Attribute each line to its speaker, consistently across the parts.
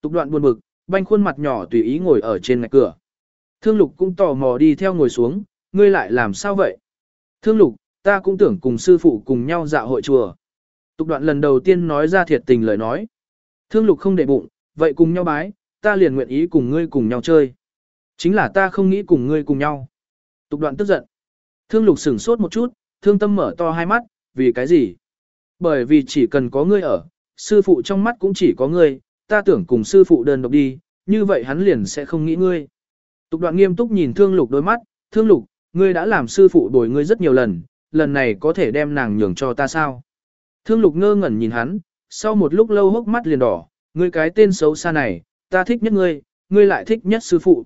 Speaker 1: Tục đoạn buồn bực, banh khuôn mặt nhỏ tùy ý ngồi ở trên ngạch cửa. Thương lục cũng tò mò đi theo ngồi xuống, ngươi lại làm sao vậy? Thương lục, ta cũng tưởng cùng sư phụ cùng nhau dạo hội chùa. Tục đoạn lần đầu tiên nói ra thiệt tình lời nói. Thương lục không để bụng, vậy cùng nhau bái, ta liền nguyện ý cùng ngươi cùng nhau chơi. Chính là ta không nghĩ cùng ngươi cùng nhau. Tục đoạn tức giận. Thương lục sửng sốt một chút, thương tâm mở to hai mắt, vì cái gì? Bởi vì chỉ cần có ngươi ở, sư phụ trong mắt cũng chỉ có ngươi, ta tưởng cùng sư phụ đơn độc đi, như vậy hắn liền sẽ không nghĩ ngươi. Tục đoạn nghiêm túc nhìn thương lục đôi mắt, thương lục, ngươi đã làm sư phụ đổi ngươi rất nhiều lần, lần này có thể đem nàng nhường cho ta sao? Thương lục ngơ ngẩn nhìn hắn, sau một lúc lâu hốc mắt liền đỏ, ngươi cái tên xấu xa này, ta thích nhất ngươi, ngươi lại thích nhất sư phụ.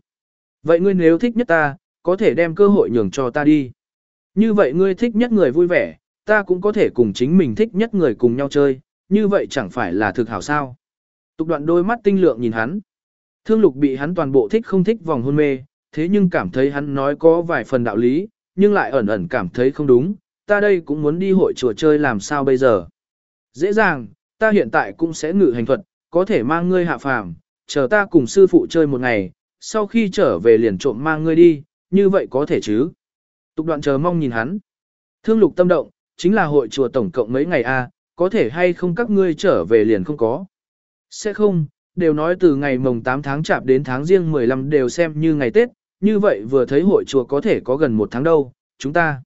Speaker 1: Vậy ngươi nếu thích nhất ta, có thể đem cơ hội nhường cho ta đi. Như vậy ngươi thích nhất người vui vẻ, ta cũng có thể cùng chính mình thích nhất người cùng nhau chơi, như vậy chẳng phải là thực hảo sao. Tục đoạn đôi mắt tinh lượng nhìn hắn. Thương lục bị hắn toàn bộ thích không thích vòng hôn mê, thế nhưng cảm thấy hắn nói có vài phần đạo lý, nhưng lại ẩn ẩn cảm thấy không đúng, ta đây cũng muốn đi hội chùa chơi làm sao bây giờ. Dễ dàng, ta hiện tại cũng sẽ ngự hành thuật, có thể mang ngươi hạ phàm, chờ ta cùng sư phụ chơi một ngày, sau khi trở về liền trộm mang ngươi đi, như vậy có thể chứ. Tục đoạn chờ mong nhìn hắn. Thương lục tâm động, chính là hội chùa tổng cộng mấy ngày a, có thể hay không các ngươi trở về liền không có. Sẽ không, đều nói từ ngày mồng 8 tháng chạp đến tháng riêng 15 đều xem như ngày Tết, như vậy vừa thấy hội chùa có thể có gần một tháng đâu, chúng ta.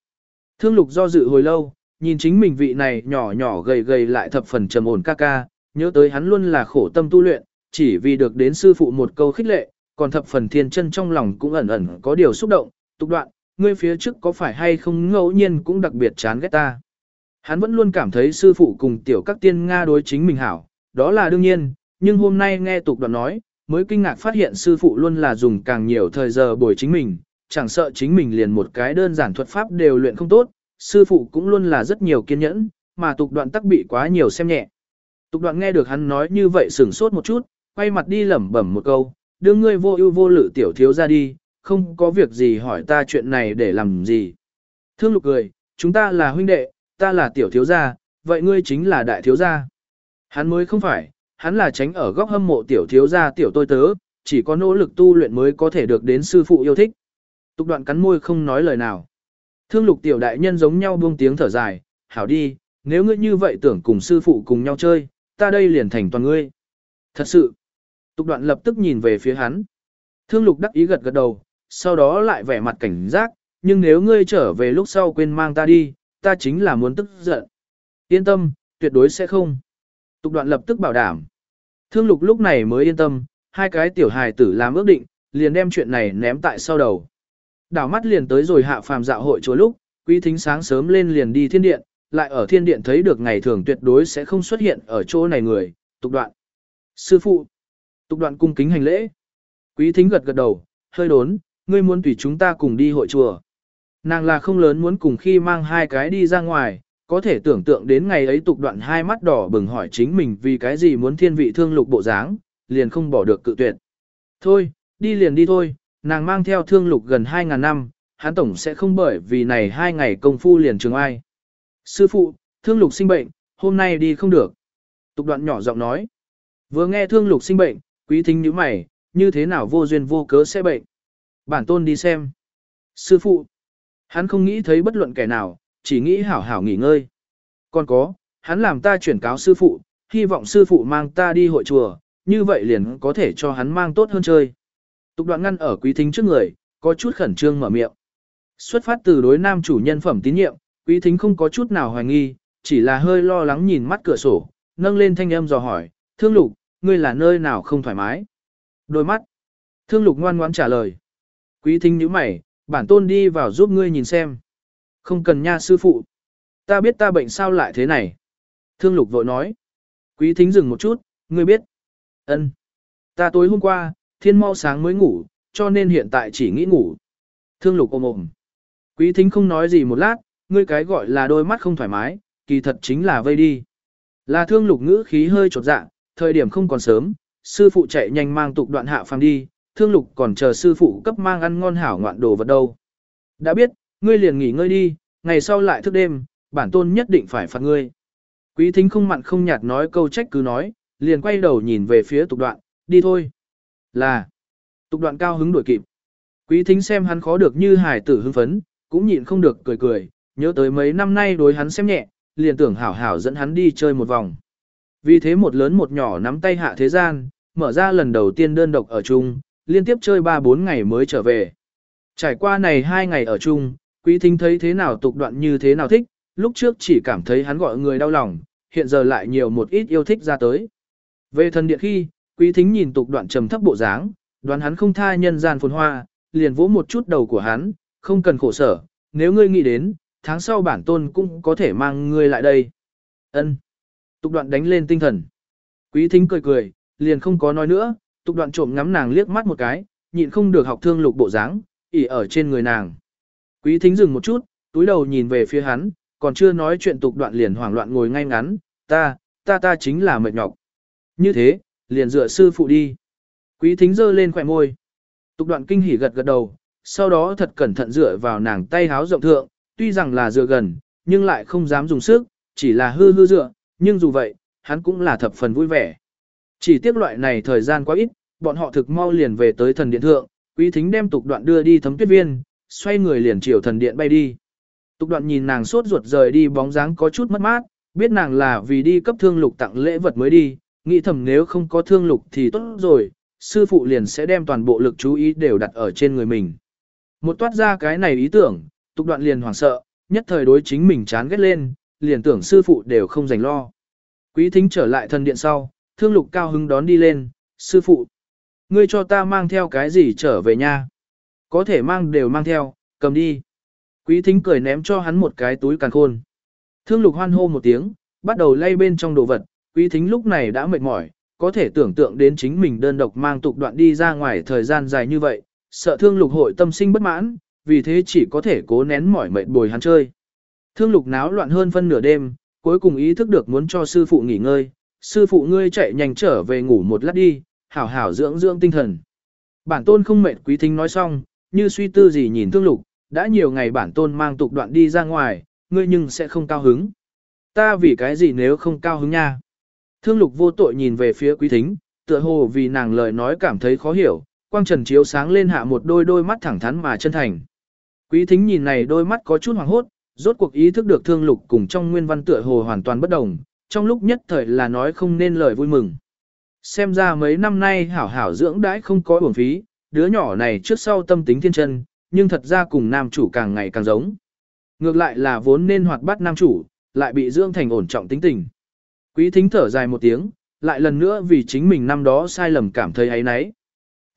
Speaker 1: Thương lục do dự hồi lâu, nhìn chính mình vị này nhỏ nhỏ gầy gầy lại thập phần trầm ổn ca ca, nhớ tới hắn luôn là khổ tâm tu luyện, chỉ vì được đến sư phụ một câu khích lệ, còn thập phần thiên chân trong lòng cũng ẩn ẩn có điều xúc động, tục đoạn, ngươi phía trước có phải hay không ngẫu nhiên cũng đặc biệt chán ghét ta. Hắn vẫn luôn cảm thấy sư phụ cùng tiểu các tiên Nga đối chính mình hảo, đó là đương nhiên, nhưng hôm nay nghe tục đoạn nói, mới kinh ngạc phát hiện sư phụ luôn là dùng càng nhiều thời giờ bồi chính mình, chẳng sợ chính mình liền một cái đơn giản thuật pháp đều luyện không tốt, sư phụ cũng luôn là rất nhiều kiên nhẫn, mà tục đoạn tắc bị quá nhiều xem nhẹ. Tục đoạn nghe được hắn nói như vậy sửng sốt một chút, quay mặt đi lẩm bẩm một câu, đưa ngươi vô ưu vô lự tiểu thiếu ra đi, không có việc gì hỏi ta chuyện này để làm gì. Thương lục cười, chúng ta là huynh đệ, ta là tiểu thiếu gia, vậy ngươi chính là đại thiếu gia. Hắn mới không phải, hắn là tránh ở góc hâm mộ tiểu thiếu gia tiểu tôi tớ, chỉ có nỗ lực tu luyện mới có thể được đến sư phụ yêu thích. Tục đoạn cắn môi không nói lời nào. Thương lục tiểu đại nhân giống nhau buông tiếng thở dài, hảo đi, nếu ngươi như vậy tưởng cùng sư phụ cùng nhau chơi, ta đây liền thành toàn ngươi. Thật sự, tục đoạn lập tức nhìn về phía hắn. Thương lục đắc ý gật gật đầu, sau đó lại vẻ mặt cảnh giác, nhưng nếu ngươi trở về lúc sau quên mang ta đi, ta chính là muốn tức giận. Yên tâm, tuyệt đối sẽ không. Tục đoạn lập tức bảo đảm. Thương lục lúc này mới yên tâm, hai cái tiểu hài tử làm ước định, liền đem chuyện này ném tại sau đầu. Đảo mắt liền tới rồi hạ phàm dạo hội chúa lúc, quý thính sáng sớm lên liền đi thiên điện, lại ở thiên điện thấy được ngày thường tuyệt đối sẽ không xuất hiện ở chỗ này người, tục đoạn. Sư phụ, tục đoạn cung kính hành lễ. Quý thính gật gật đầu, hơi đốn, ngươi muốn tùy chúng ta cùng đi hội chùa. Nàng là không lớn muốn cùng khi mang hai cái đi ra ngoài, có thể tưởng tượng đến ngày ấy tục đoạn hai mắt đỏ bừng hỏi chính mình vì cái gì muốn thiên vị thương lục bộ dáng, liền không bỏ được cự tuyệt. Thôi, đi liền đi thôi, nàng mang theo thương lục gần 2.000 năm, hắn tổng sẽ không bởi vì này hai ngày công phu liền trường ai. Sư phụ, thương lục sinh bệnh, hôm nay đi không được. Tục đoạn nhỏ giọng nói. Vừa nghe thương lục sinh bệnh, quý thính như mày, như thế nào vô duyên vô cớ sẽ bệnh. Bản tôn đi xem. Sư phụ, hắn không nghĩ thấy bất luận kẻ nào, chỉ nghĩ hảo hảo nghỉ ngơi. Còn có, hắn làm ta chuyển cáo sư phụ, hy vọng sư phụ mang ta đi hội chùa, như vậy liền có thể cho hắn mang tốt hơn chơi. Tục đoạn ngăn ở quý thính trước người, có chút khẩn trương mở miệng. Xuất phát từ đối nam chủ nhân phẩm tín nhiệm, quý thính không có chút nào hoài nghi, chỉ là hơi lo lắng nhìn mắt cửa sổ, nâng lên thanh âm dò hỏi, thương lục, ngươi là nơi nào không thoải mái? Đôi mắt. Thương lục ngoan ngoãn trả lời. Quý thính nhíu mày, bản tôn đi vào giúp ngươi nhìn xem. Không cần nha sư phụ. Ta biết ta bệnh sao lại thế này. Thương lục vội nói. Quý thính dừng một chút, ngươi biết. ân Ta tối hôm qua, thiên mau sáng mới ngủ, cho nên hiện tại chỉ nghĩ ngủ. Thương lục ôm ôm. Quý thính không nói gì một lát, ngươi cái gọi là đôi mắt không thoải mái, kỳ thật chính là vây đi. Là thương lục ngữ khí hơi trột dạ, thời điểm không còn sớm, sư phụ chạy nhanh mang tục đoạn hạ phàm đi, thương lục còn chờ sư phụ cấp mang ăn ngon hảo ngoạn đồ vật đâu. Đã biết, ngươi liền nghỉ ngơi đi, ngày sau lại thức đêm, bản tôn nhất định phải phạt ngươi. Quý thính không mặn không nhạt nói câu trách cứ nói, liền quay đầu nhìn về phía tục đoạn, đi thôi. Là, tục đoạn cao hứng đuổi kịp. Quý thính xem hắn khó được như hải tử hưng phấn, cũng nhịn không được cười cười, nhớ tới mấy năm nay đối hắn xem nhẹ, liền tưởng hảo hảo dẫn hắn đi chơi một vòng. Vì thế một lớn một nhỏ nắm tay hạ thế gian, mở ra lần đầu tiên đơn độc ở chung, liên tiếp chơi 3-4 ngày mới trở về. Trải qua này hai ngày ở chung, quý thính thấy thế nào tục đoạn như thế nào thích, lúc trước chỉ cảm thấy hắn gọi người đau lòng, hiện giờ lại nhiều một ít yêu thích ra tới. Về thần điện khi, quý thính nhìn tục đoạn trầm thấp bộ dáng, đoán hắn không tha nhân gian phồn hoa, liền vỗ một chút đầu của hắn, không cần khổ sở, nếu ngươi nghĩ đến, tháng sau bản tôn cũng có thể mang ngươi lại đây. Ân. Tục đoạn đánh lên tinh thần. Quý thính cười cười, liền không có nói nữa, tục đoạn trộm ngắm nàng liếc mắt một cái, nhịn không được học thương lục bộ dáng, ỉ ở trên người nàng. Quý thính dừng một chút, túi đầu nhìn về phía hắn, còn chưa nói chuyện tục đoạn liền hoảng loạn ngồi ngay ngắn, ta, ta ta chính là mệt nhọc. Như thế, liền dựa sư phụ đi. Quý thính giơ lên khỏe môi. Tục đoạn kinh hỉ gật gật đầu, sau đó thật cẩn thận dựa vào nàng tay háo rộng thượng, tuy rằng là dựa gần, nhưng lại không dám dùng sức, chỉ là hư hư dựa, nhưng dù vậy, hắn cũng là thập phần vui vẻ. Chỉ tiếc loại này thời gian quá ít, bọn họ thực mau liền về tới thần điện thượng, quý thính đem tục đoạn đưa đi thấm tuyết viên, xoay người liền chiều thần điện bay đi. Tục đoạn nhìn nàng sốt ruột rời đi bóng dáng có chút mất mát, biết nàng là vì đi cấp thương lục tặng lễ vật mới đi, nghĩ thầm nếu không có thương lục thì tốt rồi, sư phụ liền sẽ đem toàn bộ lực chú ý đều đặt ở trên người mình. Một toát ra cái này ý tưởng, tục đoạn liền hoảng sợ, nhất thời đối chính mình chán ghét lên, liền tưởng sư phụ đều không dành lo. Quý thính trở lại thần điện sau, thương lục cao hứng đón đi lên, sư phụ. Ngươi cho ta mang theo cái gì trở về nha? Có thể mang đều mang theo, cầm đi. Quý thính cười ném cho hắn một cái túi càn khôn. Thương lục hoan hô một tiếng, bắt đầu lay bên trong đồ vật, quý thính lúc này đã mệt mỏi, có thể tưởng tượng đến chính mình đơn độc mang tục đoạn đi ra ngoài thời gian dài như vậy, sợ thương lục hội tâm sinh bất mãn, vì thế chỉ có thể cố nén mỏi mệt bồi hắn chơi. Thương lục náo loạn hơn phân nửa đêm, cuối cùng ý thức được muốn cho sư phụ nghỉ ngơi, sư phụ ngươi chạy nhanh trở về ngủ một lát đi, hảo hảo dưỡng dưỡng tinh thần. Bản tôn không mệt quý thính nói xong, như suy tư gì nhìn thương lục, đã nhiều ngày bản tôn mang tục đoạn đi ra ngoài, ngươi nhưng sẽ không cao hứng. Ta vì cái gì nếu không cao hứng nha? Thương lục vô tội nhìn về phía quý thính, tựa hồ vì nàng lời nói cảm thấy khó hiểu, quang trần chiếu sáng lên hạ một đôi đôi mắt thẳng thắn mà chân thành. Quý thính nhìn này đôi mắt có chút hoàng hốt, rốt cuộc ý thức được thương lục cùng trong nguyên văn tựa hồ hoàn toàn bất đồng, trong lúc nhất thời là nói không nên lời vui mừng. Xem ra mấy năm nay hảo hảo dưỡng đãi không có uổng phí, đứa nhỏ này trước sau tâm tính thiên chân, nhưng thật ra cùng nam chủ càng ngày càng giống. Ngược lại là vốn nên hoạt bát nam chủ, lại bị dưỡng thành ổn trọng tính tình. Quý thính thở dài một tiếng, lại lần nữa vì chính mình năm đó sai lầm cảm thấy ấy nấy.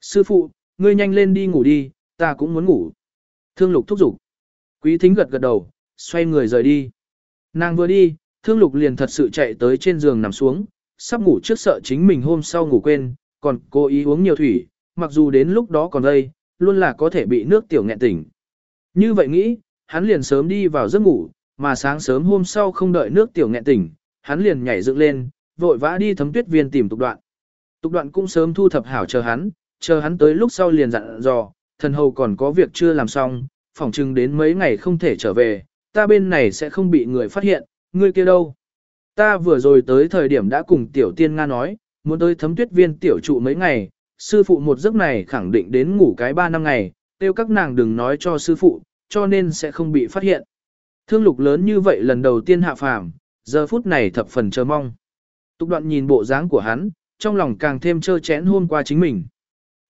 Speaker 1: Sư phụ, ngươi nhanh lên đi ngủ đi, ta cũng muốn ngủ. Thương lục thúc giục. Quý thính gật gật đầu, xoay người rời đi. Nàng vừa đi, thương lục liền thật sự chạy tới trên giường nằm xuống, sắp ngủ trước sợ chính mình hôm sau ngủ quên, còn cố ý uống nhiều thủy, mặc dù đến lúc đó còn đây, luôn là có thể bị nước tiểu nghẹn tỉnh. Như vậy nghĩ, hắn liền sớm đi vào giấc ngủ, mà sáng sớm hôm sau không đợi nước tiểu nghẹn tỉnh, hắn liền nhảy dựng lên, vội vã đi thấm tuyết viên tìm tục đoạn. Tục đoạn cũng sớm thu thập hảo chờ hắn, chờ hắn tới lúc sau liền dặn dò, thần hầu còn có việc chưa làm xong, phỏng chừng đến mấy ngày không thể trở về, ta bên này sẽ không bị người phát hiện, ngươi kia đâu. Ta vừa rồi tới thời điểm đã cùng tiểu tiên Nga nói, muốn tới thấm tuyết viên tiểu trụ mấy ngày, sư phụ một giấc này khẳng định đến ngủ cái ba năm ngày, tiêu các nàng đừng nói cho sư phụ, cho nên sẽ không bị phát hiện. Thương lục lớn như vậy lần đầu tiên hạ phàm, giờ phút này thập phần chờ mong. Tục đoạn nhìn bộ dáng của hắn, trong lòng càng thêm trơ chén hôm qua chính mình.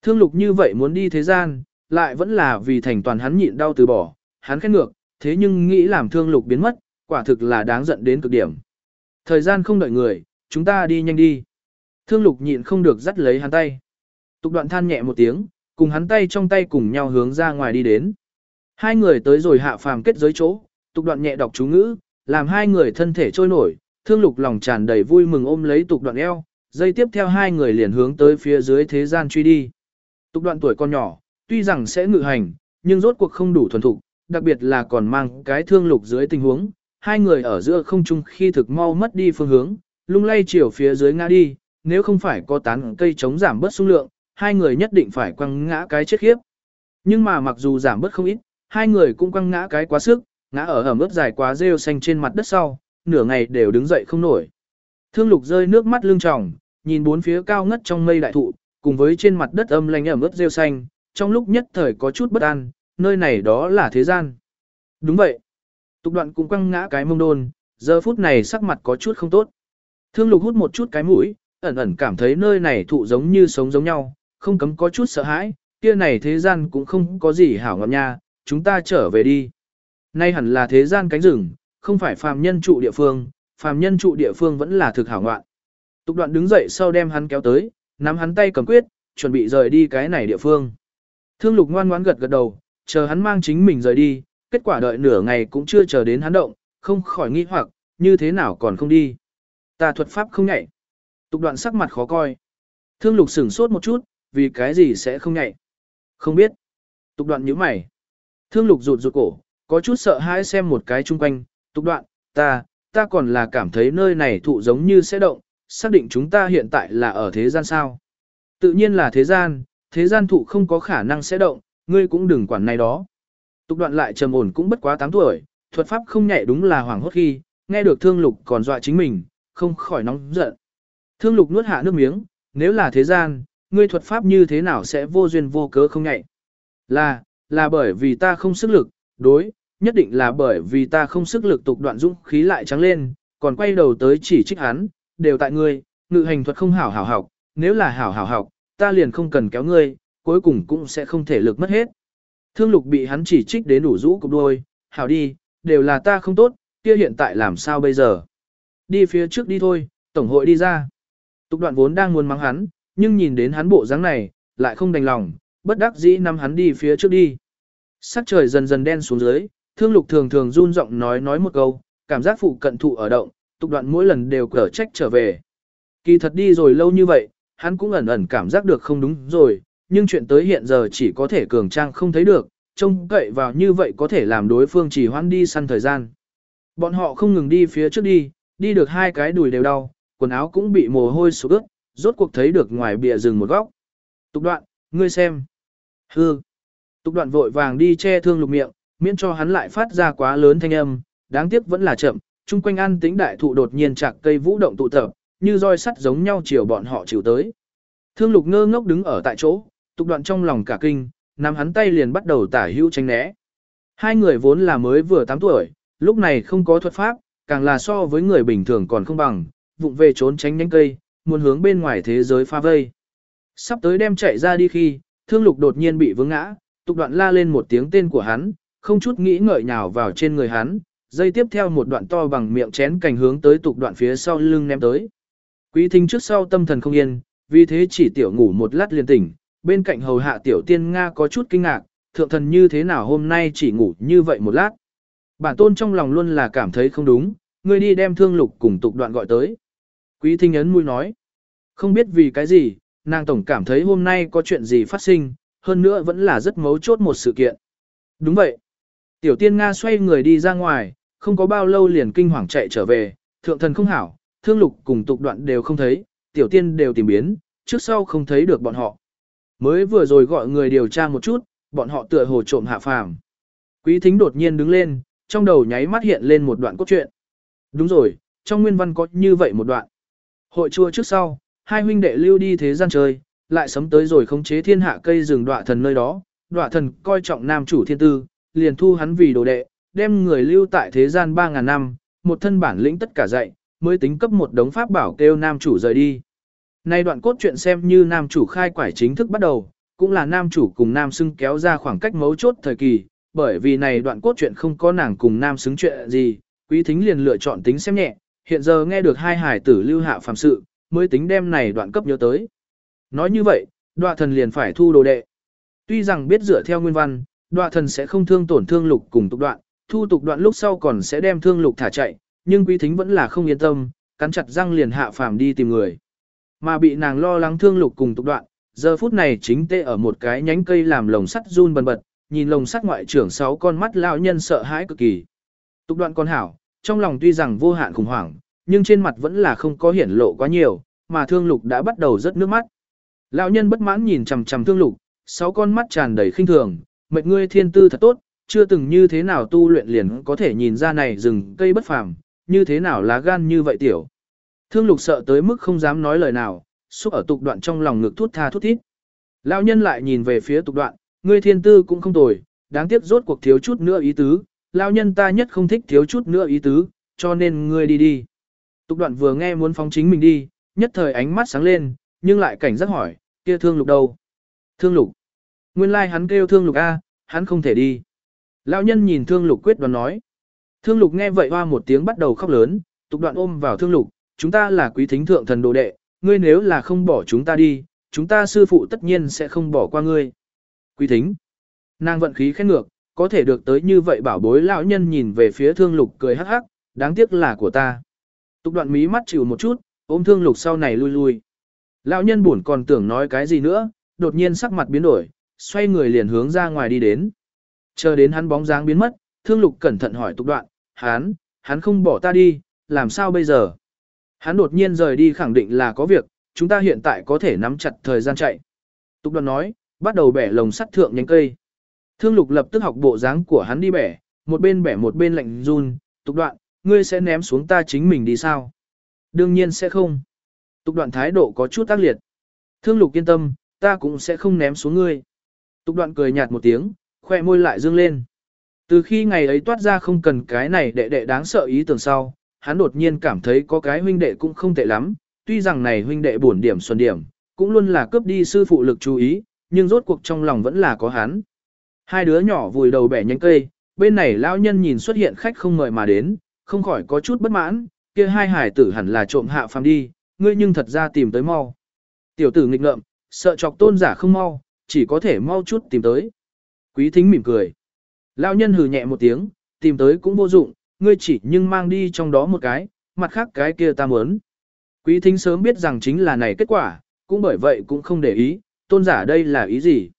Speaker 1: Thương lục như vậy muốn đi thế gian, lại vẫn là vì thành toàn hắn nhịn đau từ bỏ, hắn khét ngược, thế nhưng nghĩ làm thương lục biến mất, quả thực là đáng giận đến cực điểm. Thời gian không đợi người, chúng ta đi nhanh đi. Thương lục nhịn không được dắt lấy hắn tay. Tục đoạn than nhẹ một tiếng, cùng hắn tay trong tay cùng nhau hướng ra ngoài đi đến. Hai người tới rồi hạ phàm kết giới chỗ, tục đoạn nhẹ đọc chú ngữ, làm hai người thân thể trôi nổi, thương lục lòng tràn đầy vui mừng ôm lấy tục đoạn eo, dây tiếp theo hai người liền hướng tới phía dưới thế gian truy đi. Tục đoạn tuổi con nhỏ, tuy rằng sẽ ngự hành, nhưng rốt cuộc không đủ thuần thục, đặc biệt là còn mang cái thương lục dưới tình huống, hai người ở giữa không trung khi thực mau mất đi phương hướng, lung lay chiều phía dưới ngã đi, nếu không phải có tán cây chống giảm bớt xung lượng, hai người nhất định phải quăng ngã cái chết khiếp. Nhưng mà mặc dù giảm bớt không ít, hai người cũng quăng ngã cái quá sức, ngã ở ẩm ướt dài quá rêu xanh trên mặt đất sau, nửa ngày đều đứng dậy không nổi. Thương lục rơi nước mắt lưng tròng, nhìn bốn phía cao ngất trong mây đại thụ, cùng với trên mặt đất âm lanh ẩm ướt rêu xanh, trong lúc nhất thời có chút bất an, nơi này đó là thế gian. Đúng vậy. Tục đoạn cũng quăng ngã cái mông đôn, giờ phút này sắc mặt có chút không tốt. Thương lục hút một chút cái mũi, ẩn ẩn cảm thấy nơi này thụ giống như sống giống nhau, không cấm có chút sợ hãi, kia này thế gian cũng không có gì hảo ngọt nha, chúng ta trở về đi. Nay hẳn là thế gian cánh rừng, không phải phàm nhân trụ địa phương, phàm nhân trụ địa phương vẫn là thực hảo ngoạn. Tục đoạn đứng dậy sau đem hắn kéo tới, nắm hắn tay cầm quyết, chuẩn bị rời đi cái này địa phương. Thương lục ngoan ngoãn gật gật đầu, chờ hắn mang chính mình rời đi, kết quả đợi nửa ngày cũng chưa chờ đến hắn động, không khỏi nghi hoặc, như thế nào còn không đi. Ta thuật pháp không nhảy. Tục đoạn sắc mặt khó coi. Thương lục sửng sốt một chút, vì cái gì sẽ không nhạy. Không biết. Tục đoạn nhíu mày. Thương lục rụt rụt cổ, có chút sợ hãi xem một cái chung quanh. Tục đoạn, ta, ta còn là cảm thấy nơi này thụ giống như sẽ động, xác định chúng ta hiện tại là ở thế gian sao. Tự nhiên là thế gian, thế gian thụ không có khả năng sẽ động, ngươi cũng đừng quản này đó. Tục đoạn lại trầm ổn cũng bất quá 8 tuổi, thuật pháp không nhạy đúng là hoảng hốt khi, nghe được thương lục còn dọa chính mình, không khỏi nóng giận. Thương lục nuốt hạ nước miếng, nếu là thế gian, ngươi thuật pháp như thế nào sẽ vô duyên vô cớ không nhạy? Là, là bởi vì ta không sức lực, đối, nhất định là bởi vì ta không sức lực tục đoạn dũng khí lại trắng lên, còn quay đầu tới chỉ trích hắn, đều tại ngươi, ngự hành thuật không hảo hảo học, nếu là hảo hảo học, ta liền không cần kéo ngươi, cuối cùng cũng sẽ không thể lực mất hết. Thương lục bị hắn chỉ trích đến đủ rũ cục đôi, hảo đi, đều là ta không tốt, kia hiện tại làm sao bây giờ? Đi phía trước đi thôi, tổng hội đi ra. Tục đoạn vốn đang muốn mắng hắn, nhưng nhìn đến hắn bộ dáng này, lại không đành lòng, bất đắc dĩ nắm hắn đi phía trước đi. Sắc trời dần dần đen xuống dưới, thương lục thường thường run giọng nói nói một câu, cảm giác phụ cận thụ ở động, tục đoạn mỗi lần đều cở trách trở về. Kỳ thật đi rồi lâu như vậy, hắn cũng ẩn ẩn cảm giác được không đúng rồi, nhưng chuyện tới hiện giờ chỉ có thể cường trang không thấy được, trông cậy vào như vậy có thể làm đối phương chỉ hoãn đi săn thời gian. Bọn họ không ngừng đi phía trước đi, đi được hai cái đùi đều đau, quần áo cũng bị mồ hôi sụp ướt, rốt cuộc thấy được ngoài bìa rừng một góc. Tục đoạn, ngươi xem. Hư. Tục đoạn vội vàng đi che thương lục miệng, miễn cho hắn lại phát ra quá lớn thanh âm, đáng tiếc vẫn là chậm, chung quanh ăn tính đại thụ đột nhiên chạc cây vũ động tụ tập, như roi sắt giống nhau chiều bọn họ chiều tới. Thương lục ngơ ngốc đứng ở tại chỗ, tục đoạn trong lòng cả kinh, nắm hắn tay liền bắt đầu tả hữu tránh né. Hai người vốn là mới vừa 8 tuổi, lúc này không có thuật pháp, càng là so với người bình thường còn không bằng, vụng về trốn tránh nhánh cây, muốn hướng bên ngoài thế giới pha vây. Sắp tới đem chạy ra đi khi, thương lục đột nhiên bị vướng ngã, tục đoạn la lên một tiếng tên của hắn, không chút nghĩ ngợi nhào vào trên người hắn, dây tiếp theo một đoạn to bằng miệng chén cành hướng tới tục đoạn phía sau lưng ném tới. Quý thính trước sau tâm thần không yên, vì thế chỉ tiểu ngủ một lát liền tỉnh, bên cạnh hầu hạ tiểu tiên Nga có chút kinh ngạc, thượng thần như thế nào hôm nay chỉ ngủ như vậy một lát. Bản tôn trong lòng luôn là cảm thấy không đúng, ngươi đi đem thương lục cùng tục đoạn gọi tới. Quý thính ấn mũi nói, không biết vì cái gì, nàng tổng cảm thấy hôm nay có chuyện gì phát sinh, hơn nữa vẫn là rất mấu chốt một sự kiện. Đúng vậy. Tiểu tiên Nga xoay người đi ra ngoài, không có bao lâu liền kinh hoàng chạy trở về, thượng thần không hảo, thương lục cùng tục đoạn đều không thấy, tiểu tiên đều tìm biến, trước sau không thấy được bọn họ. Mới vừa rồi gọi người điều tra một chút, bọn họ tựa hồ trộm hạ phàm. Quý thính đột nhiên đứng lên, trong đầu nháy mắt hiện lên một đoạn cốt truyện. Đúng rồi, trong nguyên văn có như vậy một đoạn. Hội chùa trước sau, hai huynh đệ lưu đi thế gian chơi, lại sấm tới rồi khống chế thiên hạ cây rừng đọa thần nơi đó, đọa thần coi trọng nam chủ thiên tư, liền thu hắn vì đồ đệ, đem người lưu tại thế gian 3.000 năm, một thân bản lĩnh tất cả dạy, mới tính cấp một đống pháp bảo kêu nam chủ rời đi. Nay đoạn cốt truyện xem như nam chủ khai quải chính thức bắt đầu, cũng là nam chủ cùng nam xưng kéo ra khoảng cách mấu chốt thời kỳ, bởi vì này đoạn cốt truyện không có nàng cùng nam xứng chuyện gì, quý thính liền lựa chọn tính xem nhẹ, hiện giờ nghe được hai hải tử lưu hạ phàm sự, mới tính đem này đoạn cấp nhớ tới. Nói như vậy, đoạ thần liền phải thu đồ đệ. Tuy rằng biết dựa theo nguyên văn, đoạ thần sẽ không thương tổn thương lục cùng tục đoạn, thu tục đoạn lúc sau còn sẽ đem thương lục thả chạy, nhưng quý thính vẫn là không yên tâm, cắn chặt răng liền hạ phàm đi tìm người. Mà bị nàng lo lắng thương lục cùng tục đoạn, giờ phút này chính tê ở một cái nhánh cây làm lồng sắt run bần bật, nhìn lồng sắt ngoại trưởng sáu con mắt lão nhân sợ hãi cực kỳ. Tục đoạn con hảo, trong lòng tuy rằng vô hạn khủng hoảng, nhưng trên mặt vẫn là không có hiển lộ quá nhiều, mà thương lục đã bắt đầu rớt nước mắt. Lão nhân bất mãn nhìn chằm chằm thương lục, sáu con mắt tràn đầy khinh thường, mệt ngươi thiên tư thật tốt, chưa từng như thế nào tu luyện liền có thể nhìn ra này rừng cây bất phàm, như thế nào lá gan như vậy tiểu. Thương lục sợ tới mức không dám nói lời nào, xúc ở tục đoạn trong lòng ngực thút tha thút thít. Lão nhân lại nhìn về phía tục đoạn, ngươi thiên tư cũng không tồi, đáng tiếc rốt cuộc thiếu chút nữa ý tứ, lão nhân ta nhất không thích thiếu chút nữa ý tứ, cho nên ngươi đi đi. Tục đoạn vừa nghe muốn phóng chính mình đi, nhất thời ánh mắt sáng lên, nhưng lại cảnh giác hỏi, kia thương lục đâu? Thương lục. Nguyên lai like hắn kêu thương lục A, hắn không thể đi. Lão nhân nhìn thương lục quyết đoán nói. Thương lục nghe vậy hoa một tiếng bắt đầu khóc lớn, tục đoạn ôm vào thương lục, chúng ta là quý thính thượng thần đồ đệ, ngươi nếu là không bỏ chúng ta đi, chúng ta sư phụ tất nhiên sẽ không bỏ qua ngươi. Quý thính. Nàng vận khí khét ngược, có thể được tới như vậy bảo bối lão nhân nhìn về phía thương lục cười hắc hắc, đáng tiếc là của ta. Tục đoạn mí mắt chịu một chút, ôm thương lục sau này lui lui. Lão nhân buồn còn tưởng nói cái gì nữa, đột nhiên sắc mặt biến đổi, xoay người liền hướng ra ngoài đi đến. Chờ đến hắn bóng dáng biến mất, thương lục cẩn thận hỏi tục đoạn, hắn, hắn không bỏ ta đi, làm sao bây giờ? Hắn đột nhiên rời đi khẳng định là có việc, chúng ta hiện tại có thể nắm chặt thời gian chạy. Tục đoạn nói, bắt đầu bẻ lồng sắt thượng nhánh cây. Thương lục lập tức học bộ dáng của hắn đi bẻ, một bên bẻ một bên lạnh run, tục đoạn, ngươi sẽ ném xuống ta chính mình đi sao? Đương nhiên sẽ không. Tục đoạn thái độ có chút tác liệt. Thương lục yên tâm, ta cũng sẽ không ném xuống ngươi. Tục đoạn cười nhạt một tiếng, khoe môi lại dương lên. Từ khi ngày ấy toát ra không cần cái này đệ đệ đáng sợ ý tưởng sau, hắn đột nhiên cảm thấy có cái huynh đệ cũng không tệ lắm, tuy rằng này huynh đệ bổn điểm xuân điểm, cũng luôn là cướp đi sư phụ lực chú ý, nhưng rốt cuộc trong lòng vẫn là có hắn. Hai đứa nhỏ vùi đầu bẻ nhánh cây, bên này lão nhân nhìn xuất hiện khách không mời mà đến, không khỏi có chút bất mãn, kia hai hải tử hẳn là trộm hạ phàm đi, ngươi nhưng thật ra tìm tới mau. Tiểu tử nghịch ngợm, sợ chọc tôn giả không mau, chỉ có thể mau chút tìm tới. Quý thính mỉm cười. Lão nhân hừ nhẹ một tiếng, tìm tới cũng vô dụng, ngươi chỉ nhưng mang đi trong đó một cái, mặt khác cái kia ta muốn. Quý thính sớm biết rằng chính là này kết quả, cũng bởi vậy cũng không để ý, tôn giả đây là ý gì.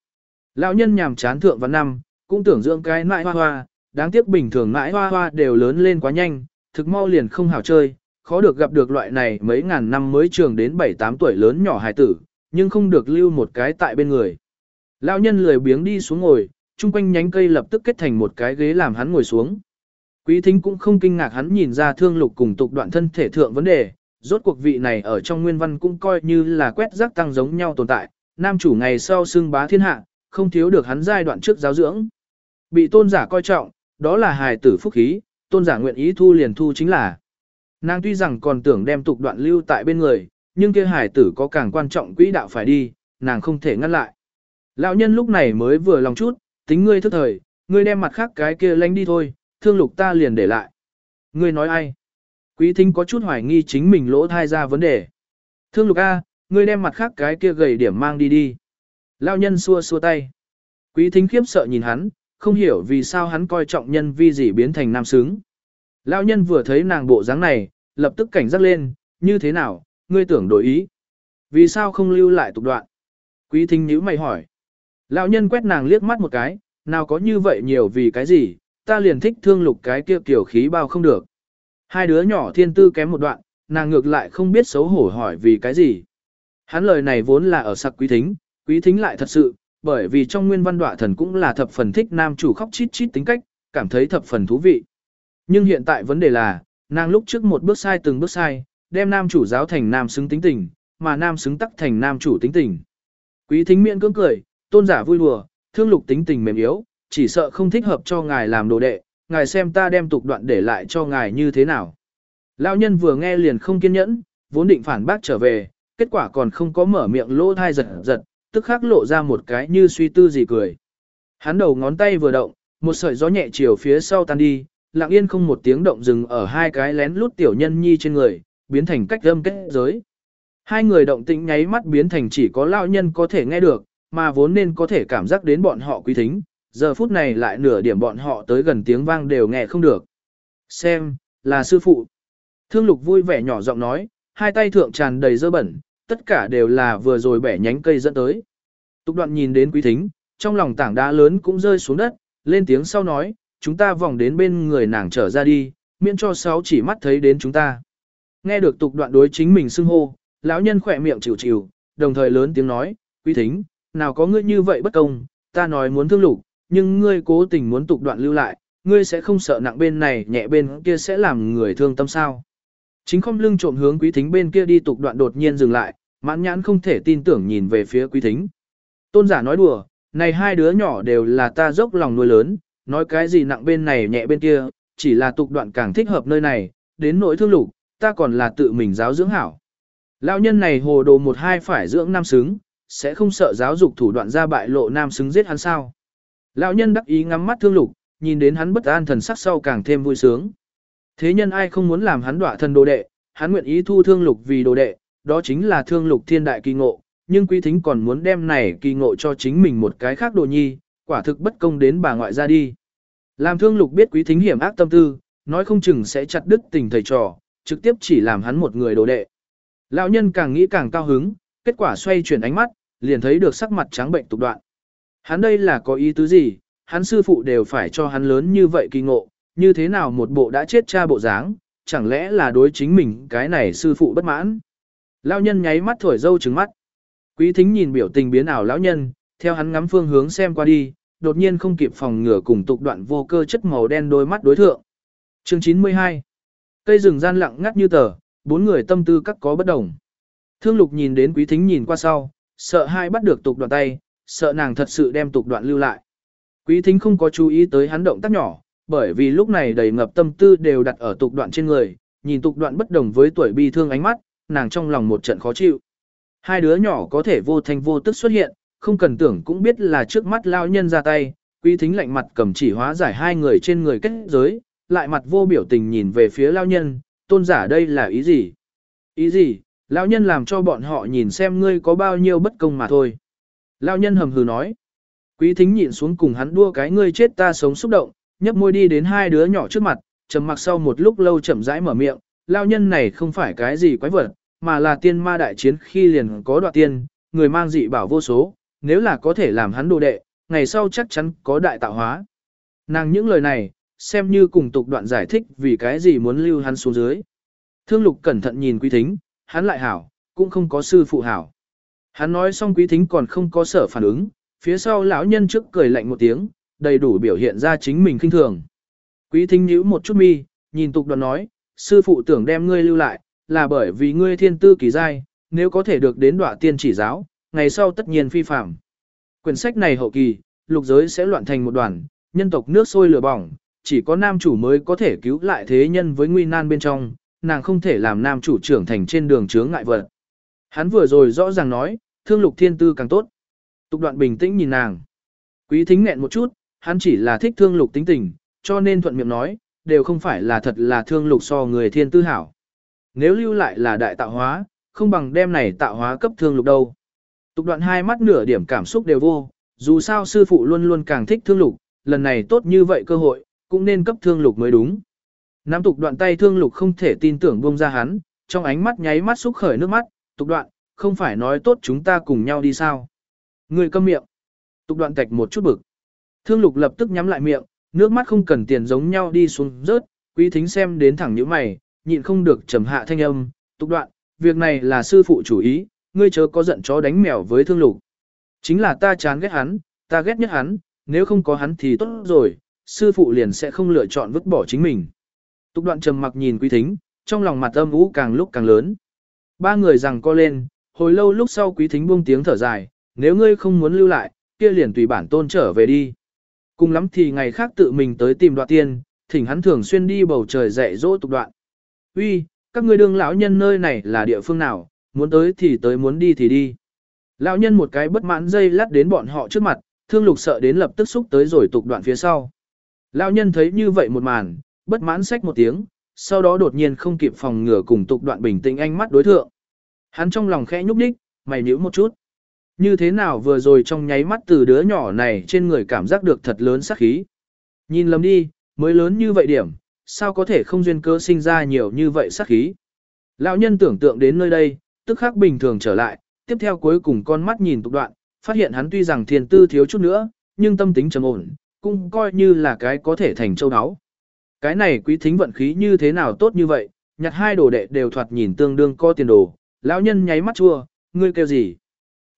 Speaker 1: Lão nhân nhàm chán thượng văn năm, cũng tưởng dưỡng cái nãi hoa hoa, đáng tiếc bình thường nãi hoa hoa đều lớn lên quá nhanh, thực mau liền không hảo chơi, khó được gặp được loại này mấy ngàn năm mới trường đến 7-8 tuổi lớn nhỏ hài tử, nhưng không được lưu một cái tại bên người. Lão nhân lười biếng đi xuống ngồi, chung quanh nhánh cây lập tức kết thành một cái ghế làm hắn ngồi xuống. Quý thính cũng không kinh ngạc hắn nhìn ra thương lục cùng tục đoạn thân thể thượng vấn đề, rốt cuộc vị này ở trong nguyên văn cũng coi như là quét rác tăng giống nhau tồn tại, nam chủ ngày sau xưng bá thiên hạ, không thiếu được hắn giai đoạn trước giáo dưỡng. Bị tôn giả coi trọng, đó là hài tử phúc khí, tôn giả nguyện ý thu liền thu chính là. Nàng tuy rằng còn tưởng đem tục đoạn lưu tại bên người, nhưng kia hài tử có càng quan trọng quỹ đạo phải đi, nàng không thể ngăn lại. Lão nhân lúc này mới vừa lòng chút, tính ngươi thức thời, ngươi đem mặt khác cái kia lánh đi thôi, thương lục ta liền để lại. Ngươi nói ai? Quý thính có chút hoài nghi chính mình lỗ thai ra vấn đề. Thương lục A, ngươi đem mặt khác cái kia gầy điểm mang đi đi. Lão nhân xua xua tay. Quý thính khiếp sợ nhìn hắn, không hiểu vì sao hắn coi trọng nhân vi gì biến thành nam sướng. Lão nhân vừa thấy nàng bộ dáng này, lập tức cảnh giác lên, như thế nào, ngươi tưởng đổi ý. Vì sao không lưu lại tục đoạn? Quý thính nhíu mày hỏi. Lão nhân quét nàng liếc mắt một cái, nào có như vậy nhiều vì cái gì, ta liền thích thương lục cái kia kiểu khí bao không được. Hai đứa nhỏ thiên tư kém một đoạn, nàng ngược lại không biết xấu hổ hỏi vì cái gì. Hắn lời này vốn là ở sặc quý thính, quý thính lại thật sự, bởi vì trong nguyên văn đọa thần cũng là thập phần thích nam chủ khóc chít chít tính cách, cảm thấy thập phần thú vị. Nhưng hiện tại vấn đề là, nàng lúc trước một bước sai từng bước sai, đem nam chủ giáo thành nam xứng tính tình, mà nam xứng tắc thành nam chủ tính tình. Quý thính miễn cưỡng cười, tôn giả vui đùa, thương lục tính tình mềm yếu, chỉ sợ không thích hợp cho ngài làm đồ đệ, ngài xem ta đem tục đoạn để lại cho ngài như thế nào. Lão nhân vừa nghe liền không kiên nhẫn, vốn định phản bác trở về, kết quả còn không có mở miệng lỗ thai giật giật, tức khắc lộ ra một cái như suy tư gì cười. Hắn đầu ngón tay vừa động, một sợi gió nhẹ chiều phía sau tan đi, lặng yên không một tiếng động dừng ở hai cái lén lút tiểu nhân nhi trên người, biến thành cách âm kết giới. Hai người động tĩnh nháy mắt biến thành chỉ có lão nhân có thể nghe được, mà vốn nên có thể cảm giác đến bọn họ quý thính, giờ phút này lại nửa điểm bọn họ tới gần tiếng vang đều nghe không được. Xem, là sư phụ. Thương lục vui vẻ nhỏ giọng nói, hai tay thượng tràn đầy dơ bẩn, tất cả đều là vừa rồi bẻ nhánh cây dẫn tới. Tục đoạn nhìn đến quý thính, trong lòng tảng đá lớn cũng rơi xuống đất, lên tiếng sau nói, chúng ta vòng đến bên người nàng trở ra đi, miễn cho sáu chỉ mắt thấy đến chúng ta. Nghe được tục đoạn đối chính mình xưng hô, lão nhân khỏe miệng chịu chịu, đồng thời lớn tiếng nói, quý thính, nào có ngươi như vậy bất công, ta nói muốn thương lục, nhưng ngươi cố tình muốn tục đoạn lưu lại, ngươi sẽ không sợ nặng bên này nhẹ bên kia sẽ làm người thương tâm sao. Chính không lưng trộm hướng quý thính bên kia đi tục đoạn đột nhiên dừng lại, Mãn nhãn không thể tin tưởng nhìn về phía quý thính. Tôn giả nói đùa, này hai đứa nhỏ đều là ta dốc lòng nuôi lớn, nói cái gì nặng bên này nhẹ bên kia, chỉ là tục đoạn càng thích hợp nơi này, đến nỗi thương lục, ta còn là tự mình giáo dưỡng hảo. Lão nhân này hồ đồ một hai phải dưỡng nam xứng, sẽ không sợ giáo dục thủ đoạn ra bại lộ nam xứng giết hắn sao. Lão nhân đắc ý ngắm mắt thương lục, nhìn đến hắn bất an thần sắc sau càng thêm vui sướng. Thế nhân ai không muốn làm hắn đọa thân đồ đệ, hắn nguyện ý thu thương lục vì đồ đệ, đó chính là thương lục thiên đại kỳ ngộ, nhưng quý thính còn muốn đem này kỳ ngộ cho chính mình một cái khác đồ nhi, quả thực bất công đến bà ngoại ra đi. Làm thương lục biết quý thính hiểm ác tâm tư, nói không chừng sẽ chặt đứt tình thầy trò, trực tiếp chỉ làm hắn một người đồ đệ. Lão nhân càng nghĩ càng cao hứng, kết quả xoay chuyển ánh mắt, liền thấy được sắc mặt trắng bệnh tục đoạn. Hắn đây là có ý tứ gì, hắn sư phụ đều phải cho hắn lớn như vậy kỳ ngộ, như thế nào một bộ đã chết cha bộ dáng, chẳng lẽ là đối chính mình cái này sư phụ bất mãn. Lão nhân nháy mắt thổi dâu trứng mắt. Quý thính nhìn biểu tình biến ảo lão nhân, theo hắn ngắm phương hướng xem qua đi, đột nhiên không kịp phòng ngừa cùng tục đoạn vô cơ chất màu đen đôi mắt đối thượng. Chương 92 Cây rừng gian lặng ngắt như tờ, bốn người tâm tư các có bất đồng. Thương lục nhìn đến quý thính nhìn qua sau, sợ hai bắt được tục đoạn tay, sợ nàng thật sự đem tục đoạn lưu lại. Quý thính không có chú ý tới hắn động tác nhỏ, bởi vì lúc này đầy ngập tâm tư đều đặt ở tục đoạn trên người, nhìn tục đoạn bất đồng với tuổi bi thương ánh mắt, nàng trong lòng một trận khó chịu. Hai đứa nhỏ có thể vô thanh vô tức xuất hiện, không cần tưởng cũng biết là trước mắt lao nhân ra tay, quý thính lạnh mặt cầm chỉ hóa giải hai người trên người kết giới, lại mặt vô biểu tình nhìn về phía lao nhân, tôn giả đây là ý gì? Ý gì? Lão nhân làm cho bọn họ nhìn xem ngươi có bao nhiêu bất công mà thôi. Lão nhân hầm hừ nói. Quý thính nhịn xuống cùng hắn đua cái ngươi chết ta sống xúc động, nhấp môi đi đến hai đứa nhỏ trước mặt, trầm mặc sau một lúc lâu chậm rãi mở miệng, lão nhân này không phải cái gì quái vật, mà là tiên ma đại chiến khi liền có đoạt tiên, người mang dị bảo vô số, nếu là có thể làm hắn đồ đệ, ngày sau chắc chắn có đại tạo hóa. Nàng những lời này, xem như cùng tục đoạn giải thích vì cái gì muốn lưu hắn xuống dưới. Thương lục cẩn thận nhìn quý thính, hắn lại hảo, cũng không có sư phụ hảo. Hắn nói xong quý thính còn không có sở phản ứng, phía sau lão nhân trước cười lạnh một tiếng, đầy đủ biểu hiện ra chính mình kinh thường. Quý thính nhíu một chút mi, nhìn tục đoạn nói, sư phụ tưởng đem ngươi lưu lại, là bởi vì ngươi thiên tư kỳ giai, nếu có thể được đến đọa tiên chỉ giáo, ngày sau tất nhiên phi phạm. Quyển sách này hậu kỳ, lục giới sẽ loạn thành một đoàn, nhân tộc nước sôi lửa bỏng, chỉ có nam chủ mới có thể cứu lại thế nhân với nguy nan bên trong, nàng không thể làm nam chủ trưởng thành trên đường chướng ngại vật. Hắn vừa rồi rõ ràng nói, thương lục thiên tư càng tốt. Tục đoạn bình tĩnh nhìn nàng. Quý thính nghẹn một chút, hắn chỉ là thích thương lục tính tình, cho nên thuận miệng nói, đều không phải là thật là thương lục so người thiên tư hảo. Nếu lưu lại là đại tạo hóa, không bằng đem này tạo hóa cấp thương lục đâu. Tục đoạn hai mắt nửa điểm cảm xúc đều vô, dù sao sư phụ luôn luôn càng thích thương lục, lần này tốt như vậy cơ hội, cũng nên cấp thương lục mới đúng. Nam tục đoạn tay thương lục không thể tin tưởng buông ra hắn, trong ánh mắt nháy mắt xúc khởi nước mắt, tục đoạn, không phải nói tốt chúng ta cùng nhau đi sao. Người câm miệng. Tục đoạn tạch một chút bực. Thương lục lập tức nhắm lại miệng, nước mắt không cần tiền giống nhau đi xuống rớt, quý thính xem đến thẳng những mày, nhịn không được trầm hạ thanh âm, tục đoạn, việc này là sư phụ chủ ý, ngươi chớ có giận chó đánh mèo với thương lục. Chính là ta chán ghét hắn, ta ghét nhất hắn, nếu không có hắn thì tốt rồi, sư phụ liền sẽ không lựa chọn vứt bỏ chính mình. Tục đoạn trầm mặc nhìn quý thính, trong lòng mặt âm ú càng lúc càng lớn. Ba người rằng co lên, hồi lâu lúc sau quý thính buông tiếng thở dài, nếu ngươi không muốn lưu lại, kia liền tùy bản tôn trở về đi. Cùng lắm thì ngày khác tự mình tới tìm đoạn tiên, thỉnh hắn thường xuyên đi bầu trời dạy dỗ tục đoạn. Uy, các ngươi đương lão nhân nơi này là địa phương nào, muốn tới thì tới muốn đi thì đi. Lão nhân một cái bất mãn dây lắt đến bọn họ trước mặt, thương lục sợ đến lập tức xúc tới rồi tục đoạn phía sau. Lão nhân thấy như vậy một màn, bất mãn xách một tiếng, sau đó đột nhiên không kịp phòng ngừa cùng tục đoạn bình tĩnh ánh mắt đối thượng. Hắn trong lòng khẽ nhúc nhích, mày nhíu một chút. Như thế nào vừa rồi trong nháy mắt từ đứa nhỏ này trên người cảm giác được thật lớn sắc khí. Nhìn lầm đi, mới lớn như vậy điểm, sao có thể không duyên cơ sinh ra nhiều như vậy sắc khí. Lão nhân tưởng tượng đến nơi đây, tức khắc bình thường trở lại, tiếp theo cuối cùng con mắt nhìn tục đoạn, phát hiện hắn tuy rằng thiền tư thiếu chút nữa, nhưng tâm tính trầm ổn, cũng coi như là cái có thể thành châu áo. Cái này quý thính vận khí như thế nào tốt như vậy, nhặt hai đồ đệ đều thoạt nhìn tương đương co tiền đồ, lão nhân nháy mắt chua, ngươi kêu gì?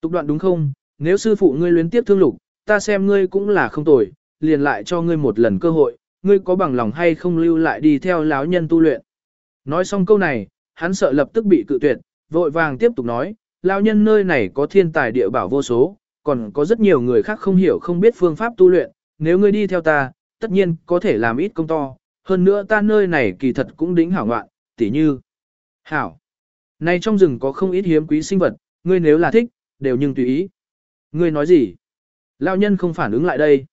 Speaker 1: Tục đoạn đúng không, nếu sư phụ ngươi luyến tiếp thương lục, ta xem ngươi cũng là không tồi, liền lại cho ngươi một lần cơ hội, ngươi có bằng lòng hay không lưu lại đi theo lão nhân tu luyện. Nói xong câu này, hắn sợ lập tức bị cự tuyệt, vội vàng tiếp tục nói, lão nhân nơi này có thiên tài địa bảo vô số, còn có rất nhiều người khác không hiểu không biết phương pháp tu luyện, nếu ngươi đi theo ta, tất nhiên có thể làm ít công to, hơn nữa ta nơi này kỳ thật cũng đính hảo ngoạn, tỉ như. Hảo. Này trong rừng có không ít hiếm quý sinh vật, ngươi nếu là thích, đều nhưng tùy ý. Ngươi nói gì? Lão nhân không phản ứng lại đây.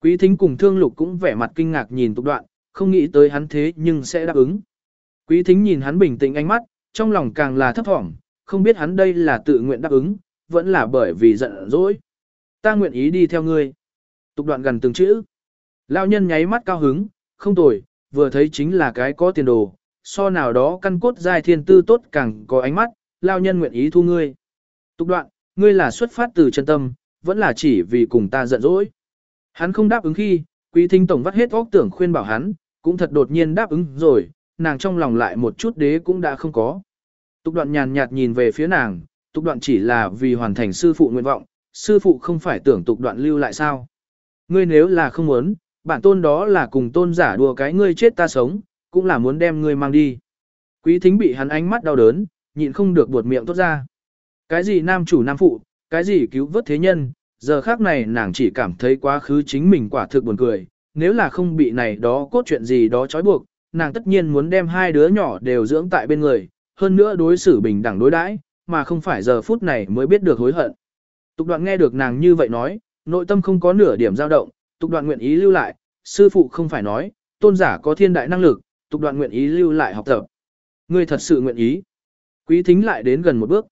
Speaker 1: Quý thính cùng thương lục cũng vẻ mặt kinh ngạc nhìn tục đoạn, không nghĩ tới hắn thế nhưng sẽ đáp ứng. Quý thính nhìn hắn bình tĩnh ánh mắt, trong lòng càng là thấp thỏm, không biết hắn đây là tự nguyện đáp ứng, vẫn là bởi vì giận dỗi. Ta nguyện ý đi theo ngươi. Tục đoạn gần từng chữ. Lão nhân nháy mắt cao hứng, không tồi, vừa thấy chính là cái có tiền đồ, so nào đó căn cốt giai thiên tư tốt càng có ánh mắt, lão nhân nguyện ý thu ngươi. Tục đoạn, ngươi là xuất phát từ chân tâm, vẫn là chỉ vì cùng ta giận dỗi. Hắn không đáp ứng khi, quý thính tổng vắt hết óc tưởng khuyên bảo hắn, cũng thật đột nhiên đáp ứng rồi, nàng trong lòng lại một chút đế cũng đã không có. Tục đoạn nhàn nhạt nhìn về phía nàng, tục đoạn chỉ là vì hoàn thành sư phụ nguyện vọng, sư phụ không phải tưởng tục đoạn lưu lại sao. Ngươi nếu là không muốn, bản tôn đó là cùng tôn giả đùa cái ngươi chết ta sống, cũng là muốn đem ngươi mang đi. Quý thính bị hắn ánh mắt đau đớn, nhịn không được buột miệng tốt ra. Cái gì nam chủ nam phụ, cái gì cứu vớt thế nhân, giờ khác này nàng chỉ cảm thấy quá khứ chính mình quả thực buồn cười, nếu là không bị này đó cốt chuyện gì đó trói buộc, nàng tất nhiên muốn đem hai đứa nhỏ đều dưỡng tại bên người, hơn nữa đối xử bình đẳng đối đãi, mà không phải giờ phút này mới biết được hối hận. Tục đoạn nghe được nàng như vậy nói, nội tâm không có nửa điểm dao động, tục đoạn nguyện ý lưu lại, sư phụ không phải nói, tôn giả có thiên đại năng lực, tục đoạn nguyện ý lưu lại học tập. Ngươi thật sự nguyện ý. Quý thính lại đến gần một bước.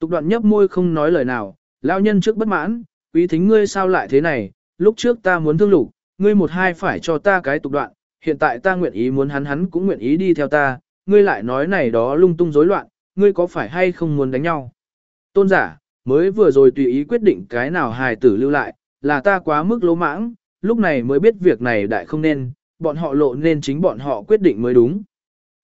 Speaker 1: Tục đoạn nhấp môi không nói lời nào, lão nhân trước bất mãn, quý thính ngươi sao lại thế này, lúc trước ta muốn thương lục, ngươi một hai phải cho ta cái tục đoạn, hiện tại ta nguyện ý muốn hắn hắn cũng nguyện ý đi theo ta, ngươi lại nói này đó lung tung rối loạn, ngươi có phải hay không muốn đánh nhau? Tôn giả, mới vừa rồi tùy ý quyết định cái nào hài tử lưu lại, là ta quá mức lỗ mãng, lúc này mới biết việc này đại không nên, bọn họ lộ nên chính bọn họ quyết định mới đúng.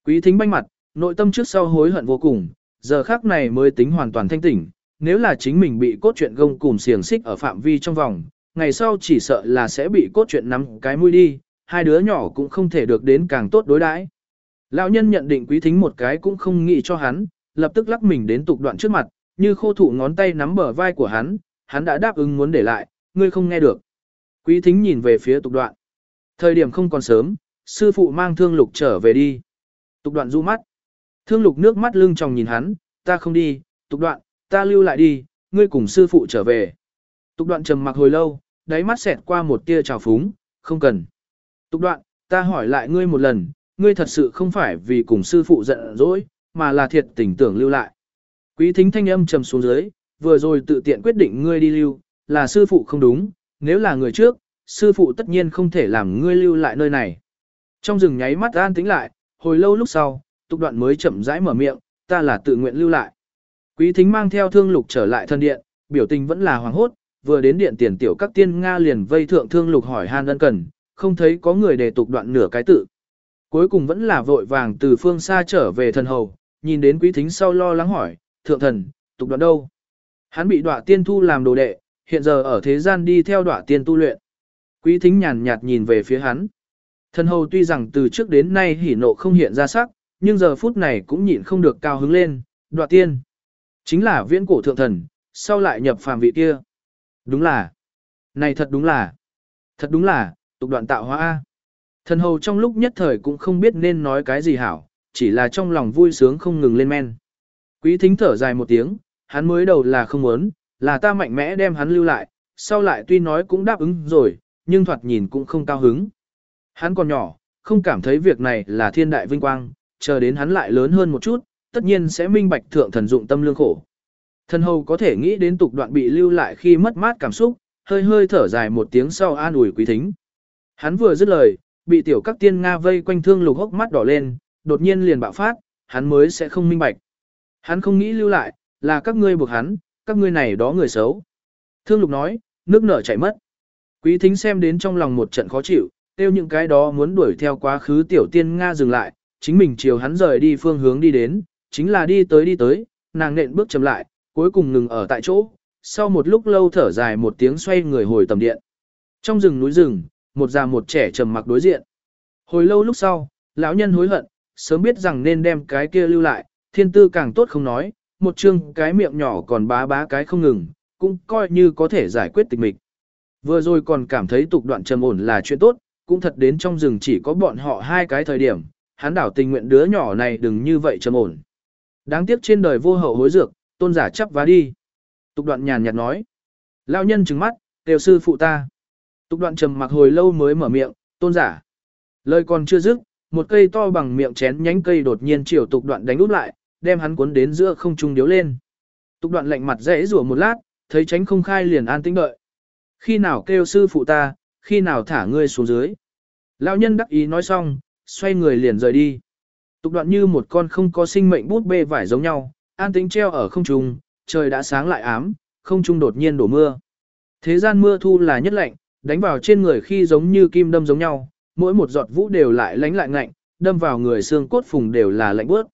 Speaker 1: Quý thính banh mặt, nội tâm trước sau hối hận vô cùng, giờ khác này mới tính hoàn toàn thanh tỉnh, nếu là chính mình bị cốt truyện gông cùng xiềng xích ở phạm vi trong vòng, ngày sau chỉ sợ là sẽ bị cốt truyện nắm cái mũi đi, hai đứa nhỏ cũng không thể được đến càng tốt đối đãi. Lão nhân nhận định quý thính một cái cũng không nghĩ cho hắn, lập tức lắc mình đến tục đoạn trước mặt, như khô thụ ngón tay nắm bờ vai của hắn, hắn đã đáp ứng muốn để lại, ngươi không nghe được. Quý thính nhìn về phía tục đoạn. Thời điểm không còn sớm, sư phụ mang thương lục trở về đi. Tục đoạn du mắt. Thương lục nước mắt lưng tròng nhìn hắn, ta không đi, tục đoạn, ta lưu lại đi, ngươi cùng sư phụ trở về. Tục đoạn trầm mặc hồi lâu, đáy mắt xẹt qua một tia trào phúng, không cần. Tục đoạn, ta hỏi lại ngươi một lần, ngươi thật sự không phải vì cùng sư phụ giận dỗi, mà là thiệt tình tưởng lưu lại. Quý thính thanh âm trầm xuống dưới, vừa rồi tự tiện quyết định ngươi đi lưu, là sư phụ không đúng, nếu là người trước, sư phụ tất nhiên không thể làm ngươi lưu lại nơi này. Trong rừng nháy mắt an tĩnh lại, hồi lâu lúc sau, tục đoạn mới chậm rãi mở miệng, ta là tự nguyện lưu lại. Quý thính mang theo thương lục trở lại thân điện, biểu tình vẫn là hoàng hốt, vừa đến điện tiền tiểu các tiên Nga liền vây thượng thương lục hỏi han ân cần, không thấy có người đề tục đoạn nửa cái tự. Cuối cùng vẫn là vội vàng từ phương xa trở về thần hầu, nhìn đến quý thính sau lo lắng hỏi, thượng thần, tục đoạn đâu? Hắn bị đọa tiên thu làm đồ đệ, hiện giờ ở thế gian đi theo đọa tiên tu luyện. Quý thính nhàn nhạt nhìn về phía hắn. Thần hầu tuy rằng từ trước đến nay hỉ nộ không hiện ra sắc, nhưng giờ phút này cũng nhịn không được cao hứng lên, đoạt tiên. Chính là viễn cổ thượng thần, sau lại nhập phàm vị kia. Đúng là. Này thật đúng là. Thật đúng là, tục đoạn tạo hóa A. Thần hầu trong lúc nhất thời cũng không biết nên nói cái gì hảo, chỉ là trong lòng vui sướng không ngừng lên men. Quý thính thở dài một tiếng, hắn mới đầu là không muốn, là ta mạnh mẽ đem hắn lưu lại, sau lại tuy nói cũng đáp ứng rồi, nhưng thoạt nhìn cũng không cao hứng. Hắn còn nhỏ, không cảm thấy việc này là thiên đại vinh quang, chờ đến hắn lại lớn hơn một chút, tất nhiên sẽ minh bạch thượng thần dụng tâm lương khổ. Thần hầu có thể nghĩ đến tục đoạn bị lưu lại khi mất mát cảm xúc, hơi hơi thở dài một tiếng sau an ủi quý thính. Hắn vừa dứt lời, bị tiểu các tiên Nga vây quanh thương lục hốc mắt đỏ lên, đột nhiên liền bạo phát, hắn mới sẽ không minh bạch. Hắn không nghĩ lưu lại, là các ngươi buộc hắn, các ngươi này đó người xấu. Thương lục nói, nước nở chảy mất. Quý thính xem đến trong lòng một trận khó chịu, tiêu những cái đó muốn đuổi theo quá khứ tiểu tiên Nga dừng lại, chính mình chiều hắn rời đi phương hướng đi đến, chính là đi tới đi tới, nàng nện bước chậm lại, cuối cùng ngừng ở tại chỗ, sau một lúc lâu thở dài một tiếng xoay người hồi tầm điện. Trong rừng núi rừng, một già một trẻ trầm mặc đối diện. Hồi lâu lúc sau, lão nhân hối hận, sớm biết rằng nên đem cái kia lưu lại, thiên tư càng tốt không nói, một chương cái miệng nhỏ còn bá bá cái không ngừng, cũng coi như có thể giải quyết tịch mịch. Vừa rồi còn cảm thấy tục đoạn trầm ổn là chuyện tốt, cũng thật đến trong rừng chỉ có bọn họ hai cái thời điểm, hắn đảo tình nguyện đứa nhỏ này đừng như vậy trầm ổn. Đáng tiếc trên đời vô hậu hối dược, tôn giả chấp vá đi. Tục đoạn nhàn nhạt nói. Lao nhân trừng mắt, đều sư phụ ta. Tục đoạn trầm mặc hồi lâu mới mở miệng, tôn giả. Lời còn chưa dứt, một cây to bằng miệng chén nhánh cây đột nhiên chiều tục đoạn đánh úp lại, đem hắn cuốn đến giữa không trung điếu lên. Tục đoạn lạnh mặt dễ rủa một lát, thấy tránh không khai liền an tĩnh đợi. Khi nào kêu sư phụ ta, khi nào thả ngươi xuống dưới. Lão nhân đắc ý nói xong, xoay người liền rời đi. Tục đoạn như một con không có sinh mệnh bút bê vải giống nhau, an tĩnh treo ở không trung, trời đã sáng lại ám, không trung đột nhiên đổ mưa. Thế gian mưa thu là nhất lạnh, đánh vào trên người khi giống như kim đâm giống nhau, mỗi một giọt vũ đều lại lánh lại ngạnh, đâm vào người xương cốt phùng đều là lạnh bước.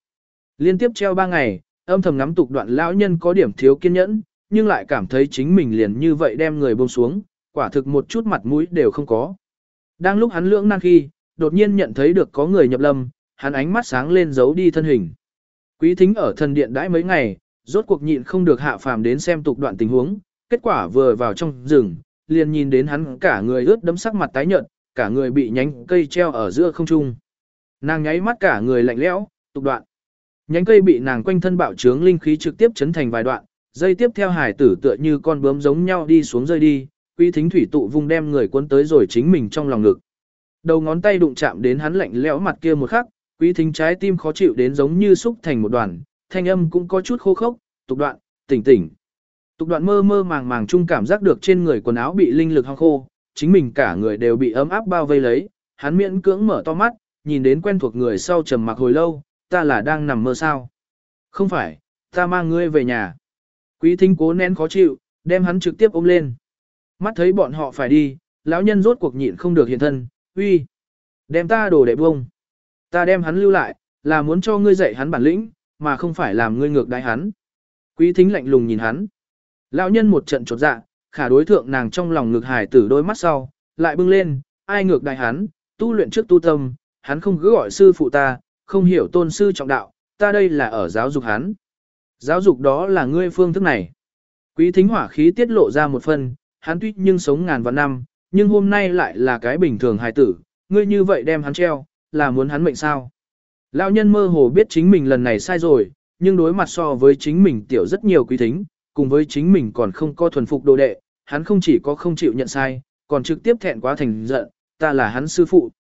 Speaker 1: Liên tiếp treo ba ngày, âm thầm ngắm tục đoạn lão nhân có điểm thiếu kiên nhẫn, nhưng lại cảm thấy chính mình liền như vậy đem người buông xuống, quả thực một chút mặt mũi đều không có. Đang lúc hắn lưỡng nan khi, đột nhiên nhận thấy được có người nhập lâm, hắn ánh mắt sáng lên giấu đi thân hình. Quý thính ở thần điện đãi mấy ngày, rốt cuộc nhịn không được hạ phàm đến xem tục đoạn tình huống, kết quả vừa vào trong rừng, liền nhìn đến hắn cả người ướt đấm sắc mặt tái nhợt, cả người bị nhánh cây treo ở giữa không trung. Nàng nháy mắt cả người lạnh lẽo, tục đoạn. Nhánh cây bị nàng quanh thân bạo trướng linh khí trực tiếp chấn thành vài đoạn, dây tiếp theo hải tử tựa như con bướm giống nhau đi xuống rơi đi, quý thính thủy tụ vung đem người cuốn tới rồi chính mình trong lòng ngực. Đầu ngón tay đụng chạm đến hắn lạnh lẽo mặt kia một khắc, quý thính trái tim khó chịu đến giống như xúc thành một đoàn, thanh âm cũng có chút khô khốc, tục đoạn, tỉnh tỉnh. Tục đoạn mơ mơ màng màng chung cảm giác được trên người quần áo bị linh lực hong khô, chính mình cả người đều bị ấm áp bao vây lấy, hắn miễn cưỡng mở to mắt, nhìn đến quen thuộc người sau trầm mặc hồi lâu, ta là đang nằm mơ sao. Không phải, ta mang ngươi về nhà. Quý thính cố nén khó chịu, đem hắn trực tiếp ôm lên. Mắt thấy bọn họ phải đi, lão nhân rốt cuộc nhịn không được hiện thân, uy, đem ta đồ đệ bông. Ta đem hắn lưu lại, là muốn cho ngươi dạy hắn bản lĩnh, mà không phải làm ngươi ngược đái hắn. Quý thính lạnh lùng nhìn hắn. Lão nhân một trận chột dạ, khả đối thượng nàng trong lòng ngược hải tử đôi mắt sau, lại bưng lên, ai ngược đại hắn, tu luyện trước tu tâm, hắn không cứ gọi sư phụ ta, không hiểu tôn sư trọng đạo, ta đây là ở giáo dục hắn. Giáo dục đó là ngươi phương thức này. Quý thính hỏa khí tiết lộ ra một phần, hắn tuy nhưng sống ngàn vạn năm, nhưng hôm nay lại là cái bình thường hài tử, ngươi như vậy đem hắn treo, là muốn hắn mệnh sao. Lão nhân mơ hồ biết chính mình lần này sai rồi, nhưng đối mặt so với chính mình tiểu rất nhiều quý thính, cùng với chính mình còn không có thuần phục đồ đệ, hắn không chỉ có không chịu nhận sai, còn trực tiếp thẹn quá thành giận, ta là hắn sư phụ.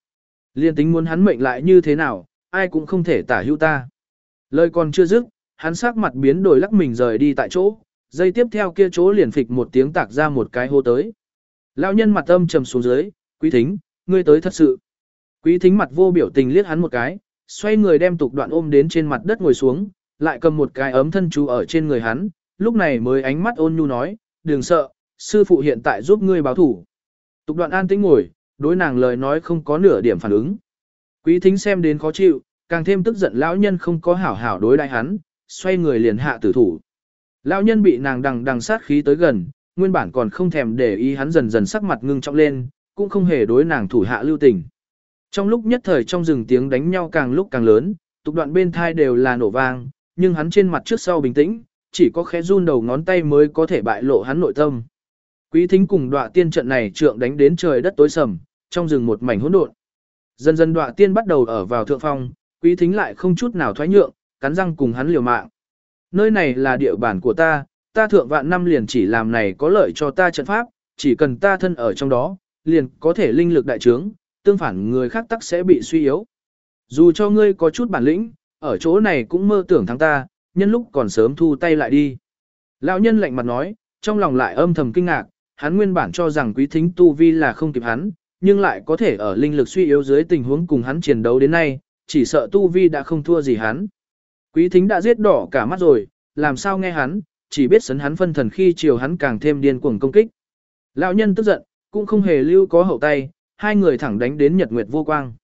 Speaker 1: Liên tính muốn hắn mệnh lại như thế nào, ai cũng không thể tả hữu ta. Lời còn chưa dứt, hắn sắc mặt biến đổi lắc mình rời đi tại chỗ, dây tiếp theo kia chỗ liền phịch một tiếng tạc ra một cái hô tới. Lão nhân mặt âm trầm xuống dưới, quý thính, ngươi tới thật sự. Quý thính mặt vô biểu tình liếc hắn một cái, xoay người đem tục đoạn ôm đến trên mặt đất ngồi xuống, lại cầm một cái ấm thân chú ở trên người hắn, lúc này mới ánh mắt ôn nhu nói, đừng sợ, sư phụ hiện tại giúp ngươi báo thủ. Tục đoạn an tĩnh ngồi, đối nàng lời nói không có nửa điểm phản ứng. Quý thính xem đến khó chịu, càng thêm tức giận lão nhân không có hảo hảo đối đại hắn, xoay người liền hạ tử thủ. Lão nhân bị nàng đằng đằng sát khí tới gần, nguyên bản còn không thèm để ý hắn dần dần sắc mặt ngưng trọng lên, cũng không hề đối nàng thủ hạ lưu tình. Trong lúc nhất thời trong rừng tiếng đánh nhau càng lúc càng lớn, tục đoạn bên thai đều là nổ vang, nhưng hắn trên mặt trước sau bình tĩnh, chỉ có khẽ run đầu ngón tay mới có thể bại lộ hắn nội tâm. Quý thính cùng đọa tiên trận này trượng đánh đến trời đất tối sầm, trong rừng một mảnh hỗn độn. Dần dần đọa tiên bắt đầu ở vào thượng phong, quý thính lại không chút nào thoái nhượng, cắn răng cùng hắn liều mạng. Nơi này là địa bàn của ta, ta thượng vạn năm liền chỉ làm này có lợi cho ta trận pháp, chỉ cần ta thân ở trong đó, liền có thể linh lực đại trướng, tương phản người khác tắc sẽ bị suy yếu. Dù cho ngươi có chút bản lĩnh, ở chỗ này cũng mơ tưởng thắng ta, nhân lúc còn sớm thu tay lại đi. Lão nhân lạnh mặt nói, trong lòng lại âm thầm kinh ngạc, hắn nguyên bản cho rằng quý thính tu vi là không kịp hắn, nhưng lại có thể ở linh lực suy yếu dưới tình huống cùng hắn chiến đấu đến nay, chỉ sợ tu vi đã không thua gì hắn. Quý thính đã giết đỏ cả mắt rồi, làm sao nghe hắn, chỉ biết sấn hắn phân thần khi chiều hắn càng thêm điên cuồng công kích. Lão nhân tức giận, cũng không hề lưu có hậu tay, hai người thẳng đánh đến nhật nguyệt vô quang.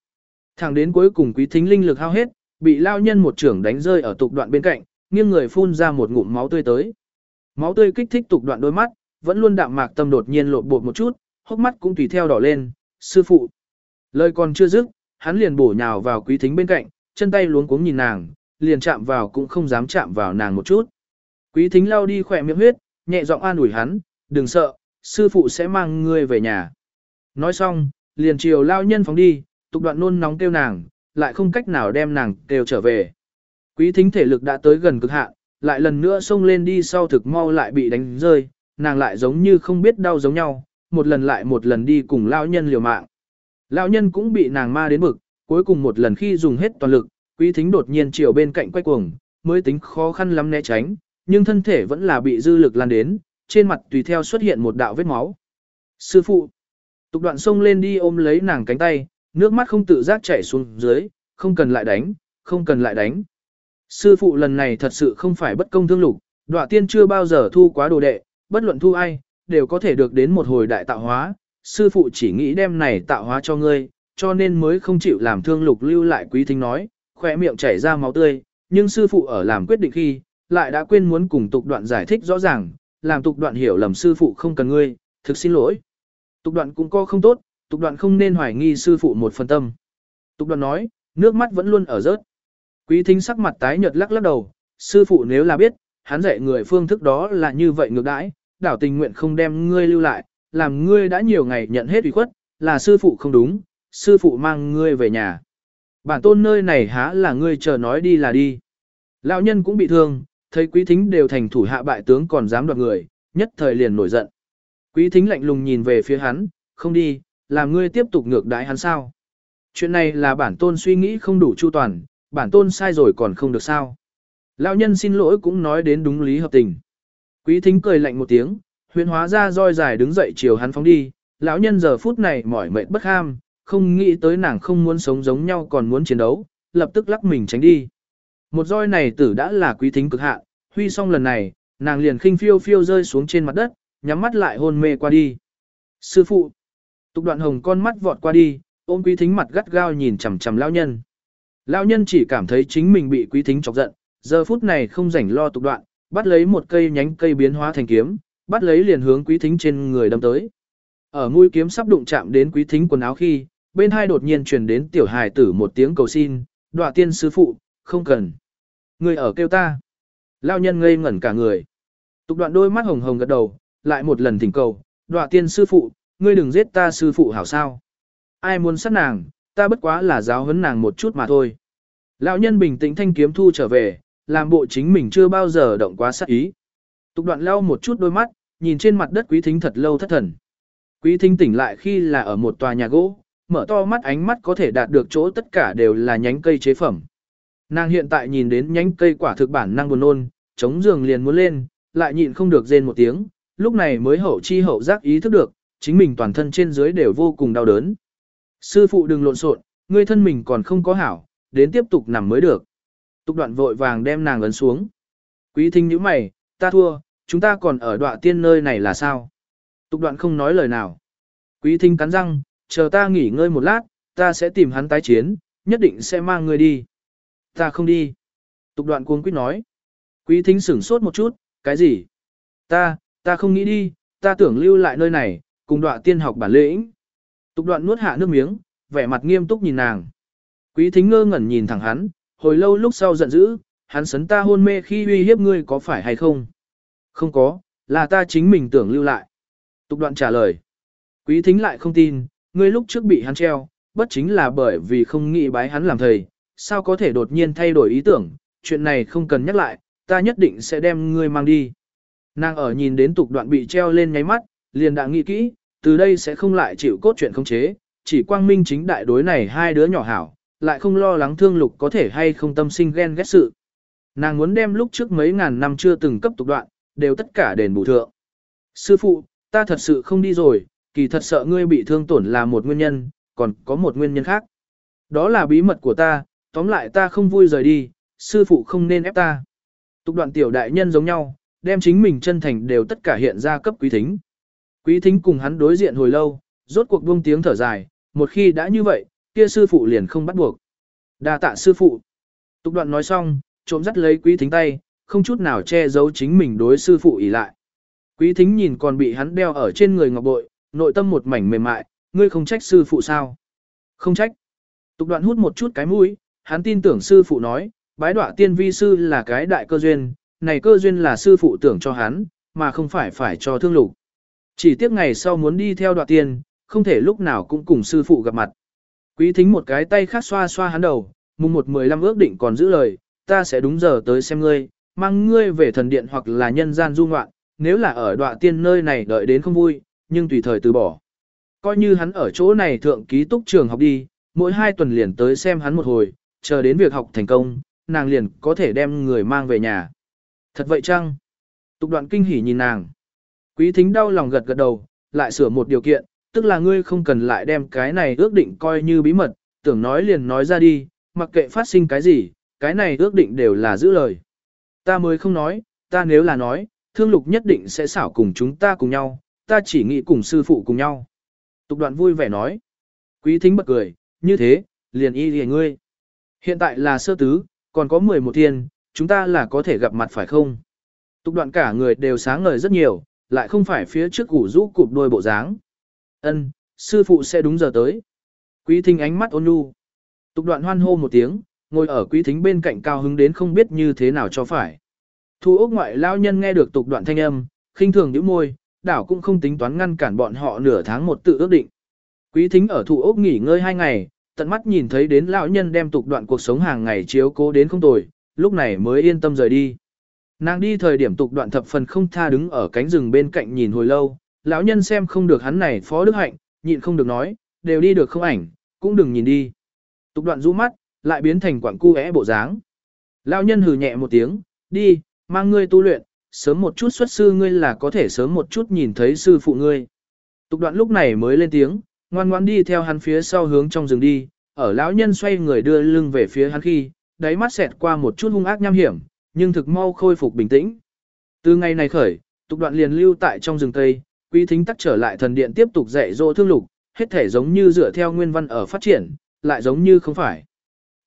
Speaker 1: Thẳng đến cuối cùng quý thính linh lực hao hết, bị lão nhân một trưởng đánh rơi ở tục đoạn bên cạnh, nghiêng người phun ra một ngụm máu tươi tới. Máu tươi kích thích tục đoạn đôi mắt, vẫn luôn đạm mạc tâm đột nhiên lộn bột một chút, hốc mắt cũng tùy theo đỏ lên, sư phụ. Lời còn chưa dứt, hắn liền bổ nhào vào quý thính bên cạnh, chân tay luống cuống nhìn nàng, liền chạm vào cũng không dám chạm vào nàng một chút. Quý thính lao đi khỏe miệng huyết, nhẹ giọng an ủi hắn, đừng sợ, sư phụ sẽ mang ngươi về nhà. Nói xong, liền chiều lao nhân phóng đi, tục đoạn nôn nóng kêu nàng, lại không cách nào đem nàng kêu trở về. Quý thính thể lực đã tới gần cực hạn, lại lần nữa xông lên đi sau thực mau lại bị đánh rơi, nàng lại giống như không biết đau giống nhau, một lần lại một lần đi cùng lao nhân liều mạng. Lão nhân cũng bị nàng ma đến bực, cuối cùng một lần khi dùng hết toàn lực, quý thính đột nhiên chiều bên cạnh quay cuồng, mới tính khó khăn lắm né tránh, nhưng thân thể vẫn là bị dư lực lan đến, trên mặt tùy theo xuất hiện một đạo vết máu. Sư phụ, tục đoạn sông lên đi ôm lấy nàng cánh tay, nước mắt không tự giác chảy xuống dưới, không cần lại đánh, không cần lại đánh. Sư phụ lần này thật sự không phải bất công thương lục, đọa tiên chưa bao giờ thu quá đồ đệ, bất luận thu ai, đều có thể được đến một hồi đại tạo hóa. Sư phụ chỉ nghĩ đem này tạo hóa cho ngươi, cho nên mới không chịu làm thương lục lưu lại quý thính nói, khỏe miệng chảy ra máu tươi, nhưng sư phụ ở làm quyết định khi, lại đã quên muốn cùng tục đoạn giải thích rõ ràng, làm tục đoạn hiểu lầm sư phụ không cần ngươi, thực xin lỗi. Tục đoạn cũng co không tốt, tục đoạn không nên hoài nghi sư phụ một phần tâm. Tục đoạn nói, nước mắt vẫn luôn ở rớt. Quý thính sắc mặt tái nhợt lắc lắc đầu, sư phụ nếu là biết, hắn dạy người phương thức đó là như vậy ngược đãi, đảo tình nguyện không đem ngươi lưu lại, làm ngươi đã nhiều ngày nhận hết ủy khuất, là sư phụ không đúng, sư phụ mang ngươi về nhà. Bản tôn nơi này há là ngươi chờ nói đi là đi. Lão nhân cũng bị thương, thấy quý thính đều thành thủ hạ bại tướng còn dám đoạt người, nhất thời liền nổi giận. Quý thính lạnh lùng nhìn về phía hắn, không đi, làm ngươi tiếp tục ngược đãi hắn sao. Chuyện này là bản tôn suy nghĩ không đủ chu toàn, bản tôn sai rồi còn không được sao. Lão nhân xin lỗi cũng nói đến đúng lý hợp tình. Quý thính cười lạnh một tiếng, huyền hóa ra roi dài đứng dậy chiều hắn phóng đi, lão nhân giờ phút này mỏi mệt bất ham, không nghĩ tới nàng không muốn sống giống nhau còn muốn chiến đấu, lập tức lắc mình tránh đi. Một roi này tử đã là quý thính cực hạ, huy xong lần này, nàng liền khinh phiêu phiêu rơi xuống trên mặt đất, nhắm mắt lại hôn mê qua đi. Sư phụ, tục đoạn hồng con mắt vọt qua đi, ôm quý thính mặt gắt gao nhìn chằm chằm lão nhân. Lão nhân chỉ cảm thấy chính mình bị quý thính chọc giận, giờ phút này không rảnh lo tục đoạn, bắt lấy một cây nhánh cây biến hóa thành kiếm, bắt lấy liền hướng quý thính trên người đâm tới. Ở mũi kiếm sắp đụng chạm đến quý thính quần áo khi, bên hai đột nhiên truyền đến tiểu hài tử một tiếng cầu xin, đọa tiên sư phụ, không cần. Người ở kêu ta. Lao nhân ngây ngẩn cả người. Tục đoạn đôi mắt hồng hồng gật đầu, lại một lần thỉnh cầu, đọa tiên sư phụ, ngươi đừng giết ta sư phụ hảo sao. Ai muốn sát nàng, ta bất quá là giáo huấn nàng một chút mà thôi. Lão nhân bình tĩnh thanh kiếm thu trở về, làm bộ chính mình chưa bao giờ động quá sát ý. Tục đoạn lau một chút đôi mắt, nhìn trên mặt đất quý thính thật lâu thất thần. Quý thính tỉnh lại khi là ở một tòa nhà gỗ, mở to mắt ánh mắt có thể đạt được chỗ tất cả đều là nhánh cây chế phẩm. Nàng hiện tại nhìn đến nhánh cây quả thực bản năng buồn nôn, chống giường liền muốn lên, lại nhịn không được rên một tiếng, lúc này mới hậu chi hậu giác ý thức được, chính mình toàn thân trên dưới đều vô cùng đau đớn. Sư phụ đừng lộn xộn, ngươi thân mình còn không có hảo, đến tiếp tục nằm mới được. Tục đoạn vội vàng đem nàng ấn xuống. Quý thính như mày, ta thua, chúng ta còn ở đoạn tiên nơi này là sao? Tục đoạn không nói lời nào. Quý thính cắn răng, chờ ta nghỉ ngơi một lát, ta sẽ tìm hắn tái chiến, nhất định sẽ mang ngươi đi. Ta không đi. Tục đoạn cuống quyết nói. Quý thính sửng sốt một chút, cái gì? Ta, ta không nghĩ đi, ta tưởng lưu lại nơi này, cùng đoạn tiên học bản lĩnh. Tục đoạn nuốt hạ nước miếng, vẻ mặt nghiêm túc nhìn nàng. Quý thính ngơ ngẩn nhìn thẳng hắn, hồi lâu lúc sau giận dữ, hắn sấn ta hôn mê khi uy hiếp ngươi có phải hay không? Không có, là ta chính mình tưởng lưu lại. Tục đoạn trả lời. Quý thính lại không tin, ngươi lúc trước bị hắn treo, bất chính là bởi vì không nghĩ bái hắn làm thầy, sao có thể đột nhiên thay đổi ý tưởng, chuyện này không cần nhắc lại, ta nhất định sẽ đem ngươi mang đi. Nàng ở nhìn đến tục đoạn bị treo lên nháy mắt, liền đã nghĩ kỹ, từ đây sẽ không lại chịu cốt chuyện không chế, chỉ quang minh chính đại đối này hai đứa nhỏ hảo, lại không lo lắng thương lục có thể hay không tâm sinh ghen ghét sự. Nàng muốn đem lúc trước mấy ngàn năm chưa từng cấp tục đoạn, đều tất cả đền bù thượng. Sư phụ, ta thật sự không đi rồi, kỳ thật sợ ngươi bị thương tổn là một nguyên nhân, còn có một nguyên nhân khác. Đó là bí mật của ta, tóm lại ta không vui rời đi, sư phụ không nên ép ta. Tục đoạn tiểu đại nhân giống nhau, đem chính mình chân thành đều tất cả hiện ra cấp quý thính. Quý thính cùng hắn đối diện hồi lâu, rốt cuộc buông tiếng thở dài, một khi đã như vậy, kia sư phụ liền không bắt buộc. đa tạ sư phụ. Tục đoạn nói xong, trộm dắt lấy quý thính tay, không chút nào che giấu chính mình đối sư phụ ỉ lại. Quý thính nhìn còn bị hắn đeo ở trên người ngọc bội, nội tâm một mảnh mềm mại, ngươi không trách sư phụ sao? Không trách. Tục đoạn hút một chút cái mũi, hắn tin tưởng sư phụ nói, bái đọa tiên vi sư là cái đại cơ duyên, này cơ duyên là sư phụ tưởng cho hắn, mà không phải phải cho thương lục. Chỉ tiếc ngày sau muốn đi theo đoạn tiên, không thể lúc nào cũng cùng sư phụ gặp mặt. Quý thính một cái tay khác xoa xoa hắn đầu, mùng một mười lăm ước định còn giữ lời, ta sẽ đúng giờ tới xem ngươi, mang ngươi về thần điện hoặc là nhân gian du ngoạn, nếu là ở đoạn tiên nơi này đợi đến không vui, nhưng tùy thời từ bỏ. Coi như hắn ở chỗ này thượng ký túc trường học đi, mỗi hai tuần liền tới xem hắn một hồi, chờ đến việc học thành công, nàng liền có thể đem người mang về nhà. Thật vậy chăng? Tục đoạn kinh hỉ nhìn nàng. Quý thính đau lòng gật gật đầu, lại sửa một điều kiện, tức là ngươi không cần lại đem cái này ước định coi như bí mật, tưởng nói liền nói ra đi, mặc kệ phát sinh cái gì, cái này ước định đều là giữ lời. Ta mới không nói, ta nếu là nói, thương lục nhất định sẽ xảo cùng chúng ta cùng nhau, ta chỉ nghĩ cùng sư phụ cùng nhau. Tục đoạn vui vẻ nói. Quý thính bật cười, như thế, liền y liền ngươi. Hiện tại là sơ tứ, còn có 11 thiên, chúng ta là có thể gặp mặt phải không? Tục đoạn cả người đều sáng ngời rất nhiều, lại không phải phía trước củ rũ cụp đôi bộ dáng. Ân, sư phụ sẽ đúng giờ tới. Quý thính ánh mắt ôn nhu. Tục đoạn hoan hô một tiếng, ngồi ở quý thính bên cạnh cao hứng đến không biết như thế nào cho phải. Thu ốc ngoại lao nhân nghe được tục đoạn thanh âm, khinh thường nhíu môi, đảo cũng không tính toán ngăn cản bọn họ nửa tháng một tự ước định. Quý thính ở thủ ốc nghỉ ngơi hai ngày, tận mắt nhìn thấy đến lão nhân đem tục đoạn cuộc sống hàng ngày chiếu cố đến không tồi, lúc này mới yên tâm rời đi. Nàng đi thời điểm tục đoạn thập phần không tha đứng ở cánh rừng bên cạnh nhìn hồi lâu, lão nhân xem không được hắn này phó đức hạnh, nhịn không được nói, đều đi được không ảnh, cũng đừng nhìn đi. Tục đoạn rũ mắt, lại biến thành quảng cu é bộ dáng. Lão nhân hừ nhẹ một tiếng, đi, mang ngươi tu luyện, sớm một chút xuất sư ngươi là có thể sớm một chút nhìn thấy sư phụ ngươi. Tục đoạn lúc này mới lên tiếng, ngoan ngoãn đi theo hắn phía sau hướng trong rừng đi, ở lão nhân xoay người đưa lưng về phía hắn khi, đáy mắt xẹt qua một chút hung ác nham hiểm, nhưng thực mau khôi phục bình tĩnh. Từ ngày này khởi, tục đoạn liền lưu tại trong rừng Tây, quý thính tắc trở lại thần điện tiếp tục dạy dỗ thương lục, hết thể giống như dựa theo nguyên văn ở phát triển, lại giống như không phải.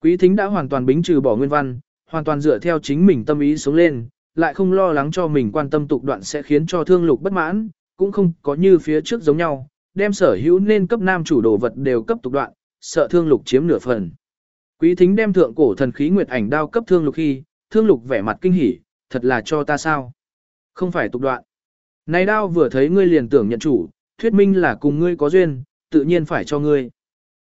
Speaker 1: Quý thính đã hoàn toàn bính trừ bỏ nguyên văn, hoàn toàn dựa theo chính mình tâm ý sống lên, lại không lo lắng cho mình quan tâm tục đoạn sẽ khiến cho thương lục bất mãn, cũng không có như phía trước giống nhau, đem sở hữu nên cấp nam chủ đồ vật đều cấp tục đoạn, sợ thương lục chiếm nửa phần. Quý thính đem thượng cổ thần khí nguyệt ảnh đao cấp thương lục khi, thương lục vẻ mặt kinh hỉ, thật là cho ta sao? Không phải tục đoạn. Này đao vừa thấy ngươi liền tưởng nhận chủ, thuyết minh là cùng ngươi có duyên, tự nhiên phải cho ngươi.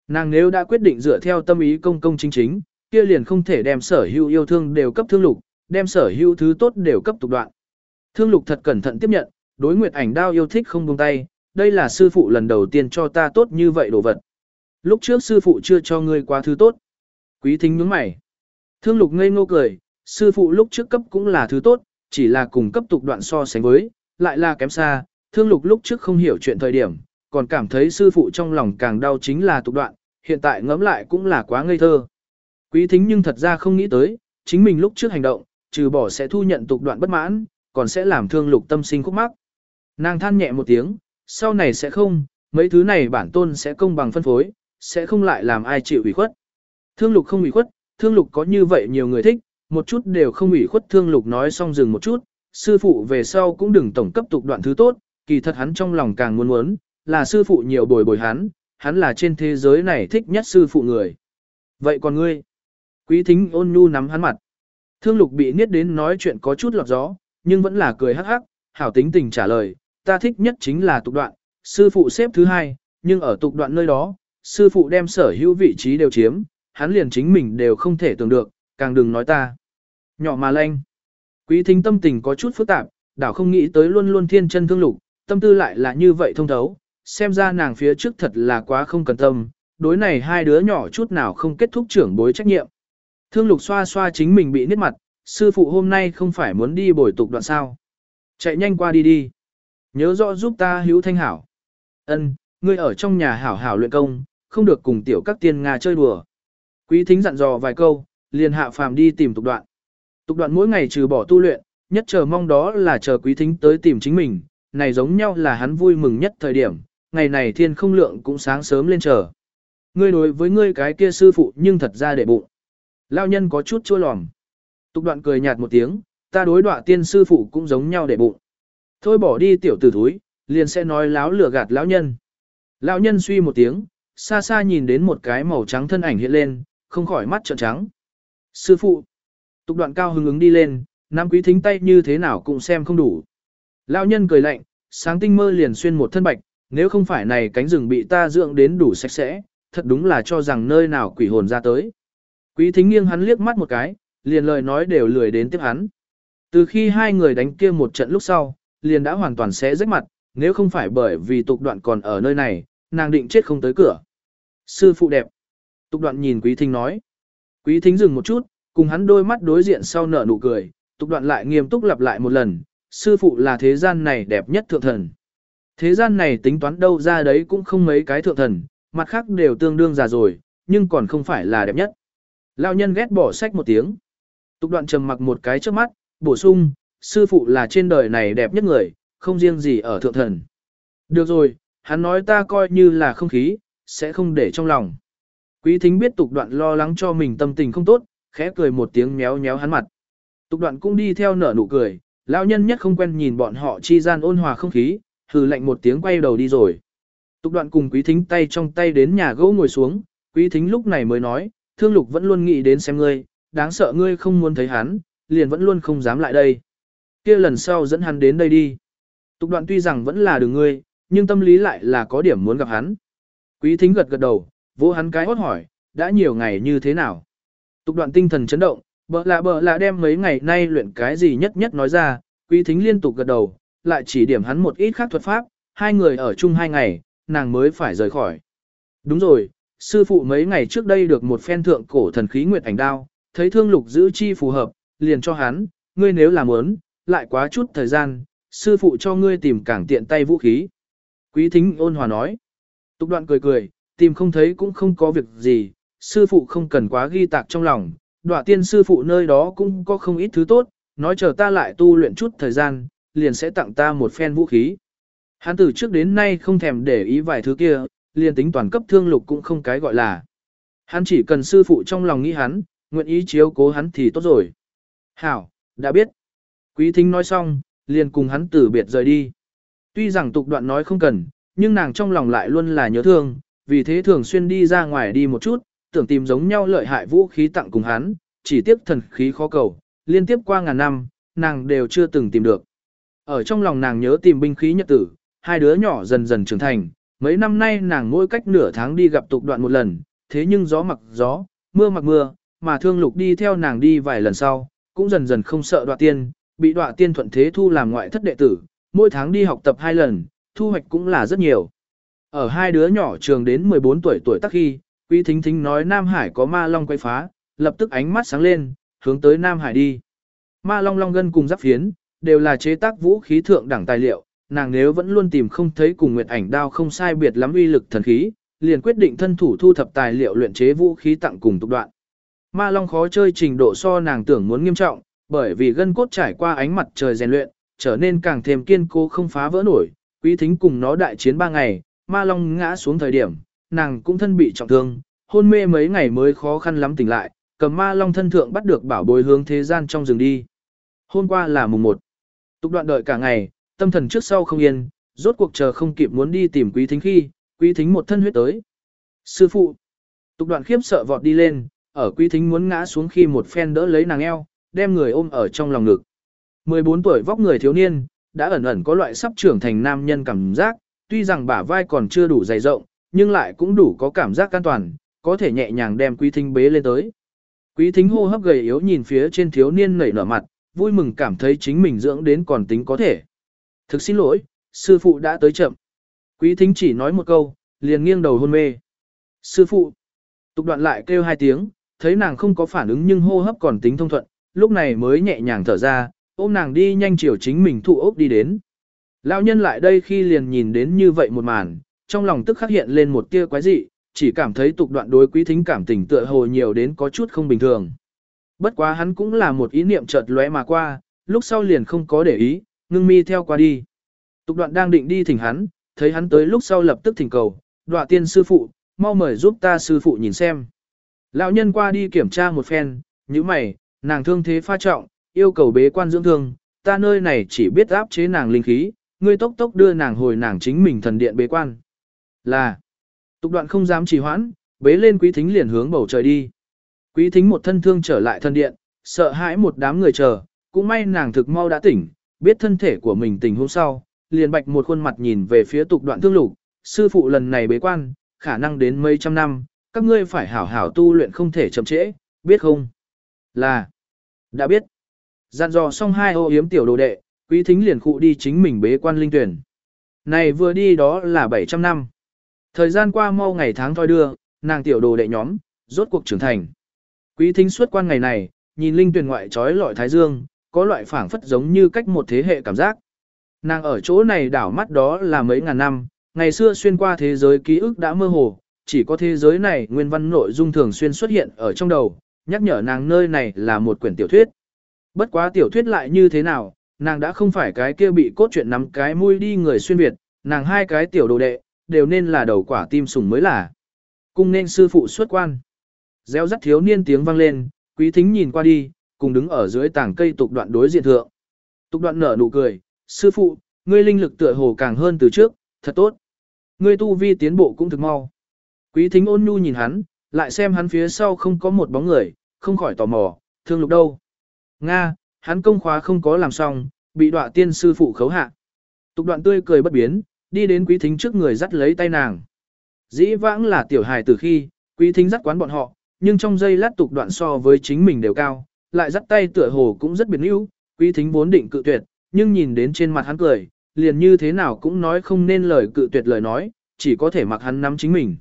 Speaker 1: Nàng nếu đã quyết định dựa theo tâm ý công công chính chính, kia liền không thể đem sở hữu yêu thương đều cấp thương lục, đem sở hữu thứ tốt đều cấp tục đoạn. Thương lục thật cẩn thận tiếp nhận, đối nguyệt ảnh đao yêu thích không buông tay, đây là sư phụ lần đầu tiên cho ta tốt như vậy đồ vật. Lúc trước sư phụ chưa cho ngươi quá thứ tốt. Quý thính nhướng mày. Thương lục ngây ngô cười, sư phụ lúc trước cấp cũng là thứ tốt, chỉ là cùng cấp tục đoạn so sánh với, lại là kém xa. Thương lục lúc trước không hiểu chuyện thời điểm, còn cảm thấy sư phụ trong lòng càng đau chính là tục đoạn, hiện tại ngẫm lại cũng là quá ngây thơ. Quý thính nhưng thật ra không nghĩ tới, chính mình lúc trước hành động, trừ bỏ sẽ thu nhận tục đoạn bất mãn, còn sẽ làm thương lục tâm sinh khúc mắc. Nàng than nhẹ một tiếng, sau này sẽ không, mấy thứ này bản tôn sẽ công bằng phân phối, sẽ không lại làm ai chịu ủy khuất. Thương lục không ủy khuất, thương lục có như vậy nhiều người thích, một chút đều không ủy khuất thương lục nói xong dừng một chút, sư phụ về sau cũng đừng tổng cấp tục đoạn thứ tốt, kỳ thật hắn trong lòng càng muốn muốn, là sư phụ nhiều bồi bồi hắn, hắn là trên thế giới này thích nhất sư phụ người. Vậy còn ngươi? Quý thính ôn nhu nắm hắn mặt. Thương lục bị niết đến nói chuyện có chút lọt gió, nhưng vẫn là cười hắc hắc, hảo tính tình trả lời, ta thích nhất chính là tục đoạn, sư phụ xếp thứ hai, nhưng ở tục đoạn nơi đó, sư phụ đem sở hữu vị trí đều chiếm, hắn liền chính mình đều không thể tưởng được, càng đừng nói ta. Nhỏ mà lanh. Quý thính tâm tình có chút phức tạp, đảo không nghĩ tới luôn luôn thiên chân thương lục, tâm tư lại là như vậy thông thấu, xem ra nàng phía trước thật là quá không cần tâm, đối này hai đứa nhỏ chút nào không kết thúc trưởng bối trách nhiệm. Thương lục xoa xoa chính mình bị nít mặt, sư phụ hôm nay không phải muốn đi bồi tục đoạn sao. Chạy nhanh qua đi đi. Nhớ rõ giúp ta hữu thanh hảo. Ân, ngươi ở trong nhà hảo hảo luyện công, không được cùng tiểu các tiên Nga chơi đùa. Quý thính dặn dò vài câu, liền hạ phàm đi tìm tục đoạn. Tục đoạn mỗi ngày trừ bỏ tu luyện, nhất chờ mong đó là chờ quý thính tới tìm chính mình, này giống nhau là hắn vui mừng nhất thời điểm, ngày này thiên không lượng cũng sáng sớm lên chờ. Ngươi đối với ngươi cái kia sư phụ nhưng thật ra để bụng. Lao nhân có chút chua lòm. Tục đoạn cười nhạt một tiếng, ta đối đọa tiên sư phụ cũng giống nhau để bụng. Thôi bỏ đi tiểu tử thúi, liền sẽ nói láo lừa gạt lão nhân. Lão nhân suy một tiếng, xa xa nhìn đến một cái màu trắng thân ảnh hiện lên, không khỏi mắt trợn trắng. Sư phụ, tục đoạn cao hứng ứng đi lên, Nam quý thính tay như thế nào cũng xem không đủ. Lão nhân cười lạnh, sáng tinh mơ liền xuyên một thân bạch, nếu không phải này cánh rừng bị ta dưỡng đến đủ sạch sẽ, thật đúng là cho rằng nơi nào quỷ hồn ra tới. Quý thính nghiêng hắn liếc mắt một cái, liền lời nói đều lười đến tiếp hắn. Từ khi hai người đánh kia một trận lúc sau, liền đã hoàn toàn sẽ rách mặt, nếu không phải bởi vì tục đoạn còn ở nơi này, nàng định chết không tới cửa. Sư phụ đẹp. Tục đoạn nhìn quý thính nói. Quý thính dừng một chút, cùng hắn đôi mắt đối diện sau nở nụ cười, tục đoạn lại nghiêm túc lặp lại một lần, sư phụ là thế gian này đẹp nhất thượng thần. Thế gian này tính toán đâu ra đấy cũng không mấy cái thượng thần, mặt khác đều tương đương già rồi, nhưng còn không phải là đẹp nhất. Lão nhân ghét bỏ sách một tiếng. Tục đoạn trầm mặc một cái trước mắt, bổ sung, sư phụ là trên đời này đẹp nhất người, không riêng gì ở thượng thần. Được rồi, hắn nói ta coi như là không khí, sẽ không để trong lòng. Quý thính biết tục đoạn lo lắng cho mình tâm tình không tốt, khẽ cười một tiếng méo méo hắn mặt. Tục đoạn cũng đi theo nở nụ cười, lão nhân nhất không quen nhìn bọn họ chi gian ôn hòa không khí, hừ lạnh một tiếng quay đầu đi rồi. Tục đoạn cùng quý thính tay trong tay đến nhà gỗ ngồi xuống, quý thính lúc này mới nói, thương lục vẫn luôn nghĩ đến xem ngươi, đáng sợ ngươi không muốn thấy hắn, liền vẫn luôn không dám lại đây kia lần sau dẫn hắn đến đây đi. Tục đoạn tuy rằng vẫn là đường ngươi, nhưng tâm lý lại là có điểm muốn gặp hắn. Quý thính gật gật đầu, vỗ hắn cái hốt hỏi, đã nhiều ngày như thế nào. Tục đoạn tinh thần chấn động, bợ lạ bợ lạ đem mấy ngày nay luyện cái gì nhất nhất nói ra, quý thính liên tục gật đầu, lại chỉ điểm hắn một ít khác thuật pháp, hai người ở chung hai ngày, nàng mới phải rời khỏi. Đúng rồi, sư phụ mấy ngày trước đây được một phen thượng cổ thần khí nguyệt ảnh đao, thấy thương lục giữ chi phù hợp, liền cho hắn, ngươi nếu làm muốn, lại quá chút thời gian, sư phụ cho ngươi tìm càng tiện tay vũ khí. Quý thính ôn hòa nói. Tục đoạn cười cười, tìm không thấy cũng không có việc gì, sư phụ không cần quá ghi tạc trong lòng, đọa tiên sư phụ nơi đó cũng có không ít thứ tốt, nói chờ ta lại tu luyện chút thời gian, liền sẽ tặng ta một phen vũ khí. Hắn từ trước đến nay không thèm để ý vài thứ kia, liền tính toàn cấp thương lục cũng không cái gọi là. Hắn chỉ cần sư phụ trong lòng nghĩ hắn, nguyện ý chiếu cố hắn thì tốt rồi. Hảo, đã biết. Quý thính nói xong, liền cùng hắn tử biệt rời đi. Tuy rằng tục đoạn nói không cần, nhưng nàng trong lòng lại luôn là nhớ thương, vì thế thường xuyên đi ra ngoài đi một chút, tưởng tìm giống nhau lợi hại vũ khí tặng cùng hắn, chỉ tiếp thần khí khó cầu, liên tiếp qua ngàn năm, nàng đều chưa từng tìm được. Ở trong lòng nàng nhớ tìm binh khí nhật tử, hai đứa nhỏ dần dần trưởng thành, mấy năm nay nàng mỗi cách nửa tháng đi gặp tục đoạn một lần, thế nhưng gió mặc gió, mưa mặc mưa, mà thương lục đi theo nàng đi vài lần sau, cũng dần dần không sợ đoạn tiên, bị đọa tiên thuận thế thu làm ngoại thất đệ tử, mỗi tháng đi học tập hai lần, thu hoạch cũng là rất nhiều. Ở hai đứa nhỏ trường đến 14 tuổi tuổi tắc khi, Quý Thính Thính nói Nam Hải có ma long quay phá, lập tức ánh mắt sáng lên, hướng tới Nam Hải đi. Ma long long gân cùng giáp phiến, đều là chế tác vũ khí thượng đẳng tài liệu, nàng nếu vẫn luôn tìm không thấy cùng Nguyệt Ảnh đao không sai biệt lắm uy lực thần khí, liền quyết định thân thủ thu thập tài liệu luyện chế vũ khí tặng cùng tục đoạn. Ma long khó chơi trình độ so nàng tưởng muốn nghiêm trọng, bởi vì gân cốt trải qua ánh mặt trời rèn luyện, trở nên càng thêm kiên cố không phá vỡ nổi. Quý thính cùng nó đại chiến ba ngày, ma long ngã xuống thời điểm, nàng cũng thân bị trọng thương, hôn mê mấy ngày mới khó khăn lắm tỉnh lại, cầm ma long thân thượng bắt được bảo bối hướng thế gian trong rừng đi. Hôm qua là mùng 1. Tục đoạn đợi cả ngày, tâm thần trước sau không yên, rốt cuộc chờ không kịp muốn đi tìm quý thính khi, quý thính một thân huyết tới. Sư phụ. Tục đoạn khiếp sợ vọt đi lên, ở quý thính muốn ngã xuống khi một phen đỡ lấy nàng eo, đem người ôm ở trong lòng ngực. 14 tuổi vóc người thiếu niên, đã ẩn ẩn có loại sắp trưởng thành nam nhân cảm giác, tuy rằng bả vai còn chưa đủ dày rộng, nhưng lại cũng đủ có cảm giác an toàn, có thể nhẹ nhàng đem quý thính bế lên tới. Quý thính hô hấp gầy yếu nhìn phía trên thiếu niên nảy nở mặt, vui mừng cảm thấy chính mình dưỡng đến còn tính có thể. Thực xin lỗi, sư phụ đã tới chậm. Quý thính chỉ nói một câu, liền nghiêng đầu hôn mê. Sư phụ, tục đoạn lại kêu hai tiếng, thấy nàng không có phản ứng nhưng hô hấp còn tính thông thuận, lúc này mới nhẹ nhàng thở ra, ôm nàng đi nhanh chiều chính mình thụ ốc đi đến. Lão nhân lại đây khi liền nhìn đến như vậy một màn, trong lòng tức khắc hiện lên một tia quái dị, chỉ cảm thấy tục đoạn đối quý thính cảm tình tựa hồ nhiều đến có chút không bình thường. Bất quá hắn cũng là một ý niệm chợt lóe mà qua, lúc sau liền không có để ý, ngưng mi theo qua đi. Tục đoạn đang định đi thỉnh hắn, thấy hắn tới lúc sau lập tức thỉnh cầu, đoạn tiên sư phụ, mau mời giúp ta sư phụ nhìn xem. Lão nhân qua đi kiểm tra một phen, như mày, nàng thương thế pha trọng, yêu cầu bế quan dưỡng thương, ta nơi này chỉ biết áp chế nàng linh khí, ngươi tốc tốc đưa nàng hồi nàng chính mình thần điện bế quan. Là, tục đoạn không dám trì hoãn, bế lên quý thính liền hướng bầu trời đi. Quý thính một thân thương trở lại thần điện, sợ hãi một đám người chờ, cũng may nàng thực mau đã tỉnh, biết thân thể của mình tình hôm sau, liền bạch một khuôn mặt nhìn về phía tục đoạn thương lục, sư phụ lần này bế quan, khả năng đến mấy trăm năm, các ngươi phải hảo hảo tu luyện không thể chậm trễ, biết không? Là, đã biết. Dặn dò xong hai ô yếm tiểu đồ đệ, quý thính liền khụ đi chính mình bế quan linh tuyển. Này vừa đi đó là 700 năm. Thời gian qua mau ngày tháng thoi đưa, nàng tiểu đồ đệ nhóm, rốt cuộc trưởng thành. Quý thính suốt quan ngày này, nhìn linh tuyển ngoại trói lọi thái dương, có loại phảng phất giống như cách một thế hệ cảm giác. Nàng ở chỗ này đảo mắt đó là mấy ngàn năm, ngày xưa xuyên qua thế giới ký ức đã mơ hồ, chỉ có thế giới này nguyên văn nội dung thường xuyên xuất hiện ở trong đầu, nhắc nhở nàng nơi này là một quyển tiểu thuyết. Bất quá tiểu thuyết lại như thế nào, nàng đã không phải cái kia bị cốt truyện nắm cái mũi đi người xuyên Việt, nàng hai cái tiểu đồ đệ, đều nên là đầu quả tim sùng mới là. Cung nên sư phụ xuất quan. Gieo rắt thiếu niên tiếng vang lên, quý thính nhìn qua đi, cùng đứng ở dưới tảng cây tục đoạn đối diện thượng. Tục đoạn nở nụ cười, sư phụ, ngươi linh lực tựa hồ càng hơn từ trước, thật tốt. Ngươi tu vi tiến bộ cũng thực mau. Quý thính ôn nhu nhìn hắn, lại xem hắn phía sau không có một bóng người, không khỏi tò mò, thương lục đâu. Nga, hắn công khóa không có làm xong, bị đọa tiên sư phụ khấu hạ. Tục đoạn tươi cười bất biến, đi đến quý thính trước người dắt lấy tay nàng. Dĩ vãng là tiểu hài từ khi, quý thính dắt quán bọn họ, nhưng trong giây lát tục đoạn so với chính mình đều cao, lại dắt tay tựa hồ cũng rất biến ưu, quý thính vốn định cự tuyệt, nhưng nhìn đến trên mặt hắn cười, liền như thế nào cũng nói không nên lời cự tuyệt lời nói, chỉ có thể mặc hắn nắm chính mình.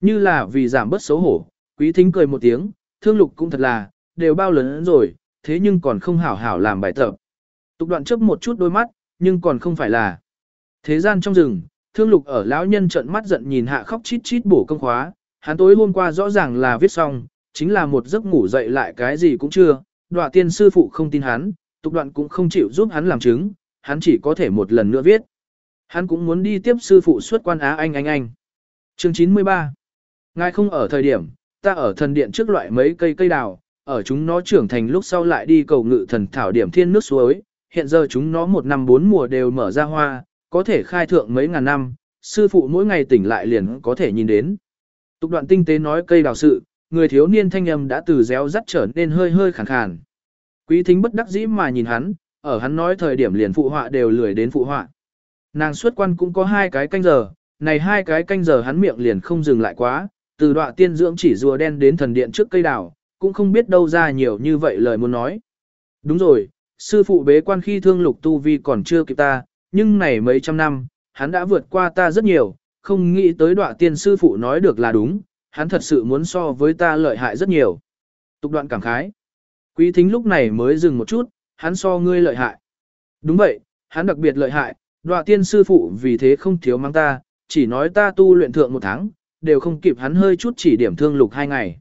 Speaker 1: Như là vì giảm bớt xấu hổ, quý thính cười một tiếng, thương lục cũng thật là, đều bao lớn rồi, thế nhưng còn không hảo hảo làm bài tập. Tục đoạn chớp một chút đôi mắt, nhưng còn không phải là. Thế gian trong rừng, thương lục ở lão nhân trận mắt giận nhìn hạ khóc chít chít bổ công khóa, hắn tối hôm qua rõ ràng là viết xong, chính là một giấc ngủ dậy lại cái gì cũng chưa, đọa tiên sư phụ không tin hắn, tục đoạn cũng không chịu giúp hắn làm chứng, hắn chỉ có thể một lần nữa viết. Hắn cũng muốn đi tiếp sư phụ xuất quan Á Anh Anh Anh. Chương 93 Ngài không ở thời điểm, ta ở thần điện trước loại mấy cây cây đào, ở chúng nó trưởng thành lúc sau lại đi cầu ngự thần thảo điểm thiên nước suối, hiện giờ chúng nó một năm bốn mùa đều mở ra hoa, có thể khai thượng mấy ngàn năm, sư phụ mỗi ngày tỉnh lại liền có thể nhìn đến. Tục đoạn tinh tế nói cây đào sự, người thiếu niên thanh âm đã từ réo rắt trở nên hơi hơi khàn khàn. Quý thính bất đắc dĩ mà nhìn hắn, ở hắn nói thời điểm liền phụ họa đều lười đến phụ họa. Nàng xuất quan cũng có hai cái canh giờ, này hai cái canh giờ hắn miệng liền không dừng lại quá, từ đoạn tiên dưỡng chỉ rùa đen đến thần điện trước cây đào, cũng không biết đâu ra nhiều như vậy lời muốn nói. Đúng rồi, sư phụ bế quan khi thương lục tu vi còn chưa kịp ta, nhưng này mấy trăm năm, hắn đã vượt qua ta rất nhiều, không nghĩ tới đoạn tiên sư phụ nói được là đúng, hắn thật sự muốn so với ta lợi hại rất nhiều. Tục đoạn cảm khái. Quý thính lúc này mới dừng một chút, hắn so ngươi lợi hại. Đúng vậy, hắn đặc biệt lợi hại, đoạn tiên sư phụ vì thế không thiếu mang ta, chỉ nói ta tu luyện thượng một tháng, đều không kịp hắn hơi chút chỉ điểm thương lục hai ngày.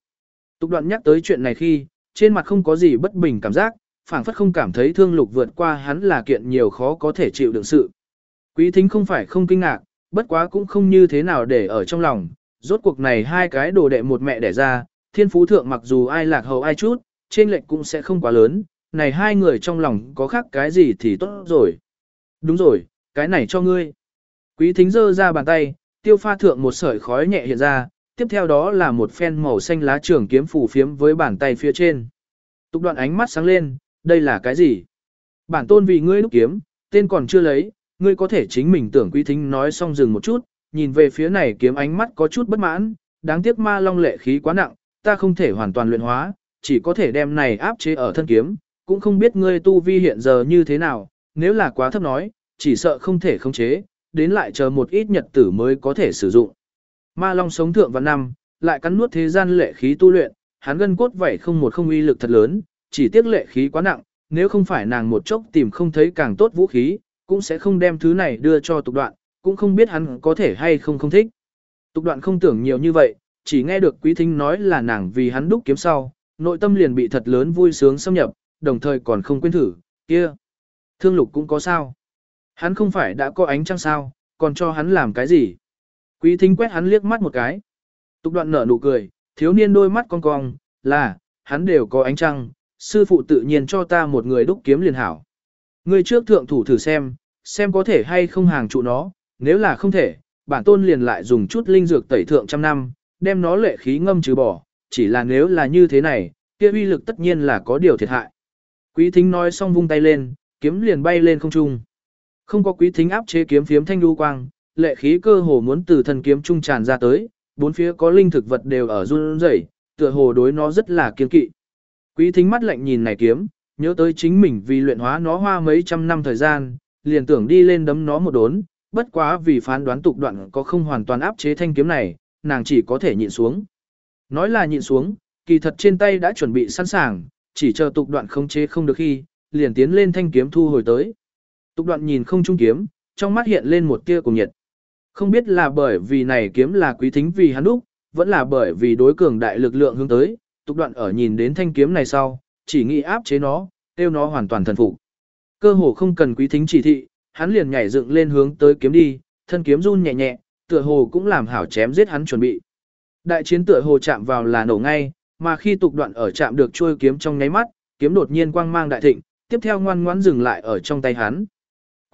Speaker 1: Tục đoạn nhắc tới chuyện này khi, trên mặt không có gì bất bình cảm giác, phảng phất không cảm thấy thương lục vượt qua hắn là kiện nhiều khó có thể chịu đựng sự. Quý thính không phải không kinh ngạc, bất quá cũng không như thế nào để ở trong lòng, rốt cuộc này hai cái đồ đệ một mẹ đẻ ra, thiên phú thượng mặc dù ai lạc hậu ai chút, trên lệnh cũng sẽ không quá lớn, này hai người trong lòng có khác cái gì thì tốt rồi. Đúng rồi, cái này cho ngươi. Quý thính giơ ra bàn tay, tiêu pha thượng một sợi khói nhẹ hiện ra, tiếp theo đó là một phen màu xanh lá trường kiếm phủ phiếm với bàn tay phía trên. Tục đoạn ánh mắt sáng lên, đây là cái gì? Bản tôn vì ngươi lúc kiếm, tên còn chưa lấy, ngươi có thể chính mình tưởng quý thính nói xong dừng một chút, nhìn về phía này kiếm ánh mắt có chút bất mãn, đáng tiếc ma long lệ khí quá nặng, ta không thể hoàn toàn luyện hóa, chỉ có thể đem này áp chế ở thân kiếm, cũng không biết ngươi tu vi hiện giờ như thế nào, nếu là quá thấp nói, chỉ sợ không thể khống chế, đến lại chờ một ít nhật tử mới có thể sử dụng. Ma long sống thượng vào năm, lại cắn nuốt thế gian lệ khí tu luyện, hắn gân cốt vậy không một không uy lực thật lớn, chỉ tiếc lệ khí quá nặng, nếu không phải nàng một chốc tìm không thấy càng tốt vũ khí, cũng sẽ không đem thứ này đưa cho tục đoạn, cũng không biết hắn có thể hay không không thích. Tục đoạn không tưởng nhiều như vậy, chỉ nghe được quý thính nói là nàng vì hắn đúc kiếm sau, nội tâm liền bị thật lớn vui sướng xâm nhập, đồng thời còn không quên thử, kia. Thương lục cũng có sao. Hắn không phải đã có ánh trăng sao, còn cho hắn làm cái gì. Quý thính quét hắn liếc mắt một cái. Tục đoạn nở nụ cười, thiếu niên đôi mắt cong cong, là, hắn đều có ánh trăng, sư phụ tự nhiên cho ta một người đúc kiếm liền hảo. Người trước thượng thủ thử xem, xem có thể hay không hàng trụ nó, nếu là không thể, bản tôn liền lại dùng chút linh dược tẩy thượng trăm năm, đem nó lệ khí ngâm trừ bỏ, chỉ là nếu là như thế này, kia uy lực tất nhiên là có điều thiệt hại. Quý thính nói xong vung tay lên, kiếm liền bay lên không trung. Không có quý thính áp chế kiếm phiếm thanh lưu quang, lệ khí cơ hồ muốn từ thần kiếm trung tràn ra tới, bốn phía có linh thực vật đều ở run rẩy, tựa hồ đối nó rất là kiên kỵ. Quý thính mắt lạnh nhìn này kiếm, nhớ tới chính mình vì luyện hóa nó hoa mấy trăm năm thời gian, liền tưởng đi lên đấm nó một đốn, bất quá vì phán đoán tục đoạn có không hoàn toàn áp chế thanh kiếm này, nàng chỉ có thể nhịn xuống. Nói là nhịn xuống, kỳ thật trên tay đã chuẩn bị sẵn sàng, chỉ chờ tục đoạn khống chế không được khi, liền tiến lên thanh kiếm thu hồi tới. Tục đoạn nhìn không trung kiếm, trong mắt hiện lên một tia cùng nhiệt. Không biết là bởi vì này kiếm là quý thính vì hắn đúc, vẫn là bởi vì đối cường đại lực lượng hướng tới, tục đoạn ở nhìn đến thanh kiếm này sau, chỉ nghĩ áp chế nó, tiêu nó hoàn toàn thần phục. Cơ hồ không cần quý thính chỉ thị, hắn liền nhảy dựng lên hướng tới kiếm đi, thân kiếm run nhẹ nhẹ, tựa hồ cũng làm hảo chém giết hắn chuẩn bị. Đại chiến tựa hồ chạm vào là nổ ngay, mà khi tục đoạn ở chạm được chuôi kiếm trong nháy mắt, kiếm đột nhiên quang mang đại thịnh, tiếp theo ngoan ngoãn dừng lại ở trong tay hắn.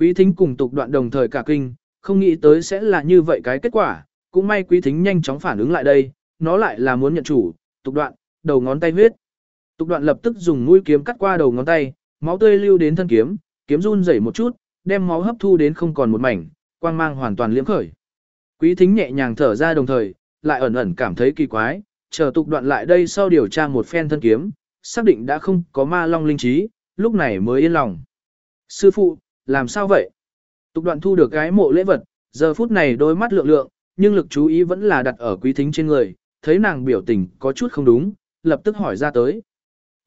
Speaker 1: Quý thính cùng tục đoạn đồng thời cả kinh, không nghĩ tới sẽ là như vậy cái kết quả, cũng may quý thính nhanh chóng phản ứng lại đây, nó lại là muốn nhận chủ, tục đoạn, đầu ngón tay huyết. Tục đoạn lập tức dùng mũi kiếm cắt qua đầu ngón tay, máu tươi lưu đến thân kiếm, kiếm run rẩy một chút, đem máu hấp thu đến không còn một mảnh, quang mang hoàn toàn liễm khởi. Quý thính nhẹ nhàng thở ra đồng thời, lại ẩn ẩn cảm thấy kỳ quái, chờ tục đoạn lại đây sau điều tra một phen thân kiếm, xác định đã không có ma long linh trí, lúc này mới yên lòng. Sư phụ, làm sao vậy? Tục đoạn thu được cái mộ lễ vật, giờ phút này đôi mắt lượng lượng, nhưng lực chú ý vẫn là đặt ở quý thính trên người, thấy nàng biểu tình có chút không đúng, lập tức hỏi ra tới.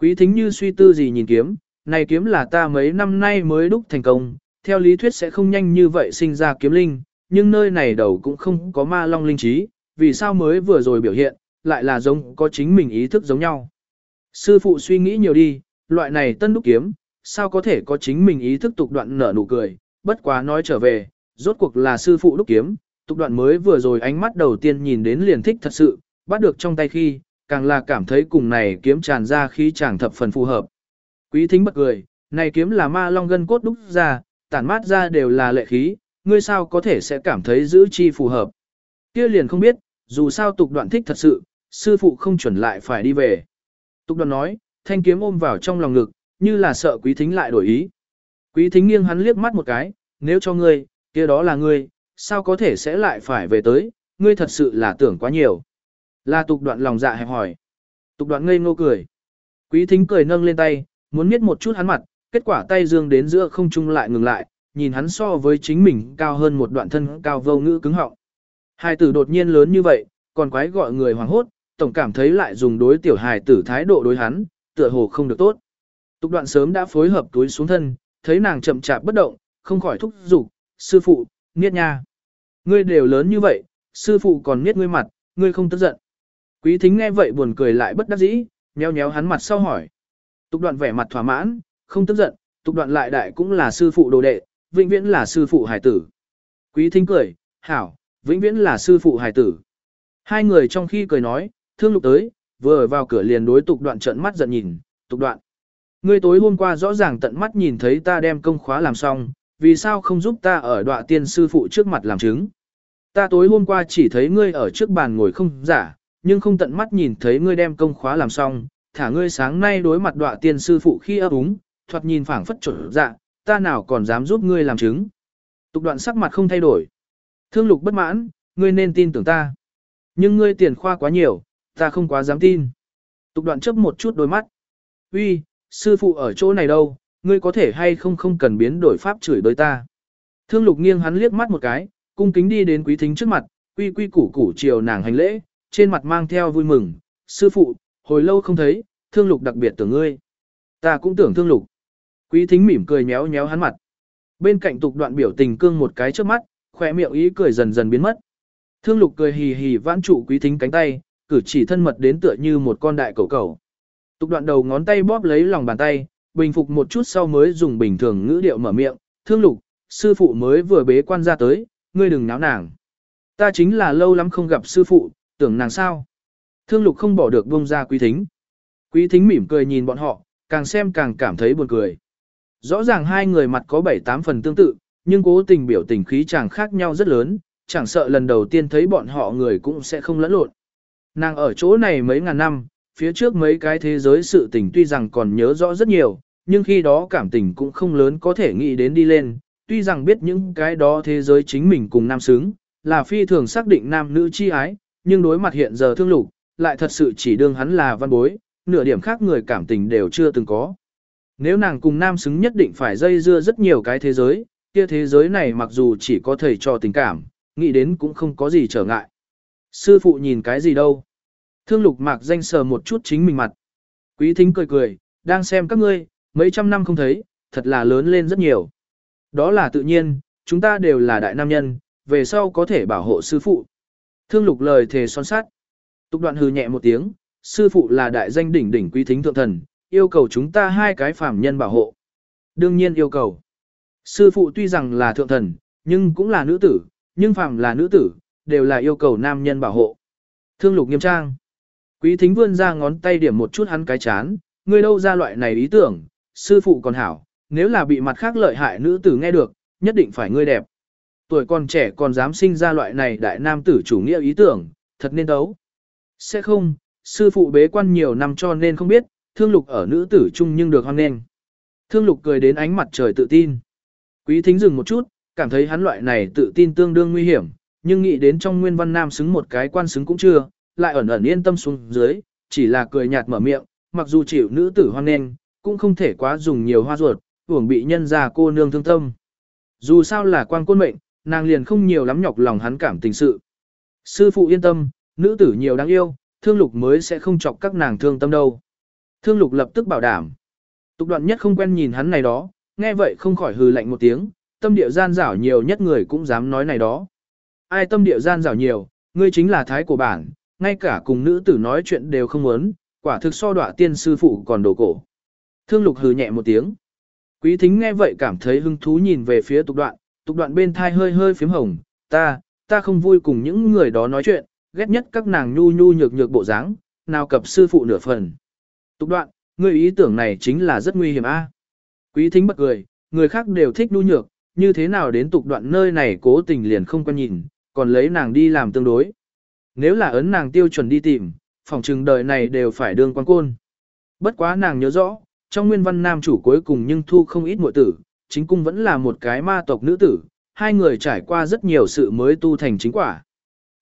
Speaker 1: Quý thính như suy tư gì nhìn kiếm, này kiếm là ta mấy năm nay mới đúc thành công, theo lý thuyết sẽ không nhanh như vậy sinh ra kiếm linh, nhưng nơi này đầu cũng không có ma long linh trí, vì sao mới vừa rồi biểu hiện, lại là giống có chính mình ý thức giống nhau. Sư phụ suy nghĩ nhiều đi, loại này tân đúc kiếm, sao có thể có chính mình ý thức tục đoạn nở nụ cười, bất quá nói trở về, rốt cuộc là sư phụ đúc kiếm, tục đoạn mới vừa rồi ánh mắt đầu tiên nhìn đến liền thích thật sự, bắt được trong tay khi, càng là cảm thấy cùng này kiếm tràn ra khí chàng thập phần phù hợp. Quý thính bật cười, này kiếm là ma long gân cốt đúc ra, tản mát ra đều là lệ khí, ngươi sao có thể sẽ cảm thấy giữ chi phù hợp. Kia liền không biết, dù sao tục đoạn thích thật sự, sư phụ không chuẩn lại phải đi về. Tục đoạn nói, thanh kiếm ôm vào trong lòng ngực, như là sợ quý thính lại đổi ý. Quý thính nghiêng hắn liếc mắt một cái, nếu cho ngươi, kia đó là ngươi, sao có thể sẽ lại phải về tới, ngươi thật sự là tưởng quá nhiều. Là tục đoạn lòng dạ hẹp hỏi. Tục đoạn ngây ngô cười. Quý thính cười nâng lên tay, muốn miết một chút hắn mặt, kết quả tay dương đến giữa không trung lại ngừng lại, nhìn hắn so với chính mình cao hơn một đoạn thân cao vô ngữ cứng họng. Hai tử đột nhiên lớn như vậy, còn quái gọi người hoàng hốt, tổng cảm thấy lại dùng đối tiểu hài tử thái độ đối hắn, tựa hồ không được tốt. Tục đoạn sớm đã phối hợp túi xuống thân, thấy nàng chậm chạp bất động, không khỏi thúc giục, sư phụ, niết nha. Ngươi đều lớn như vậy, sư phụ còn niết ngươi mặt, ngươi không tức giận. Quý thính nghe vậy buồn cười lại bất đắc dĩ, nheo nhéo hắn mặt sau hỏi. Tục đoạn vẻ mặt thỏa mãn, không tức giận, tục đoạn lại đại cũng là sư phụ đồ đệ, vĩnh viễn là sư phụ hải tử. Quý thính cười, hảo, vĩnh viễn là sư phụ hải tử. Hai người trong khi cười nói, thương lục tới, vừa vào cửa liền đối tục đoạn trận mắt giận nhìn, tục đoạn. Ngươi tối hôm qua rõ ràng tận mắt nhìn thấy ta đem công khóa làm xong, vì sao không giúp ta ở đọa tiên sư phụ trước mặt làm chứng. Ta tối hôm qua chỉ thấy ngươi ở trước bàn ngồi không giả, nhưng không tận mắt nhìn thấy ngươi đem công khóa làm xong, thả ngươi sáng nay đối mặt đọa tiên sư phụ khi ấp úng, thoạt nhìn phảng phất trộn dạ, ta nào còn dám giúp ngươi làm chứng. Tục đoạn sắc mặt không thay đổi. Thương lục bất mãn, ngươi nên tin tưởng ta. Nhưng ngươi tiền khoa quá nhiều, ta không quá dám tin. Tục đoạn chấp một chút đôi mắt. Uy, sư phụ ở chỗ này đâu, ngươi có thể hay không không cần biến đổi pháp chửi đối ta. Thương lục nghiêng hắn liếc mắt một cái, cung kính đi đến quý thính trước mặt, quy quy củ củ chiều nàng hành lễ, trên mặt mang theo vui mừng. Sư phụ, hồi lâu không thấy, thương lục đặc biệt tưởng ngươi. Ta cũng tưởng thương lục. Quý thính mỉm cười nhéo nhéo hắn mặt. Bên cạnh tục đoạn biểu tình cương một cái trước mắt, khỏe miệng ý cười dần dần biến mất. Thương lục cười hì hì vãn trụ quý thính cánh tay, cử chỉ thân mật đến tựa như một con đại cầu cầu. Tục đoạn đầu ngón tay bóp lấy lòng bàn tay, bình phục một chút sau mới dùng bình thường ngữ điệu mở miệng, thương lục, sư phụ mới vừa bế quan ra tới, ngươi đừng náo nàng. Ta chính là lâu lắm không gặp sư phụ, tưởng nàng sao. Thương lục không bỏ được buông ra quý thính. Quý thính mỉm cười nhìn bọn họ, càng xem càng cảm thấy buồn cười. Rõ ràng hai người mặt có bảy tám phần tương tự, nhưng cố tình biểu tình khí chàng khác nhau rất lớn, chẳng sợ lần đầu tiên thấy bọn họ người cũng sẽ không lẫn lộn. Nàng ở chỗ này mấy ngàn năm, phía trước mấy cái thế giới sự tình tuy rằng còn nhớ rõ rất nhiều, nhưng khi đó cảm tình cũng không lớn có thể nghĩ đến đi lên, tuy rằng biết những cái đó thế giới chính mình cùng nam xứng, là phi thường xác định nam nữ chi ái, nhưng đối mặt hiện giờ thương lục, lại thật sự chỉ đương hắn là văn bối, nửa điểm khác người cảm tình đều chưa từng có. Nếu nàng cùng nam xứng nhất định phải dây dưa rất nhiều cái thế giới, kia thế giới này mặc dù chỉ có thầy cho tình cảm, nghĩ đến cũng không có gì trở ngại. Sư phụ nhìn cái gì đâu. Thương lục mạc danh sờ một chút chính mình mặt. Quý thính cười cười, đang xem các ngươi, mấy trăm năm không thấy, thật là lớn lên rất nhiều. Đó là tự nhiên, chúng ta đều là đại nam nhân, về sau có thể bảo hộ sư phụ. Thương lục lời thề son sát. Tục đoạn hừ nhẹ một tiếng, sư phụ là đại danh đỉnh đỉnh quý thính thượng thần, yêu cầu chúng ta hai cái phàm nhân bảo hộ. Đương nhiên yêu cầu. Sư phụ tuy rằng là thượng thần, nhưng cũng là nữ tử, nhưng phàm là nữ tử, đều là yêu cầu nam nhân bảo hộ. Thương lục nghiêm trang. Quý thính vươn ra ngón tay điểm một chút hắn cái chán, ngươi đâu ra loại này ý tưởng, sư phụ còn hảo, nếu là bị mặt khác lợi hại nữ tử nghe được, nhất định phải ngươi đẹp. Tuổi còn trẻ còn dám sinh ra loại này đại nam tử chủ nghĩa ý tưởng, thật nên đấu. Sẽ không, sư phụ bế quan nhiều năm cho nên không biết, thương lục ở nữ tử chung nhưng được hoan nghênh. Thương lục cười đến ánh mặt trời tự tin. Quý thính dừng một chút, cảm thấy hắn loại này tự tin tương đương nguy hiểm, nhưng nghĩ đến trong nguyên văn nam xứng một cái quan xứng cũng chưa, lại ẩn ẩn yên tâm xuống dưới, chỉ là cười nhạt mở miệng, mặc dù chịu nữ tử hoan nghênh, cũng không thể quá dùng nhiều hoa ruột, uổng bị nhân gia cô nương thương tâm. Dù sao là quan quân mệnh, nàng liền không nhiều lắm nhọc lòng hắn cảm tình sự. Sư phụ yên tâm, nữ tử nhiều đáng yêu, thương lục mới sẽ không chọc các nàng thương tâm đâu. Thương lục lập tức bảo đảm. Tục đoạn nhất không quen nhìn hắn này đó, nghe vậy không khỏi hừ lạnh một tiếng, tâm địa gian rảo nhiều nhất người cũng dám nói này đó. Ai tâm địa gian rảo nhiều, ngươi chính là thái của bản, ngay cả cùng nữ tử nói chuyện đều không muốn, quả thực so đọa tiên sư phụ còn đồ cổ. Thương lục hừ nhẹ một tiếng. Quý thính nghe vậy cảm thấy hứng thú nhìn về phía tục đoạn, tục đoạn bên thai hơi hơi phím hồng, ta, ta không vui cùng những người đó nói chuyện, ghét nhất các nàng nhu nhu nhược nhược bộ dáng, nào cập sư phụ nửa phần. Tục đoạn, người ý tưởng này chính là rất nguy hiểm a. Quý thính bật cười, người khác đều thích nhu nhược, như thế nào đến tục đoạn nơi này cố tình liền không quan nhìn, còn lấy nàng đi làm tương đối. Nếu là ấn nàng tiêu chuẩn đi tìm, phòng trừng đời này đều phải đương quan côn. Bất quá nàng nhớ rõ, trong nguyên văn nam chủ cuối cùng nhưng thu không ít muội tử, chính cung vẫn là một cái ma tộc nữ tử, hai người trải qua rất nhiều sự mới tu thành chính quả.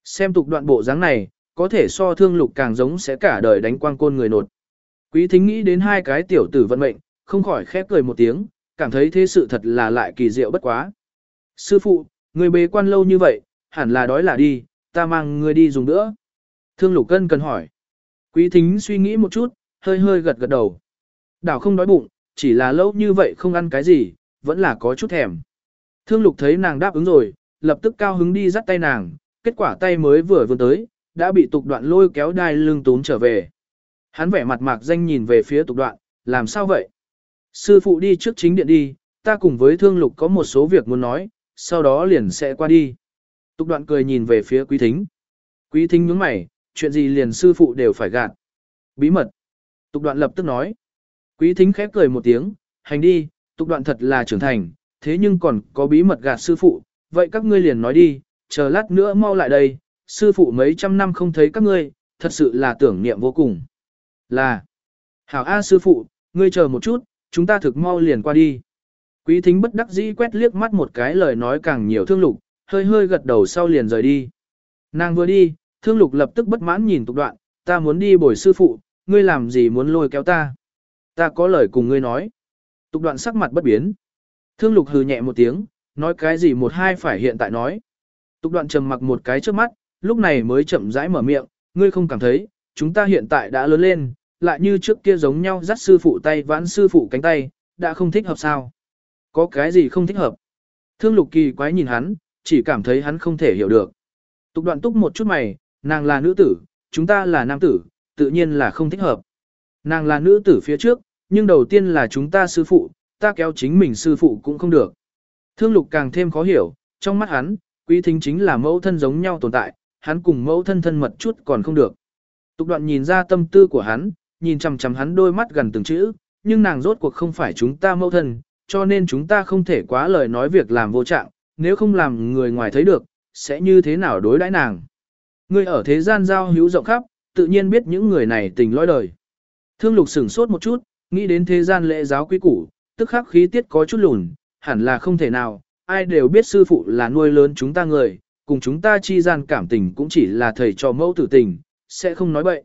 Speaker 1: Xem tục đoạn bộ dáng này, có thể so thương lục càng giống sẽ cả đời đánh quang côn người nột. Quý thính nghĩ đến hai cái tiểu tử vận mệnh, không khỏi khép cười một tiếng, cảm thấy thế sự thật là lại kỳ diệu bất quá. Sư phụ, người bế quan lâu như vậy, hẳn là đói là đi, ta mang người đi dùng nữa. Thương lục cân cần hỏi. Quý thính suy nghĩ một chút, hơi hơi gật gật đầu. Đảo không đói bụng, chỉ là lâu như vậy không ăn cái gì, vẫn là có chút thèm. Thương lục thấy nàng đáp ứng rồi, lập tức cao hứng đi dắt tay nàng, kết quả tay mới vừa vươn tới, đã bị tục đoạn lôi kéo đai lưng tún trở về. Hắn vẻ mặt mạc danh nhìn về phía tục đoạn, làm sao vậy? Sư phụ đi trước chính điện đi, ta cùng với thương lục có một số việc muốn nói, sau đó liền sẽ qua đi. Tục đoạn cười nhìn về phía quý thính. Quý thính nhướng mày, chuyện gì liền sư phụ đều phải gạt. Bí mật. Tục đoạn lập tức nói. Quý thính khép cười một tiếng, hành đi, tục đoạn thật là trưởng thành, thế nhưng còn có bí mật gạt sư phụ, vậy các ngươi liền nói đi, chờ lát nữa mau lại đây, sư phụ mấy trăm năm không thấy các ngươi, thật sự là tưởng niệm vô cùng. Là, hảo A sư phụ, ngươi chờ một chút, chúng ta thực mau liền qua đi. Quý thính bất đắc dĩ quét liếc mắt một cái lời nói càng nhiều thương lục, hơi hơi gật đầu sau liền rời đi. Nàng vừa đi, thương lục lập tức bất mãn nhìn tục đoạn, ta muốn đi bồi sư phụ, ngươi làm gì muốn lôi kéo ta. Ta có lời cùng ngươi nói. Tục đoạn sắc mặt bất biến. Thương lục hừ nhẹ một tiếng, nói cái gì một hai phải hiện tại nói. Tục đoạn trầm mặc một cái trước mắt, lúc này mới chậm rãi mở miệng, ngươi không cảm thấy, chúng ta hiện tại đã lớn lên, lại như trước kia giống nhau dắt sư phụ tay vãn sư phụ cánh tay, đã không thích hợp sao. Có cái gì không thích hợp? Thương lục kỳ quái nhìn hắn, chỉ cảm thấy hắn không thể hiểu được. Tục đoạn túc một chút mày, nàng là nữ tử, chúng ta là nam tử, tự nhiên là không thích hợp. Nàng là nữ tử phía trước, nhưng đầu tiên là chúng ta sư phụ, ta kéo chính mình sư phụ cũng không được. Thương lục càng thêm khó hiểu, trong mắt hắn, quý thính chính là mẫu thân giống nhau tồn tại, hắn cùng mẫu thân thân mật chút còn không được. Tục đoạn nhìn ra tâm tư của hắn, nhìn chằm chằm hắn đôi mắt gần từng chữ, nhưng nàng rốt cuộc không phải chúng ta mẫu thân, cho nên chúng ta không thể quá lời nói việc làm vô trạng, nếu không làm người ngoài thấy được, sẽ như thế nào đối đãi nàng. Người ở thế gian giao hữu rộng khắp, tự nhiên biết những người này tình lõi đời. Thương lục sửng sốt một chút, Nghĩ đến thế gian lễ giáo quý củ, tức khắc khí tiết có chút lùn, hẳn là không thể nào, ai đều biết sư phụ là nuôi lớn chúng ta người, cùng chúng ta chi gian cảm tình cũng chỉ là thầy trò mẫu tử tình, sẽ không nói bậy.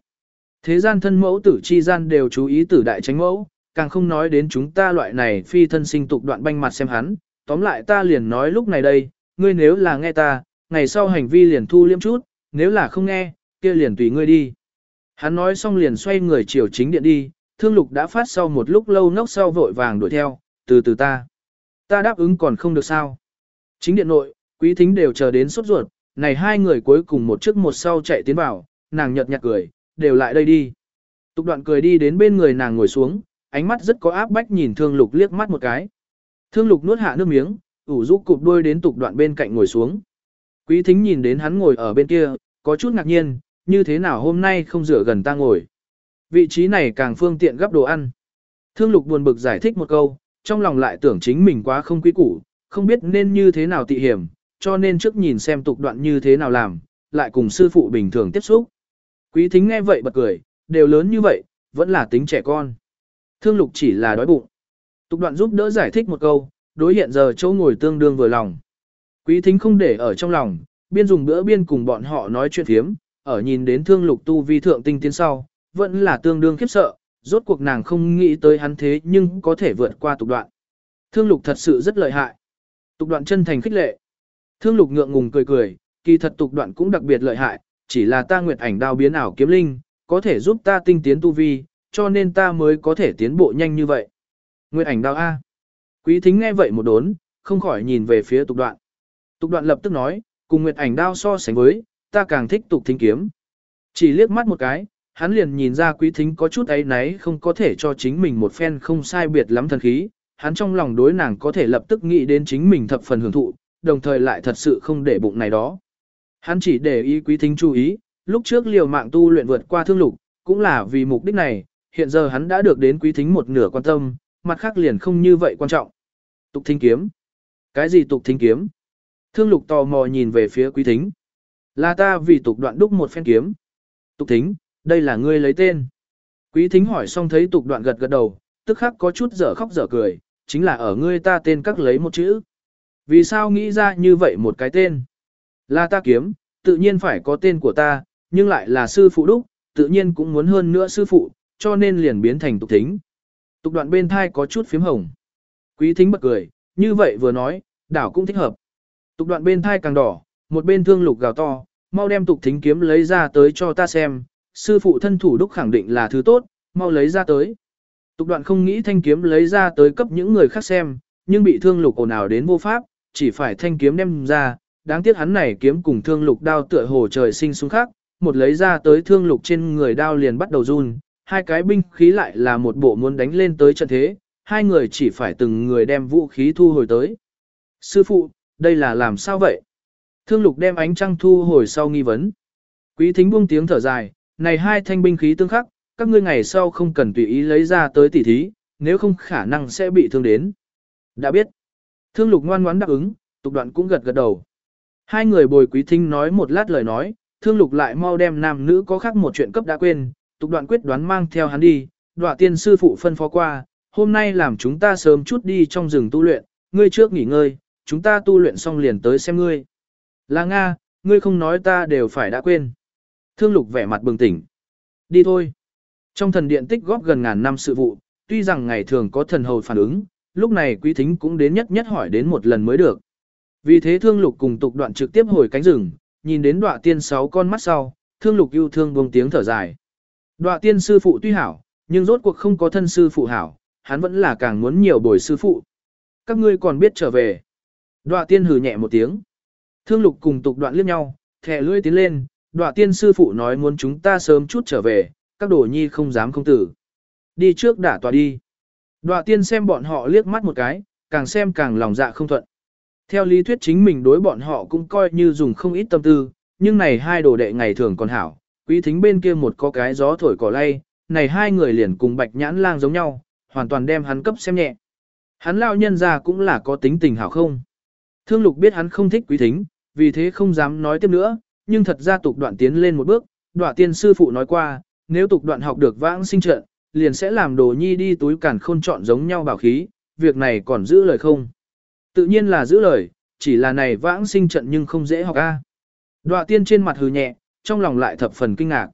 Speaker 1: Thế gian thân mẫu tử chi gian đều chú ý tử đại tránh mẫu, càng không nói đến chúng ta loại này phi thân sinh tục đoạn banh mặt xem hắn, tóm lại ta liền nói lúc này đây, ngươi nếu là nghe ta, ngày sau hành vi liền thu liêm chút, nếu là không nghe, kia liền tùy ngươi đi. Hắn nói xong liền xoay người chiều chính điện đi, thương lục đã phát sau một lúc lâu ngốc sau vội vàng đuổi theo, từ từ ta. Ta đáp ứng còn không được sao. Chính điện nội, quý thính đều chờ đến sốt ruột, này hai người cuối cùng một trước một sau chạy tiến vào, nàng nhợt nhạt cười, đều lại đây đi. Tục đoạn cười đi đến bên người nàng ngồi xuống, ánh mắt rất có áp bách nhìn thương lục liếc mắt một cái. Thương lục nuốt hạ nước miếng, ủ rũ cụp đuôi đến tục đoạn bên cạnh ngồi xuống. Quý thính nhìn đến hắn ngồi ở bên kia, có chút ngạc nhiên, như thế nào hôm nay không rửa gần ta ngồi. Vị trí này càng phương tiện gấp đồ ăn. Thương lục buồn bực giải thích một câu, trong lòng lại tưởng chính mình quá không quý củ, không biết nên như thế nào tị hiểm, cho nên trước nhìn xem tục đoạn như thế nào làm, lại cùng sư phụ bình thường tiếp xúc. Quý thính nghe vậy bật cười, đều lớn như vậy, vẫn là tính trẻ con. Thương lục chỉ là đói bụng. Tục đoạn giúp đỡ giải thích một câu, đối hiện giờ chỗ ngồi tương đương vừa lòng. Quý thính không để ở trong lòng, biên dùng bữa biên cùng bọn họ nói chuyện thiếm, ở nhìn đến thương lục tu vi thượng tinh tiến sau, vẫn là tương đương khiếp sợ, rốt cuộc nàng không nghĩ tới hắn thế nhưng có thể vượt qua tục đoạn. Thương lục thật sự rất lợi hại. Tục đoạn chân thành khích lệ. Thương lục ngượng ngùng cười cười, kỳ thật tục đoạn cũng đặc biệt lợi hại, chỉ là ta nguyệt ảnh đao biến ảo kiếm linh, có thể giúp ta tinh tiến tu vi, cho nên ta mới có thể tiến bộ nhanh như vậy. Nguyệt ảnh đao A. Quý thính nghe vậy một đốn, không khỏi nhìn về phía tục đoạn. Tục đoạn lập tức nói, cùng nguyệt ảnh đao so sánh với, ta càng thích tục thính kiếm. Chỉ liếc mắt một cái, hắn liền nhìn ra quý thính có chút ấy náy không có thể cho chính mình một phen không sai biệt lắm thần khí, hắn trong lòng đối nàng có thể lập tức nghĩ đến chính mình thập phần hưởng thụ, đồng thời lại thật sự không để bụng này đó. Hắn chỉ để ý quý thính chú ý, lúc trước liều mạng tu luyện vượt qua thương lục, cũng là vì mục đích này, hiện giờ hắn đã được đến quý thính một nửa quan tâm, mặt khác liền không như vậy quan trọng. Tục thính kiếm. Cái gì tục thính kiếm? Thương lục tò mò nhìn về phía quý thính. Là ta vì tục đoạn đúc một phen kiếm. Tục thính, đây là ngươi lấy tên. Quý thính hỏi xong thấy tục đoạn gật gật đầu, tức khắc có chút dở khóc dở cười, chính là ở ngươi ta tên các lấy một chữ. Vì sao nghĩ ra như vậy một cái tên? Là ta kiếm, tự nhiên phải có tên của ta, nhưng lại là sư phụ đúc, tự nhiên cũng muốn hơn nữa sư phụ, cho nên liền biến thành tục thính. Tục đoạn bên thai có chút phím hồng. Quý thính bật cười, như vậy vừa nói, đảo cũng thích hợp. Tục đoạn bên thai càng đỏ, một bên thương lục gào to, mau đem tục thính kiếm lấy ra tới cho ta xem, sư phụ thân thủ đúc khẳng định là thứ tốt, mau lấy ra tới. Tục đoạn không nghĩ thanh kiếm lấy ra tới cấp những người khác xem, nhưng bị thương lục ồn ào đến vô pháp, chỉ phải thanh kiếm đem ra, đáng tiếc hắn này kiếm cùng thương lục đao tựa hồ trời sinh xuống khác, một lấy ra tới thương lục trên người đao liền bắt đầu run, hai cái binh khí lại là một bộ muốn đánh lên tới trận thế, hai người chỉ phải từng người đem vũ khí thu hồi tới. Sư phụ, đây là làm sao vậy? Thương lục đem ánh trăng thu hồi sau nghi vấn. Quý thính buông tiếng thở dài, này hai thanh binh khí tương khắc, các ngươi ngày sau không cần tùy ý lấy ra tới tỉ thí, nếu không khả năng sẽ bị thương đến. Đã biết. Thương lục ngoan ngoãn đáp ứng, tục đoạn cũng gật gật đầu. Hai người bồi quý thính nói một lát lời nói, thương lục lại mau đem nam nữ có khác một chuyện cấp đã quên, tục đoạn quyết đoán mang theo hắn đi, đoạn tiên sư phụ phân phó qua, hôm nay làm chúng ta sớm chút đi trong rừng tu luyện, ngươi trước nghỉ ngơi, chúng ta tu luyện xong liền tới xem ngươi. Là Nga, ngươi không nói ta đều phải đã quên. Thương lục vẻ mặt bừng tỉnh. Đi thôi. Trong thần điện tích góp gần ngàn năm sự vụ, tuy rằng ngày thường có thần hầu phản ứng, lúc này quý thính cũng đến nhất nhất hỏi đến một lần mới được. Vì thế thương lục cùng tục đoạn trực tiếp hồi cánh rừng, nhìn đến đoạn tiên sáu con mắt sau, thương lục yêu thương buông tiếng thở dài. Đọa tiên sư phụ tuy hảo, nhưng rốt cuộc không có thân sư phụ hảo, hắn vẫn là càng muốn nhiều bồi sư phụ. Các ngươi còn biết trở về. Đọa tiên hừ nhẹ một tiếng. Thương lục cùng tục đoạn liếc nhau, thẻ lưỡi tiến lên, đọa tiên sư phụ nói muốn chúng ta sớm chút trở về, các đồ nhi không dám không tử. Đi trước đả tòa đi. Đọa tiên xem bọn họ liếc mắt một cái, càng xem càng lòng dạ không thuận. Theo lý thuyết chính mình đối bọn họ cũng coi như dùng không ít tâm tư, nhưng này hai đồ đệ ngày thường còn hảo, quý thính bên kia một có cái gió thổi cỏ lay, này hai người liền cùng bạch nhãn lang giống nhau, hoàn toàn đem hắn cấp xem nhẹ. Hắn lao nhân ra cũng là có tính tình hảo không. Thương lục biết hắn không thích quý thính, vì thế không dám nói tiếp nữa, nhưng thật ra tục đoạn tiến lên một bước, đoạn tiên sư phụ nói qua, nếu tục đoạn học được vãng sinh trận, liền sẽ làm đồ nhi đi túi cản khôn chọn giống nhau bảo khí, việc này còn giữ lời không? Tự nhiên là giữ lời, chỉ là này vãng sinh trận nhưng không dễ học a. Đoạ tiên trên mặt hừ nhẹ, trong lòng lại thập phần kinh ngạc.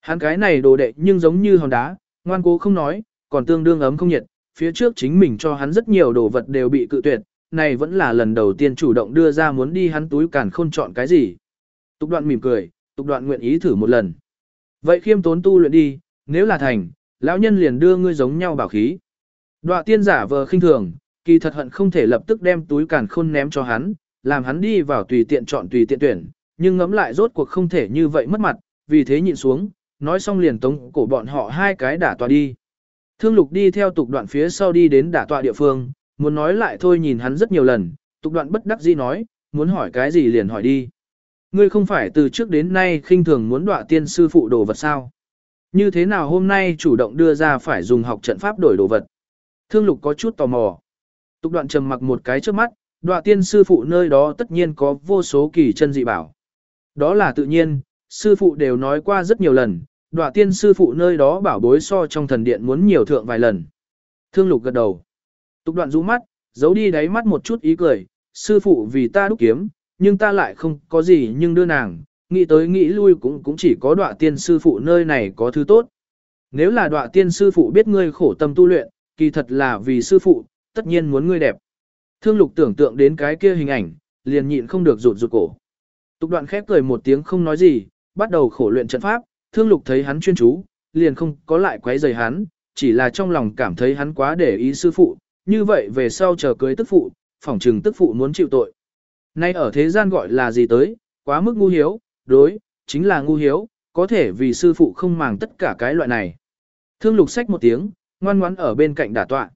Speaker 1: Hắn cái này đồ đệ nhưng giống như hòn đá, ngoan cố không nói, còn tương đương ấm không nhiệt, phía trước chính mình cho hắn rất nhiều đồ vật đều bị cự tuyệt, này vẫn là lần đầu tiên chủ động đưa ra muốn đi hắn túi cản khôn chọn cái gì. Tục đoạn mỉm cười, tục đoạn nguyện ý thử một lần. Vậy khiêm tốn tu luyện đi, nếu là thành, lão nhân liền đưa ngươi giống nhau bảo khí. Đoạ tiên giả vờ khinh thường, kỳ thật hận không thể lập tức đem túi càn khôn ném cho hắn, làm hắn đi vào tùy tiện chọn tùy tiện tuyển, nhưng ngẫm lại rốt cuộc không thể như vậy mất mặt, vì thế nhịn xuống, nói xong liền tống cổ bọn họ hai cái đả tọa đi. Thương lục đi theo tục đoạn phía sau đi đến đả tọa địa phương, muốn nói lại thôi nhìn hắn rất nhiều lần, tục đoạn bất đắc dĩ nói, muốn hỏi cái gì liền hỏi đi. Ngươi không phải từ trước đến nay khinh thường muốn đọa tiên sư phụ đồ vật sao? Như thế nào hôm nay chủ động đưa ra phải dùng học trận pháp đổi đồ vật? Thương lục có chút tò mò. Tục đoạn trầm mặc một cái trước mắt, đọa tiên sư phụ nơi đó tất nhiên có vô số kỳ chân dị bảo. Đó là tự nhiên, sư phụ đều nói qua rất nhiều lần, đọa tiên sư phụ nơi đó bảo bối so trong thần điện muốn nhiều thượng vài lần. Thương lục gật đầu. Tục đoạn rũ mắt, giấu đi đáy mắt một chút ý cười, sư phụ vì ta đúc kiếm, nhưng ta lại không có gì nhưng đưa nàng, nghĩ tới nghĩ lui cũng cũng chỉ có đọa tiên sư phụ nơi này có thứ tốt. Nếu là đọa tiên sư phụ biết ngươi khổ tâm tu luyện, kỳ thật là vì sư phụ, tất nhiên muốn ngươi đẹp. Thương lục tưởng tượng đến cái kia hình ảnh, liền nhịn không được rụt rụt cổ. Tục đoạn khép cười một tiếng không nói gì, bắt đầu khổ luyện trận pháp, thương lục thấy hắn chuyên chú, liền không có lại quấy rầy hắn, chỉ là trong lòng cảm thấy hắn quá để ý sư phụ, như vậy về sau chờ cưới tức phụ, phỏng trừng tức phụ muốn chịu tội. Nay ở thế gian gọi là gì tới, quá mức ngu hiếu, đối, chính là ngu hiếu, có thể vì sư phụ không màng tất cả cái loại này. Thương lục sách một tiếng, ngoan ngoãn ở bên cạnh đả tọa.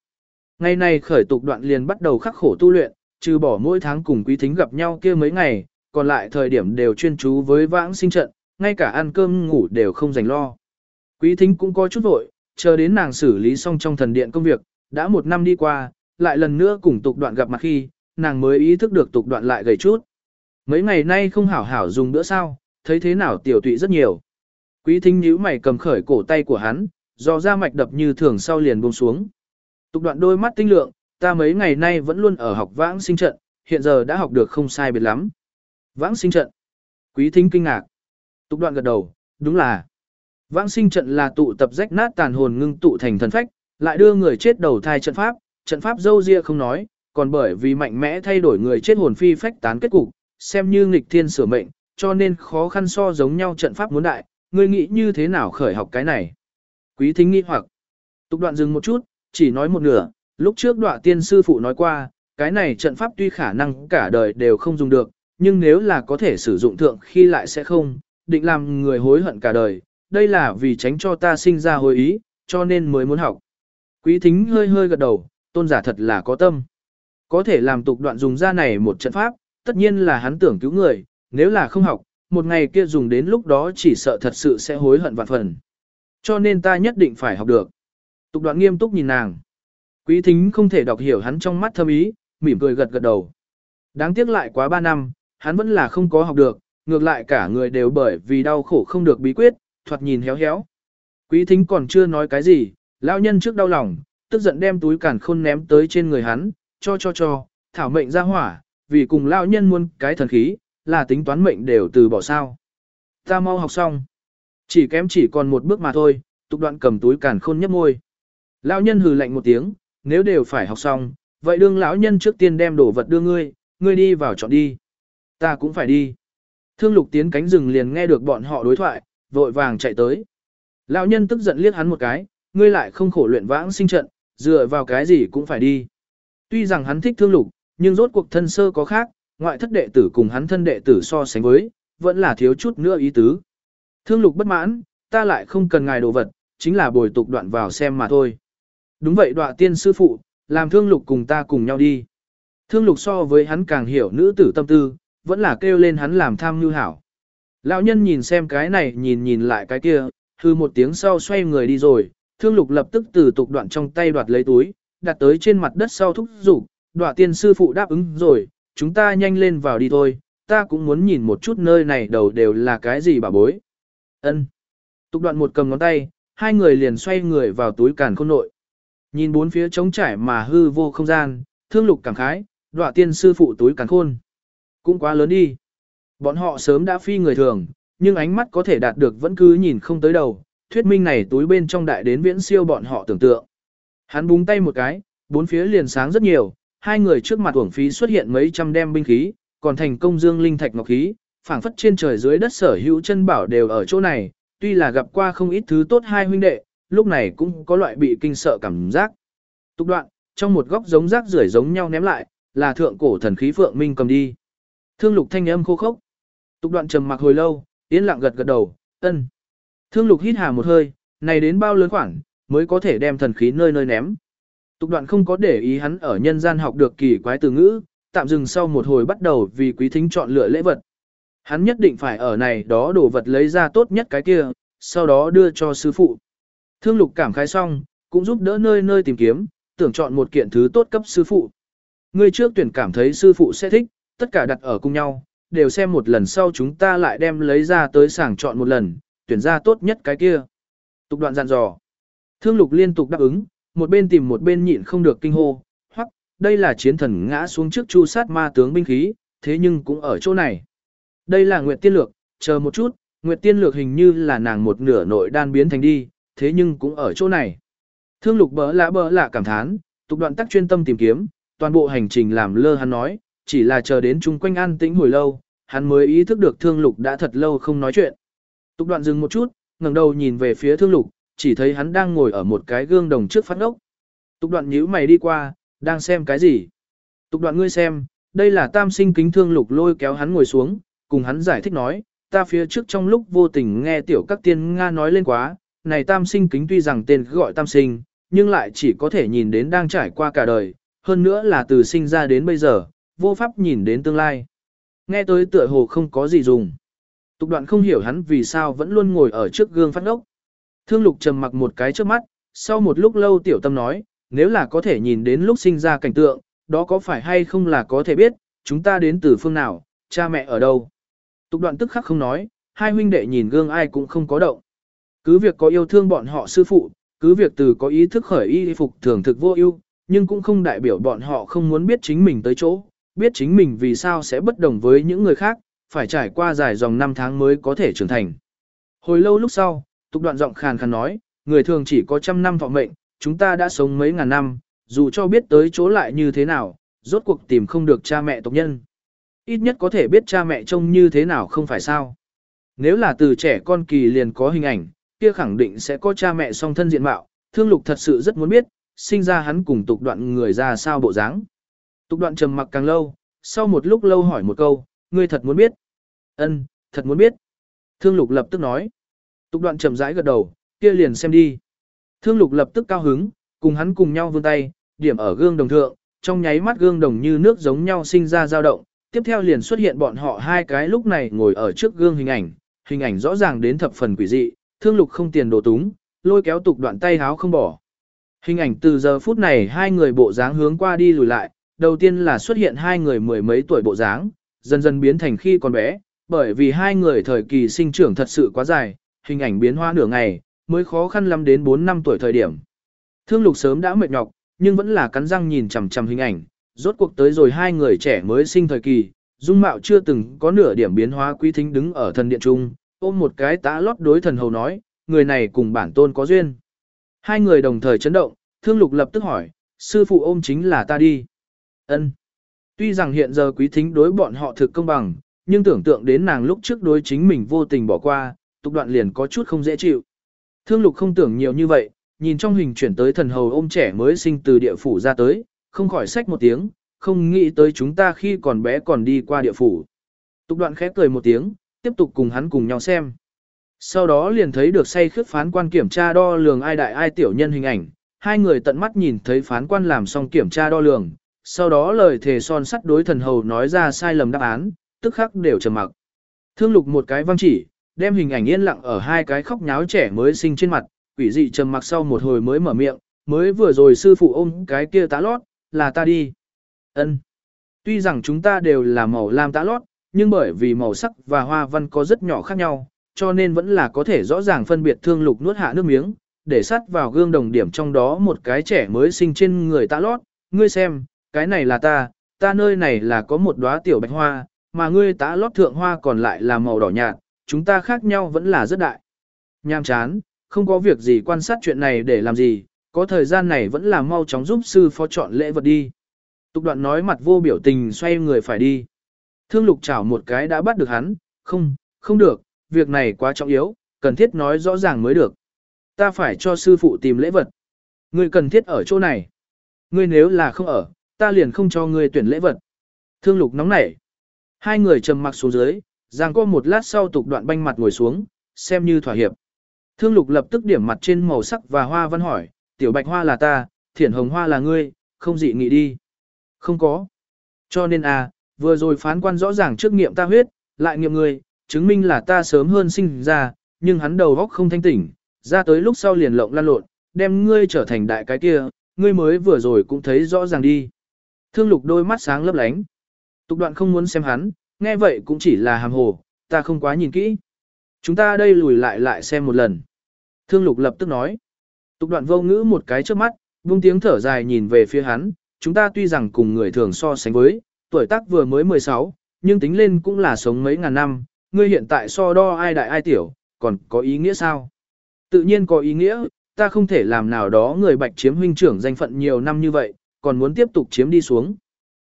Speaker 1: Ngày này khởi tục đoạn liền bắt đầu khắc khổ tu luyện, trừ bỏ mỗi tháng cùng quý thính gặp nhau kia mấy ngày, còn lại thời điểm đều chuyên chú với vãng sinh trận, ngay cả ăn cơm ngủ đều không dành lo. Quý thính cũng có chút vội, chờ đến nàng xử lý xong trong thần điện công việc, đã một năm đi qua, lại lần nữa cùng tục đoạn gặp mặt khi, nàng mới ý thức được tục đoạn lại gầy chút. Mấy ngày nay không hảo hảo dùng bữa sao, thấy thế nào tiểu tụy rất nhiều. Quý thính nhíu mày cầm khởi cổ tay của hắn, do ra mạch đập như thường sau liền buông xuống. Tục đoạn đôi mắt tinh lượng, ta mấy ngày nay vẫn luôn ở học vãng sinh trận, hiện giờ đã học được không sai biệt lắm. Vãng sinh trận. Quý thính kinh ngạc. Tục đoạn gật đầu, đúng là. Vãng sinh trận là tụ tập rách nát tàn hồn ngưng tụ thành thần phách, lại đưa người chết đầu thai trận pháp, trận pháp dâu ria không nói, còn bởi vì mạnh mẽ thay đổi người chết hồn phi phách tán kết cục, xem như nghịch thiên sửa mệnh, cho nên khó khăn so giống nhau trận pháp muốn đại, ngươi nghĩ như thế nào khởi học cái này. Quý thính nghi hoặc, tục đoạn dừng một chút, chỉ nói một nửa, lúc trước đoạn tiên sư phụ nói qua, cái này trận pháp tuy khả năng cả đời đều không dùng được, nhưng nếu là có thể sử dụng thượng khi lại sẽ không, định làm người hối hận cả đời, đây là vì tránh cho ta sinh ra hồi ý, cho nên mới muốn học. Quý thính hơi hơi gật đầu, tôn giả thật là có tâm. Có thể làm tục đoạn dùng ra này một trận pháp, tất nhiên là hắn tưởng cứu người, nếu là không học, một ngày kia dùng đến lúc đó chỉ sợ thật sự sẽ hối hận vạn phần. Cho nên ta nhất định phải học được. Tục đoạn nghiêm túc nhìn nàng. Quý thính không thể đọc hiểu hắn trong mắt thâm ý, mỉm cười gật gật đầu. Đáng tiếc lại quá 3 năm, hắn vẫn là không có học được, ngược lại cả người đều bởi vì đau khổ không được bí quyết, thoạt nhìn héo héo. Quý thính còn chưa nói cái gì, lão nhân trước đau lòng, tức giận đem túi cản khôn ném tới trên người hắn, cho cho cho, thảo mệnh ra hỏa, vì cùng lão nhân muôn cái thần khí, là tính toán mệnh đều từ bỏ sao. Ta mau học xong. Chỉ kém chỉ còn một bước mà thôi, tục đoạn cầm túi cản khôn nhấp môi. Lão nhân hừ lạnh một tiếng, nếu đều phải học xong, vậy đương lão nhân trước tiên đem đồ vật đưa ngươi, ngươi đi vào chọn đi. Ta cũng phải đi. Thương lục tiến cánh rừng liền nghe được bọn họ đối thoại, vội vàng chạy tới. Lão nhân tức giận liếc hắn một cái, ngươi lại không khổ luyện vãng sinh trận, dựa vào cái gì cũng phải đi. Tuy rằng hắn thích thương lục, nhưng rốt cuộc thân sơ có khác, ngoại thất đệ tử cùng hắn thân đệ tử so sánh với, vẫn là thiếu chút nữa ý tứ. Thương lục bất mãn, ta lại không cần ngài đồ vật, chính là bồi tục đoạn vào xem mà thôi. Đúng vậy đoạn tiên sư phụ, làm thương lục cùng ta cùng nhau đi. Thương lục so với hắn càng hiểu nữ tử tâm tư, vẫn là kêu lên hắn làm tham như hảo. Lão nhân nhìn xem cái này nhìn nhìn lại cái kia, hư một tiếng sau xoay người đi rồi, thương lục lập tức từ tục đoạn trong tay đoạt lấy túi, đặt tới trên mặt đất sau thúc rủ, đoạn tiên sư phụ đáp ứng rồi, chúng ta nhanh lên vào đi thôi, ta cũng muốn nhìn một chút nơi này đầu đều là cái gì bà bối. ân Tục đoạn một cầm ngón tay, hai người liền xoay người vào túi càn khôn nội. Nhìn bốn phía trống trải mà hư vô không gian, thương lục cảm khái, đoạ tiên sư phụ túi càn khôn. Cũng quá lớn đi. Bọn họ sớm đã phi người thường, nhưng ánh mắt có thể đạt được vẫn cứ nhìn không tới đầu, thuyết minh này túi bên trong đại đến viễn siêu bọn họ tưởng tượng. Hắn búng tay một cái, bốn phía liền sáng rất nhiều, hai người trước mặt uổng phí xuất hiện mấy trăm đem binh khí, còn thành công dương linh thạch ngọc khí, phảng phất trên trời dưới đất sở hữu chân bảo đều ở chỗ này, tuy là gặp qua không ít thứ tốt hai huynh đệ, lúc này cũng có loại bị kinh sợ cảm giác. Tục đoạn, trong một góc giống rác rưởi giống nhau ném lại, là thượng cổ thần khí Phượng Minh cầm đi. Thương lục thanh âm khô khốc. Tục đoạn trầm mặc hồi lâu, yên lặng gật gật đầu, ân. Thương lục hít hà một hơi, này đến bao lớn khoảng, mới có thể đem thần khí nơi nơi ném. Tục đoạn không có để ý hắn ở nhân gian học được kỳ quái từ ngữ, tạm dừng sau một hồi bắt đầu vì quý thính chọn lựa lễ vật. Hắn nhất định phải ở này đó đồ vật lấy ra tốt nhất cái kia, sau đó đưa cho sư phụ. Thương lục cảm khái xong, cũng giúp đỡ nơi nơi tìm kiếm, tưởng chọn một kiện thứ tốt cấp sư phụ. Người trước tuyển cảm thấy sư phụ sẽ thích, tất cả đặt ở cùng nhau, đều xem một lần sau chúng ta lại đem lấy ra tới sàng chọn một lần, tuyển ra tốt nhất cái kia. Tục đoạn dặn dò. Thương lục liên tục đáp ứng, một bên tìm một bên nhịn không được kinh hô, hoặc, đây là chiến thần ngã xuống trước chu sát ma tướng binh khí, thế nhưng cũng ở chỗ này. Đây là Nguyệt Tiên Lược, chờ một chút, Nguyệt Tiên Lược hình như là nàng một nửa nội đan biến thành đi, thế nhưng cũng ở chỗ này. Thương lục bỡ lạ bỡ lạ cảm thán, tục đoạn tắc chuyên tâm tìm kiếm, toàn bộ hành trình làm lơ hắn nói, chỉ là chờ đến chung quanh an tĩnh hồi lâu, hắn mới ý thức được thương lục đã thật lâu không nói chuyện. Tục đoạn dừng một chút, ngẩng đầu nhìn về phía thương lục, chỉ thấy hắn đang ngồi ở một cái gương đồng trước phát ốc. Tục đoạn nhíu mày đi qua, đang xem cái gì? Tục đoạn ngươi xem, đây là tam sinh kính thương lục lôi kéo hắn ngồi xuống, cùng hắn giải thích nói, ta phía trước trong lúc vô tình nghe tiểu các tiên Nga nói lên quá, này tam sinh kính tuy rằng tên gọi tam sinh, nhưng lại chỉ có thể nhìn đến đang trải qua cả đời, hơn nữa là từ sinh ra đến bây giờ, vô pháp nhìn đến tương lai. Nghe tới tựa hồ không có gì dùng. Tục đoạn không hiểu hắn vì sao vẫn luôn ngồi ở trước gương phát ốc. Thương lục trầm mặc một cái trước mắt, sau một lúc lâu tiểu tâm nói, nếu là có thể nhìn đến lúc sinh ra cảnh tượng, đó có phải hay không là có thể biết, chúng ta đến từ phương nào, cha mẹ ở đâu. Tục đoạn tức khắc không nói, hai huynh đệ nhìn gương ai cũng không có động. Cứ việc có yêu thương bọn họ sư phụ, cứ việc từ có ý thức khởi y phục thường thực vô ưu, nhưng cũng không đại biểu bọn họ không muốn biết chính mình tới chỗ, biết chính mình vì sao sẽ bất đồng với những người khác, phải trải qua dài dòng năm tháng mới có thể trưởng thành. Hồi lâu lúc sau, tục đoạn giọng khàn khàn nói, người thường chỉ có trăm năm thọ mệnh, chúng ta đã sống mấy ngàn năm, dù cho biết tới chỗ lại như thế nào, rốt cuộc tìm không được cha mẹ tộc nhân. Ít nhất có thể biết cha mẹ trông như thế nào không phải sao. Nếu là từ trẻ con kỳ liền có hình ảnh, kia khẳng định sẽ có cha mẹ song thân diện mạo, thương lục thật sự rất muốn biết, sinh ra hắn cùng tục đoạn người ra sao bộ dáng. Tục đoạn trầm mặc càng lâu, sau một lúc lâu hỏi một câu, ngươi thật muốn biết. Ân, thật muốn biết. Thương lục lập tức nói. Tục đoạn trầm rãi gật đầu, kia liền xem đi. Thương lục lập tức cao hứng, cùng hắn cùng nhau vươn tay, điểm ở gương đồng thượng, trong nháy mắt gương đồng như nước giống nhau sinh ra dao động, tiếp theo liền xuất hiện bọn họ hai cái lúc này ngồi ở trước gương hình ảnh, hình ảnh rõ ràng đến thập phần quỷ dị, thương lục không tiền đồ túng, lôi kéo tục đoạn tay háo không bỏ. Hình ảnh từ giờ phút này hai người bộ dáng hướng qua đi lùi lại, đầu tiên là xuất hiện hai người mười mấy tuổi bộ dáng, dần dần biến thành khi còn bé, bởi vì hai người thời kỳ sinh trưởng thật sự quá dài, hình ảnh biến hóa nửa ngày, mới khó khăn lắm đến 4 năm tuổi thời điểm. Thương lục sớm đã mệt nhọc, nhưng vẫn là cắn răng nhìn chằm chằm hình ảnh, rốt cuộc tới rồi hai người trẻ mới sinh thời kỳ, dung mạo chưa từng có nửa điểm biến hóa quý thính đứng ở thần điện trung, ôm một cái tã lót đối thần hầu nói, người này cùng bản tôn có duyên. Hai người đồng thời chấn động, thương lục lập tức hỏi, sư phụ ôm chính là ta đi ân Tuy rằng hiện giờ quý thính đối bọn họ thực công bằng, nhưng tưởng tượng đến nàng lúc trước đối chính mình vô tình bỏ qua, tục đoạn liền có chút không dễ chịu. Thương lục không tưởng nhiều như vậy, nhìn trong hình chuyển tới thần hầu ôm trẻ mới sinh từ địa phủ ra tới, không khỏi sách một tiếng, không nghĩ tới chúng ta khi còn bé còn đi qua địa phủ. Tục đoạn khẽ cười một tiếng, tiếp tục cùng hắn cùng nhau xem. Sau đó liền thấy được say khước phán quan kiểm tra đo lường ai đại ai tiểu nhân hình ảnh, hai người tận mắt nhìn thấy phán quan làm xong kiểm tra đo lường, sau đó lời thề son sắt đối thần hầu nói ra sai lầm đáp án, tức khắc đều trầm mặc. Thương lục một cái văng chỉ, đem hình ảnh yên lặng ở hai cái khóc nháo trẻ mới sinh trên mặt, quỷ dị trầm mặc sau một hồi mới mở miệng, mới vừa rồi sư phụ ôm cái kia tá lót, là ta đi. Ân. Tuy rằng chúng ta đều là màu lam tá lót, nhưng bởi vì màu sắc và hoa văn có rất nhỏ khác nhau, cho nên vẫn là có thể rõ ràng phân biệt thương lục nuốt hạ nước miếng, để sắt vào gương đồng điểm trong đó một cái trẻ mới sinh trên người tá lót, ngươi xem, cái này là ta, ta nơi này là có một đóa tiểu bạch hoa, mà ngươi tá lót thượng hoa còn lại là màu đỏ nhạt, chúng ta khác nhau vẫn là rất đại. nham chán, không có việc gì quan sát chuyện này để làm gì, có thời gian này vẫn là mau chóng giúp sư phó chọn lễ vật đi. Tục đoạn nói mặt vô biểu tình xoay người phải đi. Thương lục chảo một cái đã bắt được hắn, không, không được, việc này quá trọng yếu, cần thiết nói rõ ràng mới được. Ta phải cho sư phụ tìm lễ vật. Ngươi cần thiết ở chỗ này. Ngươi nếu là không ở, ta liền không cho ngươi tuyển lễ vật. Thương lục nóng nảy. Hai người trầm mặc xuống dưới, giang co một lát sau tục đoạn banh mặt ngồi xuống, xem như thỏa hiệp. Thương lục lập tức điểm mặt trên màu sắc và hoa văn hỏi, tiểu bạch hoa là ta, thiển hồng hoa là ngươi, không dị nghị đi. Không có. Cho nên à, vừa rồi phán quan rõ ràng trước nghiệm ta huyết, lại nghiệm ngươi, chứng minh là ta sớm hơn sinh ra, nhưng hắn đầu góc không thanh tỉnh, ra tới lúc sau liền lộng lan lộn, đem ngươi trở thành đại cái kia, ngươi mới vừa rồi cũng thấy rõ ràng đi. Thương lục đôi mắt sáng lấp lánh. Tục đoạn không muốn xem hắn, nghe vậy cũng chỉ là hàm hồ, ta không quá nhìn kỹ. Chúng ta đây lùi lại lại xem một lần. Thương lục lập tức nói. Tục đoạn vô ngữ một cái trước mắt, buông tiếng thở dài nhìn về phía hắn, chúng ta tuy rằng cùng người thường so sánh với, tuổi tác vừa mới 16, nhưng tính lên cũng là sống mấy ngàn năm, ngươi hiện tại so đo ai đại ai tiểu, còn có ý nghĩa sao? Tự nhiên có ý nghĩa, ta không thể làm nào đó người bạch chiếm huynh trưởng danh phận nhiều năm như vậy, còn muốn tiếp tục chiếm đi xuống.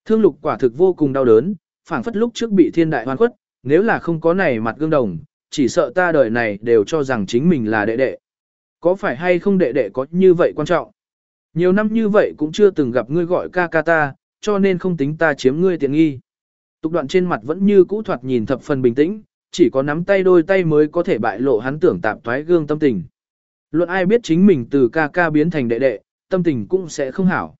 Speaker 1: Thương lục quả thực vô cùng đau đớn, phảng phất lúc trước bị thiên đại hoan khuất, nếu là không có này mặt gương đồng, chỉ sợ ta đời này đều cho rằng chính mình là đệ đệ. Có phải hay không đệ đệ có như vậy quan trọng? Nhiều năm như vậy cũng chưa từng gặp ngươi gọi ca ca ta, cho nên không tính ta chiếm ngươi tiện nghi. Tục đoạn trên mặt vẫn như cũ thoạt nhìn thập phần bình tĩnh, chỉ có nắm tay đôi tay mới có thể bại lộ hắn tưởng tạm thoái gương tâm tình. Luận ai biết chính mình từ ca ca biến thành đệ đệ, tâm tình cũng sẽ không hảo.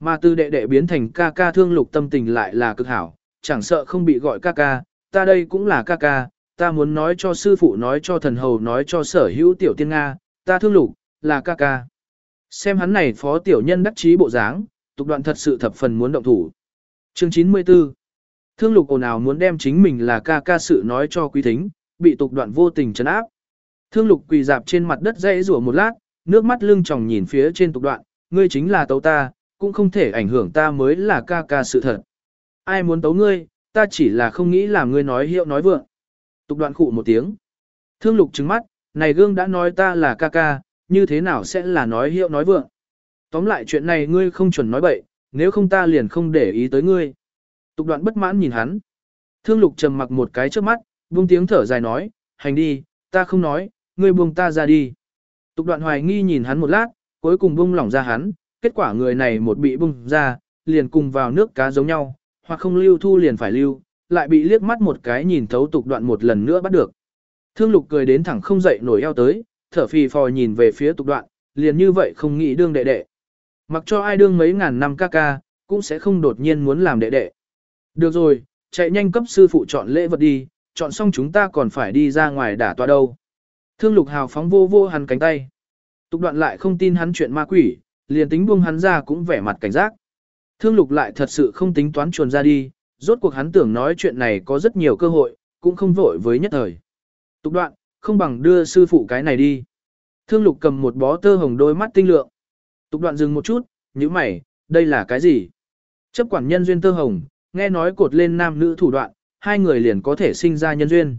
Speaker 1: Mà từ đệ đệ biến thành ca ca thương lục tâm tình lại là cực hảo, chẳng sợ không bị gọi ca ca, ta đây cũng là ca ca, ta muốn nói cho sư phụ nói cho thần hầu nói cho sở hữu tiểu tiên Nga, ta thương lục, là ca ca. Xem hắn này phó tiểu nhân đắc chí bộ dáng, tục đoạn thật sự thập phần muốn động thủ. Chương 94 Thương lục ồn ào muốn đem chính mình là ca ca sự nói cho quý thính, bị tục đoạn vô tình chấn áp. Thương lục quỳ dạp trên mặt đất dãy rủa một lát, nước mắt lưng tròng nhìn phía trên tục đoạn, ngươi chính là tấu ta, cũng không thể ảnh hưởng ta mới là ca ca sự thật. Ai muốn tấu ngươi, ta chỉ là không nghĩ làm ngươi nói hiệu nói vượng. Tục đoạn khụ một tiếng. Thương lục trứng mắt, này gương đã nói ta là ca ca, như thế nào sẽ là nói hiệu nói vượng. Tóm lại chuyện này ngươi không chuẩn nói bậy, nếu không ta liền không để ý tới ngươi. Tục đoạn bất mãn nhìn hắn. Thương lục trầm mặc một cái trước mắt, buông tiếng thở dài nói, hành đi, ta không nói, ngươi buông ta ra đi. Tục đoạn hoài nghi nhìn hắn một lát, cuối cùng buông lỏng ra hắn, kết quả người này một bị bung ra, liền cùng vào nước cá giống nhau, hoặc không lưu thu liền phải lưu, lại bị liếc mắt một cái nhìn thấu tục đoạn một lần nữa bắt được. Thương lục cười đến thẳng không dậy nổi eo tới, thở phì phò nhìn về phía tục đoạn, liền như vậy không nghĩ đương đệ đệ. Mặc cho ai đương mấy ngàn năm ca ca, cũng sẽ không đột nhiên muốn làm đệ đệ. Được rồi, chạy nhanh cấp sư phụ chọn lễ vật đi, chọn xong chúng ta còn phải đi ra ngoài đả tọa đâu. Thương lục hào phóng vô vô hắn cánh tay. Tục đoạn lại không tin hắn chuyện ma quỷ, liền tính buông hắn ra cũng vẻ mặt cảnh giác. Thương lục lại thật sự không tính toán chuồn ra đi, rốt cuộc hắn tưởng nói chuyện này có rất nhiều cơ hội, cũng không vội với nhất thời. Tục đoạn, không bằng đưa sư phụ cái này đi. Thương lục cầm một bó tơ hồng đôi mắt tinh lượng. Tục đoạn dừng một chút, như mày, đây là cái gì? Chấp quản nhân duyên tơ hồng, nghe nói cột lên nam nữ thủ đoạn, hai người liền có thể sinh ra nhân duyên.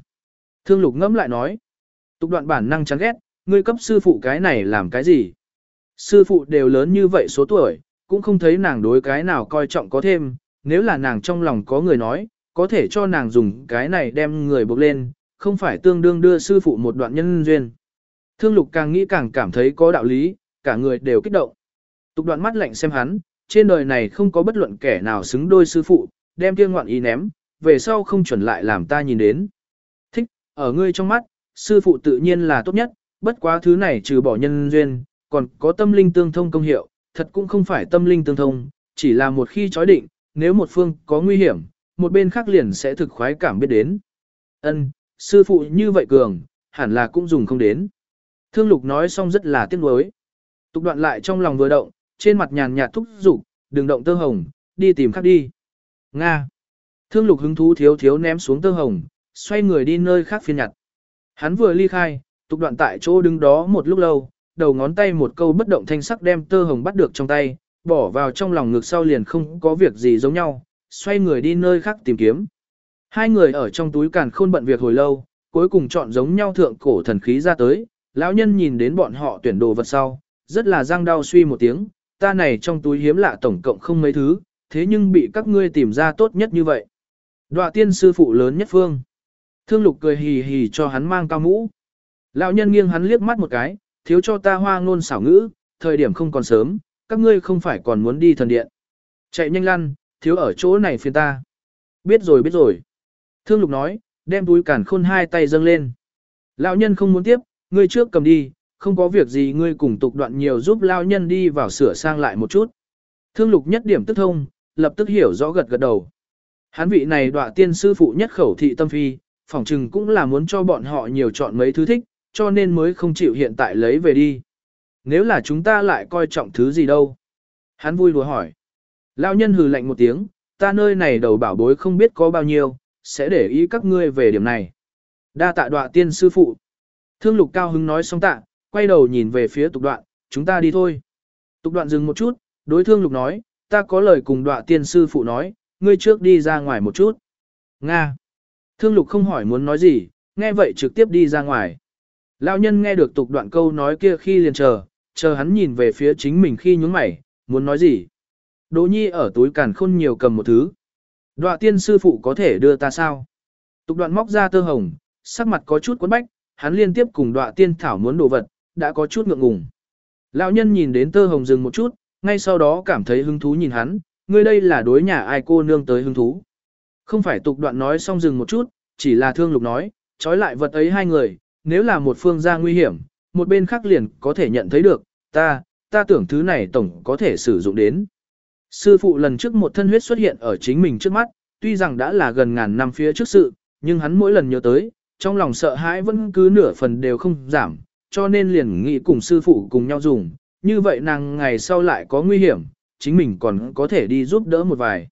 Speaker 1: Thương lục ngẫm lại nói. Tục đoạn bản năng chán ghét, ngươi cấp sư phụ cái này làm cái gì? Sư phụ đều lớn như vậy số tuổi, cũng không thấy nàng đối cái nào coi trọng có thêm, nếu là nàng trong lòng có người nói, có thể cho nàng dùng cái này đem người buộc lên, không phải tương đương đưa sư phụ một đoạn nhân duyên. Thương lục càng nghĩ càng cảm thấy có đạo lý, cả người đều kích động. Tục đoạn mắt lạnh xem hắn, trên đời này không có bất luận kẻ nào xứng đôi sư phụ, đem kia ngoạn ý ném, về sau không chuẩn lại làm ta nhìn đến. Thích, ở ngươi trong mắt, sư phụ tự nhiên là tốt nhất, bất quá thứ này trừ bỏ nhân duyên, còn có tâm linh tương thông công hiệu, thật cũng không phải tâm linh tương thông, chỉ là một khi chói định, nếu một phương có nguy hiểm, một bên khác liền sẽ thực khoái cảm biết đến. Ân, sư phụ như vậy cường, hẳn là cũng dùng không đến. Thương lục nói xong rất là tiếc nuối. Tục đoạn lại trong lòng vừa động, trên mặt nhàn nhạt thúc giục, đừng động tơ hồng, đi tìm khác đi. Nga. Thương lục hứng thú thiếu thiếu ném xuống tơ hồng, xoay người đi nơi khác phiên nhặt. Hắn vừa ly khai, tục đoạn tại chỗ đứng đó một lúc lâu, đầu ngón tay một câu bất động thanh sắc đem tơ hồng bắt được trong tay, bỏ vào trong lòng ngực sau liền không có việc gì giống nhau, xoay người đi nơi khác tìm kiếm. Hai người ở trong túi càn khôn bận việc hồi lâu, cuối cùng chọn giống nhau thượng cổ thần khí ra tới, lão nhân nhìn đến bọn họ tuyển đồ vật sau, rất là răng đau suy một tiếng, ta này trong túi hiếm lạ tổng cộng không mấy thứ, thế nhưng bị các ngươi tìm ra tốt nhất như vậy. Đoạ tiên sư phụ lớn nhất phương. Thương lục cười hì hì cho hắn mang cao mũ. Lão nhân nghiêng hắn liếc mắt một cái, thiếu cho ta hoa ngôn xảo ngữ, thời điểm không còn sớm, các ngươi không phải còn muốn đi thần điện. Chạy nhanh lăn, thiếu ở chỗ này phiền ta. Biết rồi biết rồi. Thương lục nói, đem túi cản khôn hai tay dâng lên. Lão nhân không muốn tiếp, ngươi trước cầm đi, không có việc gì ngươi cùng tục đoạn nhiều giúp lão nhân đi vào sửa sang lại một chút. Thương lục nhất điểm tức thông, lập tức hiểu rõ gật gật đầu. Hán vị này đọa tiên sư phụ nhất khẩu thị tâm phi, phỏng chừng cũng là muốn cho bọn họ nhiều chọn mấy thứ thích, cho nên mới không chịu hiện tại lấy về đi. Nếu là chúng ta lại coi trọng thứ gì đâu? Hắn vui đùa hỏi. Lão nhân hừ lạnh một tiếng, ta nơi này đầu bảo bối không biết có bao nhiêu, sẽ để ý các ngươi về điểm này. Đa tạ đọa tiên sư phụ. Thương lục cao hứng nói xong tạ, quay đầu nhìn về phía tục đoạn, chúng ta đi thôi. Tục đoạn dừng một chút, đối thương lục nói, ta có lời cùng đọa tiên sư phụ nói, ngươi trước đi ra ngoài một chút. Nga. Thương lục không hỏi muốn nói gì, nghe vậy trực tiếp đi ra ngoài. Lão nhân nghe được tục đoạn câu nói kia khi liền chờ, chờ hắn nhìn về phía chính mình khi nhúng mày, muốn nói gì. Đỗ nhi ở túi càn khôn nhiều cầm một thứ. Đoạ tiên sư phụ có thể đưa ta sao? Tục đoạn móc ra tơ hồng, sắc mặt có chút quấn bách, hắn liên tiếp cùng đoạ tiên thảo muốn đồ vật, đã có chút ngượng ngùng. Lão nhân nhìn đến tơ hồng dừng một chút, ngay sau đó cảm thấy hứng thú nhìn hắn, ngươi đây là đối nhà ai cô nương tới hứng thú. Không phải tục đoạn nói xong dừng một chút, chỉ là thương lục nói, trói lại vật ấy hai người, nếu là một phương ra nguy hiểm, một bên khác liền có thể nhận thấy được, ta, ta tưởng thứ này tổng có thể sử dụng đến. Sư phụ lần trước một thân huyết xuất hiện ở chính mình trước mắt, tuy rằng đã là gần ngàn năm phía trước sự, nhưng hắn mỗi lần nhớ tới, trong lòng sợ hãi vẫn cứ nửa phần đều không giảm, cho nên liền nghĩ cùng sư phụ cùng nhau dùng, như vậy nàng ngày sau lại có nguy hiểm, chính mình còn có thể đi giúp đỡ một vài.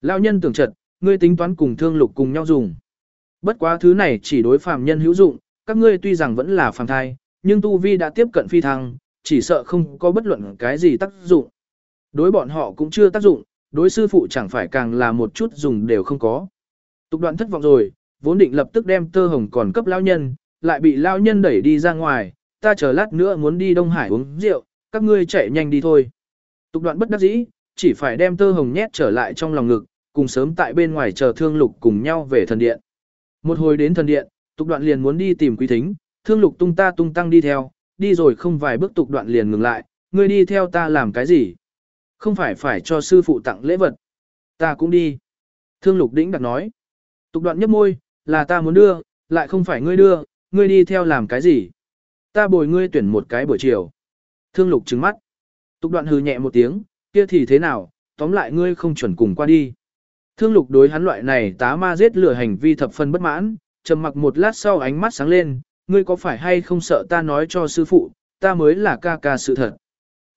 Speaker 1: Lão nhân tưởng chật, ngươi tính toán cùng thương lục cùng nhau dùng. Bất quá thứ này chỉ đối phàm nhân hữu dụng, các ngươi tuy rằng vẫn là phàm thai, nhưng tu vi đã tiếp cận phi thăng, chỉ sợ không có bất luận cái gì tác dụng. Đối bọn họ cũng chưa tác dụng, đối sư phụ chẳng phải càng là một chút dùng đều không có. Tục đoạn thất vọng rồi, vốn định lập tức đem tơ hồng còn cấp lao nhân, lại bị lao nhân đẩy đi ra ngoài, ta chờ lát nữa muốn đi Đông Hải uống rượu, các ngươi chạy nhanh đi thôi. Tục đoạn bất đắc dĩ, chỉ phải đem tơ hồng nhét trở lại trong lòng ngực, cùng sớm tại bên ngoài chờ thương lục cùng nhau về thần điện. Một hồi đến thần điện, tục đoạn liền muốn đi tìm quý thính, thương lục tung ta tung tăng đi theo, đi rồi không vài bước tục đoạn liền ngừng lại, ngươi đi theo ta làm cái gì? Không phải phải cho sư phụ tặng lễ vật. Ta cũng đi. Thương lục đĩnh đặt nói. Tục đoạn nhấp môi, là ta muốn đưa, lại không phải ngươi đưa, ngươi đi theo làm cái gì? Ta bồi ngươi tuyển một cái buổi chiều. Thương lục trừng mắt. Tục đoạn hừ nhẹ một tiếng, kia thì thế nào, tóm lại ngươi không chuẩn cùng qua đi. Thương lục đối hắn loại này tá ma giết lửa hành vi thập phân bất mãn, trầm mặc một lát sau ánh mắt sáng lên, ngươi có phải hay không sợ ta nói cho sư phụ, ta mới là ca ca sự thật.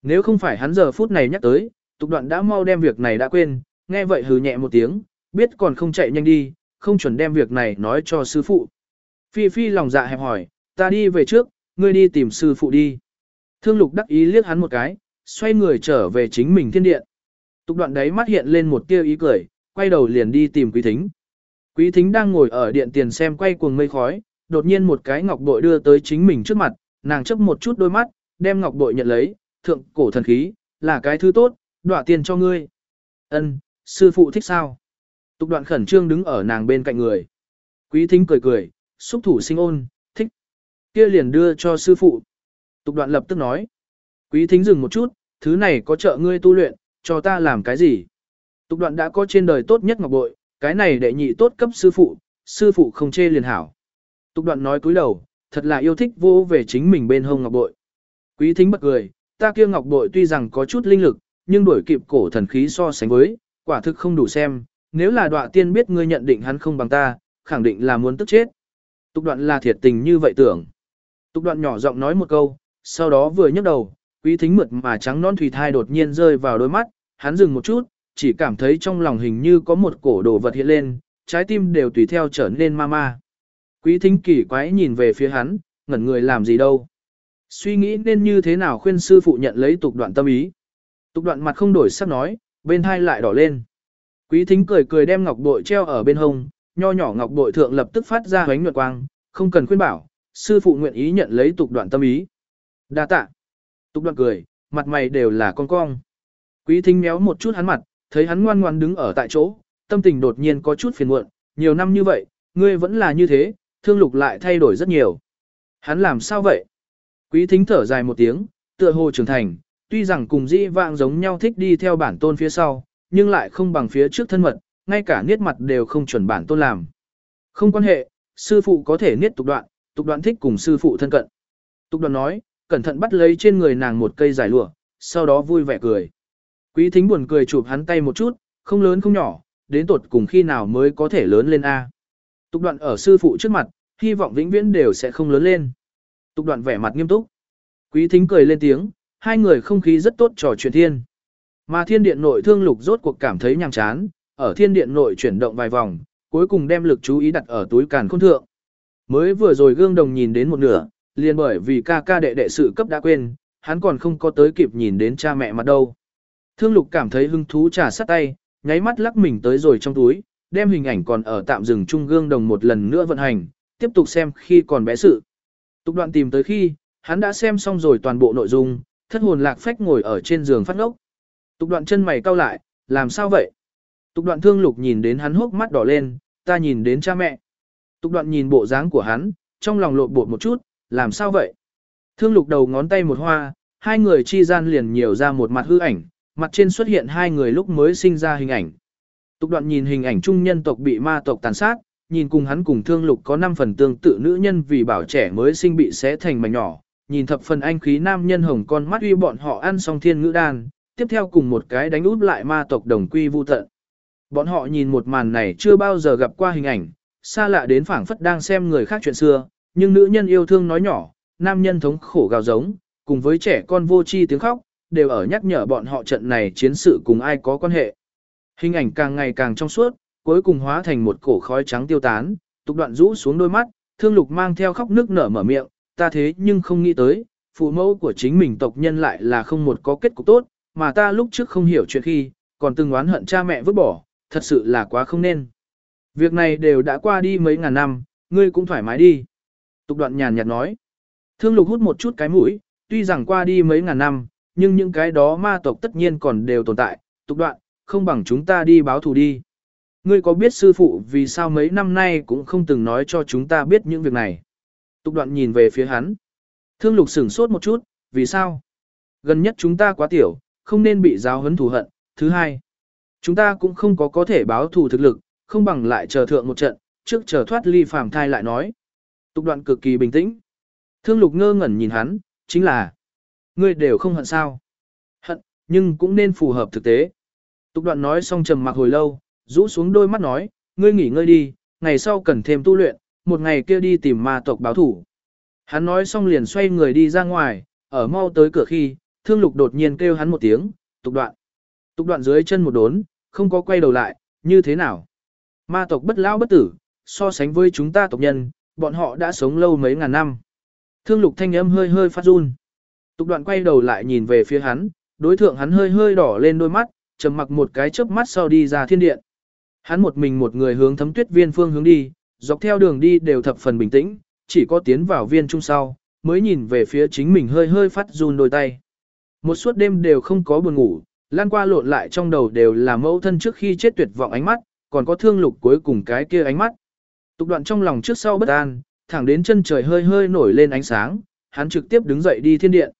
Speaker 1: Nếu không phải hắn giờ phút này nhắc tới, tục đoạn đã mau đem việc này đã quên, nghe vậy hừ nhẹ một tiếng, biết còn không chạy nhanh đi, không chuẩn đem việc này nói cho sư phụ. Phi Phi lòng dạ hẹp hỏi, ta đi về trước, ngươi đi tìm sư phụ đi. Thương lục đắc ý liếc hắn một cái, xoay người trở về chính mình thiên điện. Tục đoạn đấy mắt hiện lên một tia ý cười, quay đầu liền đi tìm quý thính. Quý thính đang ngồi ở điện tiền xem quay cuồng mây khói, đột nhiên một cái ngọc bội đưa tới chính mình trước mặt, nàng chấp một chút đôi mắt, đem ngọc bội nhận lấy, thượng cổ thần khí, là cái thứ tốt, đọa tiền cho ngươi. Ân, sư phụ thích sao? Tục đoạn khẩn trương đứng ở nàng bên cạnh người. Quý thính cười cười, xúc thủ sinh ôn, thích. kia liền đưa cho sư phụ. Tục đoạn lập tức nói. Quý thính dừng một chút, thứ này có trợ ngươi tu luyện, cho ta làm cái gì? Tục đoạn đã có trên đời tốt nhất ngọc bội, cái này đệ nhị tốt cấp sư phụ, sư phụ không chê liền hảo. Tục đoạn nói cúi đầu, thật là yêu thích vô về chính mình bên hông ngọc bội. Quý thính bật cười, ta kia ngọc bội tuy rằng có chút linh lực, nhưng đuổi kịp cổ thần khí so sánh với, quả thực không đủ xem, nếu là đọa tiên biết ngươi nhận định hắn không bằng ta, khẳng định là muốn tức chết. Tục đoạn là thiệt tình như vậy tưởng. Tục đoạn nhỏ giọng nói một câu, sau đó vừa nhấc đầu, quý thính mượt mà trắng non thủy thai đột nhiên rơi vào đôi mắt, hắn dừng một chút, chỉ cảm thấy trong lòng hình như có một cổ đồ vật hiện lên, trái tim đều tùy theo trở nên ma ma. Quý thính kỳ quái nhìn về phía hắn, ngẩn người làm gì đâu. Suy nghĩ nên như thế nào khuyên sư phụ nhận lấy tục đoạn tâm ý. Tục đoạn mặt không đổi sắc nói, bên hai lại đỏ lên. Quý thính cười cười đem ngọc bội treo ở bên hông, nho nhỏ ngọc bội thượng lập tức phát ra ánh nhuận quang, không cần khuyên bảo, sư phụ nguyện ý nhận lấy tục đoạn tâm ý. Đa tạ. Tục đoạn cười, mặt mày đều là con cong. Quý thính méo một chút hắn mặt, thấy hắn ngoan ngoan đứng ở tại chỗ, tâm tình đột nhiên có chút phiền muộn, nhiều năm như vậy, ngươi vẫn là như thế, thương lục lại thay đổi rất nhiều. Hắn làm sao vậy? Quý thính thở dài một tiếng, tựa hồ trưởng thành, tuy rằng cùng dĩ vạng giống nhau thích đi theo bản tôn phía sau, nhưng lại không bằng phía trước thân mật, ngay cả niết mặt đều không chuẩn bản tôn làm. Không quan hệ, sư phụ có thể niết tục đoạn, tục đoạn thích cùng sư phụ thân cận. Tục đoạn nói, cẩn thận bắt lấy trên người nàng một cây giải lụa, sau đó vui vẻ cười. Quý thính buồn cười chụp hắn tay một chút, không lớn không nhỏ, đến tột cùng khi nào mới có thể lớn lên A. Tục đoạn ở sư phụ trước mặt, hy vọng vĩnh viễn đều sẽ không lớn lên. Tục đoạn vẻ mặt nghiêm túc. Quý thính cười lên tiếng, hai người không khí rất tốt trò chuyện thiên. Mà thiên điện nội thương lục rốt cuộc cảm thấy nhàm chán, ở thiên điện nội chuyển động vài vòng, cuối cùng đem lực chú ý đặt ở túi càn khôn thượng. Mới vừa rồi gương đồng nhìn đến một nửa, liền bởi vì ca ca đệ đệ sự cấp đã quên, hắn còn không có tới kịp nhìn đến cha mẹ mặt đâu. Thương lục cảm thấy hứng thú trà sát tay, nháy mắt lắc mình tới rồi trong túi, đem hình ảnh còn ở tạm dừng trung gương đồng một lần nữa vận hành, tiếp tục xem khi còn bé sự. Tục đoạn tìm tới khi, hắn đã xem xong rồi toàn bộ nội dung, thất hồn lạc phách ngồi ở trên giường phát ngốc. Tục đoạn chân mày cau lại, làm sao vậy? Tục đoạn thương lục nhìn đến hắn hốc mắt đỏ lên, ta nhìn đến cha mẹ. Tục đoạn nhìn bộ dáng của hắn, trong lòng lộn bột một chút, làm sao vậy? Thương lục đầu ngón tay một hoa, hai người chi gian liền nhiều ra một mặt hư ảnh, mặt trên xuất hiện hai người lúc mới sinh ra hình ảnh. Tục đoạn nhìn hình ảnh trung nhân tộc bị ma tộc tàn sát, nhìn cùng hắn cùng thương lục có 5 phần tương tự nữ nhân vì bảo trẻ mới sinh bị xé thành mảnh nhỏ, nhìn thập phần anh khí nam nhân hồng con mắt uy bọn họ ăn xong thiên ngữ đan, tiếp theo cùng một cái đánh út lại ma tộc đồng quy vu tận. Bọn họ nhìn một màn này chưa bao giờ gặp qua hình ảnh, xa lạ đến phảng phất đang xem người khác chuyện xưa, nhưng nữ nhân yêu thương nói nhỏ, nam nhân thống khổ gào giống, cùng với trẻ con vô chi tiếng khóc, đều ở nhắc nhở bọn họ trận này chiến sự cùng ai có quan hệ. Hình ảnh càng ngày càng trong suốt, cuối cùng hóa thành một cổ khói trắng tiêu tán, tục đoạn rũ xuống đôi mắt, thương lục mang theo khóc nước nở mở miệng, ta thế nhưng không nghĩ tới, phụ mẫu của chính mình tộc nhân lại là không một có kết cục tốt, mà ta lúc trước không hiểu chuyện khi, còn từng oán hận cha mẹ vứt bỏ, thật sự là quá không nên. Việc này đều đã qua đi mấy ngàn năm, ngươi cũng thoải mái đi. Tục đoạn nhàn nhạt nói. Thương lục hút một chút cái mũi, tuy rằng qua đi mấy ngàn năm, nhưng những cái đó ma tộc tất nhiên còn đều tồn tại. Tục đoạn, không bằng chúng ta đi báo thù đi. Ngươi có biết sư phụ vì sao mấy năm nay cũng không từng nói cho chúng ta biết những việc này. Tục đoạn nhìn về phía hắn. Thương lục sửng sốt một chút, vì sao? Gần nhất chúng ta quá tiểu, không nên bị giáo huấn thù hận. Thứ hai, chúng ta cũng không có có thể báo thù thực lực, không bằng lại chờ thượng một trận, trước chờ thoát ly phàm thai lại nói. Tục đoạn cực kỳ bình tĩnh. Thương lục ngơ ngẩn nhìn hắn, chính là, ngươi đều không hận sao. Hận, nhưng cũng nên phù hợp thực tế. Tục đoạn nói xong trầm mặc hồi lâu, rũ xuống đôi mắt nói, ngươi nghỉ ngơi đi, ngày sau cần thêm tu luyện, một ngày kia đi tìm ma tộc báo thủ. Hắn nói xong liền xoay người đi ra ngoài, ở mau tới cửa khi, thương lục đột nhiên kêu hắn một tiếng, tục đoạn. Tục đoạn dưới chân một đốn, không có quay đầu lại, như thế nào? Ma tộc bất lão bất tử, so sánh với chúng ta tộc nhân, bọn họ đã sống lâu mấy ngàn năm. Thương lục thanh âm hơi hơi phát run. Tục đoạn quay đầu lại nhìn về phía hắn, đối thượng hắn hơi hơi đỏ lên đôi mắt, trầm mặc một cái chớp mắt sau đi ra thiên điện. Hắn một mình một người hướng thấm tuyết viên phương hướng đi, dọc theo đường đi đều thập phần bình tĩnh, chỉ có tiến vào viên trung sau, mới nhìn về phía chính mình hơi hơi phát run đôi tay. Một suốt đêm đều không có buồn ngủ, lan qua lộn lại trong đầu đều là mẫu thân trước khi chết tuyệt vọng ánh mắt, còn có thương lục cuối cùng cái kia ánh mắt. Tục đoạn trong lòng trước sau bất an, thẳng đến chân trời hơi hơi nổi lên ánh sáng, hắn trực tiếp đứng dậy đi thiên điện.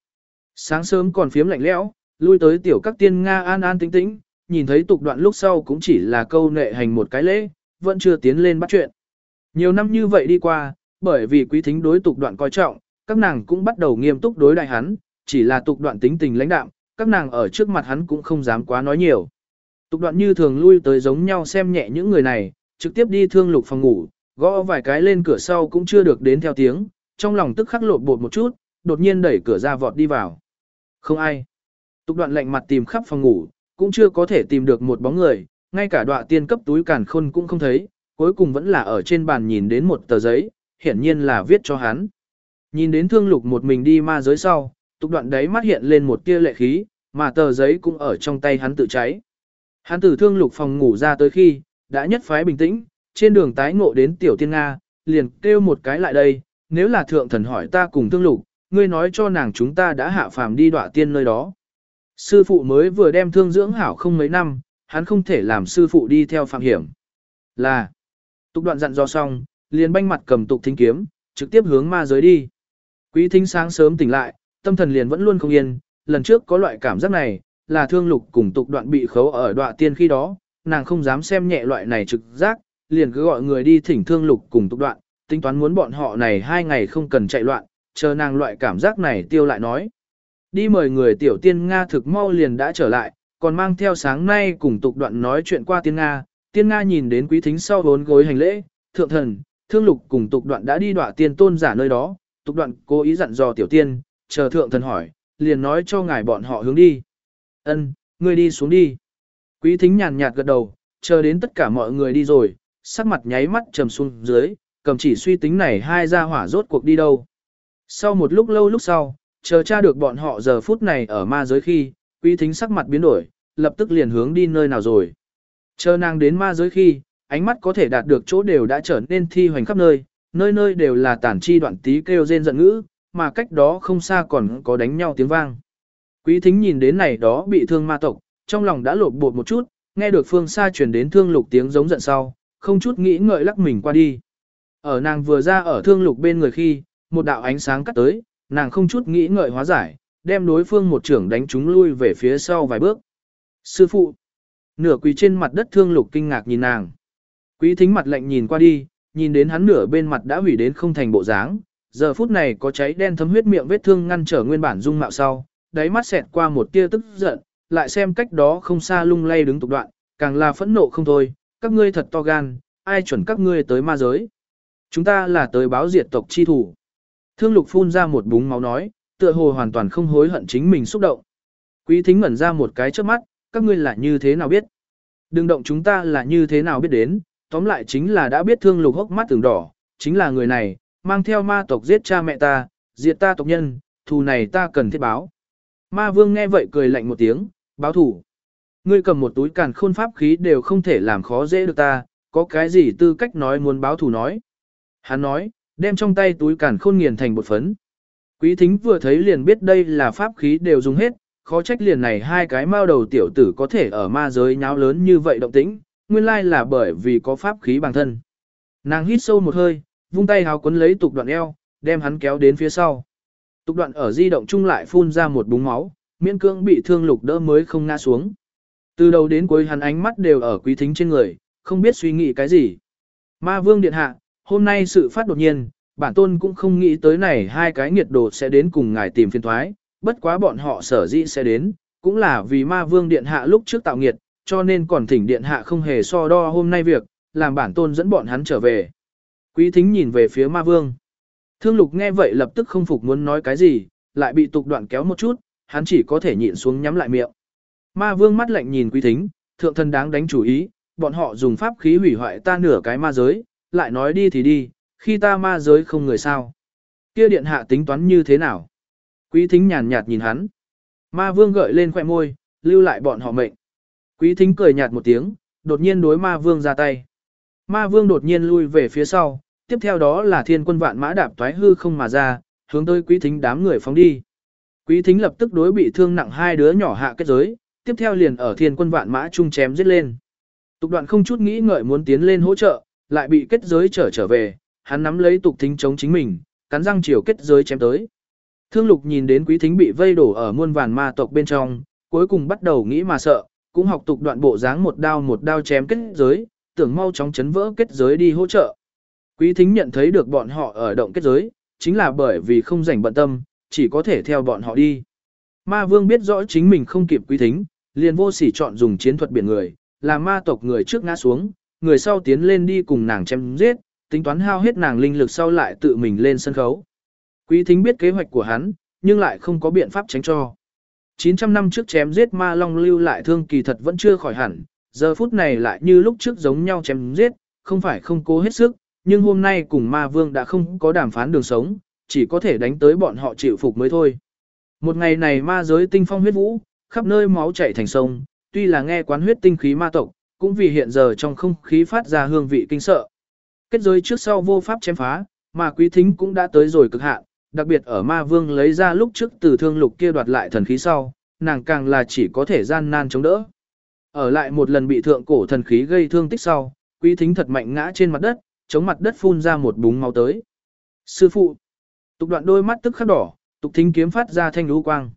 Speaker 1: Sáng sớm còn phiếm lạnh lẽo, lui tới tiểu các tiên Nga an an tĩnh tĩnh, nhìn thấy tục đoạn lúc sau cũng chỉ là câu nệ hành một cái lễ, vẫn chưa tiến lên bắt chuyện. Nhiều năm như vậy đi qua, bởi vì quý thính đối tục đoạn coi trọng, các nàng cũng bắt đầu nghiêm túc đối đại hắn, chỉ là tục đoạn tính tình lãnh đạm, các nàng ở trước mặt hắn cũng không dám quá nói nhiều. Tục đoạn như thường lui tới giống nhau xem nhẹ những người này, trực tiếp đi thương lục phòng ngủ, gõ vài cái lên cửa sau cũng chưa được đến theo tiếng, trong lòng tức khắc lột bột một chút, đột nhiên đẩy cửa ra vọt đi vào. Không ai. Tục đoạn lạnh mặt tìm khắp phòng ngủ, cũng chưa có thể tìm được một bóng người, ngay cả đoạn tiên cấp túi càn khôn cũng không thấy, cuối cùng vẫn là ở trên bàn nhìn đến một tờ giấy, hiển nhiên là viết cho hắn. Nhìn đến thương lục một mình đi ma giới sau, tục đoạn đấy mắt hiện lên một tia lệ khí, mà tờ giấy cũng ở trong tay hắn tự cháy. Hắn từ thương lục phòng ngủ ra tới khi, đã nhất phái bình tĩnh, trên đường tái ngộ đến tiểu tiên Nga, liền kêu một cái lại đây, nếu là thượng thần hỏi ta cùng thương lục, ngươi nói cho nàng chúng ta đã hạ phàm đi đọa tiên nơi đó. Sư phụ mới vừa đem thương dưỡng hảo không mấy năm, hắn không thể làm sư phụ đi theo phạm hiểm. Là, tục đoạn dặn do xong, liền banh mặt cầm tục thính kiếm, trực tiếp hướng ma giới đi. Quý thính sáng sớm tỉnh lại, tâm thần liền vẫn luôn không yên, lần trước có loại cảm giác này, là thương lục cùng tục đoạn bị khấu ở đoạn tiên khi đó, nàng không dám xem nhẹ loại này trực giác, liền cứ gọi người đi thỉnh thương lục cùng tục đoạn, tính toán muốn bọn họ này hai ngày không cần chạy loạn, chờ nàng loại cảm giác này tiêu lại nói. Đi mời người tiểu tiên Nga thực mau liền đã trở lại, còn mang theo sáng nay cùng tục đoạn nói chuyện qua tiên Nga, tiên Nga nhìn đến quý thính sau bốn gối hành lễ, thượng thần, thương lục cùng tục đoạn đã đi đọa tiên tôn giả nơi đó, tục đoạn cố ý dặn dò tiểu tiên, chờ thượng thần hỏi, liền nói cho ngài bọn họ hướng đi. Ân, ngươi đi xuống đi. Quý thính nhàn nhạt gật đầu, chờ đến tất cả mọi người đi rồi, sắc mặt nháy mắt trầm xuống dưới, cầm chỉ suy tính này hai gia hỏa rốt cuộc đi đâu. Sau một lúc lâu lúc sau, chờ tra được bọn họ giờ phút này ở ma giới khi, quý thính sắc mặt biến đổi, lập tức liền hướng đi nơi nào rồi. Chờ nàng đến ma giới khi, ánh mắt có thể đạt được chỗ đều đã trở nên thi hoành khắp nơi, nơi nơi đều là tản chi đoạn tí kêu rên giận ngữ, mà cách đó không xa còn có đánh nhau tiếng vang. Quý thính nhìn đến này đó bị thương ma tộc, trong lòng đã lột bột một chút, nghe được phương xa truyền đến thương lục tiếng giống giận sau, không chút nghĩ ngợi lắc mình qua đi. Ở nàng vừa ra ở thương lục bên người khi, một đạo ánh sáng cắt tới, nàng không chút nghĩ ngợi hóa giải, đem đối phương một trưởng đánh chúng lui về phía sau vài bước. Sư phụ, nửa quỳ trên mặt đất thương lục kinh ngạc nhìn nàng. Quý thính mặt lạnh nhìn qua đi, nhìn đến hắn nửa bên mặt đã hủy đến không thành bộ dáng, giờ phút này có cháy đen thấm huyết miệng vết thương ngăn trở nguyên bản dung mạo sau, đáy mắt xẹt qua một tia tức giận, lại xem cách đó không xa lung lay đứng tục đoạn, càng là phẫn nộ không thôi, các ngươi thật to gan, ai chuẩn các ngươi tới ma giới. Chúng ta là tới báo diệt tộc chi thủ. Thương lục phun ra một búng máu nói, tựa hồ hoàn toàn không hối hận chính mình xúc động. Quý thính ngẩn ra một cái trước mắt, các ngươi là như thế nào biết? Đừng động chúng ta là như thế nào biết đến, tóm lại chính là đã biết thương lục hốc mắt từng đỏ, chính là người này, mang theo ma tộc giết cha mẹ ta, diệt ta tộc nhân, thù này ta cần thiết báo. Ma vương nghe vậy cười lạnh một tiếng, báo thủ. Ngươi cầm một túi càn khôn pháp khí đều không thể làm khó dễ được ta, có cái gì tư cách nói muốn báo thủ nói. Hắn nói, đem trong tay túi càn khôn nghiền thành bột phấn. Quý thính vừa thấy liền biết đây là pháp khí đều dùng hết, khó trách liền này hai cái mao đầu tiểu tử có thể ở ma giới nháo lớn như vậy động tĩnh, nguyên lai là bởi vì có pháp khí bằng thân. Nàng hít sâu một hơi, vung tay háo quấn lấy tục đoạn eo, đem hắn kéo đến phía sau. Tục đoạn ở di động chung lại phun ra một búng máu, miễn cưỡng bị thương lục đỡ mới không ngã xuống. Từ đầu đến cuối hắn ánh mắt đều ở quý thính trên người, không biết suy nghĩ cái gì. Ma vương điện hạ, hôm nay sự phát đột nhiên, bản tôn cũng không nghĩ tới này hai cái nghiệt đồ sẽ đến cùng ngài tìm phiên thoái, bất quá bọn họ sở dĩ sẽ đến, cũng là vì ma vương điện hạ lúc trước tạo nghiệt, cho nên còn thỉnh điện hạ không hề so đo hôm nay việc, làm bản tôn dẫn bọn hắn trở về. Quý thính nhìn về phía ma vương. Thương lục nghe vậy lập tức không phục muốn nói cái gì, lại bị tục đoạn kéo một chút, hắn chỉ có thể nhịn xuống nhắm lại miệng. Ma vương mắt lạnh nhìn quý thính, thượng thân đáng đánh chủ ý, bọn họ dùng pháp khí hủy hoại ta nửa cái ma giới, lại nói đi thì đi, khi ta ma giới không người sao. Kia điện hạ tính toán như thế nào? Quý thính nhàn nhạt nhìn hắn. Ma vương gợi lên khoẻ môi, lưu lại bọn họ mệnh. Quý thính cười nhạt một tiếng, đột nhiên đối ma vương ra tay. Ma vương đột nhiên lui về phía sau, tiếp theo đó là thiên quân vạn mã đạp toái hư không mà ra, hướng tới quý thính đám người phóng đi. Quý thính lập tức đối bị thương nặng hai đứa nhỏ hạ kết giới, tiếp theo liền ở thiên quân vạn mã chung chém giết lên. Tục đoạn không chút nghĩ ngợi muốn tiến lên hỗ trợ, lại bị kết giới trở trở về, hắn nắm lấy tục thính chống chính mình, cắn răng chiều kết giới chém tới. Thương lục nhìn đến quý thính bị vây đổ ở muôn vàn ma tộc bên trong, cuối cùng bắt đầu nghĩ mà sợ, cũng học tục đoạn bộ dáng một đao một đao chém kết giới, tưởng mau chóng chấn vỡ kết giới đi hỗ trợ. Quý thính nhận thấy được bọn họ ở động kết giới, chính là bởi vì không rảnh bận tâm, chỉ có thể theo bọn họ đi. Ma vương biết rõ chính mình không kịp quý thính, liền vô sỉ chọn dùng chiến thuật biển người, làm ma tộc người trước ngã xuống, người sau tiến lên đi cùng nàng chém giết, tính toán hao hết nàng linh lực sau lại tự mình lên sân khấu. Quý thính biết kế hoạch của hắn, nhưng lại không có biện pháp tránh cho. 900 năm trước chém giết ma long lưu lại thương kỳ thật vẫn chưa khỏi hẳn, giờ phút này lại như lúc trước giống nhau chém giết, không phải không cố hết sức, nhưng hôm nay cùng ma vương đã không có đàm phán đường sống, chỉ có thể đánh tới bọn họ chịu phục mới thôi. Một ngày này ma giới tinh phong huyết vũ, khắp nơi máu chảy thành sông, tuy là nghe quán huyết tinh khí ma tộc, cũng vì hiện giờ trong không khí phát ra hương vị kinh sợ. Kết giới trước sau vô pháp chém phá, mà quý thính cũng đã tới rồi cực hạn, đặc biệt ở ma vương lấy ra lúc trước từ thương lục kia đoạt lại thần khí sau, nàng càng là chỉ có thể gian nan chống đỡ. Ở lại một lần bị thượng cổ thần khí gây thương tích sau, quý thính thật mạnh ngã trên mặt đất, chống mặt đất phun ra một búng máu tới. Sư phụ, tục đoạn đôi mắt tức khắc đỏ, tục thính kiếm phát ra thanh lũ quang.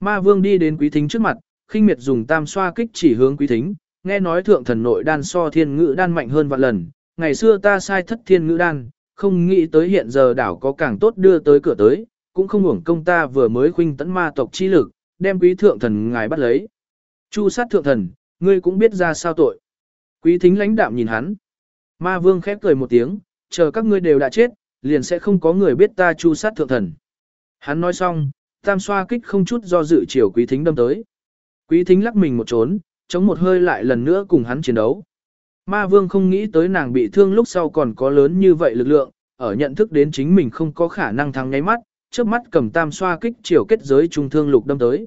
Speaker 1: Ma vương đi đến quý thính trước mặt, khinh miệt dùng tam xoa kích chỉ hướng quý thính, nghe nói thượng thần nội đan so thiên ngữ đan mạnh hơn vạn lần, ngày xưa ta sai thất thiên ngữ đan, không nghĩ tới hiện giờ đảo có càng tốt đưa tới cửa tới, cũng không hưởng công ta vừa mới khuynh tấn ma tộc chi lực, đem quý thượng thần ngài bắt lấy. Chu sát thượng thần, ngươi cũng biết ra sao tội. Quý thính lãnh đạm nhìn hắn. Ma vương khép cười một tiếng, chờ các ngươi đều đã chết, liền sẽ không có người biết ta chu sát thượng thần. Hắn nói xong, tam xoa kích không chút do dự chiều quý thính đâm tới. Quý thính lắc mình một trốn, chống một hơi lại lần nữa cùng hắn chiến đấu. Ma vương không nghĩ tới nàng bị thương lúc sau còn có lớn như vậy lực lượng, ở nhận thức đến chính mình không có khả năng thắng nháy mắt, trước mắt cầm tam xoa kích chiều kết giới trung thương lục đâm tới.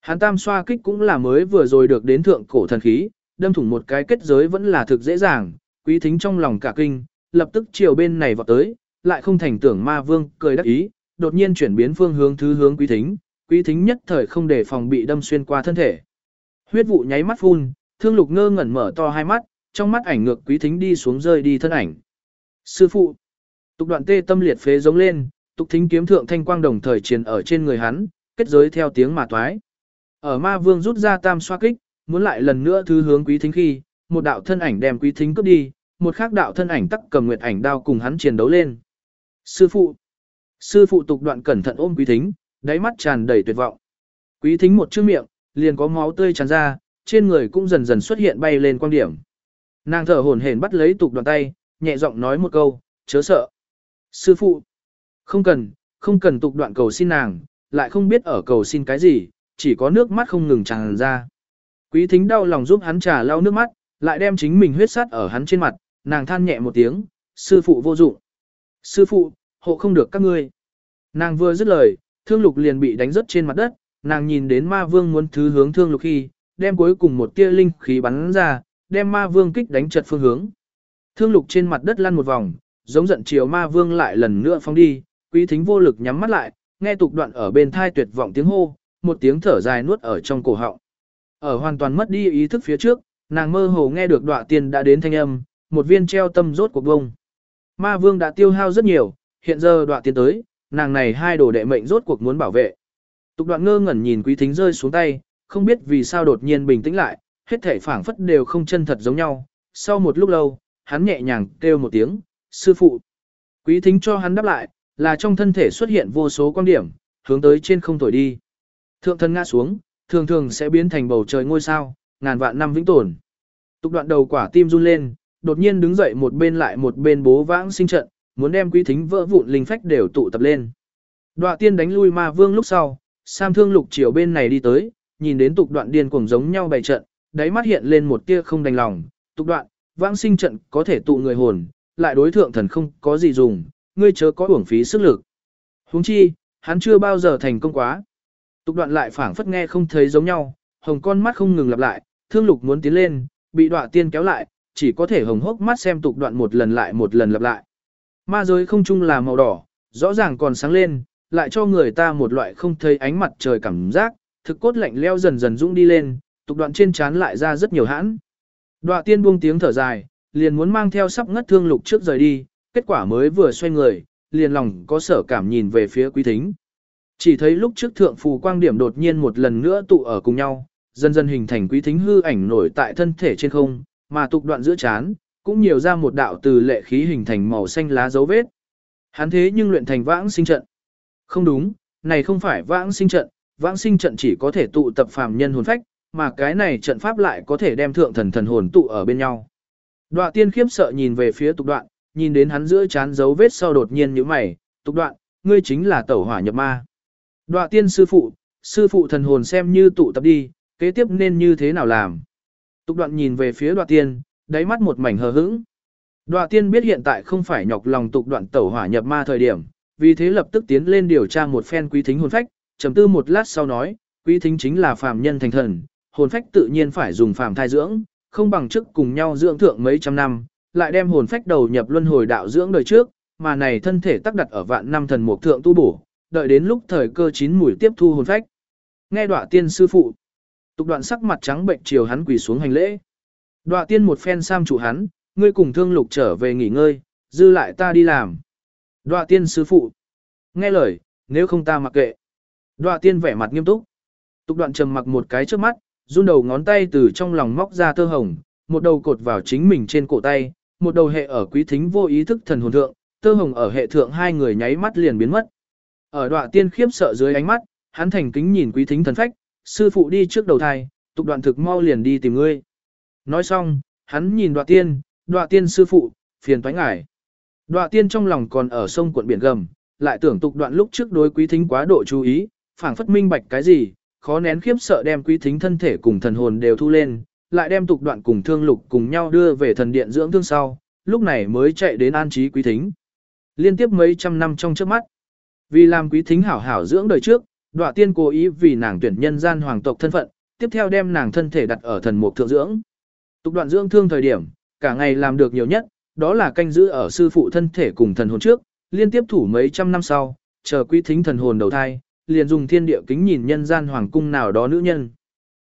Speaker 1: Hắn tam xoa kích cũng là mới vừa rồi được đến thượng cổ thần khí, đâm thủng một cái kết giới vẫn là thực dễ dàng, quý thính trong lòng cả kinh, lập tức chiều bên này vọt tới, lại không thành tưởng ma vương cười đắc ý, đột nhiên chuyển biến phương hướng thứ hướng quý thính, quý thính nhất thời không để phòng bị đâm xuyên qua thân thể. Huyết vụ nháy mắt phun, thương lục ngơ ngẩn mở to hai mắt, trong mắt ảnh ngược quý thính đi xuống rơi đi thân ảnh. Sư phụ, tục đoạn tê tâm liệt phế giống lên, tục thính kiếm thượng thanh quang đồng thời truyền ở trên người hắn, kết giới theo tiếng mà toái. Ở ma vương rút ra tam xoa kích, muốn lại lần nữa thứ hướng quý thính khi, một đạo thân ảnh đem quý thính cướp đi, một khác đạo thân ảnh tắc cầm nguyệt ảnh đao cùng hắn chiến đấu lên. Sư phụ, sư phụ tục đoạn cẩn thận ôm quý thính, đáy mắt tràn đầy tuyệt vọng. Quý thính một chữ miệng, liền có máu tươi tràn ra, trên người cũng dần dần xuất hiện bay lên quang điểm. Nàng thở hổn hển bắt lấy tục đoạn tay, nhẹ giọng nói một câu, chớ sợ. Sư phụ, không cần, không cần tục đoạn cầu xin nàng, lại không biết ở cầu xin cái gì, chỉ có nước mắt không ngừng tràn ra. Quý thính đau lòng giúp hắn trà lau nước mắt, lại đem chính mình huyết sát ở hắn trên mặt, nàng than nhẹ một tiếng, sư phụ vô dụng. Sư phụ, hộ không được các ngươi. Nàng vừa dứt lời, thương lục liền bị đánh rớt trên mặt đất, nàng nhìn đến ma vương muốn thứ hướng thương lục khi, đem cuối cùng một tia linh khí bắn ra, đem ma vương kích đánh chật phương hướng. Thương lục trên mặt đất lăn một vòng, giống giận chiều ma vương lại lần nữa phóng đi, quý thính vô lực nhắm mắt lại, nghe tục đoạn ở bên thai tuyệt vọng tiếng hô, một tiếng thở dài nuốt ở trong cổ họng. Ở hoàn toàn mất đi ý thức phía trước, nàng mơ hồ nghe được đoạn tiền đã đến thanh âm, một viên treo tâm rốt cuộc bông. Ma vương đã tiêu hao rất nhiều, hiện giờ đoạn tiền tới, nàng này hai đồ đệ mệnh rốt cuộc muốn bảo vệ. Tục đoạn ngơ ngẩn nhìn quý thính rơi xuống tay, không biết vì sao đột nhiên bình tĩnh lại, hết thể phảng phất đều không chân thật giống nhau. Sau một lúc lâu, hắn nhẹ nhàng kêu một tiếng, sư phụ. Quý thính cho hắn đáp lại, là trong thân thể xuất hiện vô số quan điểm, hướng tới trên không thổi đi. Thượng thân ngã xuống, thường thường sẽ biến thành bầu trời ngôi sao, ngàn vạn năm vĩnh tồn. Tục đoạn đầu quả tim run lên, đột nhiên đứng dậy một bên lại một bên bố vãng sinh trận, muốn đem quý thính vỡ vụn linh phách đều tụ tập lên. Đoạ tiên đánh lui ma vương lúc sau, Sam thương lục chiều bên này đi tới, nhìn đến tục đoạn điên cuồng giống nhau bày trận, đáy mắt hiện lên một tia không đành lòng, tục đoạn, vãng sinh trận có thể tụ người hồn, lại đối thượng thần không có gì dùng, ngươi chớ có uổng phí sức lực. Huống chi, hắn chưa bao giờ thành công quá. Tục đoạn lại phảng phất nghe không thấy giống nhau, hồng con mắt không ngừng lặp lại, thương lục muốn tiến lên, bị đoạn tiên kéo lại, chỉ có thể hồng hốc mắt xem tục đoạn một lần lại một lần lặp lại. Ma giới không chung là màu đỏ, rõ ràng còn sáng lên, lại cho người ta một loại không thấy ánh mặt trời cảm giác, thực cốt lạnh leo dần dần dũng đi lên, tục đoạn trên trán lại ra rất nhiều hãn. Đoạn tiên buông tiếng thở dài, liền muốn mang theo sắp ngất thương lục trước rời đi, kết quả mới vừa xoay người, liền lòng có sở cảm nhìn về phía quý thính. Chỉ thấy lúc trước thượng phù quang điểm đột nhiên một lần nữa tụ ở cùng nhau, dần dần hình thành quý thính hư ảnh nổi tại thân thể trên không, mà tục đoạn giữa chán, cũng nhiều ra một đạo từ lệ khí hình thành màu xanh lá dấu vết. Hắn thế nhưng luyện thành vãng sinh trận. Không đúng, này không phải vãng sinh trận, vãng sinh trận chỉ có thể tụ tập phàm nhân hồn phách, mà cái này trận pháp lại có thể đem thượng thần thần hồn tụ ở bên nhau. Đoạ tiên khiếp sợ nhìn về phía tục đoạn, nhìn đến hắn giữa chán dấu vết sau đột nhiên như mày, tục đoạn, ngươi chính là tẩu hỏa nhập ma. Đoạ tiên sư phụ, sư phụ thần hồn xem như tụ tập đi, kế tiếp nên như thế nào làm. Tục đoạn nhìn về phía đoạ tiên, đáy mắt một mảnh hờ hững. Đoạ tiên biết hiện tại không phải nhọc lòng tục đoạn tẩu hỏa nhập ma thời điểm, vì thế lập tức tiến lên điều tra một phen quý thính hồn phách, trầm tư một lát sau nói, quý thính chính là phàm nhân thành thần, hồn phách tự nhiên phải dùng phàm thai dưỡng, không bằng trước cùng nhau dưỡng thượng mấy trăm năm, lại đem hồn phách đầu nhập luân hồi đạo dưỡng đời trước, mà này thân thể tác đặt ở vạn năm thần mục thượng tu bổ, đợi đến lúc thời cơ chín mùi tiếp thu hồn phách. Nghe đọa tiên sư phụ, tục đoạn sắc mặt trắng bệnh chiều hắn quỳ xuống hành lễ. Đọa tiên một phen sam chủ hắn, ngươi cùng thương lục trở về nghỉ ngơi, dư lại ta đi làm. Đoạ tiên sư phụ, nghe lời, nếu không ta mặc kệ. Đoạ tiên vẻ mặt nghiêm túc. Tục đoạn trầm mặc một cái trước mắt, run đầu ngón tay từ trong lòng móc ra tơ hồng, một đầu cột vào chính mình trên cổ tay, một đầu hệ ở quý thính vô ý thức thần hồn thượng, tơ hồng ở hệ thượng hai người nháy mắt liền biến mất. Ở đoạ tiên khiếp sợ dưới ánh mắt, hắn thành kính nhìn quý thính thần phách, sư phụ đi trước đầu thai, tục đoạn thực mau liền đi tìm ngươi. Nói xong, hắn nhìn đoạ tiên, đoạ tiên sư phụ, phiền toái ngải. Đoạn tiên trong lòng còn ở sông cuộn biển gầm, lại tưởng tục đoạn lúc trước đối quý thính quá độ chú ý, phảng phất minh bạch cái gì, khó nén khiếp sợ đem quý thính thân thể cùng thần hồn đều thu lên, lại đem tục đoạn cùng thương lục cùng nhau đưa về thần điện dưỡng thương sau, lúc này mới chạy đến an trí quý thính. Liên tiếp mấy trăm năm trong trước mắt, vì làm quý thính hảo hảo dưỡng đời trước, đoạ tiên cố ý vì nàng tuyển nhân gian hoàng tộc thân phận, tiếp theo đem nàng thân thể đặt ở thần mục thượng dưỡng. Tục đoạn dưỡng thương thời điểm, cả ngày làm được nhiều nhất, đó là canh giữ ở sư phụ thân thể cùng thần hồn trước, liên tiếp thủ mấy trăm năm sau, chờ quý thính thần hồn đầu thai, liền dùng thiên địa kính nhìn nhân gian hoàng cung nào đó nữ nhân.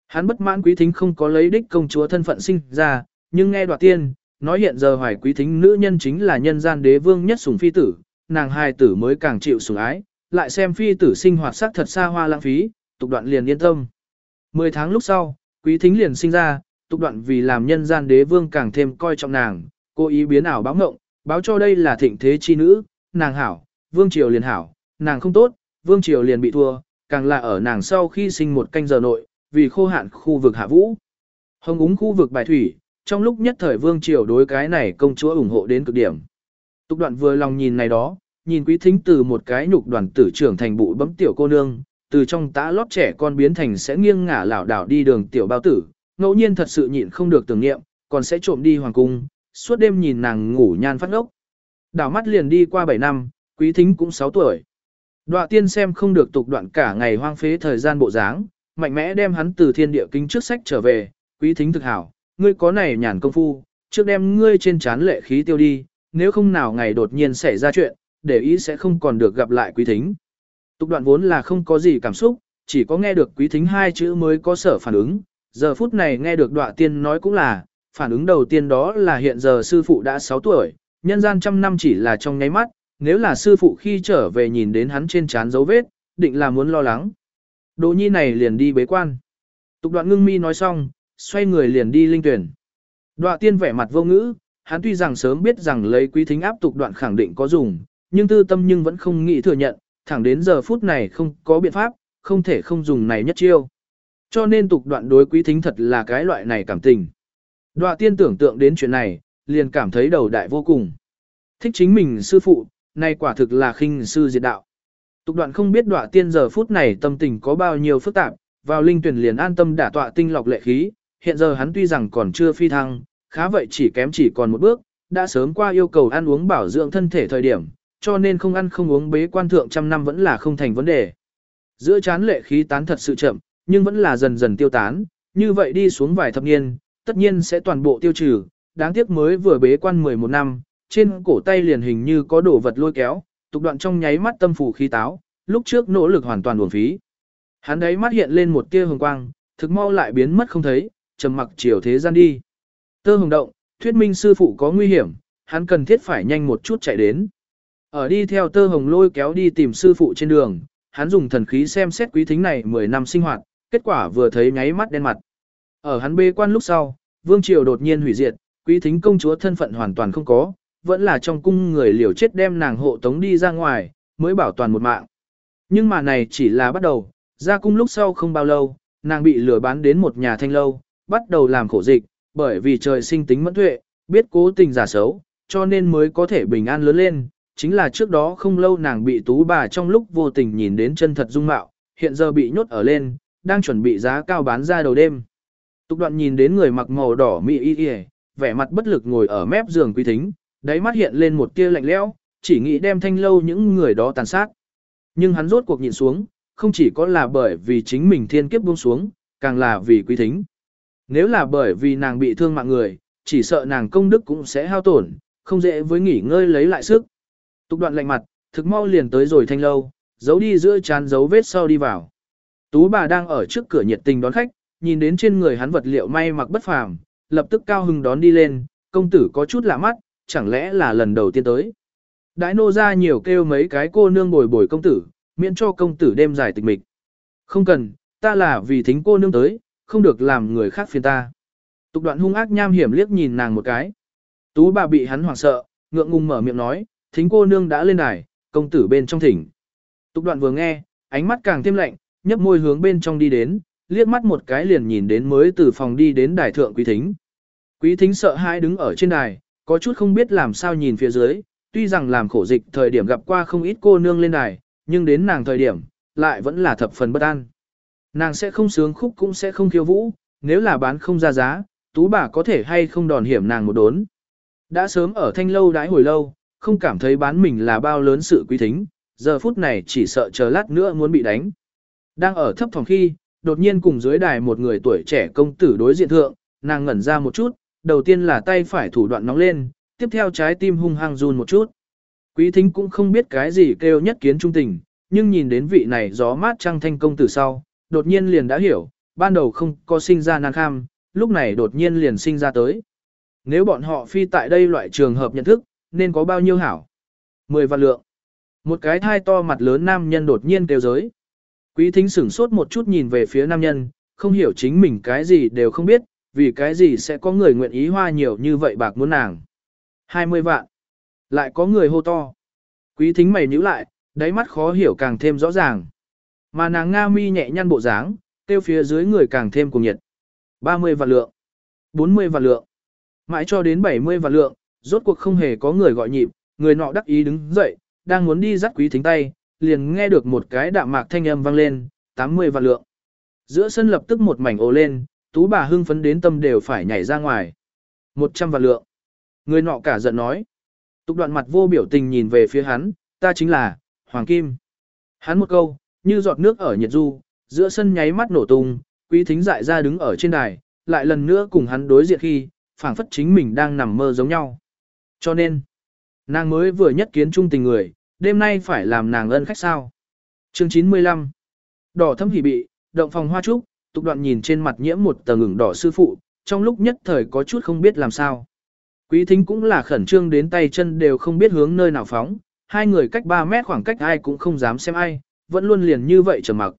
Speaker 1: Hắn bất mãn quý thính không có lấy đích công chúa thân phận sinh ra, nhưng nghe đoạt tiên, nói hiện giờ hoài quý thính nữ nhân chính là nhân gian đế vương nhất sủng phi tử, nàng hài tử mới càng chịu sủng ái, lại xem phi tử sinh hoạt sắc thật xa hoa lãng phí, tục đoạn liền yên tâm. Mười tháng lúc sau, quý thính liền sinh ra, tục đoạn vì làm nhân gian đế vương càng thêm coi trọng nàng, Cô ý biến ảo báo ngộng, báo cho đây là thịnh thế chi nữ, nàng hảo, vương triều liền hảo, nàng không tốt, vương triều liền bị thua, càng là ở nàng sau khi sinh một canh giờ nội, vì khô hạn khu vực hạ vũ. Hồng úng khu vực bài thủy, trong lúc nhất thời vương triều đối cái này công chúa ủng hộ đến cực điểm. Tục đoạn vừa lòng nhìn này đó, nhìn quý thính từ một cái nhục đoàn tử trưởng thành bụi bấm tiểu cô nương, từ trong tã lót trẻ con biến thành sẽ nghiêng ngả lảo đảo đi đường tiểu bao tử, ngẫu nhiên thật sự nhịn không được tưởng niệm, còn sẽ trộm đi hoàng cung, suốt đêm nhìn nàng ngủ nhan phát ngốc. Đảo mắt liền đi qua 7 năm, quý thính cũng 6 tuổi. Đoạ tiên xem không được tục đoạn cả ngày hoang phế thời gian bộ dáng, mạnh mẽ đem hắn từ thiên địa kính trước sách trở về, quý thính thực hảo, ngươi có này nhàn công phu, trước đem ngươi trên chán lệ khí tiêu đi, nếu không nào ngày đột nhiên xảy ra chuyện, để ý sẽ không còn được gặp lại quý thính. Tục đoạn vốn là không có gì cảm xúc, chỉ có nghe được quý thính hai chữ mới có sở phản ứng, giờ phút này nghe được đoạ tiên nói cũng là, phản ứng đầu tiên đó là hiện giờ sư phụ đã 6 tuổi, nhân gian trăm năm chỉ là trong nháy mắt, nếu là sư phụ khi trở về nhìn đến hắn trên trán dấu vết, định là muốn lo lắng. Đỗ nhi này liền đi bế quan. Tục đoạn ngưng mi nói xong, xoay người liền đi linh tuyển. Đoạ tiên vẻ mặt vô ngữ, hắn tuy rằng sớm biết rằng lấy quý thính áp tục đoạn khẳng định có dùng, nhưng tư tâm nhưng vẫn không nghĩ thừa nhận, thẳng đến giờ phút này không có biện pháp, không thể không dùng này nhất chiêu. Cho nên tục đoạn đối quý thính thật là cái loại này cảm tình. Đoạ tiên tưởng tượng đến chuyện này, liền cảm thấy đầu đại vô cùng. Thích chính mình sư phụ, nay quả thực là khinh sư diệt đạo. Tục đoạn không biết đoạ tiên giờ phút này tâm tình có bao nhiêu phức tạp, vào linh tuyển liền an tâm đả tọa tinh lọc lệ khí, hiện giờ hắn tuy rằng còn chưa phi thăng, khá vậy chỉ kém chỉ còn một bước, đã sớm qua yêu cầu ăn uống bảo dưỡng thân thể thời điểm, cho nên không ăn không uống bế quan thượng trăm năm vẫn là không thành vấn đề. Giữa chán lệ khí tán thật sự chậm, nhưng vẫn là dần dần tiêu tán, như vậy đi xuống vài thập niên, tất nhiên sẽ toàn bộ tiêu trừ, đáng tiếc mới vừa bế quan 11 năm, trên cổ tay liền hình như có đồ vật lôi kéo, tục đoạn trong nháy mắt tâm phủ khí táo, lúc trước nỗ lực hoàn toàn uổng phí. Hắn đấy mắt hiện lên một tia hồng quang, thực mau lại biến mất không thấy, trầm mặc chiều thế gian đi. Tơ hồng động, thuyết minh sư phụ có nguy hiểm, hắn cần thiết phải nhanh một chút chạy đến. Ở đi theo tơ hồng lôi kéo đi tìm sư phụ trên đường, hắn dùng thần khí xem xét quý thính này 10 năm sinh hoạt, kết quả vừa thấy nháy mắt đen mặt. Ở hắn bê quan lúc sau, vương triều đột nhiên hủy diệt, quý thính công chúa thân phận hoàn toàn không có, vẫn là trong cung người liều chết đem nàng hộ tống đi ra ngoài, mới bảo toàn một mạng. Nhưng mà này chỉ là bắt đầu, ra cung lúc sau không bao lâu, nàng bị lừa bán đến một nhà thanh lâu, bắt đầu làm khổ dịch, bởi vì trời sinh tính mẫn tuệ, biết cố tình giả xấu, cho nên mới có thể bình an lớn lên. Chính là trước đó không lâu nàng bị tú bà trong lúc vô tình nhìn đến chân thật dung mạo, hiện giờ bị nhốt ở lên, đang chuẩn bị giá cao bán ra đầu đêm. Tục đoạn nhìn đến người mặc màu đỏ mị y y, vẻ mặt bất lực ngồi ở mép giường quý thính, đáy mắt hiện lên một tia lạnh lẽo, chỉ nghĩ đem thanh lâu những người đó tàn sát. Nhưng hắn rốt cuộc nhìn xuống, không chỉ có là bởi vì chính mình thiên kiếp buông xuống, càng là vì quý thính. Nếu là bởi vì nàng bị thương mạng người, chỉ sợ nàng công đức cũng sẽ hao tổn, không dễ với nghỉ ngơi lấy lại sức. Tục đoạn lạnh mặt, thực mau liền tới rồi thanh lâu, giấu đi giữa chán dấu vết sau đi vào. Tú bà đang ở trước cửa nhiệt tình đón khách, nhìn đến trên người hắn vật liệu may mặc bất phàm, lập tức cao hưng đón đi lên, công tử có chút lạ mắt, chẳng lẽ là lần đầu tiên tới. Đãi nô ra nhiều kêu mấy cái cô nương bồi bồi công tử, miễn cho công tử đêm dài tịch mịch. Không cần, ta là vì thính cô nương tới, không được làm người khác phiền ta. Tục đoạn hung ác nham hiểm liếc nhìn nàng một cái. Tú bà bị hắn hoảng sợ, ngượng ngùng mở miệng nói, thính cô nương đã lên đài, công tử bên trong thỉnh. Tục đoạn vừa nghe, ánh mắt càng thêm lạnh, nhấp môi hướng bên trong đi đến, liếc mắt một cái liền nhìn đến mới từ phòng đi đến đài thượng quý thính. Quý thính sợ hãi đứng ở trên đài, có chút không biết làm sao nhìn phía dưới, tuy rằng làm khổ dịch thời điểm gặp qua không ít cô nương lên đài, nhưng đến nàng thời điểm, lại vẫn là thập phần bất an. Nàng sẽ không sướng khúc cũng sẽ không khiêu vũ, nếu là bán không ra giá, tú bà có thể hay không đòn hiểm nàng một đốn. Đã sớm ở thanh lâu đãi hồi lâu, không cảm thấy bán mình là bao lớn sự quý thính, giờ phút này chỉ sợ chờ lát nữa muốn bị đánh. Đang ở thấp phòng khi, đột nhiên cùng dưới đài một người tuổi trẻ công tử đối diện thượng, nàng ngẩn ra một chút, đầu tiên là tay phải thủ đoạn nóng lên, tiếp theo trái tim hung hăng run một chút. Quý thính cũng không biết cái gì kêu nhất kiến trung tình, nhưng nhìn đến vị này gió mát trăng thanh công tử sau, đột nhiên liền đã hiểu, ban đầu không có sinh ra nàng kham, lúc này đột nhiên liền sinh ra tới. Nếu bọn họ phi tại đây loại trường hợp nhận thức, nên có bao nhiêu hảo? Mười vạn lượng. Một cái thai to mặt lớn nam nhân đột nhiên kêu giới. Quý thính sửng sốt một chút nhìn về phía nam nhân, không hiểu chính mình cái gì đều không biết, vì cái gì sẽ có người nguyện ý hoa nhiều như vậy bạc muốn nàng. 20 vạn. Lại có người hô to. Quý thính mày nhíu lại, đáy mắt khó hiểu càng thêm rõ ràng. Mà nàng Nga mi nhẹ nhăn bộ dáng, tiêu phía dưới người càng thêm cùng nhiệt. 30 vạn lượng. 40 vạn lượng. Mãi cho đến 70 vạn lượng, rốt cuộc không hề có người gọi nhịp, người nọ đắc ý đứng dậy, đang muốn đi dắt quý thính tay, liền nghe được một cái đạm mạc thanh âm vang lên, 80 vạn lượng. Giữa sân lập tức một mảnh ồ lên, tú bà hưng phấn đến tâm đều phải nhảy ra ngoài. 100 vạn lượng. Người nọ cả giận nói. Tục đoạn mặt vô biểu tình nhìn về phía hắn, ta chính là, Hoàng Kim. Hắn một câu, như giọt nước ở nhiệt du, giữa sân nháy mắt nổ tung, quý thính dại ra đứng ở trên đài, lại lần nữa cùng hắn đối diện khi, phảng phất chính mình đang nằm mơ giống nhau. Cho nên, nàng mới vừa nhất kiến trung tình người, đêm nay phải làm nàng ân khách sao. Chương 95 Đỏ thâm hỉ bị, động phòng hoa trúc, tục đoạn nhìn trên mặt nhiễm một tầng ngừng đỏ sư phụ, trong lúc nhất thời có chút không biết làm sao. Quý thính cũng là khẩn trương đến tay chân đều không biết hướng nơi nào phóng, hai người cách 3 mét khoảng cách ai cũng không dám xem ai, vẫn luôn liền như vậy trầm mặc.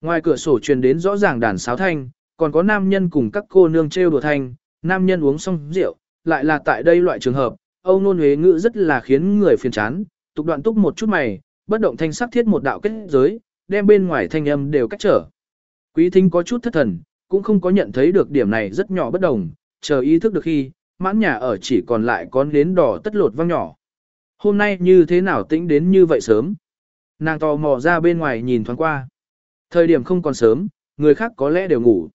Speaker 1: Ngoài cửa sổ truyền đến rõ ràng đàn sáo thanh, còn có nam nhân cùng các cô nương trêu đùa thanh, nam nhân uống xong rượu, lại là tại đây loại trường hợp, Âu nôn huế ngữ rất là khiến người phiền chán, tục đoạn túc một chút mày, bất động thanh sắc thiết một đạo kết giới, đem bên ngoài thanh âm đều cách trở. Quý thính có chút thất thần, cũng không có nhận thấy được điểm này rất nhỏ bất đồng, chờ ý thức được khi, mãn nhà ở chỉ còn lại con đến đỏ tất lột văng nhỏ. Hôm nay như thế nào tĩnh đến như vậy sớm? Nàng tò mò ra bên ngoài nhìn thoáng qua. Thời điểm không còn sớm, người khác có lẽ đều ngủ.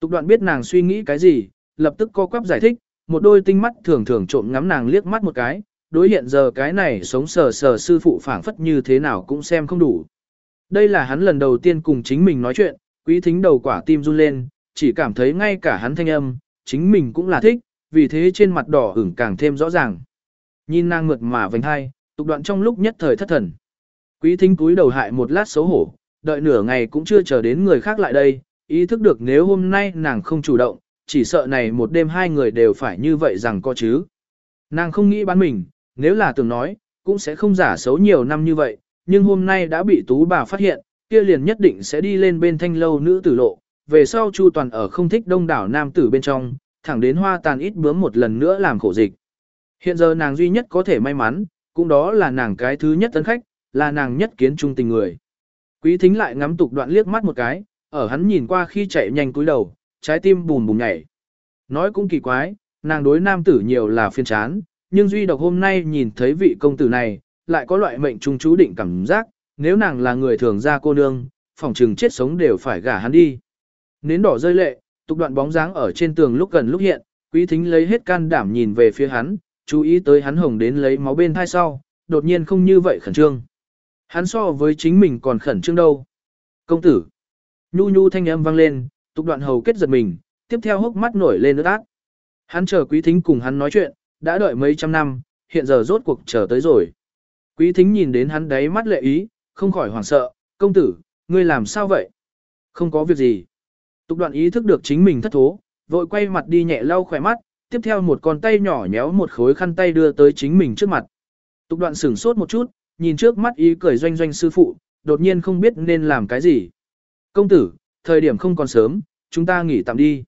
Speaker 1: Tục đoạn biết nàng suy nghĩ cái gì, lập tức co quắp giải thích, một đôi tinh mắt thường thường trộm ngắm nàng liếc mắt một cái, đối hiện giờ cái này sống sờ sờ sư phụ phảng phất như thế nào cũng xem không đủ. Đây là hắn lần đầu tiên cùng chính mình nói chuyện, quý thính đầu quả tim run lên, chỉ cảm thấy ngay cả hắn thanh âm, chính mình cũng là thích, vì thế trên mặt đỏ ửng càng thêm rõ ràng. Nhìn nàng mượt mà vành hai, tục đoạn trong lúc nhất thời thất thần. Quý thính cúi đầu hại một lát xấu hổ, đợi nửa ngày cũng chưa chờ đến người khác lại đây, ý thức được nếu hôm nay nàng không chủ động, chỉ sợ này một đêm hai người đều phải như vậy rằng có chứ. Nàng không nghĩ bán mình, nếu là tưởng nói, cũng sẽ không giả xấu nhiều năm như vậy, nhưng hôm nay đã bị tú bà phát hiện, kia liền nhất định sẽ đi lên bên thanh lâu nữ tử lộ, về sau Chu Toàn ở không thích đông đảo nam tử bên trong, thẳng đến hoa tàn ít bướm một lần nữa làm khổ dịch. Hiện giờ nàng duy nhất có thể may mắn, cũng đó là nàng cái thứ nhất tấn khách, là nàng nhất kiến trung tình người. Quý thính lại ngắm tục đoạn liếc mắt một cái, ở hắn nhìn qua khi chạy nhanh cúi đầu, trái tim bùm bùm nhảy. Nói cũng kỳ quái, nàng đối nam tử nhiều là phiên chán, nhưng duy độc hôm nay nhìn thấy vị công tử này, lại có loại mệnh trung chú định cảm giác, nếu nàng là người thường ra cô nương, phòng trừng chết sống đều phải gả hắn đi. Nến đỏ rơi lệ, tục đoạn bóng dáng ở trên tường lúc gần lúc hiện, quý thính lấy hết can đảm nhìn về phía hắn, chú ý tới hắn hồng đến lấy máu bên thai sau, đột nhiên không như vậy khẩn trương. Hắn so với chính mình còn khẩn trương đâu. Công tử. Nhu nhu thanh âm vang lên, tục đoạn hầu kết giật mình, tiếp theo hốc mắt nổi lên nước ác. Hắn chờ quý thính cùng hắn nói chuyện, đã đợi mấy trăm năm, hiện giờ rốt cuộc chờ tới rồi. Quý thính nhìn đến hắn đáy mắt lệ ý, không khỏi hoảng sợ, công tử, ngươi làm sao vậy? Không có việc gì. Tục đoạn ý thức được chính mình thất thố, vội quay mặt đi nhẹ lau khỏe mắt, tiếp theo một con tay nhỏ nhéo một khối khăn tay đưa tới chính mình trước mặt. Tục đoạn sửng sốt một chút, nhìn trước mắt ý cười doanh doanh sư phụ, đột nhiên không biết nên làm cái gì. Công tử, thời điểm không còn sớm, chúng ta nghỉ tạm đi.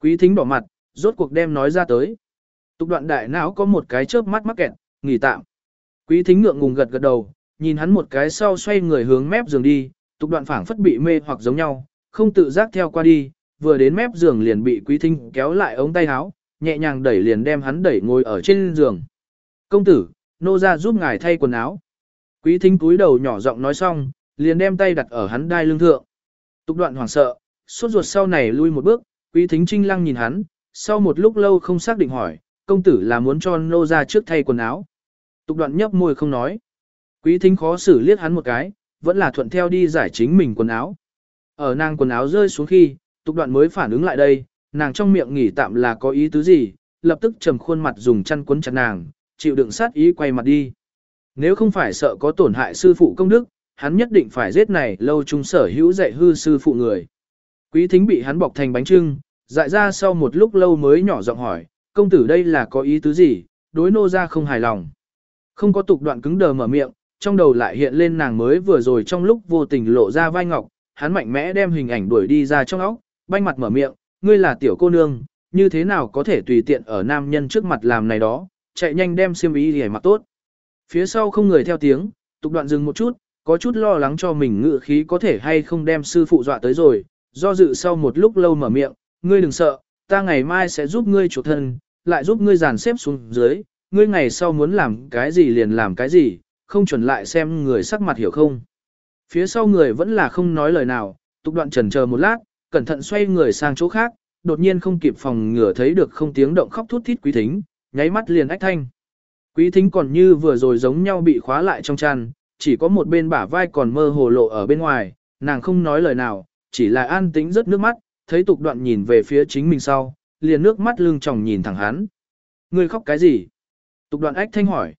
Speaker 1: Quý thính đỏ mặt, rốt cuộc đem nói ra tới. Tục đoạn đại não có một cái chớp mắt mắc kẹt, nghỉ tạm. Quý thính ngượng ngùng gật gật đầu, nhìn hắn một cái sau xoay người hướng mép giường đi, tục đoạn phảng phất bị mê hoặc giống nhau, không tự giác theo qua đi, vừa đến mép giường liền bị quý thính kéo lại ống tay áo, nhẹ nhàng đẩy liền đem hắn đẩy ngồi ở trên giường. Công tử, nô ra giúp ngài thay quần áo. Quý thính cúi đầu nhỏ giọng nói xong, liền đem tay đặt ở hắn đai lưng thượng. Tục đoạn hoảng sợ, suốt ruột sau này lui một bước, quý thính trinh lăng nhìn hắn, sau một lúc lâu không xác định hỏi, công tử là muốn cho nô ra trước thay quần áo. Tục đoạn nhấp môi không nói. Quý thính khó xử liếc hắn một cái, vẫn là thuận theo đi giải chính mình quần áo. Ở nàng quần áo rơi xuống khi, tục đoạn mới phản ứng lại đây, nàng trong miệng nghỉ tạm là có ý tứ gì, lập tức trầm khuôn mặt dùng chăn cuốn chặt nàng, chịu đựng sát ý quay mặt đi. Nếu không phải sợ có tổn hại sư phụ công đức, hắn nhất định phải giết này lâu trung sở hữu dạy hư sư phụ người. Quý thính bị hắn bọc thành bánh trưng, dại ra sau một lúc lâu mới nhỏ giọng hỏi, công tử đây là có ý tứ gì, đối nô ra không hài lòng. Không có tục đoạn cứng đờ mở miệng, trong đầu lại hiện lên nàng mới vừa rồi trong lúc vô tình lộ ra vai ngọc, hắn mạnh mẽ đem hình ảnh đuổi đi ra trong óc, banh mặt mở miệng, ngươi là tiểu cô nương, như thế nào có thể tùy tiện ở nam nhân trước mặt làm này đó, chạy nhanh đem xiêm y để mặc tốt. Phía sau không người theo tiếng, tục đoạn dừng một chút, có chút lo lắng cho mình ngự khí có thể hay không đem sư phụ dọa tới rồi, do dự sau một lúc lâu mở miệng, ngươi đừng sợ, ta ngày mai sẽ giúp ngươi chuộc thân, lại giúp ngươi dàn xếp xuống dưới, ngươi ngày sau muốn làm cái gì liền làm cái gì, không chuẩn lại xem người sắc mặt hiểu không. Phía sau người vẫn là không nói lời nào, tục đoạn trần chờ một lát, cẩn thận xoay người sang chỗ khác, đột nhiên không kịp phòng ngửa thấy được không tiếng động khóc thút thít quý thính, nháy mắt liền ách thanh. Quý thính còn như vừa rồi giống nhau bị khóa lại trong chăn, chỉ có một bên bả vai còn mơ hồ lộ ở bên ngoài, nàng không nói lời nào, chỉ là an tĩnh rất nước mắt, thấy tục đoạn nhìn về phía chính mình sau, liền nước mắt lưng tròng nhìn thẳng hắn. Ngươi khóc cái gì? Tục đoạn ách thanh hỏi.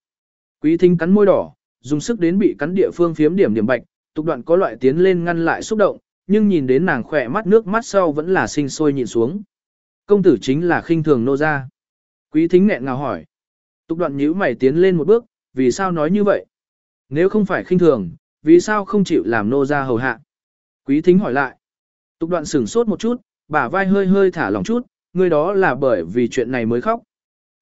Speaker 1: Quý thính cắn môi đỏ, dùng sức đến bị cắn địa phương phiếm điểm điểm bạch, tục đoạn có loại tiến lên ngăn lại xúc động, nhưng nhìn đến nàng khỏe mắt nước mắt sau vẫn là sinh sôi nhịn xuống. Công tử chính là khinh thường nô gia. Quý thính nghẹn ngào hỏi. Tục đoạn nhíu mày tiến lên một bước, vì sao nói như vậy? Nếu không phải khinh thường, vì sao không chịu làm nô gia hầu hạ? Quý thính hỏi lại. Tục đoạn sửng sốt một chút, bả vai hơi hơi thả lỏng chút, người đó là bởi vì chuyện này mới khóc.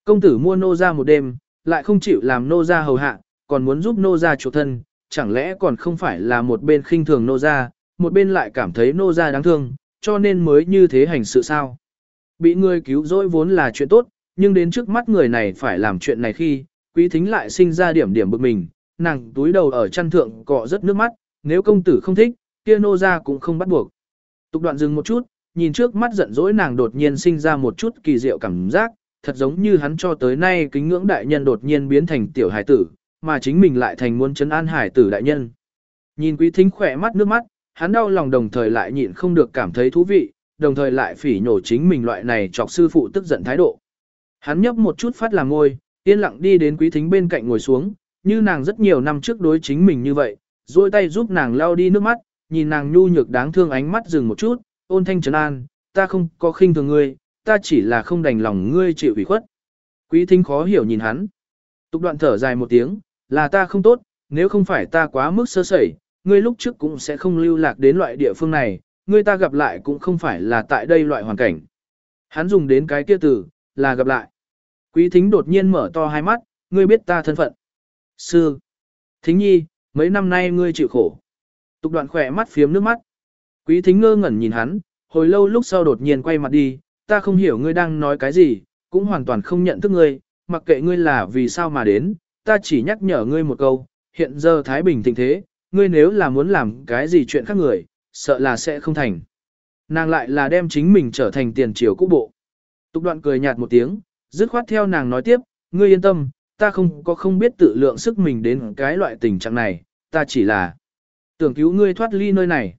Speaker 1: Công tử mua nô gia một đêm, lại không chịu làm nô gia hầu hạ, còn muốn giúp nô gia chuộc thân, chẳng lẽ còn không phải là một bên khinh thường nô gia, một bên lại cảm thấy nô gia đáng thương, cho nên mới như thế hành sự sao. Bị người cứu rỗi vốn là chuyện tốt, nhưng đến trước mắt người này phải làm chuyện này khi, quý thính lại sinh ra điểm điểm bực mình, nàng túi đầu ở chăn thượng cọ rất nước mắt, nếu công tử không thích, kia nô gia cũng không bắt buộc. Tục đoạn dừng một chút, nhìn trước mắt giận dỗi nàng đột nhiên sinh ra một chút kỳ diệu cảm giác, thật giống như hắn cho tới nay kính ngưỡng đại nhân đột nhiên biến thành tiểu hải tử, mà chính mình lại thành muốn chấn an hải tử đại nhân. Nhìn quý thính khỏe mắt nước mắt, hắn đau lòng đồng thời lại nhịn không được cảm thấy thú vị, đồng thời lại phỉ nhổ chính mình loại này chọc sư phụ tức giận thái độ. Hắn nhấp một chút phát làm ngôi, yên lặng đi đến quý thính bên cạnh ngồi xuống, như nàng rất nhiều năm trước đối chính mình như vậy, duỗi tay giúp nàng lau đi nước mắt, nhìn nàng nhu nhược đáng thương ánh mắt dừng một chút, ôn thanh trấn an, ta không có khinh thường ngươi, ta chỉ là không đành lòng ngươi chịu ủy khuất. Quý thính khó hiểu nhìn hắn. Tục đoạn thở dài một tiếng, là ta không tốt, nếu không phải ta quá mức sơ sẩy, ngươi lúc trước cũng sẽ không lưu lạc đến loại địa phương này, ngươi ta gặp lại cũng không phải là tại đây loại hoàn cảnh. Hắn dùng đến cái kia từ, là gặp lại. Quý thính đột nhiên mở to hai mắt, ngươi biết ta thân phận. Sư. Thính nhi, mấy năm nay ngươi chịu khổ. Tục đoạn khỏe mắt phiếm nước mắt. Quý thính ngơ ngẩn nhìn hắn, hồi lâu lúc sau đột nhiên quay mặt đi, ta không hiểu ngươi đang nói cái gì, cũng hoàn toàn không nhận thức ngươi, mặc kệ ngươi là vì sao mà đến, ta chỉ nhắc nhở ngươi một câu, hiện giờ Thái Bình tình thế, ngươi nếu là muốn làm cái gì chuyện khác người, sợ là sẽ không thành. Nàng lại là đem chính mình trở thành tiền triều cũ bộ. Tục đoạn cười nhạt một tiếng, dứt khoát theo nàng nói tiếp, ngươi yên tâm, ta không có không biết tự lượng sức mình đến cái loại tình trạng này, ta chỉ là tưởng cứu ngươi thoát ly nơi này.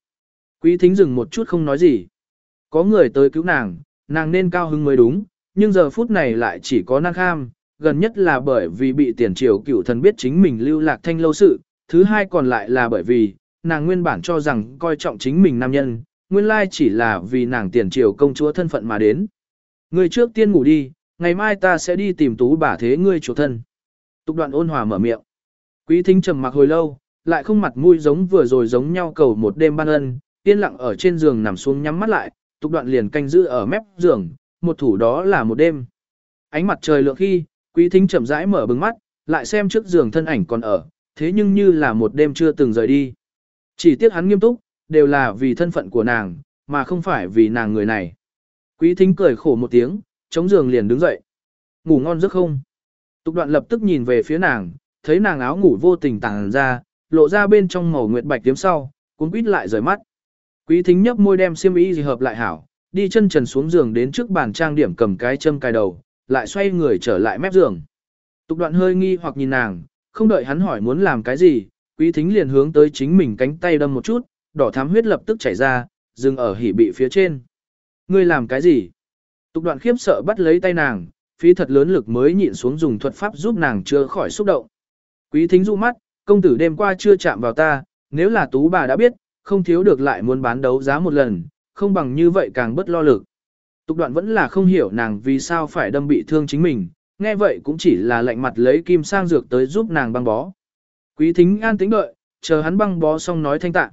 Speaker 1: Quý thính dừng một chút không nói gì. Có người tới cứu nàng, nàng nên cao hứng mới đúng, nhưng giờ phút này lại chỉ có năng kham, gần nhất là bởi vì bị tiền triều cựu thần biết chính mình lưu lạc thanh lâu sự, thứ hai còn lại là bởi vì, nàng nguyên bản cho rằng coi trọng chính mình nam nhân, nguyên lai chỉ là vì nàng tiền triều công chúa thân phận mà đến. Ngươi trước tiên ngủ đi, ngày mai ta sẽ đi tìm tú bà thế ngươi chủ thân. Tục đoạn ôn hòa mở miệng. Quý thính trầm mặc hồi lâu, lại không mặt mũi giống vừa rồi giống nhau cầu một đêm ban ân, yên lặng ở trên giường nằm xuống nhắm mắt lại, tục đoạn liền canh giữ ở mép giường, một thủ đó là một đêm. Ánh mặt trời lượng khi, quý thính chậm rãi mở bừng mắt, lại xem trước giường thân ảnh còn ở, thế nhưng như là một đêm chưa từng rời đi. Chỉ tiếc hắn nghiêm túc, đều là vì thân phận của nàng, mà không phải vì nàng người này. Quý thính cười khổ một tiếng, chống giường liền đứng dậy. Ngủ ngon giấc không? Tục đoạn lập tức nhìn về phía nàng, thấy nàng áo ngủ vô tình tàng ra, lộ ra bên trong màu nguyệt bạch tiếm sau, cuốn quýt lại rời mắt. Quý thính nhấp môi đem xiêm y gì hợp lại hảo, đi chân trần xuống giường đến trước bàn trang điểm cầm cái châm cài đầu, lại xoay người trở lại mép giường. Tục đoạn hơi nghi hoặc nhìn nàng, không đợi hắn hỏi muốn làm cái gì, quý thính liền hướng tới chính mình cánh tay đâm một chút, đỏ thám huyết lập tức chảy ra, dừng ở hỉ bị phía trên. Ngươi làm cái gì? Tục đoạn khiếp sợ bắt lấy tay nàng, phí thật lớn lực mới nhịn xuống dùng thuật pháp giúp nàng chưa khỏi xúc động. Quý thính dụ mắt, công tử đêm qua chưa chạm vào ta, nếu là tú bà đã biết, không thiếu được lại muốn bán đấu giá một lần, không bằng như vậy càng bất lo lực. Tục đoạn vẫn là không hiểu nàng vì sao phải đâm bị thương chính mình, nghe vậy cũng chỉ là lạnh mặt lấy kim sang dược tới giúp nàng băng bó. Quý thính an tĩnh đợi, chờ hắn băng bó xong nói thanh tạ.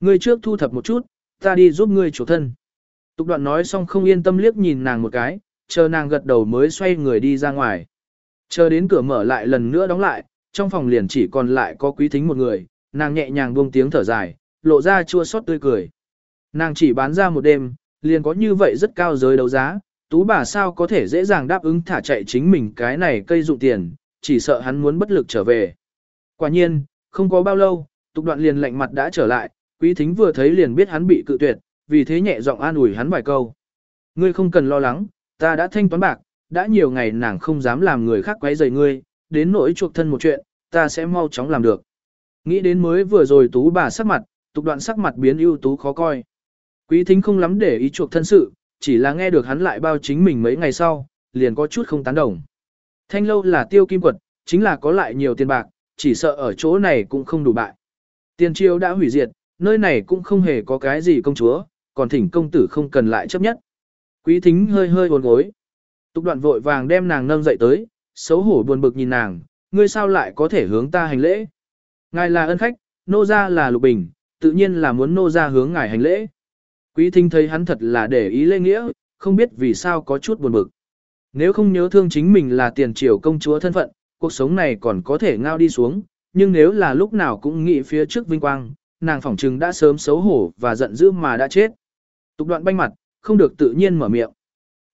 Speaker 1: Ngươi trước thu thập một chút, ta đi giúp ngươi chủ thân. Tục đoạn nói xong không yên tâm liếc nhìn nàng một cái, chờ nàng gật đầu mới xoay người đi ra ngoài. Chờ đến cửa mở lại lần nữa đóng lại, trong phòng liền chỉ còn lại có quý thính một người, nàng nhẹ nhàng buông tiếng thở dài, lộ ra chua xót tươi cười. Nàng chỉ bán ra một đêm, liền có như vậy rất cao giới đấu giá, tú bà sao có thể dễ dàng đáp ứng thả chạy chính mình cái này cây dụng tiền, chỉ sợ hắn muốn bất lực trở về. Quả nhiên, không có bao lâu, tục đoạn liền lạnh mặt đã trở lại, quý thính vừa thấy liền biết hắn bị cự tuyệt, vì thế nhẹ giọng an ủi hắn vài câu. Ngươi không cần lo lắng, ta đã thanh toán bạc, đã nhiều ngày nàng không dám làm người khác quấy rầy ngươi, đến nỗi chuộc thân một chuyện, ta sẽ mau chóng làm được. Nghĩ đến mới vừa rồi tú bà sắc mặt, tục đoạn sắc mặt biến ưu tú khó coi. Quý thính không lắm để ý chuộc thân sự, chỉ là nghe được hắn lại bao chính mình mấy ngày sau, liền có chút không tán đồng. Thanh lâu là tiêu kim quật, chính là có lại nhiều tiền bạc, chỉ sợ ở chỗ này cũng không đủ bại. Tiền triều đã hủy diệt, nơi này cũng không hề có cái gì công chúa, còn thỉnh công tử không cần lại chấp nhất. Quý thính hơi hơi buồn gối. Tục đoạn vội vàng đem nàng nâng dậy tới, xấu hổ buồn bực nhìn nàng, ngươi sao lại có thể hướng ta hành lễ. Ngài là ân khách, nô gia là lục bình, tự nhiên là muốn nô gia hướng ngài hành lễ. Quý thính thấy hắn thật là để ý lễ nghĩa, không biết vì sao có chút buồn bực. Nếu không nhớ thương chính mình là tiền triều công chúa thân phận, cuộc sống này còn có thể ngao đi xuống, nhưng nếu là lúc nào cũng nghĩ phía trước vinh quang, nàng phỏng trừng đã sớm xấu hổ và giận dữ mà đã chết. Tục đoạn banh mặt, không được tự nhiên mở miệng.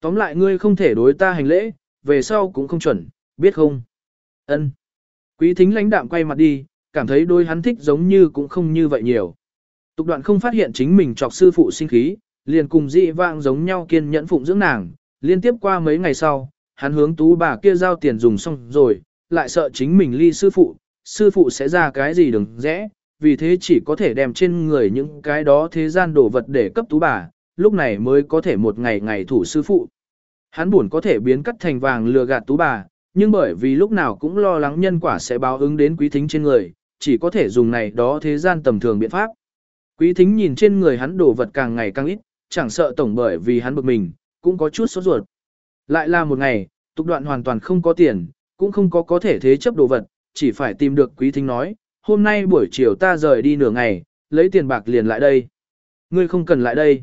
Speaker 1: Tóm lại ngươi không thể đối ta hành lễ, về sau cũng không chuẩn, biết không? Ân. Quý thính lãnh đạm quay mặt đi, cảm thấy đôi hắn thích giống như cũng không như vậy nhiều. Tục đoạn không phát hiện chính mình chọc sư phụ sinh khí, liền cùng dị vang giống nhau kiên nhẫn phụng dưỡng nàng, liên tiếp qua mấy ngày sau, hắn hướng tú bà kia giao tiền dùng xong rồi, lại sợ chính mình ly sư phụ, sư phụ sẽ ra cái gì đừng rẽ, vì thế chỉ có thể đem trên người những cái đó thế gian đồ vật để cấp tú bà, lúc này mới có thể một ngày ngày thủ sư phụ. Hắn buồn có thể biến cắt thành vàng lừa gạt tú bà, nhưng bởi vì lúc nào cũng lo lắng nhân quả sẽ báo ứng đến quý thính trên người, chỉ có thể dùng này đó thế gian tầm thường biện pháp. Quý thính nhìn trên người hắn đồ vật càng ngày càng ít, chẳng sợ tổng bởi vì hắn bực mình, cũng có chút sốt ruột. Lại là một ngày, tục đoạn hoàn toàn không có tiền, cũng không có có thể thế chấp đồ vật, chỉ phải tìm được quý thính nói, hôm nay buổi chiều ta rời đi nửa ngày, lấy tiền bạc liền lại đây. Ngươi không cần lại đây.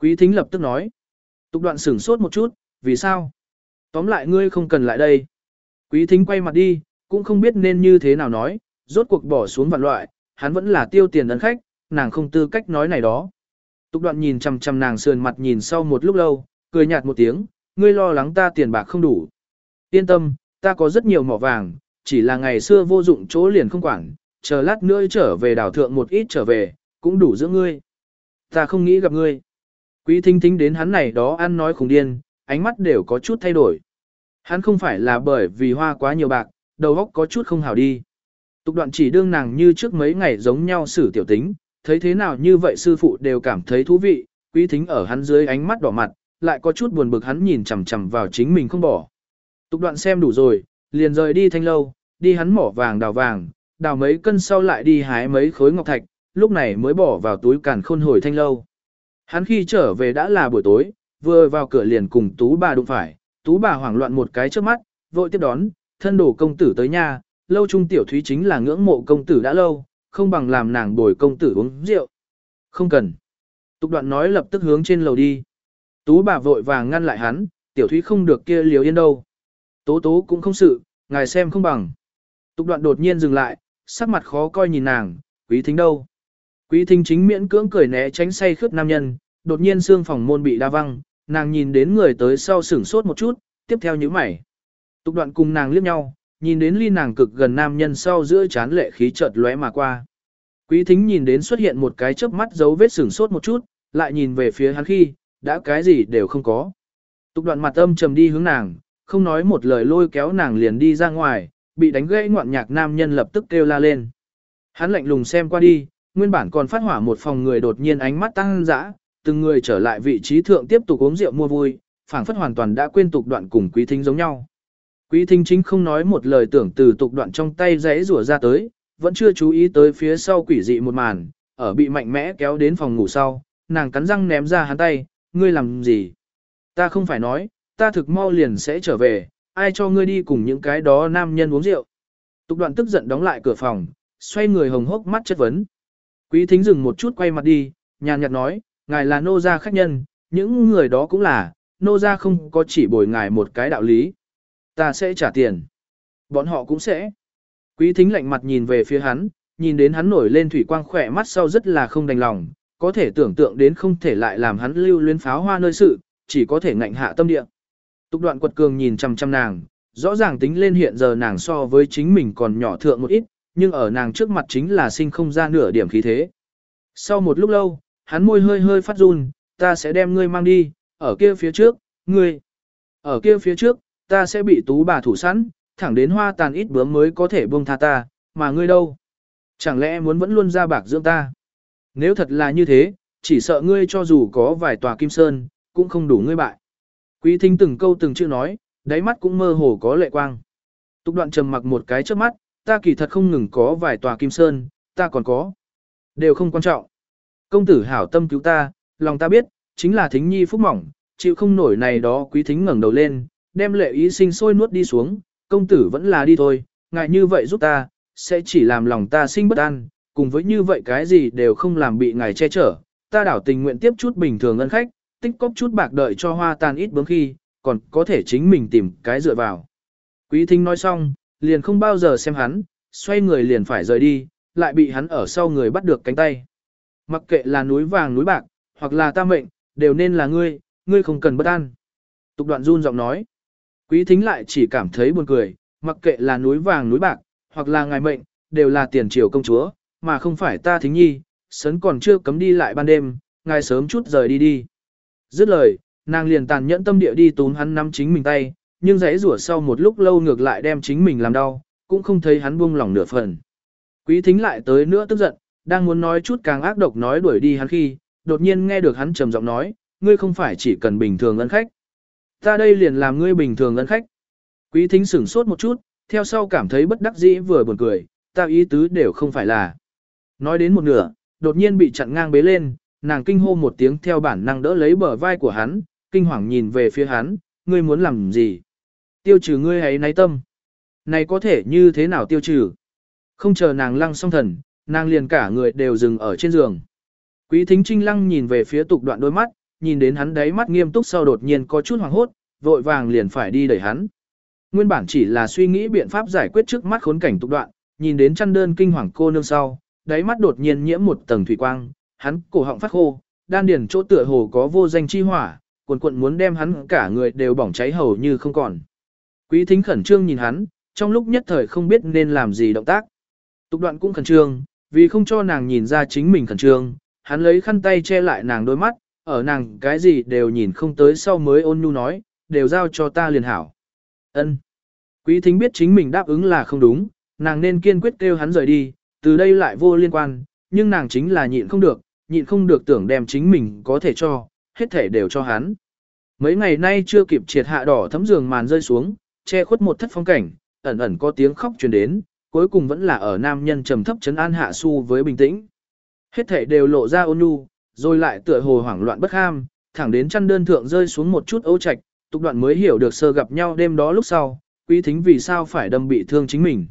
Speaker 1: Quý thính lập tức nói. Tục đoạn sửng sốt một chút, vì sao? Tóm lại ngươi không cần lại đây. Quý thính quay mặt đi, cũng không biết nên như thế nào nói, rốt cuộc bỏ xuống vạn loại, hắn vẫn là tiêu tiền ấn khách, nàng không tư cách nói này đó. Tục đoạn nhìn chằm chằm nàng sườn mặt nhìn sau một lúc lâu, cười nhạt một tiếng, ngươi lo lắng ta tiền bạc không đủ. Yên tâm, ta có rất nhiều mỏ vàng, chỉ là ngày xưa vô dụng chỗ liền không quản, chờ lát nữa trở về đảo thượng một ít trở về, cũng đủ giữa ngươi. Ta không nghĩ gặp ngươi. Quý thính thính đến hắn này đó ăn nói khủng điên, ánh mắt đều có chút thay đổi. Hắn không phải là bởi vì hoa quá nhiều bạc, đầu óc có chút không hảo đi. Tục đoạn chỉ đương nàng như trước mấy ngày giống nhau xử tiểu tính, thấy thế nào như vậy sư phụ đều cảm thấy thú vị, quý thính ở hắn dưới ánh mắt đỏ mặt, lại có chút buồn bực hắn nhìn chằm chằm vào chính mình không bỏ. Tục đoạn xem đủ rồi, liền rời đi thanh lâu, đi hắn mỏ vàng đào vàng, đào mấy cân sau lại đi hái mấy khối ngọc thạch, lúc này mới bỏ vào túi càn khôn hồi thanh lâu. Hắn khi trở về đã là buổi tối, vừa vào cửa liền cùng tú bà đụng phải, tú bà hoảng loạn một cái trước mắt, vội tiếp đón, thân đổ công tử tới nhà, lâu trung tiểu thúy chính là ngưỡng mộ công tử đã lâu, không bằng làm nàng bồi công tử uống rượu. Không cần. Tục đoạn nói lập tức hướng trên lầu đi. Tú bà vội vàng ngăn lại hắn, tiểu thúy không được kia liều yên đâu. Tố tố cũng không sự, ngài xem không bằng. Tục đoạn đột nhiên dừng lại, sắc mặt khó coi nhìn nàng, quý thính đâu. Quý thính chính miễn cưỡng cười né tránh say khướt nam nhân, đột nhiên xương phòng môn bị đa văng, nàng nhìn đến người tới sau sửng sốt một chút, tiếp theo nhíu mày. Tục đoạn cùng nàng liếc nhau, nhìn đến ly nàng cực gần nam nhân sau giữa chán lệ khí chợt lóe mà qua. Quý thính nhìn đến xuất hiện một cái chớp mắt dấu vết sửng sốt một chút, lại nhìn về phía hắn khi, đã cái gì đều không có. Tục đoạn mặt âm trầm đi hướng nàng, không nói một lời lôi kéo nàng liền đi ra ngoài, bị đánh gãy ngoạn nhạc nam nhân lập tức kêu la lên. Hắn lạnh lùng xem qua đi, nguyên bản còn phát hỏa một phòng người đột nhiên ánh mắt tăng dã, từng người trở lại vị trí thượng tiếp tục uống rượu mua vui, phảng phất hoàn toàn đã quên tục đoạn cùng quý thính giống nhau. Quý thính chính không nói một lời tưởng từ tục đoạn trong tay giấy rủa ra tới, vẫn chưa chú ý tới phía sau quỷ dị một màn, ở bị mạnh mẽ kéo đến phòng ngủ sau, nàng cắn răng ném ra hắn tay, ngươi làm gì? Ta không phải nói, ta thực mau liền sẽ trở về, ai cho ngươi đi cùng những cái đó nam nhân uống rượu. Tục đoạn tức giận đóng lại cửa phòng, xoay người hồng hốc mắt chất vấn. Quý thính dừng một chút quay mặt đi, nhàn nhạt nói, ngài là nô gia khách nhân, những người đó cũng là, nô gia không có chỉ bồi ngài một cái đạo lý. Ta sẽ trả tiền. Bọn họ cũng sẽ. Quý thính lạnh mặt nhìn về phía hắn, nhìn đến hắn nổi lên thủy quang khỏe mắt sau rất là không đành lòng, có thể tưởng tượng đến không thể lại làm hắn lưu luyến pháo hoa nơi sự, chỉ có thể ngạnh hạ tâm địa. Tục đoạn quật cường nhìn chăm chăm nàng, rõ ràng tính lên hiện giờ nàng so với chính mình còn nhỏ thượng một ít, nhưng ở nàng trước mặt chính là sinh không ra nửa điểm khí thế. Sau một lúc lâu, hắn môi hơi hơi phát run, ta sẽ đem ngươi mang đi, ở kia phía trước, ngươi, ở kia phía trước, ta sẽ bị tú bà thủ sẵn, thẳng đến hoa tàn ít bướm mới có thể buông tha ta, mà ngươi đâu? Chẳng lẽ muốn vẫn luôn ra bạc dưỡng ta? Nếu thật là như thế, chỉ sợ ngươi cho dù có vài tòa kim sơn, cũng không đủ ngươi bại. Quý thính từng câu từng chữ nói, đáy mắt cũng mơ hồ có lệ quang. Tục đoạn trầm mặc một cái trước mắt, ta kỳ thật không ngừng có vài tòa kim sơn, ta còn có. Đều không quan trọng. Công tử hảo tâm cứu ta, lòng ta biết, chính là thính nhi phúc mỏng, chịu không nổi này đó quý thính ngẩng đầu lên, đem lệ ý sinh sôi nuốt đi xuống, công tử vẫn là đi thôi, ngại như vậy giúp ta, sẽ chỉ làm lòng ta sinh bất an, cùng với như vậy cái gì đều không làm bị ngài che chở, ta đảo tình nguyện tiếp chút bình thường ân khách, tích cóp chút bạc đợi cho hoa tan ít bướng khi, còn có thể chính mình tìm cái dựa vào. Quý thính nói xong, liền không bao giờ xem hắn, xoay người liền phải rời đi, lại bị hắn ở sau người bắt được cánh tay. Mặc kệ là núi vàng núi bạc, hoặc là ta mệnh, đều nên là ngươi, ngươi không cần bất an. Tục đoạn run giọng nói. Quý thính lại chỉ cảm thấy buồn cười, mặc kệ là núi vàng núi bạc, hoặc là ngài mệnh, đều là tiền triều công chúa, mà không phải ta thính nhi, sớm còn chưa cấm đi lại ban đêm, ngài sớm chút rời đi đi. Dứt lời, nàng liền tàn nhẫn tâm địa đi tún hắn nắm chính mình tay, nhưng giấy rủa sau một lúc lâu ngược lại đem chính mình làm đau, cũng không thấy hắn buông lỏng nửa phần. Quý thính lại tới nữa tức giận, đang muốn nói chút càng ác độc nói đuổi đi hắn khi, đột nhiên nghe được hắn trầm giọng nói, ngươi không phải chỉ cần bình thường ân khách. Ta đây liền làm ngươi bình thường ân khách. Quý thính sửng sốt một chút, theo sau cảm thấy bất đắc dĩ vừa buồn cười, ta ý tứ đều không phải là. Nói đến một nửa, đột nhiên bị chặn ngang bế lên, nàng kinh hô một tiếng theo bản năng đỡ lấy bờ vai của hắn, kinh hoàng nhìn về phía hắn, ngươi muốn làm gì? Tiêu trừ ngươi ấy náy tâm. Này có thể như thế nào tiêu trừ? Không chờ nàng lăng song thần, nàng liền cả người đều dừng ở trên giường. Quý thính trinh lăng nhìn về phía tục đoạn đôi mắt, nhìn đến hắn đáy mắt nghiêm túc sau đột nhiên có chút hoảng hốt, vội vàng liền phải đi đẩy hắn. Nguyên bản chỉ là suy nghĩ biện pháp giải quyết trước mắt khốn cảnh tục đoạn, nhìn đến chăn đơn kinh hoàng cô nương sau, đáy mắt đột nhiên nhiễm một tầng thủy quang, hắn cổ họng phát khô, đan điền chỗ tựa hồ có vô danh chi hỏa, cuồn cuộn muốn đem hắn cả người đều bỏng cháy hầu như không còn. Quý thính khẩn trương nhìn hắn, trong lúc nhất thời không biết nên làm gì động tác. Tục đoạn cũng khẩn trương, vì không cho nàng nhìn ra chính mình khẩn trương, hắn lấy khăn tay che lại nàng đôi mắt, ở nàng cái gì đều nhìn không tới sau mới ôn nhu nói, đều giao cho ta liền hảo. Ân. Quý thính biết chính mình đáp ứng là không đúng, nàng nên kiên quyết kêu hắn rời đi, từ đây lại vô liên quan, nhưng nàng chính là nhịn không được, nhịn không được tưởng đem chính mình có thể cho, hết thể đều cho hắn. Mấy ngày nay chưa kịp triệt hạ đỏ thấm giường màn rơi xuống, che khuất một thất phong cảnh, ẩn ẩn có tiếng khóc truyền đến, cuối cùng vẫn là ở nam nhân trầm thấp chấn an hạ su với bình tĩnh. Hết thể đều lộ ra ôn nhu, rồi lại tựa hồ hoảng loạn bất ham, thẳng đến chăn đơn thượng rơi xuống một chút ấu trạch, tục đoạn mới hiểu được sơ gặp nhau đêm đó lúc sau, quý thính vì sao phải đâm bị thương chính mình.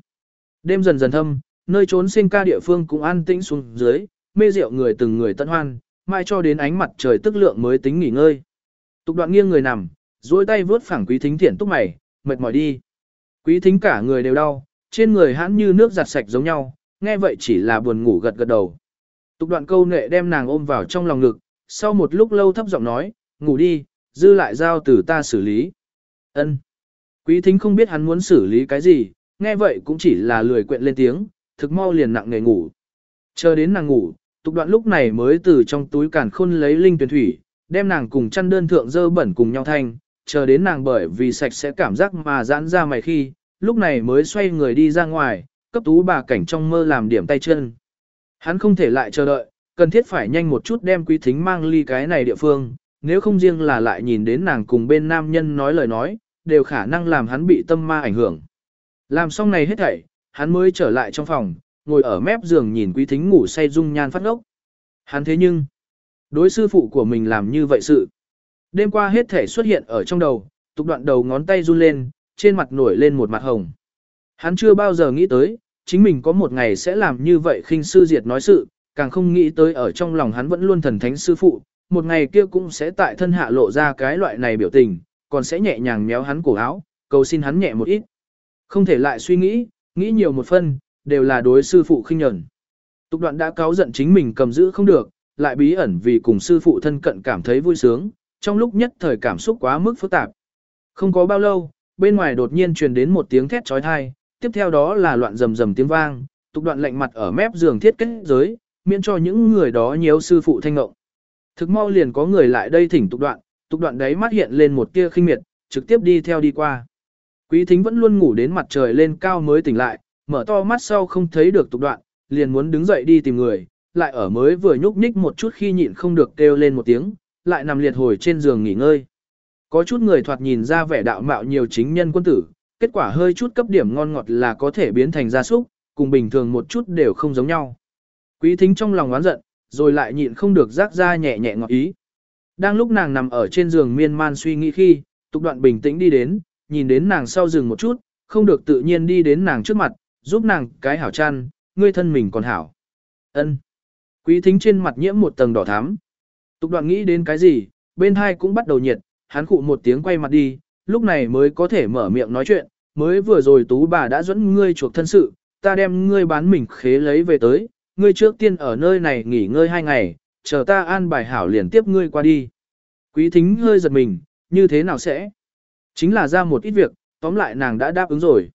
Speaker 1: Đêm dần dần thâm, nơi trốn sinh ca địa phương cũng an tĩnh xuống dưới, mê rượu người từng người tận hoan, mai cho đến ánh mặt trời tức lượng mới tính nghỉ ngơi. Tục đoạn nghiêng người nằm, duỗi tay vướt phẳng quý thính thiển túc mày, mệt mỏi đi. Quý thính cả người đều đau, trên người hãn như nước giặt sạch giống nhau, nghe vậy chỉ là buồn ngủ gật gật đầu. Tục đoạn câu nệ đem nàng ôm vào trong lòng ngực, sau một lúc lâu thấp giọng nói, ngủ đi, dư lại giao từ ta xử lý. Ân. Quý thính không biết hắn muốn xử lý cái gì, nghe vậy cũng chỉ là lười quyện lên tiếng, thực mau liền nặng nề ngủ. Chờ đến nàng ngủ, tục đoạn lúc này mới từ trong túi càn khôn lấy linh tuyển thủy, đem nàng cùng chăn đơn thượng dơ bẩn cùng nhau thanh, chờ đến nàng bởi vì sạch sẽ cảm giác mà giãn ra mày khi, lúc này mới xoay người đi ra ngoài, cấp tú bà cảnh trong mơ làm điểm tay chân. Hắn không thể lại chờ đợi, cần thiết phải nhanh một chút đem quý thính mang ly cái này địa phương, nếu không riêng là lại nhìn đến nàng cùng bên nam nhân nói lời nói, đều khả năng làm hắn bị tâm ma ảnh hưởng. Làm xong này hết thảy, hắn mới trở lại trong phòng, ngồi ở mép giường nhìn quý thính ngủ say dung nhan phát ngốc. Hắn thế nhưng, đối sư phụ của mình làm như vậy sự. Đêm qua hết thể xuất hiện ở trong đầu, tục đoạn đầu ngón tay run lên, trên mặt nổi lên một mặt hồng. Hắn chưa bao giờ nghĩ tới, chính mình có một ngày sẽ làm như vậy khinh sư diệt nói sự, càng không nghĩ tới ở trong lòng hắn vẫn luôn thần thánh sư phụ, một ngày kia cũng sẽ tại thân hạ lộ ra cái loại này biểu tình, còn sẽ nhẹ nhàng méo hắn cổ áo, cầu xin hắn nhẹ một ít. Không thể lại suy nghĩ, nghĩ nhiều một phân, đều là đối sư phụ khinh nhẫn. Tục đoạn đã cáo giận chính mình cầm giữ không được, lại bí ẩn vì cùng sư phụ thân cận cảm thấy vui sướng, trong lúc nhất thời cảm xúc quá mức phức tạp. Không có bao lâu, bên ngoài đột nhiên truyền đến một tiếng thét trói thai, tiếp theo đó là loạn rầm rầm tiếng vang, tục đoạn lạnh mặt ở mép giường thiết kết giới, miễn cho những người đó nhiều sư phụ thanh ngộng. Thực mau liền có người lại đây thỉnh tục đoạn, tục đoạn đấy mắt hiện lên một tia khinh miệt, trực tiếp đi theo đi qua. Quý thính vẫn luôn ngủ đến mặt trời lên cao mới tỉnh lại, mở to mắt sau không thấy được tục đoạn, liền muốn đứng dậy đi tìm người, lại ở mới vừa nhúc nhích một chút khi nhịn không được kêu lên một tiếng, lại nằm liệt hồi trên giường nghỉ ngơi. Có chút người thoạt nhìn ra vẻ đạo mạo nhiều chính nhân quân tử, kết quả hơi chút cấp điểm ngon ngọt là có thể biến thành gia súc, cùng bình thường một chút đều không giống nhau. Quý thính trong lòng oán giận, rồi lại nhịn không được rác ra nhẹ nhẹ ngọt ý. Đang lúc nàng nằm ở trên giường miên man suy nghĩ khi, tục đoạn bình tĩnh đi đến, nhìn đến nàng sau giường một chút, không được tự nhiên đi đến nàng trước mặt, giúp nàng cái hảo chăn, ngươi thân mình còn hảo. ân Quý thính trên mặt nhiễm một tầng đỏ thắm. Tục đoạn nghĩ đến cái gì, bên hai cũng bắt đầu nhiệt, hắn khụ một tiếng quay mặt đi, lúc này mới có thể mở miệng nói chuyện, mới vừa rồi tú bà đã dẫn ngươi chuộc thân sự, ta đem ngươi bán mình khế lấy về tới, ngươi trước tiên ở nơi này nghỉ ngơi hai ngày, chờ ta an bài hảo liền tiếp ngươi qua đi. Quý thính hơi giật mình, như thế nào sẽ? Chính là ra một ít việc, tóm lại nàng đã đáp ứng rồi.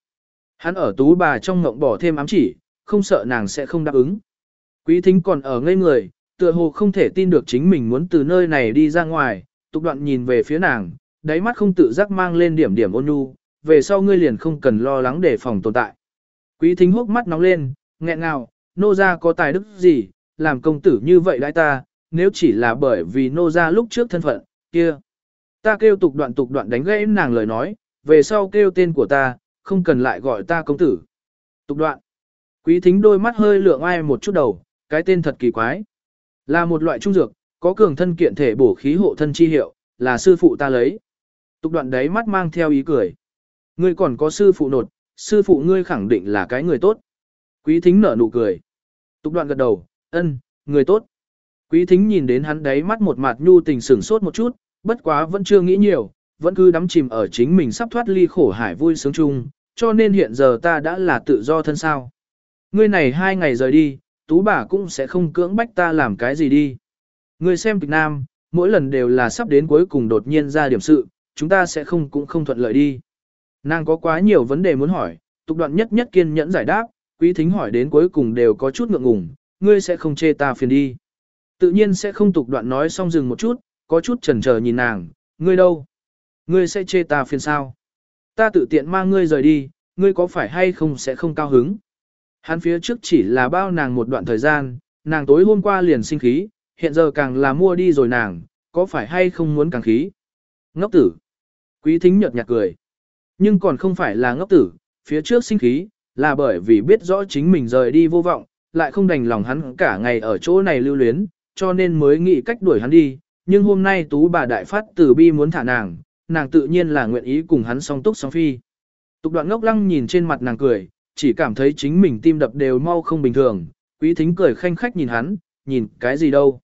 Speaker 1: Hắn ở tú bà trong ngộng bỏ thêm ám chỉ, không sợ nàng sẽ không đáp ứng. Quý thính còn ở ngây người, tựa hồ không thể tin được chính mình muốn từ nơi này đi ra ngoài, tục đoạn nhìn về phía nàng, đáy mắt không tự giác mang lên điểm điểm ôn nhu, về sau ngươi liền không cần lo lắng để phòng tồn tại. Quý thính hốc mắt nóng lên, nghẹn ngào, nô gia có tài đức gì, làm công tử như vậy đại ta, nếu chỉ là bởi vì nô gia lúc trước thân phận, kia. Ta kêu tục đoạn tục đoạn đánh gãy nàng lời nói, về sau kêu tên của ta, không cần lại gọi ta công tử. Tục đoạn. Quý thính đôi mắt hơi lượng ai một chút đầu, cái tên thật kỳ quái. Là một loại trung dược, có cường thân kiện thể bổ khí hộ thân chi hiệu, là sư phụ ta lấy. Tục đoạn đấy mắt mang theo ý cười. Ngươi còn có sư phụ nột, sư phụ ngươi khẳng định là cái người tốt. Quý thính nở nụ cười. Tục đoạn gật đầu, ân, người tốt. Quý thính nhìn đến hắn đấy mắt một mặt nhu tình sửng sốt một chút, bất quá vẫn chưa nghĩ nhiều, vẫn cứ đắm chìm ở chính mình sắp thoát ly khổ hải vui sướng chung, cho nên hiện giờ ta đã là tự do thân sao. Ngươi này hai ngày rời đi, tú bà cũng sẽ không cưỡng bách ta làm cái gì đi. Ngươi xem kịch nam, mỗi lần đều là sắp đến cuối cùng đột nhiên ra điểm sự, chúng ta sẽ không cũng không thuận lợi đi. Nàng có quá nhiều vấn đề muốn hỏi, tục đoạn nhất nhất kiên nhẫn giải đáp, quý thính hỏi đến cuối cùng đều có chút ngượng ngùng, ngươi sẽ không chê ta phiền đi. Tự nhiên sẽ không tục đoạn nói xong dừng một chút, có chút chần chờ nhìn nàng, ngươi đâu? Ngươi sẽ chê ta phiền sao? Ta tự tiện mang ngươi rời đi, ngươi có phải hay không sẽ không cao hứng. Hắn phía trước chỉ là bao nàng một đoạn thời gian, nàng tối hôm qua liền sinh khí, hiện giờ càng là mua đi rồi nàng, có phải hay không muốn càng khí. Ngốc tử. Quý thính nhợt nhạt cười. Nhưng còn không phải là ngốc tử, phía trước sinh khí, là bởi vì biết rõ chính mình rời đi vô vọng, lại không đành lòng hắn cả ngày ở chỗ này lưu luyến, cho nên mới nghĩ cách đuổi hắn đi. Nhưng hôm nay tú bà đại phát tử bi muốn thả nàng, nàng tự nhiên là nguyện ý cùng hắn song túc song phi. Tục đoạn ngốc lăng nhìn trên mặt nàng cười, chỉ cảm thấy chính mình tim đập đều mau không bình thường, quý thính cười khanh khách nhìn hắn, nhìn cái gì đâu.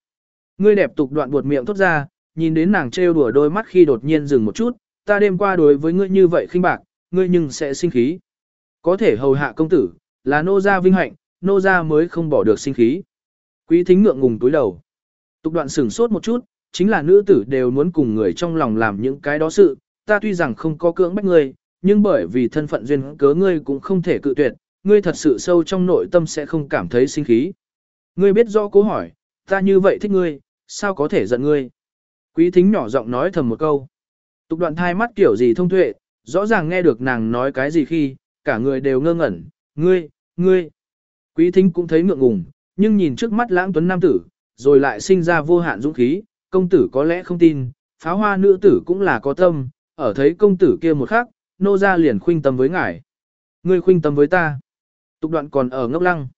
Speaker 1: Ngươi đẹp tục đoạn buột miệng thốt ra, nhìn đến nàng trêu đùa đôi mắt khi đột nhiên dừng một chút, ta đêm qua đối với ngươi như vậy khinh bạc, ngươi nhưng sẽ sinh khí. Có thể hầu hạ công tử, là nô gia vinh hạnh, nô gia mới không bỏ được sinh khí. Quý thính ngượng ngùng túi đầu. Tục đoạn sửng sốt một chút, chính là nữ tử đều muốn cùng người trong lòng làm những cái đó sự, ta tuy rằng không có cưỡng bách ngươi, nhưng bởi vì thân phận duyên cớ ngươi cũng không thể cự tuyệt, ngươi thật sự sâu trong nội tâm sẽ không cảm thấy sinh khí. Ngươi biết rõ cố hỏi, ta như vậy thích ngươi, sao có thể giận ngươi? Quý thính nhỏ giọng nói thầm một câu. Tục đoạn thai mắt kiểu gì thông tuệ, rõ ràng nghe được nàng nói cái gì khi, cả người đều ngơ ngẩn, ngươi, ngươi. Quý thính cũng thấy ngượng ngùng, nhưng nhìn trước mắt lãng tuấn nam tử, rồi lại sinh ra vô hạn dũng khí, công tử có lẽ không tin, pháo hoa nữ tử cũng là có tâm, ở thấy công tử kia một khắc, nô ra liền khuynh tâm với ngài. Ngươi khuynh tâm với ta. Tục đoạn còn ở ngốc lăng.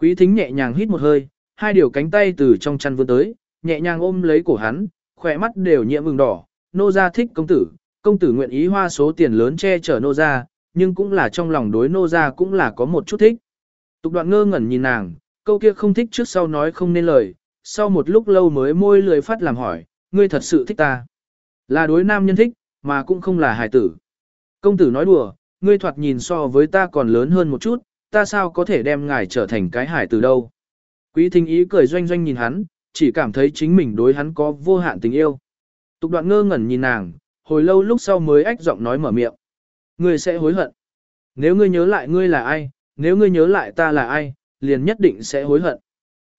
Speaker 1: Quý thính nhẹ nhàng hít một hơi, hai điều cánh tay từ trong chăn vươn tới, nhẹ nhàng ôm lấy cổ hắn, khỏe mắt đều nhiễm vừng đỏ. Nô gia thích công tử, công tử nguyện ý hoa số tiền lớn che chở nô gia, nhưng cũng là trong lòng đối nô gia cũng là có một chút thích. Tục đoạn ngơ ngẩn nhìn nàng, câu kia không thích trước sau nói không nên lời, sau một lúc lâu mới môi lười phát làm hỏi, ngươi thật sự thích ta. Là đối nam nhân thích, mà cũng không là hài tử. Công tử nói đùa, ngươi thoạt nhìn so với ta còn lớn hơn một chút, ta sao có thể đem ngài trở thành cái hài tử đâu. Quý thính ý cười doanh doanh nhìn hắn, chỉ cảm thấy chính mình đối hắn có vô hạn tình yêu. Tục đoạn ngơ ngẩn nhìn nàng, hồi lâu lúc sau mới ách giọng nói mở miệng. Ngươi sẽ hối hận. Nếu ngươi nhớ lại ngươi là ai, nếu ngươi nhớ lại ta là ai, liền nhất định sẽ hối hận.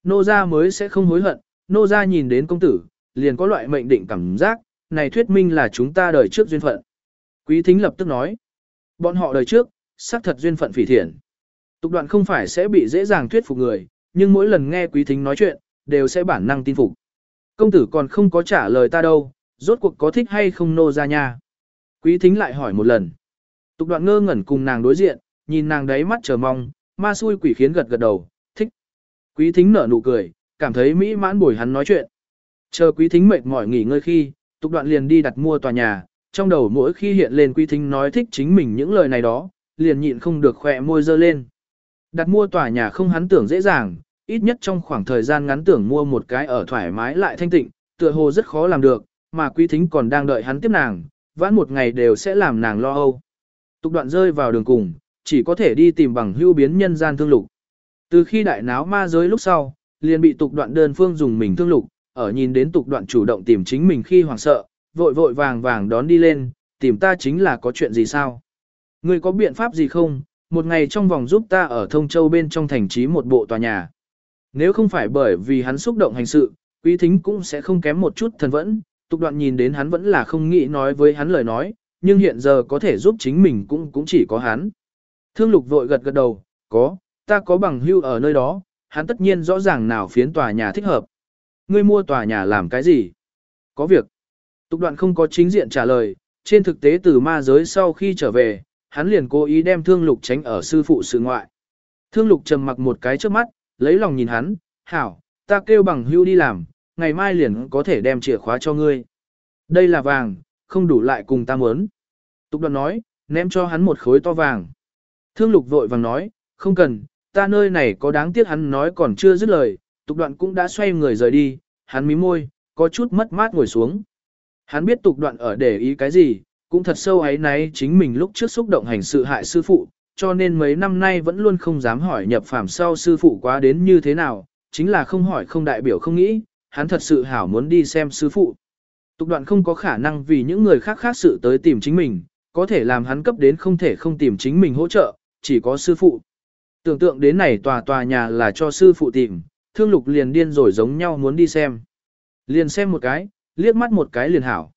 Speaker 1: Nô gia mới sẽ không hối hận, nô gia nhìn đến công tử, liền có loại mệnh định cảm giác, này thuyết minh là chúng ta đời trước duyên phận. Quý thính lập tức nói, bọn họ đời trước, xác thật duyên phận phỉ thiện. Tục đoạn không phải sẽ bị dễ dàng thuyết phục người, nhưng mỗi lần nghe quý thính nói chuyện, đều sẽ bản năng tin phục. Công tử còn không có trả lời ta đâu, rốt cuộc có thích hay không nô ra nha. Quý thính lại hỏi một lần. Tục đoạn ngơ ngẩn cùng nàng đối diện, nhìn nàng đáy mắt chờ mong, ma xui quỷ khiến gật gật đầu, thích. Quý thính nở nụ cười, cảm thấy mỹ mãn bồi hắn nói chuyện. Chờ quý thính mệt mỏi nghỉ ngơi khi, tục đoạn liền đi đặt mua tòa nhà, trong đầu mỗi khi hiện lên quý thính nói thích chính mình những lời này đó, liền nhịn không được khỏe môi dơ lên. Đặt mua tòa nhà không hắn tưởng dễ dàng, ít nhất trong khoảng thời gian ngắn tưởng mua một cái ở thoải mái lại thanh tịnh, tựa hồ rất khó làm được, mà quý thính còn đang đợi hắn tiếp nàng, vãn một ngày đều sẽ làm nàng lo âu. Tục đoạn rơi vào đường cùng, chỉ có thể đi tìm bằng hưu biến nhân gian thương lục. Từ khi đại náo ma giới lúc sau, liền bị tục đoạn đơn phương dùng mình thương lục, ở nhìn đến tục đoạn chủ động tìm chính mình khi hoảng sợ, vội vội vàng vàng đón đi lên, tìm ta chính là có chuyện gì sao? Ngươi có biện pháp gì không? Một ngày trong vòng giúp ta ở Thông Châu bên trong thành trí một bộ tòa nhà. Nếu không phải bởi vì hắn xúc động hành sự, quý thính cũng sẽ không kém một chút thần vẫn, tục đoạn nhìn đến hắn vẫn là không nghĩ nói với hắn lời nói, nhưng hiện giờ có thể giúp chính mình cũng cũng chỉ có hắn. Thương lục vội gật gật đầu, có, ta có bằng hưu ở nơi đó, hắn tất nhiên rõ ràng nào phiến tòa nhà thích hợp. Ngươi mua tòa nhà làm cái gì? Có việc. Tục đoạn không có chính diện trả lời, trên thực tế từ ma giới sau khi trở về, hắn liền cố ý đem thương lục tránh ở sư phụ sự ngoại. Thương lục trầm mặc một cái trước mắt, lấy lòng nhìn hắn, hảo, ta kêu bằng hưu đi làm, ngày mai liền có thể đem chìa khóa cho ngươi. Đây là vàng, không đủ lại cùng ta muốn. Tục đoạn nói, ném cho hắn một khối to vàng. Thương lục vội vàng nói, không cần, ta nơi này có đáng tiếc hắn nói còn chưa dứt lời, tục đoạn cũng đã xoay người rời đi, hắn mím môi, có chút mất mát ngồi xuống. Hắn biết tục đoạn ở để ý cái gì, cũng thật sâu ấy náy chính mình lúc trước xúc động hành sự hại sư phụ, cho nên mấy năm nay vẫn luôn không dám hỏi nhập phàm sau sư phụ quá đến như thế nào, chính là không hỏi không đại biểu không nghĩ, hắn thật sự hảo muốn đi xem sư phụ. Tục đoạn không có khả năng vì những người khác khác sự tới tìm chính mình, có thể làm hắn cấp đến không thể không tìm chính mình hỗ trợ, chỉ có sư phụ. Tưởng tượng đến này tòa tòa nhà là cho sư phụ tìm, thương lục liền điên rồi giống nhau muốn đi xem. Liền xem một cái, liếc mắt một cái liền hảo.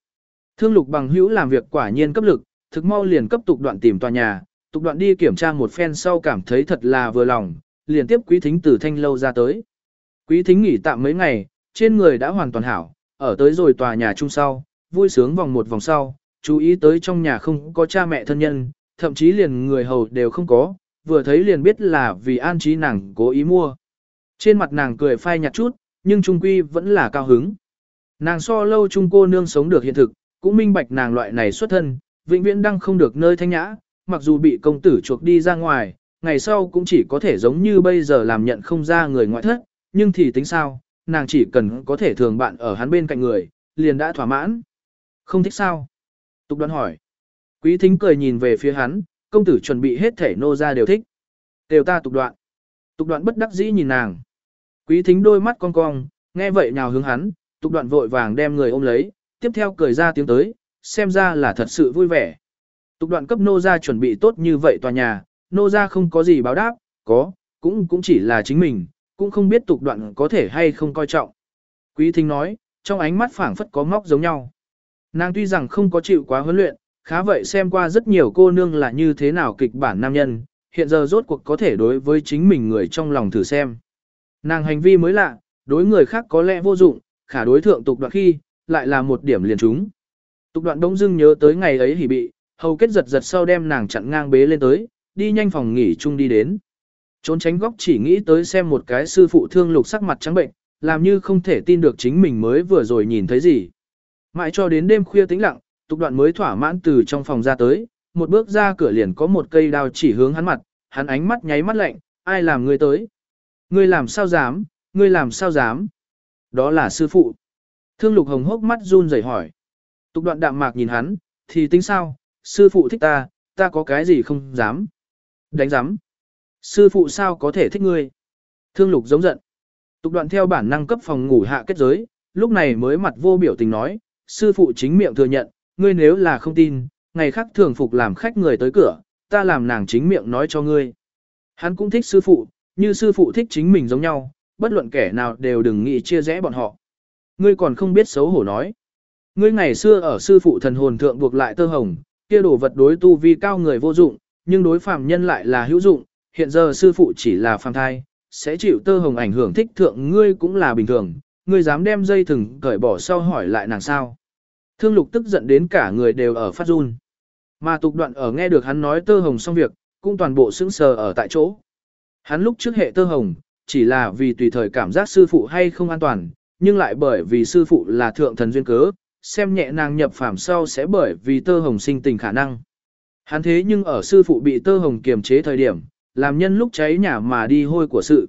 Speaker 1: Thương lục bằng hữu làm việc quả nhiên cấp lực, thực mau liền cấp tục đoạn tìm tòa nhà, tục đoạn đi kiểm tra một phen sau cảm thấy thật là vừa lòng, liền tiếp quý thính từ thanh lâu ra tới. Quý thính nghỉ tạm mấy ngày, trên người đã hoàn toàn hảo, ở tới rồi tòa nhà chung sau, vui sướng vòng một vòng sau, chú ý tới trong nhà không có cha mẹ thân nhân, thậm chí liền người hầu đều không có, vừa thấy liền biết là vì an trí nàng cố ý mua. Trên mặt nàng cười phai nhạt chút, nhưng trung quy vẫn là cao hứng. Nàng so lâu trung cô nương sống được hiện thực, cũng minh bạch nàng loại này xuất thân, vĩnh viễn đang không được nơi thanh nhã, mặc dù bị công tử chuộc đi ra ngoài, ngày sau cũng chỉ có thể giống như bây giờ làm nhận không ra người ngoại thất, nhưng thì tính sao, nàng chỉ cần có thể thường bạn ở hắn bên cạnh người, liền đã thỏa mãn. Không thích sao? Tục đoán hỏi. Quý thính cười nhìn về phía hắn, công tử chuẩn bị hết thể nô ra đều thích. Đều ta tục đoạn. Tục đoạn bất đắc dĩ nhìn nàng. Quý thính đôi mắt cong cong, nghe vậy nhào hướng hắn, tục đoạn vội vàng đem người ôm lấy, tiếp theo cười ra tiếng tới, xem ra là thật sự vui vẻ. Tục đoạn cấp nô ra chuẩn bị tốt như vậy tòa nhà, nô ra không có gì báo đáp, có, cũng cũng chỉ là chính mình, cũng không biết tục đoạn có thể hay không coi trọng. Quý thính nói, trong ánh mắt phảng phất có móc giống nhau. Nàng tuy rằng không có chịu quá huấn luyện, khá vậy xem qua rất nhiều cô nương là như thế nào kịch bản nam nhân, hiện giờ rốt cuộc có thể đối với chính mình người trong lòng thử xem. Nàng hành vi mới lạ, đối người khác có lẽ vô dụng, khả đối thượng tục đoạn khi, lại là một điểm liền chúng. Tục đoạn đông dưng nhớ tới ngày ấy hỉ bị, hầu kết giật giật sau đem nàng chặn ngang bế lên tới, đi nhanh phòng nghỉ chung đi đến. Trốn tránh góc chỉ nghĩ tới xem một cái sư phụ thương lục sắc mặt trắng bệnh, làm như không thể tin được chính mình mới vừa rồi nhìn thấy gì. Mãi cho đến đêm khuya tĩnh lặng, tục đoạn mới thỏa mãn từ trong phòng ra tới, một bước ra cửa liền có một cây đao chỉ hướng hắn mặt, hắn ánh mắt nháy mắt lạnh, ai làm ngươi tới? Ngươi làm sao dám, ngươi làm sao dám? Đó là sư phụ. Thương lục hồng hốc mắt run rẩy hỏi. Tục đoạn đạm mạc nhìn hắn, thì tính sao, sư phụ thích ta, ta có cái gì không dám. Đánh dám. Sư phụ sao có thể thích ngươi? Thương lục giống giận. Tục đoạn theo bản năng cấp phòng ngủ hạ kết giới, lúc này mới mặt vô biểu tình nói, sư phụ chính miệng thừa nhận, ngươi nếu là không tin, ngày khác thường phục làm khách người tới cửa, ta làm nàng chính miệng nói cho ngươi. Hắn cũng thích sư phụ, như sư phụ thích chính mình giống nhau, bất luận kẻ nào đều đừng nghĩ chia rẽ bọn họ. Ngươi còn không biết xấu hổ nói. Ngươi ngày xưa ở sư phụ thần hồn thượng buộc lại tơ hồng, kia đồ vật đối tu vi cao người vô dụng, nhưng đối phàm nhân lại là hữu dụng, hiện giờ sư phụ chỉ là phàm thai, sẽ chịu tơ hồng ảnh hưởng thích thượng ngươi cũng là bình thường, ngươi dám đem dây thừng cởi bỏ sau hỏi lại nàng sao. Thương lục tức giận đến cả người đều ở phát run. Mà tục đoạn ở nghe được hắn nói tơ hồng xong việc, cũng toàn bộ sững sờ ở tại chỗ. Hắn lúc trước hệ tơ hồng, chỉ là vì tùy thời cảm giác sư phụ hay không an toàn, nhưng lại bởi vì sư phụ là thượng thần duyên cớ, xem nhẹ nàng nhập phàm sau sẽ bởi vì tơ hồng sinh tình khả năng. Hắn thế nhưng ở sư phụ bị tơ hồng kiềm chế thời điểm, làm nhân lúc cháy nhà mà đi hôi của sự.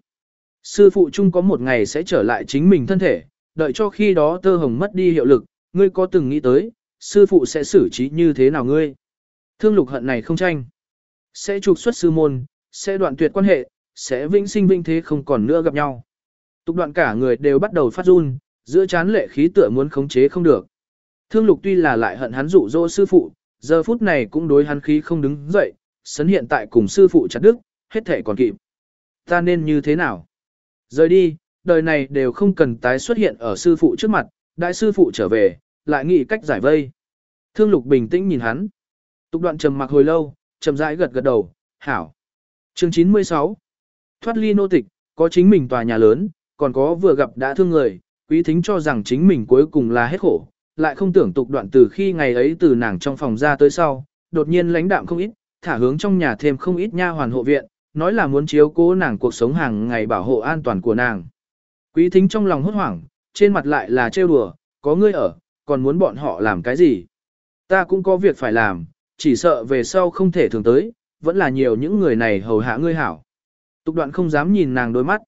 Speaker 1: Sư phụ chung có một ngày sẽ trở lại chính mình thân thể, đợi cho khi đó tơ hồng mất đi hiệu lực, ngươi có từng nghĩ tới, sư phụ sẽ xử trí như thế nào ngươi? Thương lục hận này không tranh. Sẽ trục xuất sư môn, sẽ đoạn tuyệt quan hệ, sẽ vĩnh sinh vĩnh thế không còn nữa gặp nhau. Tục đoạn cả người đều bắt đầu phát run, giữa chán lệ khí tựa muốn khống chế không được. Thương lục tuy là lại hận hắn dụ dỗ sư phụ, giờ phút này cũng đối hắn khí không đứng dậy, sấn hiện tại cùng sư phụ chặt đức, hết thể còn kịp. Ta nên như thế nào? Rời đi, đời này đều không cần tái xuất hiện ở sư phụ trước mặt, đại sư phụ trở về, lại nghĩ cách giải vây. Thương lục bình tĩnh nhìn hắn. Tục đoạn trầm mặc hồi lâu, trầm rãi gật gật đầu, hảo. Chương 96 Thoát ly nô tịch, có chính mình tòa nhà lớn, còn có vừa gặp đã thương người, quý thính cho rằng chính mình cuối cùng là hết khổ, lại không tưởng tục đoạn từ khi ngày ấy từ nàng trong phòng ra tới sau, đột nhiên lãnh đạm không ít, thả hướng trong nhà thêm không ít nha hoàn hộ viện, nói là muốn chiếu cố nàng cuộc sống hàng ngày bảo hộ an toàn của nàng. Quý thính trong lòng hốt hoảng, trên mặt lại là trêu đùa, có ngươi ở, còn muốn bọn họ làm cái gì? Ta cũng có việc phải làm, chỉ sợ về sau không thể thường tới, vẫn là nhiều những người này hầu hạ ngươi hảo. Tục đoạn không dám nhìn nàng đôi mắt.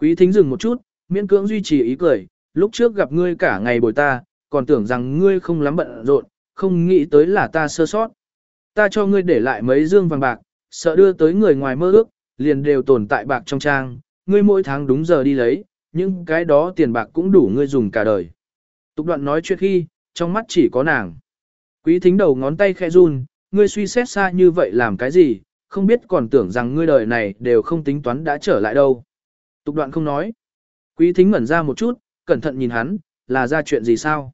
Speaker 1: Quý thính dừng một chút, miễn cưỡng duy trì ý cười, lúc trước gặp ngươi cả ngày bồi ta, còn tưởng rằng ngươi không lắm bận rộn, không nghĩ tới là ta sơ sót. Ta cho ngươi để lại mấy dương vàng bạc, sợ đưa tới người ngoài mơ ước, liền đều tồn tại bạc trong trang, ngươi mỗi tháng đúng giờ đi lấy, những cái đó tiền bạc cũng đủ ngươi dùng cả đời. Tục đoạn nói chuyện khi, trong mắt chỉ có nàng. Quý thính đầu ngón tay khẽ run, ngươi suy xét xa như vậy làm cái gì, không biết còn tưởng rằng ngươi đời này đều không tính toán đã trở lại đâu. Tục đoạn không nói. Quý thính ngẩn ra một chút, cẩn thận nhìn hắn, là ra chuyện gì sao?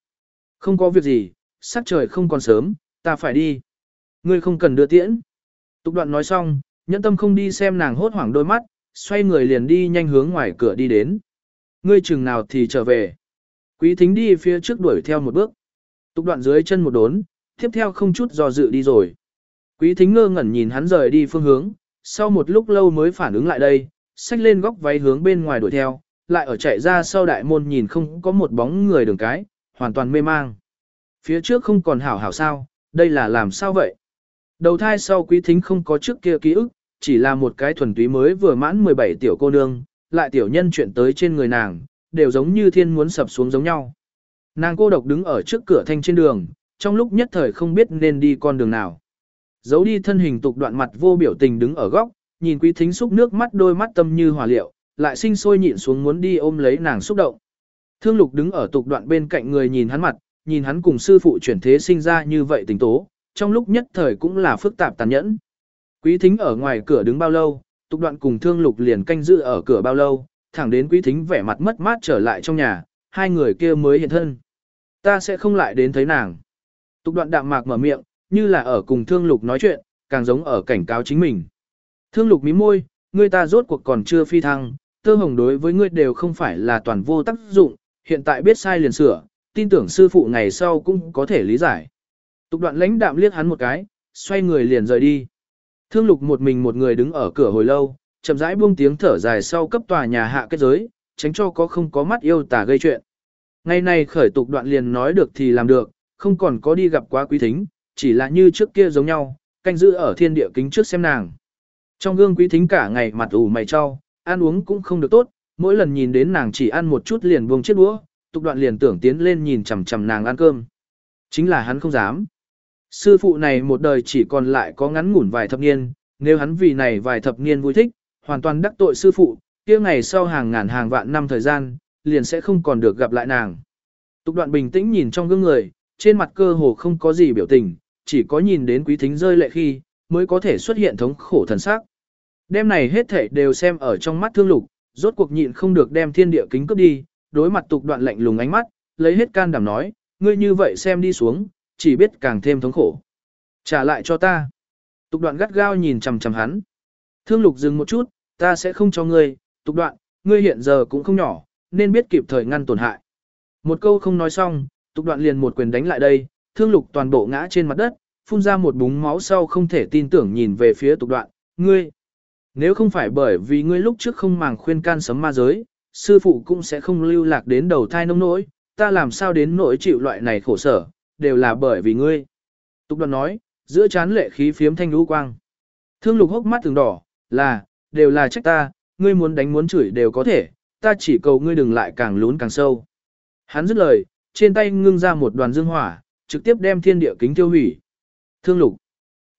Speaker 1: Không có việc gì, sắc trời không còn sớm, ta phải đi. Ngươi không cần đưa tiễn. Tục đoạn nói xong, nhẫn tâm không đi xem nàng hốt hoảng đôi mắt, xoay người liền đi nhanh hướng ngoài cửa đi đến. Ngươi chừng nào thì trở về. Quý thính đi phía trước đuổi theo một bước. Tục đoạn dưới chân một đốn, tiếp theo không chút do dự đi rồi. Quý thính ngơ ngẩn nhìn hắn rời đi phương hướng, sau một lúc lâu mới phản ứng lại đây, xách lên góc váy hướng bên ngoài đuổi theo, lại ở chạy ra sau đại môn nhìn không có một bóng người đường cái, hoàn toàn mê mang. Phía trước không còn hảo hảo sao, đây là làm sao vậy? Đầu thai sau quý thính không có trước kia ký ức, chỉ là một cái thuần túy mới vừa mãn 17 tiểu cô nương, lại tiểu nhân chuyện tới trên người nàng, đều giống như thiên muốn sập xuống giống nhau. Nàng cô độc đứng ở trước cửa thanh trên đường, trong lúc nhất thời không biết nên đi con đường nào. Giấu đi thân hình tục đoạn mặt vô biểu tình đứng ở góc, nhìn quý thính xúc nước mắt đôi mắt tâm như hỏa liệu, lại sinh sôi nhịn xuống muốn đi ôm lấy nàng xúc động. Thương lục đứng ở tục đoạn bên cạnh người nhìn hắn mặt, nhìn hắn cùng sư phụ chuyển thế sinh ra như vậy tình tố, trong lúc nhất thời cũng là phức tạp tàn nhẫn. Quý thính ở ngoài cửa đứng bao lâu, tục đoạn cùng thương lục liền canh giữ ở cửa bao lâu, thẳng đến quý thính vẻ mặt mất mát trở lại trong nhà, hai người kia mới hiện thân. Ta sẽ không lại đến thấy nàng. Tục đoạn đạm mạc mở miệng, như là ở cùng thương lục nói chuyện, càng giống ở cảnh cáo chính mình. Thương lục mí môi, ngươi ta rốt cuộc còn chưa phi thăng, tơ hồng đối với ngươi đều không phải là toàn vô tác dụng, hiện tại biết sai liền sửa, tin tưởng sư phụ ngày sau cũng có thể lý giải. Tục đoạn lãnh đạm liếc hắn một cái, xoay người liền rời đi. Thương lục một mình một người đứng ở cửa hồi lâu, chậm rãi buông tiếng thở dài sau cấp tòa nhà hạ kết giới, tránh cho có không có mắt yêu tả gây chuyện. Ngày nay khởi tục đoạn liền nói được thì làm được, không còn có đi gặp quá quý thính, chỉ là như trước kia giống nhau, canh giữ ở thiên địa kính trước xem nàng. Trong gương quý thính cả ngày mặt ủ mày cho, ăn uống cũng không được tốt, mỗi lần nhìn đến nàng chỉ ăn một chút liền buông chiếc đũa, tục đoạn liền tưởng tiến lên nhìn chằm chằm nàng ăn cơm. Chính là hắn không dám. Sư phụ này một đời chỉ còn lại có ngắn ngủn vài thập niên, nếu hắn vì này vài thập niên vui thích, hoàn toàn đắc tội sư phụ, kia ngày sau hàng ngàn hàng vạn năm thời gian, liền sẽ không còn được gặp lại nàng. Tục đoạn bình tĩnh nhìn trong gương người, trên mặt cơ hồ không có gì biểu tình, chỉ có nhìn đến quý thính rơi lệ khi, mới có thể xuất hiện thống khổ thần sắc. Đêm này hết thể đều xem ở trong mắt thương lục, rốt cuộc nhịn không được đem thiên địa kính cướp đi, đối mặt tục đoạn lạnh lùng ánh mắt, lấy hết can đảm nói, ngươi như vậy xem đi xuống, chỉ biết càng thêm thống khổ. Trả lại cho ta. Tục đoạn gắt gao nhìn chằm chằm hắn. Thương lục dừng một chút, ta sẽ không cho ngươi, tục đoạn, ngươi hiện giờ cũng không nhỏ, nên biết kịp thời ngăn tổn hại. Một câu không nói xong, tục đoạn liền một quyền đánh lại đây, thương lục toàn bộ ngã trên mặt đất, phun ra một búng máu sau không thể tin tưởng nhìn về phía tục đoạn, ngươi. Nếu không phải bởi vì ngươi lúc trước không màng khuyên can sấm ma giới, sư phụ cũng sẽ không lưu lạc đến đầu thai nông nỗi, ta làm sao đến nỗi chịu loại này khổ sở, đều là bởi vì ngươi. Tục đoạn nói, giữa chán lệ khí phiếm thanh lũ quang. Thương lục hốc mắt từng đỏ, là, đều là trách ta, ngươi muốn đánh muốn chửi đều có thể, ta chỉ cầu ngươi đừng lại càng lún càng sâu. Hắn dứt lời, trên tay ngưng ra một đoàn dương hỏa, trực tiếp đem thiên địa kính tiêu hủy. Thương lục.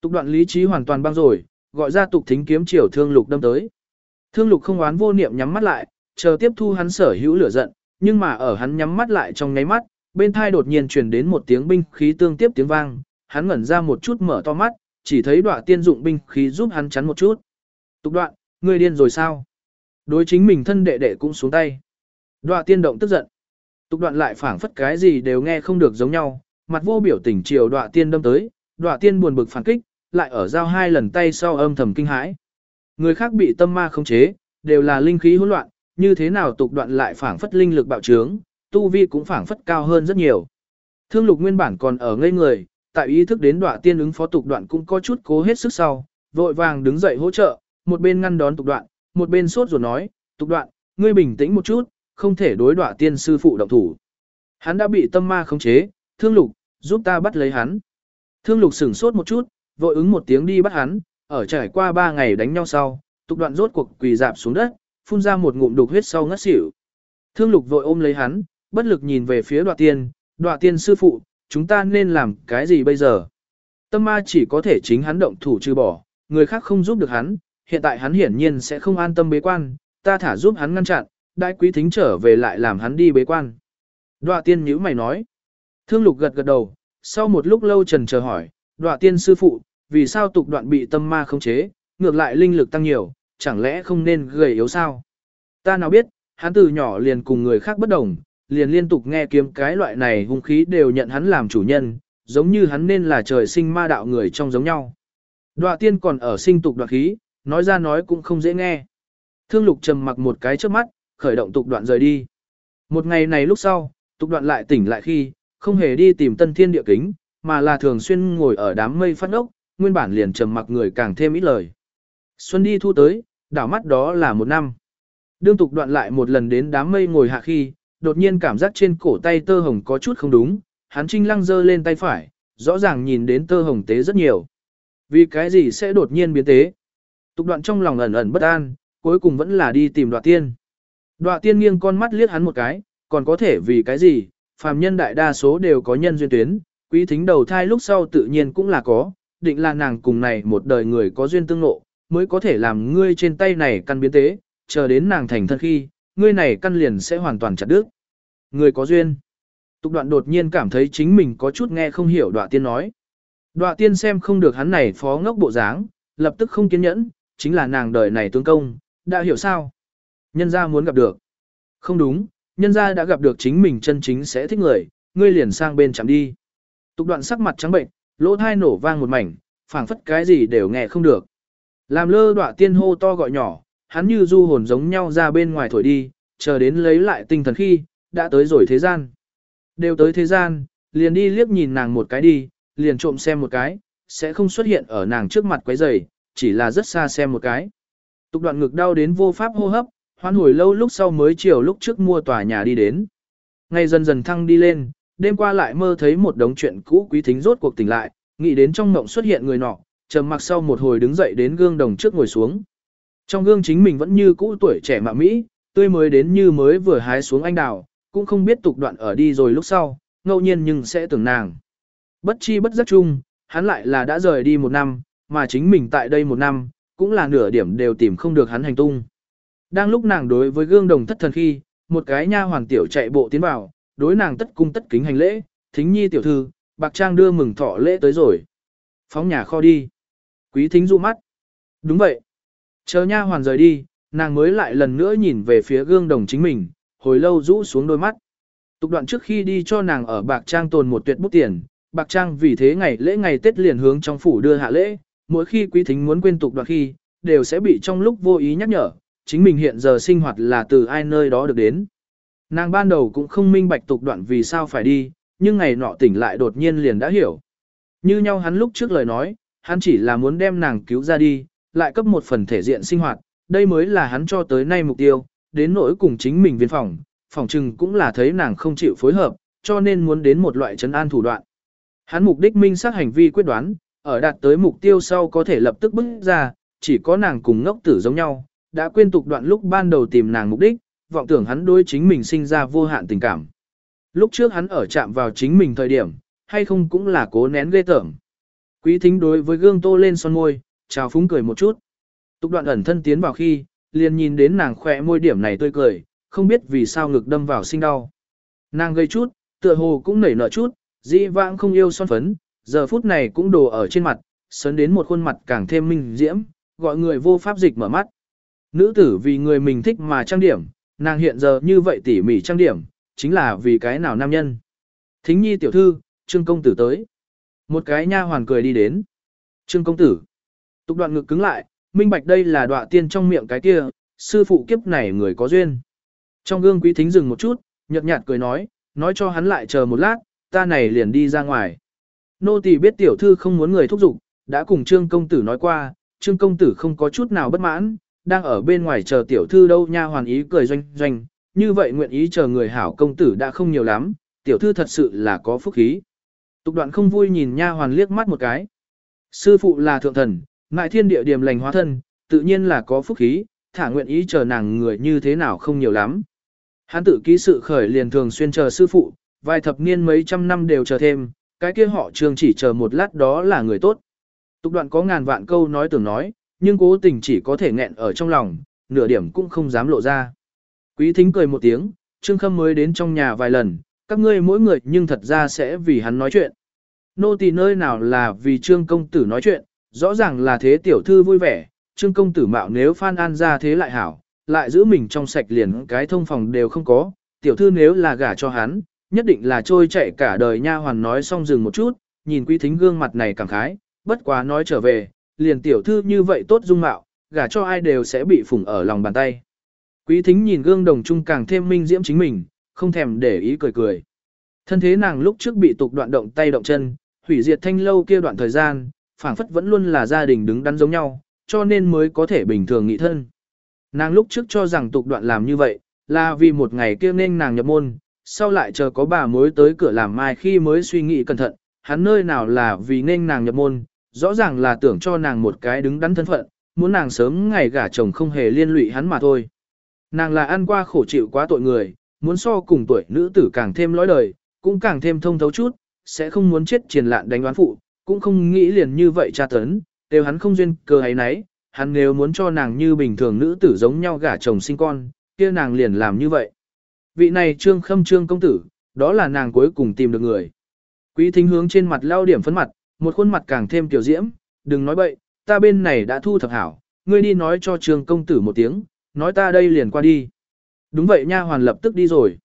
Speaker 1: Tục đoạn lý trí hoàn toàn băng rồi, gọi ra tục thính kiếm chiều thương lục đâm tới. Thương lục không oán vô niệm nhắm mắt lại, chờ tiếp thu hắn sở hữu lửa giận, nhưng mà ở hắn nhắm mắt lại trong nháy mắt, bên thai đột nhiên truyền đến một tiếng binh khí tương tiếp tiếng vang, hắn ngẩn ra một chút mở to mắt, chỉ thấy đoạn tiên dụng binh khí giúp hắn chắn một chút. Tục đoạn, ngươi điên rồi sao? Đối chính mình thân đệ đệ cũng xuống tay. đoạn tiên động tức giận. Tục đoạn lại phảng phất cái gì đều nghe không được giống nhau, mặt vô biểu tình chiều đoạn tiên đâm tới, đoạn tiên buồn bực phản kích, lại ở giao hai lần tay sau âm thầm kinh hãi. Người khác bị tâm ma khống chế, đều là linh khí hỗn loạn, như thế nào tục đoạn lại phảng phất linh lực bạo trướng, tu vi cũng phảng phất cao hơn rất nhiều. Thương lục nguyên bản còn ở ngây người, tại ý thức đến đoạn tiên ứng phó tục đoạn cũng có chút cố hết sức sau, vội vàng đứng dậy hỗ trợ, một bên ngăn đón tục đoạn, một bên sốt rồi nói, tục đoạn, ngươi bình tĩnh một chút, không thể đối đoạn tiên sư phụ động thủ. Hắn đã bị tâm ma khống chế, thương lục, giúp ta bắt lấy hắn. Thương lục sửng sốt một chút, vội ứng một tiếng đi bắt hắn, ở trải qua ba ngày đánh nhau sau, tục đoạn rốt cuộc quỳ dạp xuống đất, phun ra một ngụm đục huyết sau ngất xỉu. Thương lục vội ôm lấy hắn, bất lực nhìn về phía đoạn tiên, đoạn tiên sư phụ, chúng ta nên làm cái gì bây giờ? Tâm ma chỉ có thể chính hắn động thủ trừ bỏ, người khác không giúp được hắn, hiện tại hắn hiển nhiên sẽ không an tâm bế quan, ta thả giúp hắn ngăn chặn, đại quý thính trở về lại làm hắn đi bế quan. Đoạ tiên nhữ mày nói. Thương lục gật gật đầu, sau một lúc lâu trần chờ hỏi, đoạ tiên sư phụ, vì sao tục đoạn bị tâm ma khống chế, ngược lại linh lực tăng nhiều, chẳng lẽ không nên gầy yếu sao? Ta nào biết, hắn từ nhỏ liền cùng người khác bất đồng, liền liên tục nghe kiếm cái loại này hung khí đều nhận hắn làm chủ nhân, giống như hắn nên là trời sinh ma đạo người trong giống nhau. Đoạ tiên còn ở sinh tục đoạt khí, nói ra nói cũng không dễ nghe. Thương lục trầm mặc một cái trước mắt, khởi động tục đoạn rời đi. Một ngày này lúc sau, tục đoạn lại tỉnh lại khi, không hề đi tìm tân thiên địa kính, mà là thường xuyên ngồi ở đám mây phát ốc, nguyên bản liền trầm mặc người càng thêm ít lời. Xuân đi thu tới, đảo mắt đó là một năm. Đương tục đoạn lại một lần đến đám mây ngồi hạ khi, đột nhiên cảm giác trên cổ tay tơ hồng có chút không đúng, hắn trinh lăng dơ lên tay phải, rõ ràng nhìn đến tơ hồng tế rất nhiều. Vì cái gì sẽ đột nhiên biến tế? Tục đoạn trong lòng ẩn ẩn bất an, cuối cùng vẫn là đi tìm đoạ tiên. Đoạ tiên nghiêng con mắt liếc hắn một cái, còn có thể vì cái gì, phàm nhân đại đa số đều có nhân duyên tuyến, quý thính đầu thai lúc sau tự nhiên cũng là có, định là nàng cùng này một đời người có duyên tương ngộ, mới có thể làm ngươi trên tay này căn biến tế, chờ đến nàng thành thân khi, ngươi này căn liền sẽ hoàn toàn chặt đứt. Người có duyên. Tục đoạn đột nhiên cảm thấy chính mình có chút nghe không hiểu đoạ tiên nói. Đoạ tiên xem không được hắn này phó ngốc bộ dáng, lập tức không kiên nhẫn, chính là nàng đời này tướng công, đã hiểu sao? Nhân gia muốn gặp được. Không đúng, nhân gia đã gặp được chính mình chân chính sẽ thích người, ngươi liền sang bên chạm đi. Tục đoạn sắc mặt trắng bệnh, lỗ thai nổ vang một mảnh, phảng phất cái gì đều nghe không được. Làm lơ đoạ tiên hô to gọi nhỏ, hắn như du hồn giống nhau ra bên ngoài thổi đi, chờ đến lấy lại tinh thần khi, đã tới rồi thế gian. Đều tới thế gian, liền đi liếc nhìn nàng một cái đi, liền trộm xem một cái, sẽ không xuất hiện ở nàng trước mặt quấy rầy, chỉ là rất xa xem một cái. Tục đoạn ngực đau đến vô pháp hô hấp, hoan hồi lâu lúc sau mới chiều lúc trước mua tòa nhà đi đến. Ngày dần dần thăng đi lên, đêm qua lại mơ thấy một đống chuyện cũ quý thính rốt cuộc tỉnh lại, nghĩ đến trong mộng xuất hiện người nọ, trầm mặc sau một hồi đứng dậy đến gương đồng trước ngồi xuống. Trong gương chính mình vẫn như cũ tuổi trẻ mạ Mỹ, tươi mới đến như mới vừa hái xuống anh đào, cũng không biết tục đoạn ở đi rồi lúc sau, ngẫu nhiên nhưng sẽ tưởng nàng. Bất chi bất giác chung, hắn lại là đã rời đi một năm, mà chính mình tại đây một năm, cũng là nửa điểm đều tìm không được hắn hành tung. Đang lúc nàng đối với gương đồng thất thần khi, một cái nha hoàng tiểu chạy bộ tiến vào, đối nàng tất cung tất kính hành lễ, thính nhi tiểu thư, bạc trang đưa mừng thọ lễ tới rồi. Phóng nhà kho đi. Quý thính dụ mắt. Đúng vậy. Chờ nha hoàn rời đi, nàng mới lại lần nữa nhìn về phía gương đồng chính mình, hồi lâu rũ xuống đôi mắt. Tục đoạn trước khi đi cho nàng ở bạc trang tồn một tuyệt bút tiền, bạc trang vì thế ngày lễ ngày Tết liền hướng trong phủ đưa hạ lễ, mỗi khi quý thính muốn quên tục đoạn khi, đều sẽ bị trong lúc vô ý nhắc nhở, chính mình hiện giờ sinh hoạt là từ ai nơi đó được đến. Nàng ban đầu cũng không minh bạch tục đoạn vì sao phải đi, nhưng ngày nọ tỉnh lại đột nhiên liền đã hiểu. Như nhau hắn lúc trước lời nói, hắn chỉ là muốn đem nàng cứu ra đi, lại cấp một phần thể diện sinh hoạt, đây mới là hắn cho tới nay mục tiêu, đến nỗi cùng chính mình viên phòng, phòng trừng cũng là thấy nàng không chịu phối hợp, cho nên muốn đến một loại trấn an thủ đoạn. Hắn mục đích minh xác hành vi quyết đoán, ở đạt tới mục tiêu sau có thể lập tức bước ra, chỉ có nàng cùng ngốc tử giống nhau, đã quên tục đoạn lúc ban đầu tìm nàng mục đích, vọng tưởng hắn đối chính mình sinh ra vô hạn tình cảm. Lúc trước hắn ở chạm vào chính mình thời điểm, hay không cũng là cố nén ghê tởm. Quý thính đối với gương tô lên son môi, chào phúng cười một chút. Tục đoạn ẩn thân tiến vào khi, liền nhìn đến nàng khỏe môi điểm này tươi cười, không biết vì sao ngực đâm vào sinh đau. Nàng gây chút, tựa hồ cũng nảy nở chút, dĩ vãng không yêu son phấn, giờ phút này cũng đồ ở trên mặt, sấn đến một khuôn mặt càng thêm minh diễm, gọi người vô pháp dịch mở mắt. Nữ tử vì người mình thích mà trang điểm, nàng hiện giờ như vậy tỉ mỉ trang điểm, chính là vì cái nào nam nhân. Thính nhi tiểu thư, trương công tử tới. Một cái nha hoàn cười đi đến. Trương công tử. Tục đoạn ngực cứng lại, minh bạch đây là đọa tiên trong miệng cái kia, sư phụ kiếp này người có duyên. Trong gương quý thính dừng một chút, nhợt nhạt cười nói, nói cho hắn lại chờ một lát, ta này liền đi ra ngoài. Nô tỳ biết tiểu thư không muốn người thúc giục, đã cùng trương công tử nói qua, trương công tử không có chút nào bất mãn, đang ở bên ngoài chờ tiểu thư đâu nha hoàn ý cười doanh doanh, như vậy nguyện ý chờ người hảo công tử đã không nhiều lắm, tiểu thư thật sự là có phúc khí. Tục đoạn không vui nhìn nha hoàn liếc mắt một cái. Sư phụ là thượng thần, ngại thiên địa điểm lành hóa thân, tự nhiên là có phúc khí, thả nguyện ý chờ nàng người như thế nào không nhiều lắm. Hắn tự ký sự khởi liền thường xuyên chờ sư phụ, vài thập niên mấy trăm năm đều chờ thêm, cái kia họ trường chỉ chờ một lát đó là người tốt. Tục đoạn có ngàn vạn câu nói tưởng nói, nhưng cố tình chỉ có thể nghẹn ở trong lòng, nửa điểm cũng không dám lộ ra. Quý thính cười một tiếng, Trương Khâm mới đến trong nhà vài lần, các ngươi mỗi người nhưng thật ra sẽ vì hắn nói chuyện. Nô tỳ nơi nào là vì Trương Công Tử nói chuyện, rõ ràng là thế tiểu thư vui vẻ, Trương Công Tử mạo nếu Phan An ra thế lại hảo, lại giữ mình trong sạch liền cái thông phòng đều không có, tiểu thư nếu là gả cho hắn, nhất định là trôi chạy cả đời nha hoàn nói xong dừng một chút, nhìn quý thính gương mặt này cảm khái, bất quá nói trở về, liền tiểu thư như vậy tốt dung mạo, gả cho ai đều sẽ bị phủng ở lòng bàn tay. Quý thính nhìn gương đồng trung càng thêm minh diễm chính mình, không thèm để ý cười cười. Thân thế nàng lúc trước bị tục đoạn động tay động chân, hủy diệt thanh lâu kia đoạn thời gian, phảng phất vẫn luôn là gia đình đứng đắn giống nhau, cho nên mới có thể bình thường nghị thân. Nàng lúc trước cho rằng tục đoạn làm như vậy, là vì một ngày kia nên nàng nhập môn, sau lại chờ có bà mối tới cửa làm mai khi mới suy nghĩ cẩn thận, hắn nơi nào là vì nên nàng nhập môn, rõ ràng là tưởng cho nàng một cái đứng đắn thân phận, muốn nàng sớm ngày gả chồng không hề liên lụy hắn mà thôi. Nàng là ăn qua khổ chịu quá tội người, muốn so cùng tuổi nữ tử càng thêm lõi đời, cũng càng thêm thông thấu chút, sẽ không muốn chết triền lạn đánh đoán phụ, cũng không nghĩ liền như vậy tra tấn, đều hắn không duyên cơ ấy nấy, hắn nếu muốn cho nàng như bình thường nữ tử giống nhau gả chồng sinh con, kia nàng liền làm như vậy. Vị này trương khâm trương công tử, đó là nàng cuối cùng tìm được người. Quý thính hướng trên mặt lao điểm phấn mặt, một khuôn mặt càng thêm tiểu diễm, đừng nói bậy, ta bên này đã thu thập hảo, ngươi đi nói cho trương công tử một tiếng, nói ta đây liền qua đi. Đúng vậy nha hoàn lập tức đi rồi.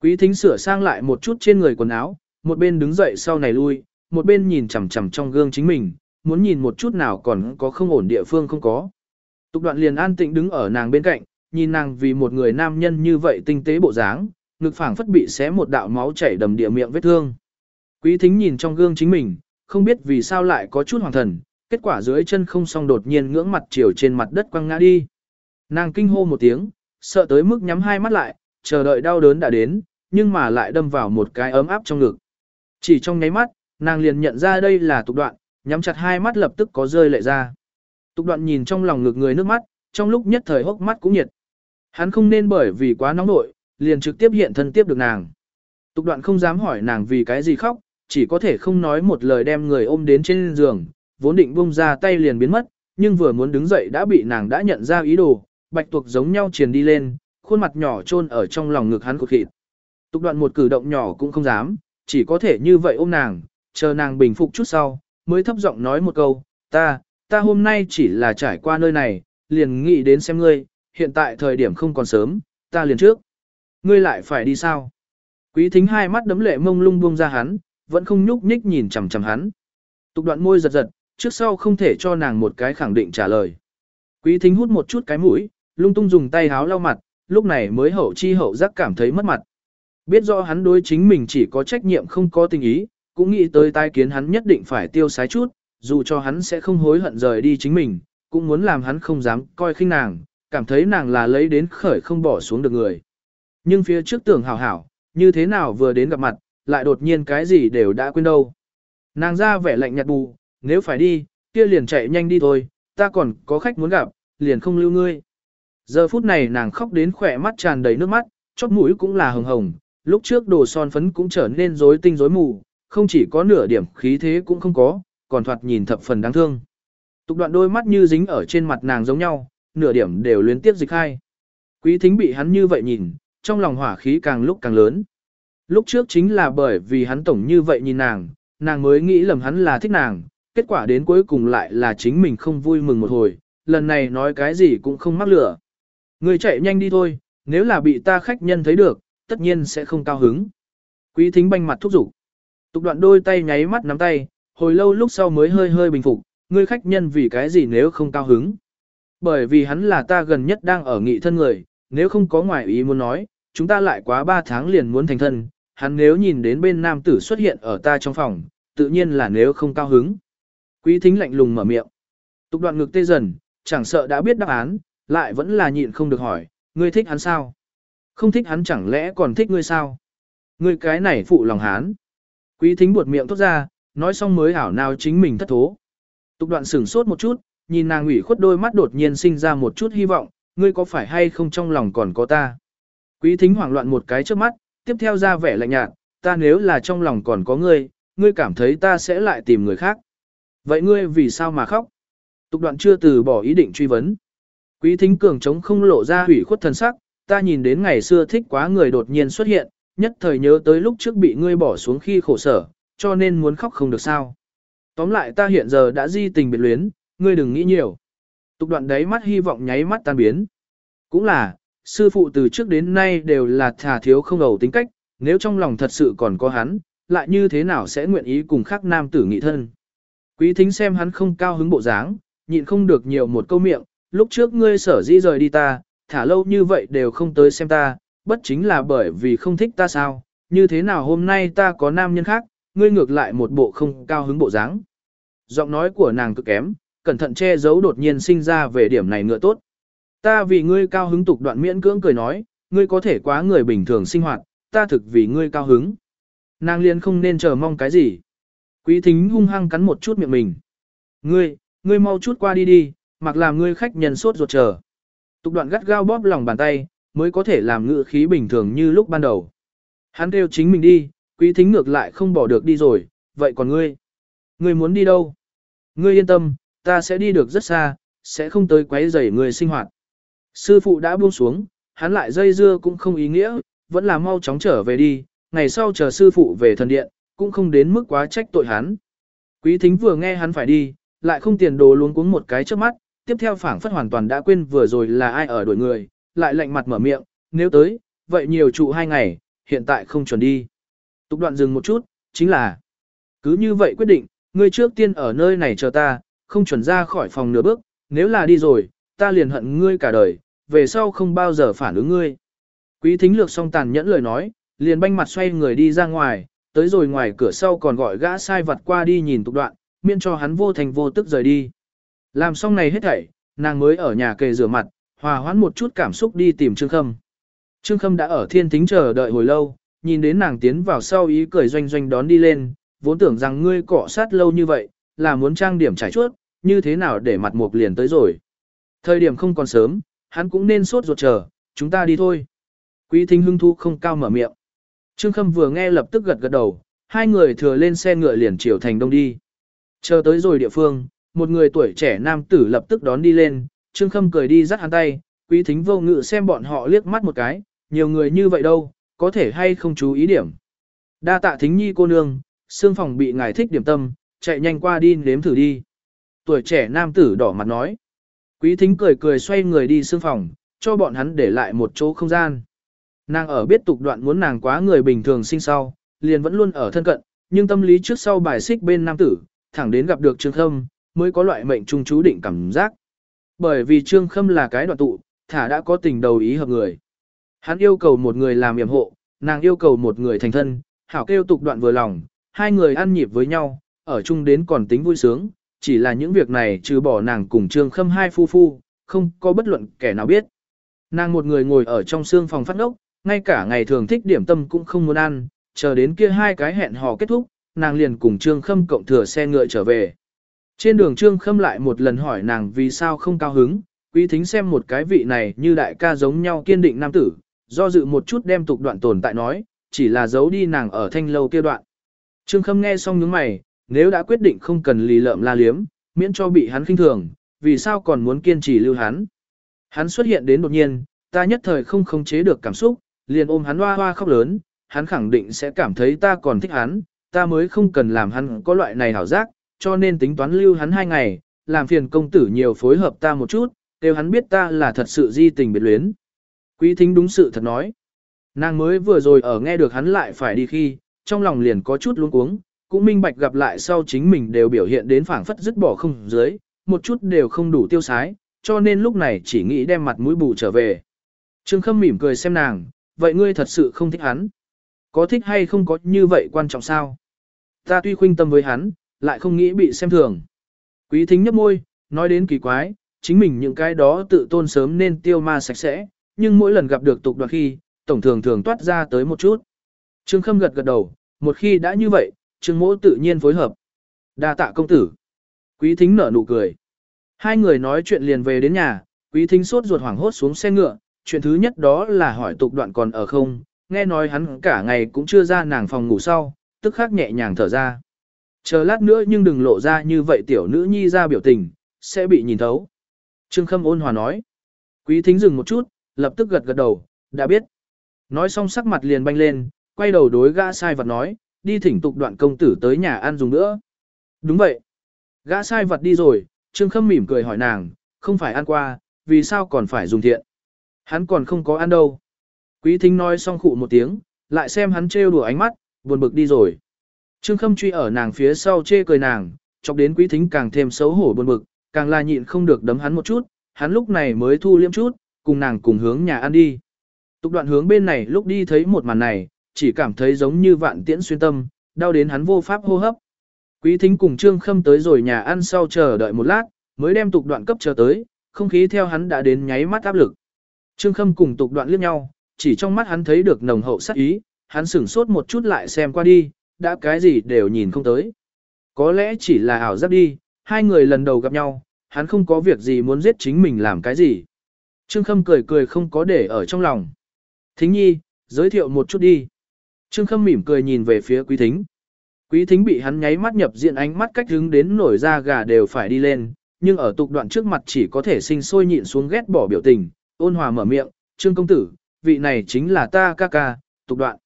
Speaker 1: Quý thính sửa sang lại một chút trên người quần áo, một bên đứng dậy sau này lui, một bên nhìn chằm chằm trong gương chính mình, muốn nhìn một chút nào còn có không ổn địa phương không có. Tục đoạn liền an tĩnh đứng ở nàng bên cạnh, nhìn nàng vì một người nam nhân như vậy tinh tế bộ dáng, ngực phảng phất bị xé một đạo máu chảy đầm địa miệng vết thương. Quý thính nhìn trong gương chính mình, không biết vì sao lại có chút hoàng thần, kết quả dưới chân không xong đột nhiên ngưỡng mặt chiều trên mặt đất quăng ngã đi. Nàng kinh hô một tiếng, sợ tới mức nhắm hai mắt lại, chờ đợi đau đớn đã đến, nhưng mà lại đâm vào một cái ấm áp trong ngực. Chỉ trong nháy mắt, nàng liền nhận ra đây là tục đoạn, nhắm chặt hai mắt lập tức có rơi lệ ra. Tục đoạn nhìn trong lòng ngực người nước mắt, trong lúc nhất thời hốc mắt cũng nhiệt. Hắn không nên bởi vì quá nóng nội, liền trực tiếp hiện thân tiếp được nàng. Tục đoạn không dám hỏi nàng vì cái gì khóc, chỉ có thể không nói một lời đem người ôm đến trên giường, vốn định buông ra tay liền biến mất, nhưng vừa muốn đứng dậy đã bị nàng đã nhận ra ý đồ, bạch tuộc giống nhau truyền đi lên, khuôn mặt nhỏ chôn ở trong lòng ngực hắn cột thịt. Tục đoạn một cử động nhỏ cũng không dám, chỉ có thể như vậy ôm nàng, chờ nàng bình phục chút sau, mới thấp giọng nói một câu, ta, ta hôm nay chỉ là trải qua nơi này, liền nghĩ đến xem ngươi, hiện tại thời điểm không còn sớm, ta liền trước. Ngươi lại phải đi sao? Quý thính hai mắt đấm lệ mông lung buông ra hắn, vẫn không nhúc nhích nhìn chằm chằm hắn. Tục đoạn môi giật giật, trước sau không thể cho nàng một cái khẳng định trả lời. Quý thính hút một chút cái mũi, lung tung dùng tay háo lau mặt, lúc này mới hậu chi hậu giác cảm thấy mất mặt. Biết rõ hắn đối chính mình chỉ có trách nhiệm không có tình ý, cũng nghĩ tới tai kiến hắn nhất định phải tiêu sái chút, dù cho hắn sẽ không hối hận rời đi chính mình, cũng muốn làm hắn không dám coi khinh nàng, cảm thấy nàng là lấy đến khởi không bỏ xuống được người. Nhưng phía trước tưởng hảo hảo, như thế nào vừa đến gặp mặt, lại đột nhiên cái gì đều đã quên đâu. Nàng ra vẻ lạnh nhạt bù, nếu phải đi, kia liền chạy nhanh đi thôi, ta còn có khách muốn gặp, liền không lưu ngươi. Giờ phút này nàng khóc đến khỏe mắt tràn đầy nước mắt, chóp mũi cũng là hồng hồng, lúc trước đồ son phấn cũng trở nên rối tinh rối mù, không chỉ có nửa điểm khí thế cũng không có, còn thoạt nhìn thập phần đáng thương. Tục đoạn đôi mắt như dính ở trên mặt nàng giống nhau, nửa điểm đều liên tiếp dịch hai. Quý thính bị hắn như vậy nhìn, trong lòng hỏa khí càng lúc càng lớn. Lúc trước chính là bởi vì hắn tổng như vậy nhìn nàng, nàng mới nghĩ lầm hắn là thích nàng, kết quả đến cuối cùng lại là chính mình không vui mừng một hồi, lần này nói cái gì cũng không mắc lửa. Người chạy nhanh đi thôi, nếu là bị ta khách nhân thấy được, tất nhiên sẽ không cao hứng. Quý thính banh mặt thúc giục. Tục đoạn đôi tay nháy mắt nắm tay, hồi lâu lúc sau mới hơi hơi bình phục, ngươi khách nhân vì cái gì nếu không cao hứng. Bởi vì hắn là ta gần nhất đang ở nghị thân người, nếu không có ngoại ý muốn nói, chúng ta lại quá 3 tháng liền muốn thành thân, hắn nếu nhìn đến bên nam tử xuất hiện ở ta trong phòng, tự nhiên là nếu không cao hứng. Quý thính lạnh lùng mở miệng. Tục đoạn ngực tê dần, chẳng sợ đã biết đáp án, lại vẫn là nhịn không được hỏi, ngươi thích hắn sao? Không thích hắn chẳng lẽ còn thích ngươi sao? Ngươi cái này phụ lòng hắn. Quý thính buột miệng thốt ra, nói xong mới hảo nào chính mình thất thố. Tục đoạn sửng sốt một chút, nhìn nàng ủy khuất đôi mắt đột nhiên sinh ra một chút hy vọng, ngươi có phải hay không trong lòng còn có ta? Quý thính hoảng loạn một cái trước mắt, tiếp theo ra vẻ lạnh nhạt, ta nếu là trong lòng còn có ngươi, ngươi cảm thấy ta sẽ lại tìm người khác. Vậy ngươi vì sao mà khóc? Tục đoạn chưa từ bỏ ý định truy vấn. Quý thính cường chống không lộ ra hủy khuất thần sắc, ta nhìn đến ngày xưa thích quá người đột nhiên xuất hiện, nhất thời nhớ tới lúc trước bị ngươi bỏ xuống khi khổ sở, cho nên muốn khóc không được sao. Tóm lại ta hiện giờ đã di tình biệt luyến, ngươi đừng nghĩ nhiều. Tục đoạn đấy mắt hy vọng nháy mắt tan biến. Cũng là, sư phụ từ trước đến nay đều là thà thiếu không ẩu tính cách, nếu trong lòng thật sự còn có hắn, lại như thế nào sẽ nguyện ý cùng khác nam tử nghị thân. Quý thính xem hắn không cao hứng bộ dáng, nhịn không được nhiều một câu miệng, lúc trước ngươi sở dĩ rời đi ta, thả lâu như vậy đều không tới xem ta, bất chính là bởi vì không thích ta sao, như thế nào hôm nay ta có nam nhân khác, ngươi ngược lại một bộ không cao hứng bộ dáng. Giọng nói của nàng cực kém, cẩn thận che giấu đột nhiên sinh ra về điểm này ngựa tốt. Ta vì ngươi cao hứng tục đoạn miễn cưỡng cười nói, ngươi có thể quá người bình thường sinh hoạt, ta thực vì ngươi cao hứng. Nàng liên không nên chờ mong cái gì. Quý thính hung hăng cắn một chút miệng mình. Ngươi, ngươi mau chút qua đi đi, mặc làm ngươi khách nhân sốt ruột chờ. Tục đoạn gắt gao bóp lòng bàn tay, mới có thể làm ngự khí bình thường như lúc ban đầu. Hắn kêu chính mình đi, quý thính ngược lại không bỏ được đi rồi, vậy còn ngươi? Ngươi muốn đi đâu? Ngươi yên tâm, ta sẽ đi được rất xa, sẽ không tới quấy rầy người sinh hoạt. Sư phụ đã buông xuống, hắn lại dây dưa cũng không ý nghĩa, vẫn là mau chóng trở về đi, ngày sau chờ sư phụ về thần điện, cũng không đến mức quá trách tội hắn. Quý thính vừa nghe hắn phải đi, lại không tiền đồ luôn cuống một cái trước mắt, tiếp theo phảng phất hoàn toàn đã quên vừa rồi là ai ở đuổi người, lại lạnh mặt mở miệng, nếu tới, vậy nhiều trụ hai ngày, hiện tại không chuẩn đi. Tục đoạn dừng một chút, chính là, cứ như vậy quyết định, ngươi trước tiên ở nơi này chờ ta, không chuẩn ra khỏi phòng nửa bước, nếu là đi rồi, ta liền hận ngươi cả đời, về sau không bao giờ phản ứng ngươi. Quý thính lược song tàn nhẫn lời nói, liền banh mặt xoay người đi ra ngoài, tới rồi ngoài cửa sau còn gọi gã sai vặt qua đi nhìn tục đoạn, miễn cho hắn vô thành vô tức rời đi. Làm xong này hết thảy, nàng mới ở nhà kề rửa mặt, hòa hoãn một chút cảm xúc đi tìm Trương Khâm. Trương Khâm đã ở thiên thính chờ đợi hồi lâu, nhìn đến nàng tiến vào sau ý cười doanh doanh đón đi lên, vốn tưởng rằng ngươi cọ sát lâu như vậy, là muốn trang điểm trải chuốt, như thế nào để mặt mục liền tới rồi. Thời điểm không còn sớm, hắn cũng nên sốt ruột chờ, chúng ta đi thôi. Quý thính hưng thu không cao mở miệng. Trương Khâm vừa nghe lập tức gật gật đầu, hai người thừa lên xe ngựa liền chiều thành đông đi. Chờ tới rồi địa phương, một người tuổi trẻ nam tử lập tức đón đi lên, Trương Khâm cười đi dắt hắn tay, quý thính vô ngự xem bọn họ liếc mắt một cái, nhiều người như vậy đâu, có thể hay không chú ý điểm. Đa tạ thính nhi cô nương, xương phòng bị ngài thích điểm tâm, chạy nhanh qua đi nếm thử đi. Tuổi trẻ nam tử đỏ mặt nói. Quý thính cười cười xoay người đi xương phòng, cho bọn hắn để lại một chỗ không gian. Nàng ở biết tục đoạn muốn nàng quá người bình thường sinh sau, liền vẫn luôn ở thân cận, nhưng tâm lý trước sau bài xích bên nam tử, thẳng đến gặp được Trương Khâm, mới có loại mệnh trung chú định cảm giác. Bởi vì Trương Khâm là cái đoạn tụ, thả đã có tình đầu ý hợp người. Hắn yêu cầu một người làm yểm hộ, nàng yêu cầu một người thành thân, hảo kêu tục đoạn vừa lòng, hai người ăn nhịp với nhau, ở chung đến còn tính vui sướng, chỉ là những việc này trừ bỏ nàng cùng Trương Khâm hai phu phu, không có bất luận kẻ nào biết. Nàng một người ngồi ở trong xương phòng phát ốc, ngay cả ngày thường thích điểm tâm cũng không muốn ăn, chờ đến kia hai cái hẹn hò kết thúc, nàng liền cùng Trương Khâm cộng thừa xe ngựa trở về. Trên đường Trương Khâm lại một lần hỏi nàng vì sao không cao hứng, quý thính xem một cái vị này như đại ca giống nhau kiên định nam tử, do dự một chút đem tục đoạn tồn tại nói, chỉ là giấu đi nàng ở thanh lâu kia đoạn. Trương Khâm nghe xong những mày, nếu đã quyết định không cần lì lợm la liếm, miễn cho bị hắn khinh thường, vì sao còn muốn kiên trì lưu hắn. Hắn xuất hiện đến đột nhiên, ta nhất thời không khống chế được cảm xúc, liền ôm hắn hoa hoa khóc lớn, hắn khẳng định sẽ cảm thấy ta còn thích hắn, ta mới không cần làm hắn có loại này hảo giác, cho nên tính toán lưu hắn hai ngày, làm phiền công tử nhiều phối hợp ta một chút, đều hắn biết ta là thật sự di tình biệt luyến. Quý thính đúng sự thật nói. Nàng mới vừa rồi ở nghe được hắn lại phải đi khi, trong lòng liền có chút luống cuống, cũng minh bạch gặp lại sau chính mình đều biểu hiện đến phảng phất dứt bỏ không dưới, một chút đều không đủ tiêu sái, cho nên lúc này chỉ nghĩ đem mặt mũi bù trở về. Trương Khâm mỉm cười xem nàng, vậy ngươi thật sự không thích hắn. Có thích hay không có như vậy quan trọng sao? Ta tuy khuynh tâm với hắn, lại không nghĩ bị xem thường. Quý thính nhấp môi, nói đến kỳ quái, chính mình những cái đó tự tôn sớm nên tiêu ma sạch sẽ, nhưng mỗi lần gặp được tục đoạn khi, tổng thường thường toát ra tới một chút. Trương Khâm gật gật đầu, một khi đã như vậy, Trương Mỗ tự nhiên phối hợp. Đa tạ công tử. Quý thính nở nụ cười. Hai người nói chuyện liền về đến nhà, quý thính sốt ruột hoảng hốt xuống xe ngựa, chuyện thứ nhất đó là hỏi tục đoạn còn ở không, nghe nói hắn cả ngày cũng chưa ra nàng phòng ngủ sau, tức khắc nhẹ nhàng thở ra. Chờ lát nữa nhưng đừng lộ ra như vậy tiểu nữ nhi ra biểu tình, sẽ bị nhìn thấu. Trương Khâm ôn hòa nói. Quý thính dừng một chút, lập tức gật gật đầu, đã biết. Nói xong sắc mặt liền banh lên, quay đầu đối gã sai vật nói, đi thỉnh tục đoạn công tử tới nhà ăn dùng nữa. Đúng vậy. Gã sai vật đi rồi, Trương Khâm mỉm cười hỏi nàng, không phải ăn qua, vì sao còn phải dùng thiện. Hắn còn không có ăn đâu. Quý thính nói xong khụ một tiếng, lại xem hắn trêu đùa ánh mắt, buồn bực đi rồi. Trương Khâm truy ở nàng phía sau chê cười nàng, chọc đến quý thính càng thêm xấu hổ buồn bực, càng là nhịn không được đấm hắn một chút, hắn lúc này mới thu liêm chút, cùng nàng cùng hướng nhà ăn đi. Tục đoạn hướng bên này lúc đi thấy một màn này, chỉ cảm thấy giống như vạn tiễn xuyên tâm, đau đến hắn vô pháp hô hấp. Quý thính cùng Trương Khâm tới rồi nhà ăn sau chờ đợi một lát, mới đem tục đoạn cấp chờ tới, không khí theo hắn đã đến nháy mắt áp lực. Trương Khâm cùng tục đoạn liếc nhau, chỉ trong mắt hắn thấy được nồng hậu sắc ý, hắn sửng sốt một chút lại xem qua đi, đã cái gì đều nhìn không tới. Có lẽ chỉ là ảo giác đi, hai người lần đầu gặp nhau, hắn không có việc gì muốn giết chính mình làm cái gì. Trương Khâm cười cười không có để ở trong lòng. Thính nhi, giới thiệu một chút đi. Trương Khâm mỉm cười nhìn về phía quý thính. Quý thính bị hắn nháy mắt nhập diện ánh mắt cách hứng đến nổi da gà đều phải đi lên, nhưng ở tục đoạn trước mặt chỉ có thể sinh sôi nhịn xuống ghét bỏ biểu tình, ôn hòa mở miệng, Trương công tử, vị này chính là ta ca ca, tục đoạn.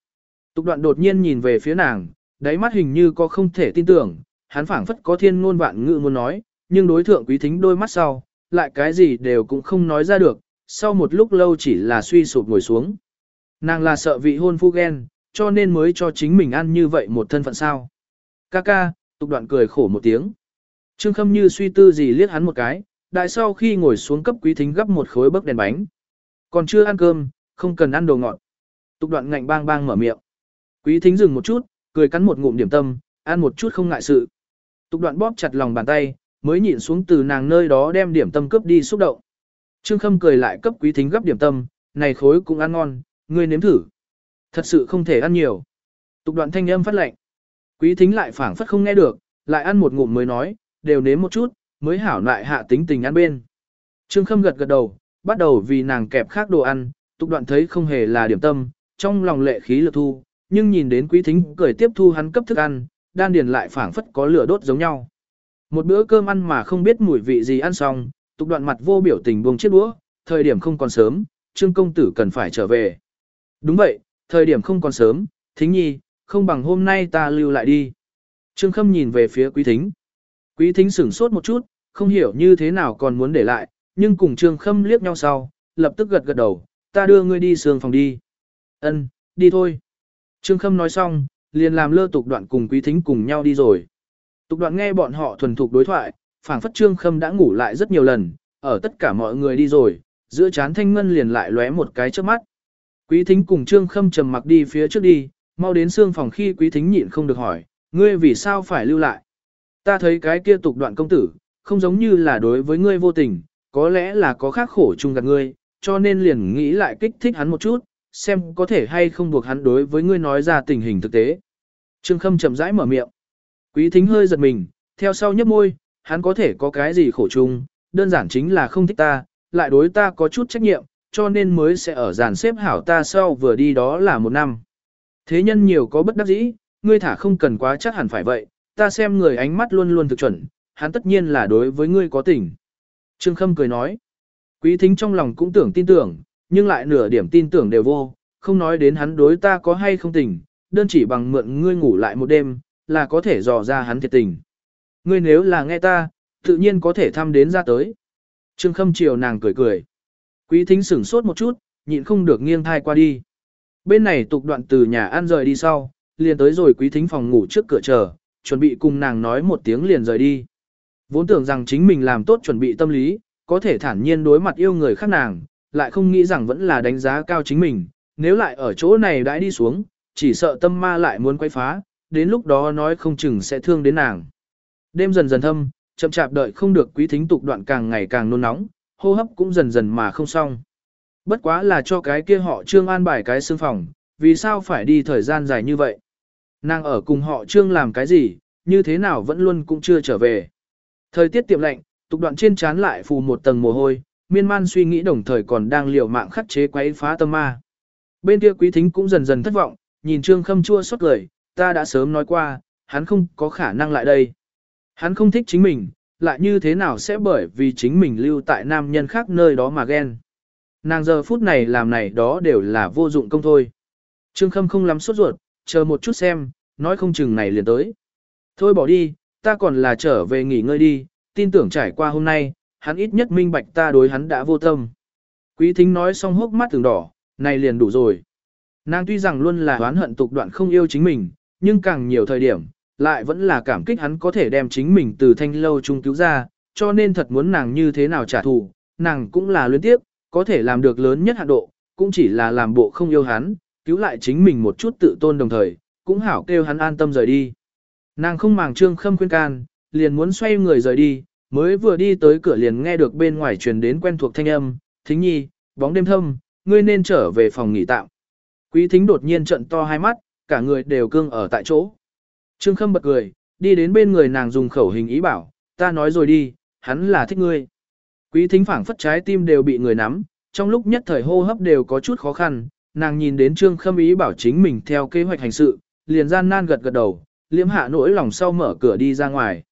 Speaker 1: Tục đoạn đột nhiên nhìn về phía nàng, đáy mắt hình như có không thể tin tưởng, hắn phảng phất có thiên ngôn vạn ngữ muốn nói, nhưng đối thượng quý thính đôi mắt sau, lại cái gì đều cũng không nói ra được, sau một lúc lâu chỉ là suy sụp ngồi xuống. Nàng là sợ vị hôn phu ghen, cho nên mới cho chính mình ăn như vậy một thân phận sao. Ca ca, tục đoạn cười khổ một tiếng. Trương Khâm như suy tư gì liếc hắn một cái, đại sau khi ngồi xuống cấp quý thính gấp một khối bấc đèn bánh. Còn chưa ăn cơm, không cần ăn đồ ngọt. Tục đoạn ngạnh bang bang mở miệng. Quý thính dừng một chút, cười cắn một ngụm điểm tâm, ăn một chút không ngại sự. Tục đoạn bóp chặt lòng bàn tay, mới nhịn xuống từ nàng nơi đó đem điểm tâm cướp đi xúc động. Trương Khâm cười lại cấp quý thính gấp điểm tâm, này khối cũng ăn ngon, ngươi nếm thử. Thật sự không thể ăn nhiều. Tục đoạn thanh âm phát lệnh. Quý thính lại phản phất không nghe được, lại ăn một ngụm mới nói, đều nếm một chút, mới hảo lại hạ tính tình ăn bên. Trương Khâm gật gật đầu, bắt đầu vì nàng kẹp khác đồ ăn, tục đoạn thấy không hề là điểm tâm, trong lòng lệ khí lực thu, nhưng nhìn đến quý thính cười tiếp thu hắn cấp thức ăn, đan điền lại phảng phất có lửa đốt giống nhau. Một bữa cơm ăn mà không biết mùi vị gì ăn xong, tục đoạn mặt vô biểu tình buông chiếc đũa, thời điểm không còn sớm, trương công tử cần phải trở về. Đúng vậy, thời điểm không còn sớm, thính nhi, không bằng hôm nay ta lưu lại đi. Trương khâm nhìn về phía quý thính. Quý thính sửng sốt một chút, không hiểu như thế nào còn muốn để lại, nhưng cùng trương khâm liếc nhau sau, lập tức gật gật đầu, ta đưa ngươi đi sương phòng đi. Ân, đi thôi. Trương khâm nói xong, liền làm lơ tục đoạn cùng quý thính cùng nhau đi rồi. Tục đoạn nghe bọn họ thuần thục đối thoại, phảng phất trương khâm đã ngủ lại rất nhiều lần, ở tất cả mọi người đi rồi, giữa chán thanh ngân liền lại lóe một cái trước mắt. Quý thính cùng trương khâm trầm mặc đi phía trước đi, mau đến xương phòng khi quý thính nhịn không được hỏi, ngươi vì sao phải lưu lại? Ta thấy cái kia tục đoạn công tử, không giống như là đối với ngươi vô tình, có lẽ là có khác khổ chung gặp ngươi, cho nên liền nghĩ lại kích thích hắn một chút, xem có thể hay không buộc hắn đối với ngươi nói ra tình hình thực tế. Trương Khâm chậm rãi mở miệng. Quý thính hơi giật mình, theo sau nhấp môi, hắn có thể có cái gì khổ chung, đơn giản chính là không thích ta, lại đối ta có chút trách nhiệm, cho nên mới sẽ ở dàn xếp hảo ta sau vừa đi đó là một năm. Thế nhân nhiều có bất đắc dĩ, ngươi thả không cần quá chắc hẳn phải vậy, ta xem người ánh mắt luôn luôn thực chuẩn, hắn tất nhiên là đối với ngươi có tình. Trương Khâm cười nói, quý thính trong lòng cũng tưởng tin tưởng, nhưng lại nửa điểm tin tưởng đều vô, không nói đến hắn đối ta có hay không tình, đơn chỉ bằng mượn ngươi ngủ lại một đêm, là có thể dò ra hắn thiệt tình. Ngươi nếu là nghe ta, tự nhiên có thể thăm đến ra tới. Trương Khâm chiều nàng cười cười. Quý thính sửng sốt một chút, nhịn không được nghiêng thai qua đi. Bên này tục đoạn từ nhà ăn rời đi sau, liền tới rồi quý thính phòng ngủ trước cửa chờ, chuẩn bị cùng nàng nói một tiếng liền rời đi. Vốn tưởng rằng chính mình làm tốt chuẩn bị tâm lý, có thể thản nhiên đối mặt yêu người khác nàng, lại không nghĩ rằng vẫn là đánh giá cao chính mình, nếu lại ở chỗ này đãi đi xuống, chỉ sợ tâm ma lại muốn quay phá, đến lúc đó nói không chừng sẽ thương đến nàng. Đêm dần dần thâm, chậm chạp đợi không được quý thính tục đoạn càng ngày càng nôn nóng, hô hấp cũng dần dần mà không xong. Bất quá là cho cái kia họ trương an bài cái xương phòng, vì sao phải đi thời gian dài như vậy? Nàng ở cùng họ trương làm cái gì, như thế nào vẫn luôn cũng chưa trở về. Thời tiết tiệm lạnh, tục đoạn trên trán lại phù một tầng mồ hôi, miên man suy nghĩ đồng thời còn đang liều mạng khắc chế quấy phá tâm ma. Bên kia quý thính cũng dần dần thất vọng, nhìn trương khâm chua xót cười, ta đã sớm nói qua, hắn không có khả năng lại đây. Hắn không thích chính mình, lại như thế nào sẽ bởi vì chính mình lưu tại nam nhân khác nơi đó mà ghen. Nàng giờ phút này làm này đó đều là vô dụng công thôi. Trương Khâm không lắm sốt ruột, chờ một chút xem, nói không chừng này liền tới. Thôi bỏ đi, ta còn là trở về nghỉ ngơi đi, tin tưởng trải qua hôm nay, hắn ít nhất minh bạch ta đối hắn đã vô tâm. Quý thính nói xong hốc mắt từng đỏ, này liền đủ rồi. Nàng tuy rằng luôn là oán hận tục đoạn không yêu chính mình, nhưng càng nhiều thời điểm, lại vẫn là cảm kích hắn có thể đem chính mình từ thanh lâu trung cứu ra, cho nên thật muốn nàng như thế nào trả thù, nàng cũng là luyến tiếp, có thể làm được lớn nhất hạn độ, cũng chỉ là làm bộ không yêu hắn, cứu lại chính mình một chút tự tôn đồng thời, cũng hảo kêu hắn an tâm rời đi. Nàng không màng trương khâm khuyên can, liền muốn xoay người rời đi, mới vừa đi tới cửa liền nghe được bên ngoài truyền đến quen thuộc thanh âm, thính nhi, bóng đêm thâm, ngươi nên trở về phòng nghỉ tạm. Quý thính đột nhiên trận to hai mắt, cả người đều cương ở tại chỗ. Trương khâm bật cười, đi đến bên người nàng dùng khẩu hình ý bảo, ta nói rồi đi, hắn là thích ngươi. Quý thính phảng phất trái tim đều bị người nắm, trong lúc nhất thời hô hấp đều có chút khó khăn, nàng nhìn đến Trương Khâm ý bảo chính mình theo kế hoạch hành sự, liền gian nan gật gật đầu, liễm hạ nỗi lòng sau mở cửa đi ra ngoài.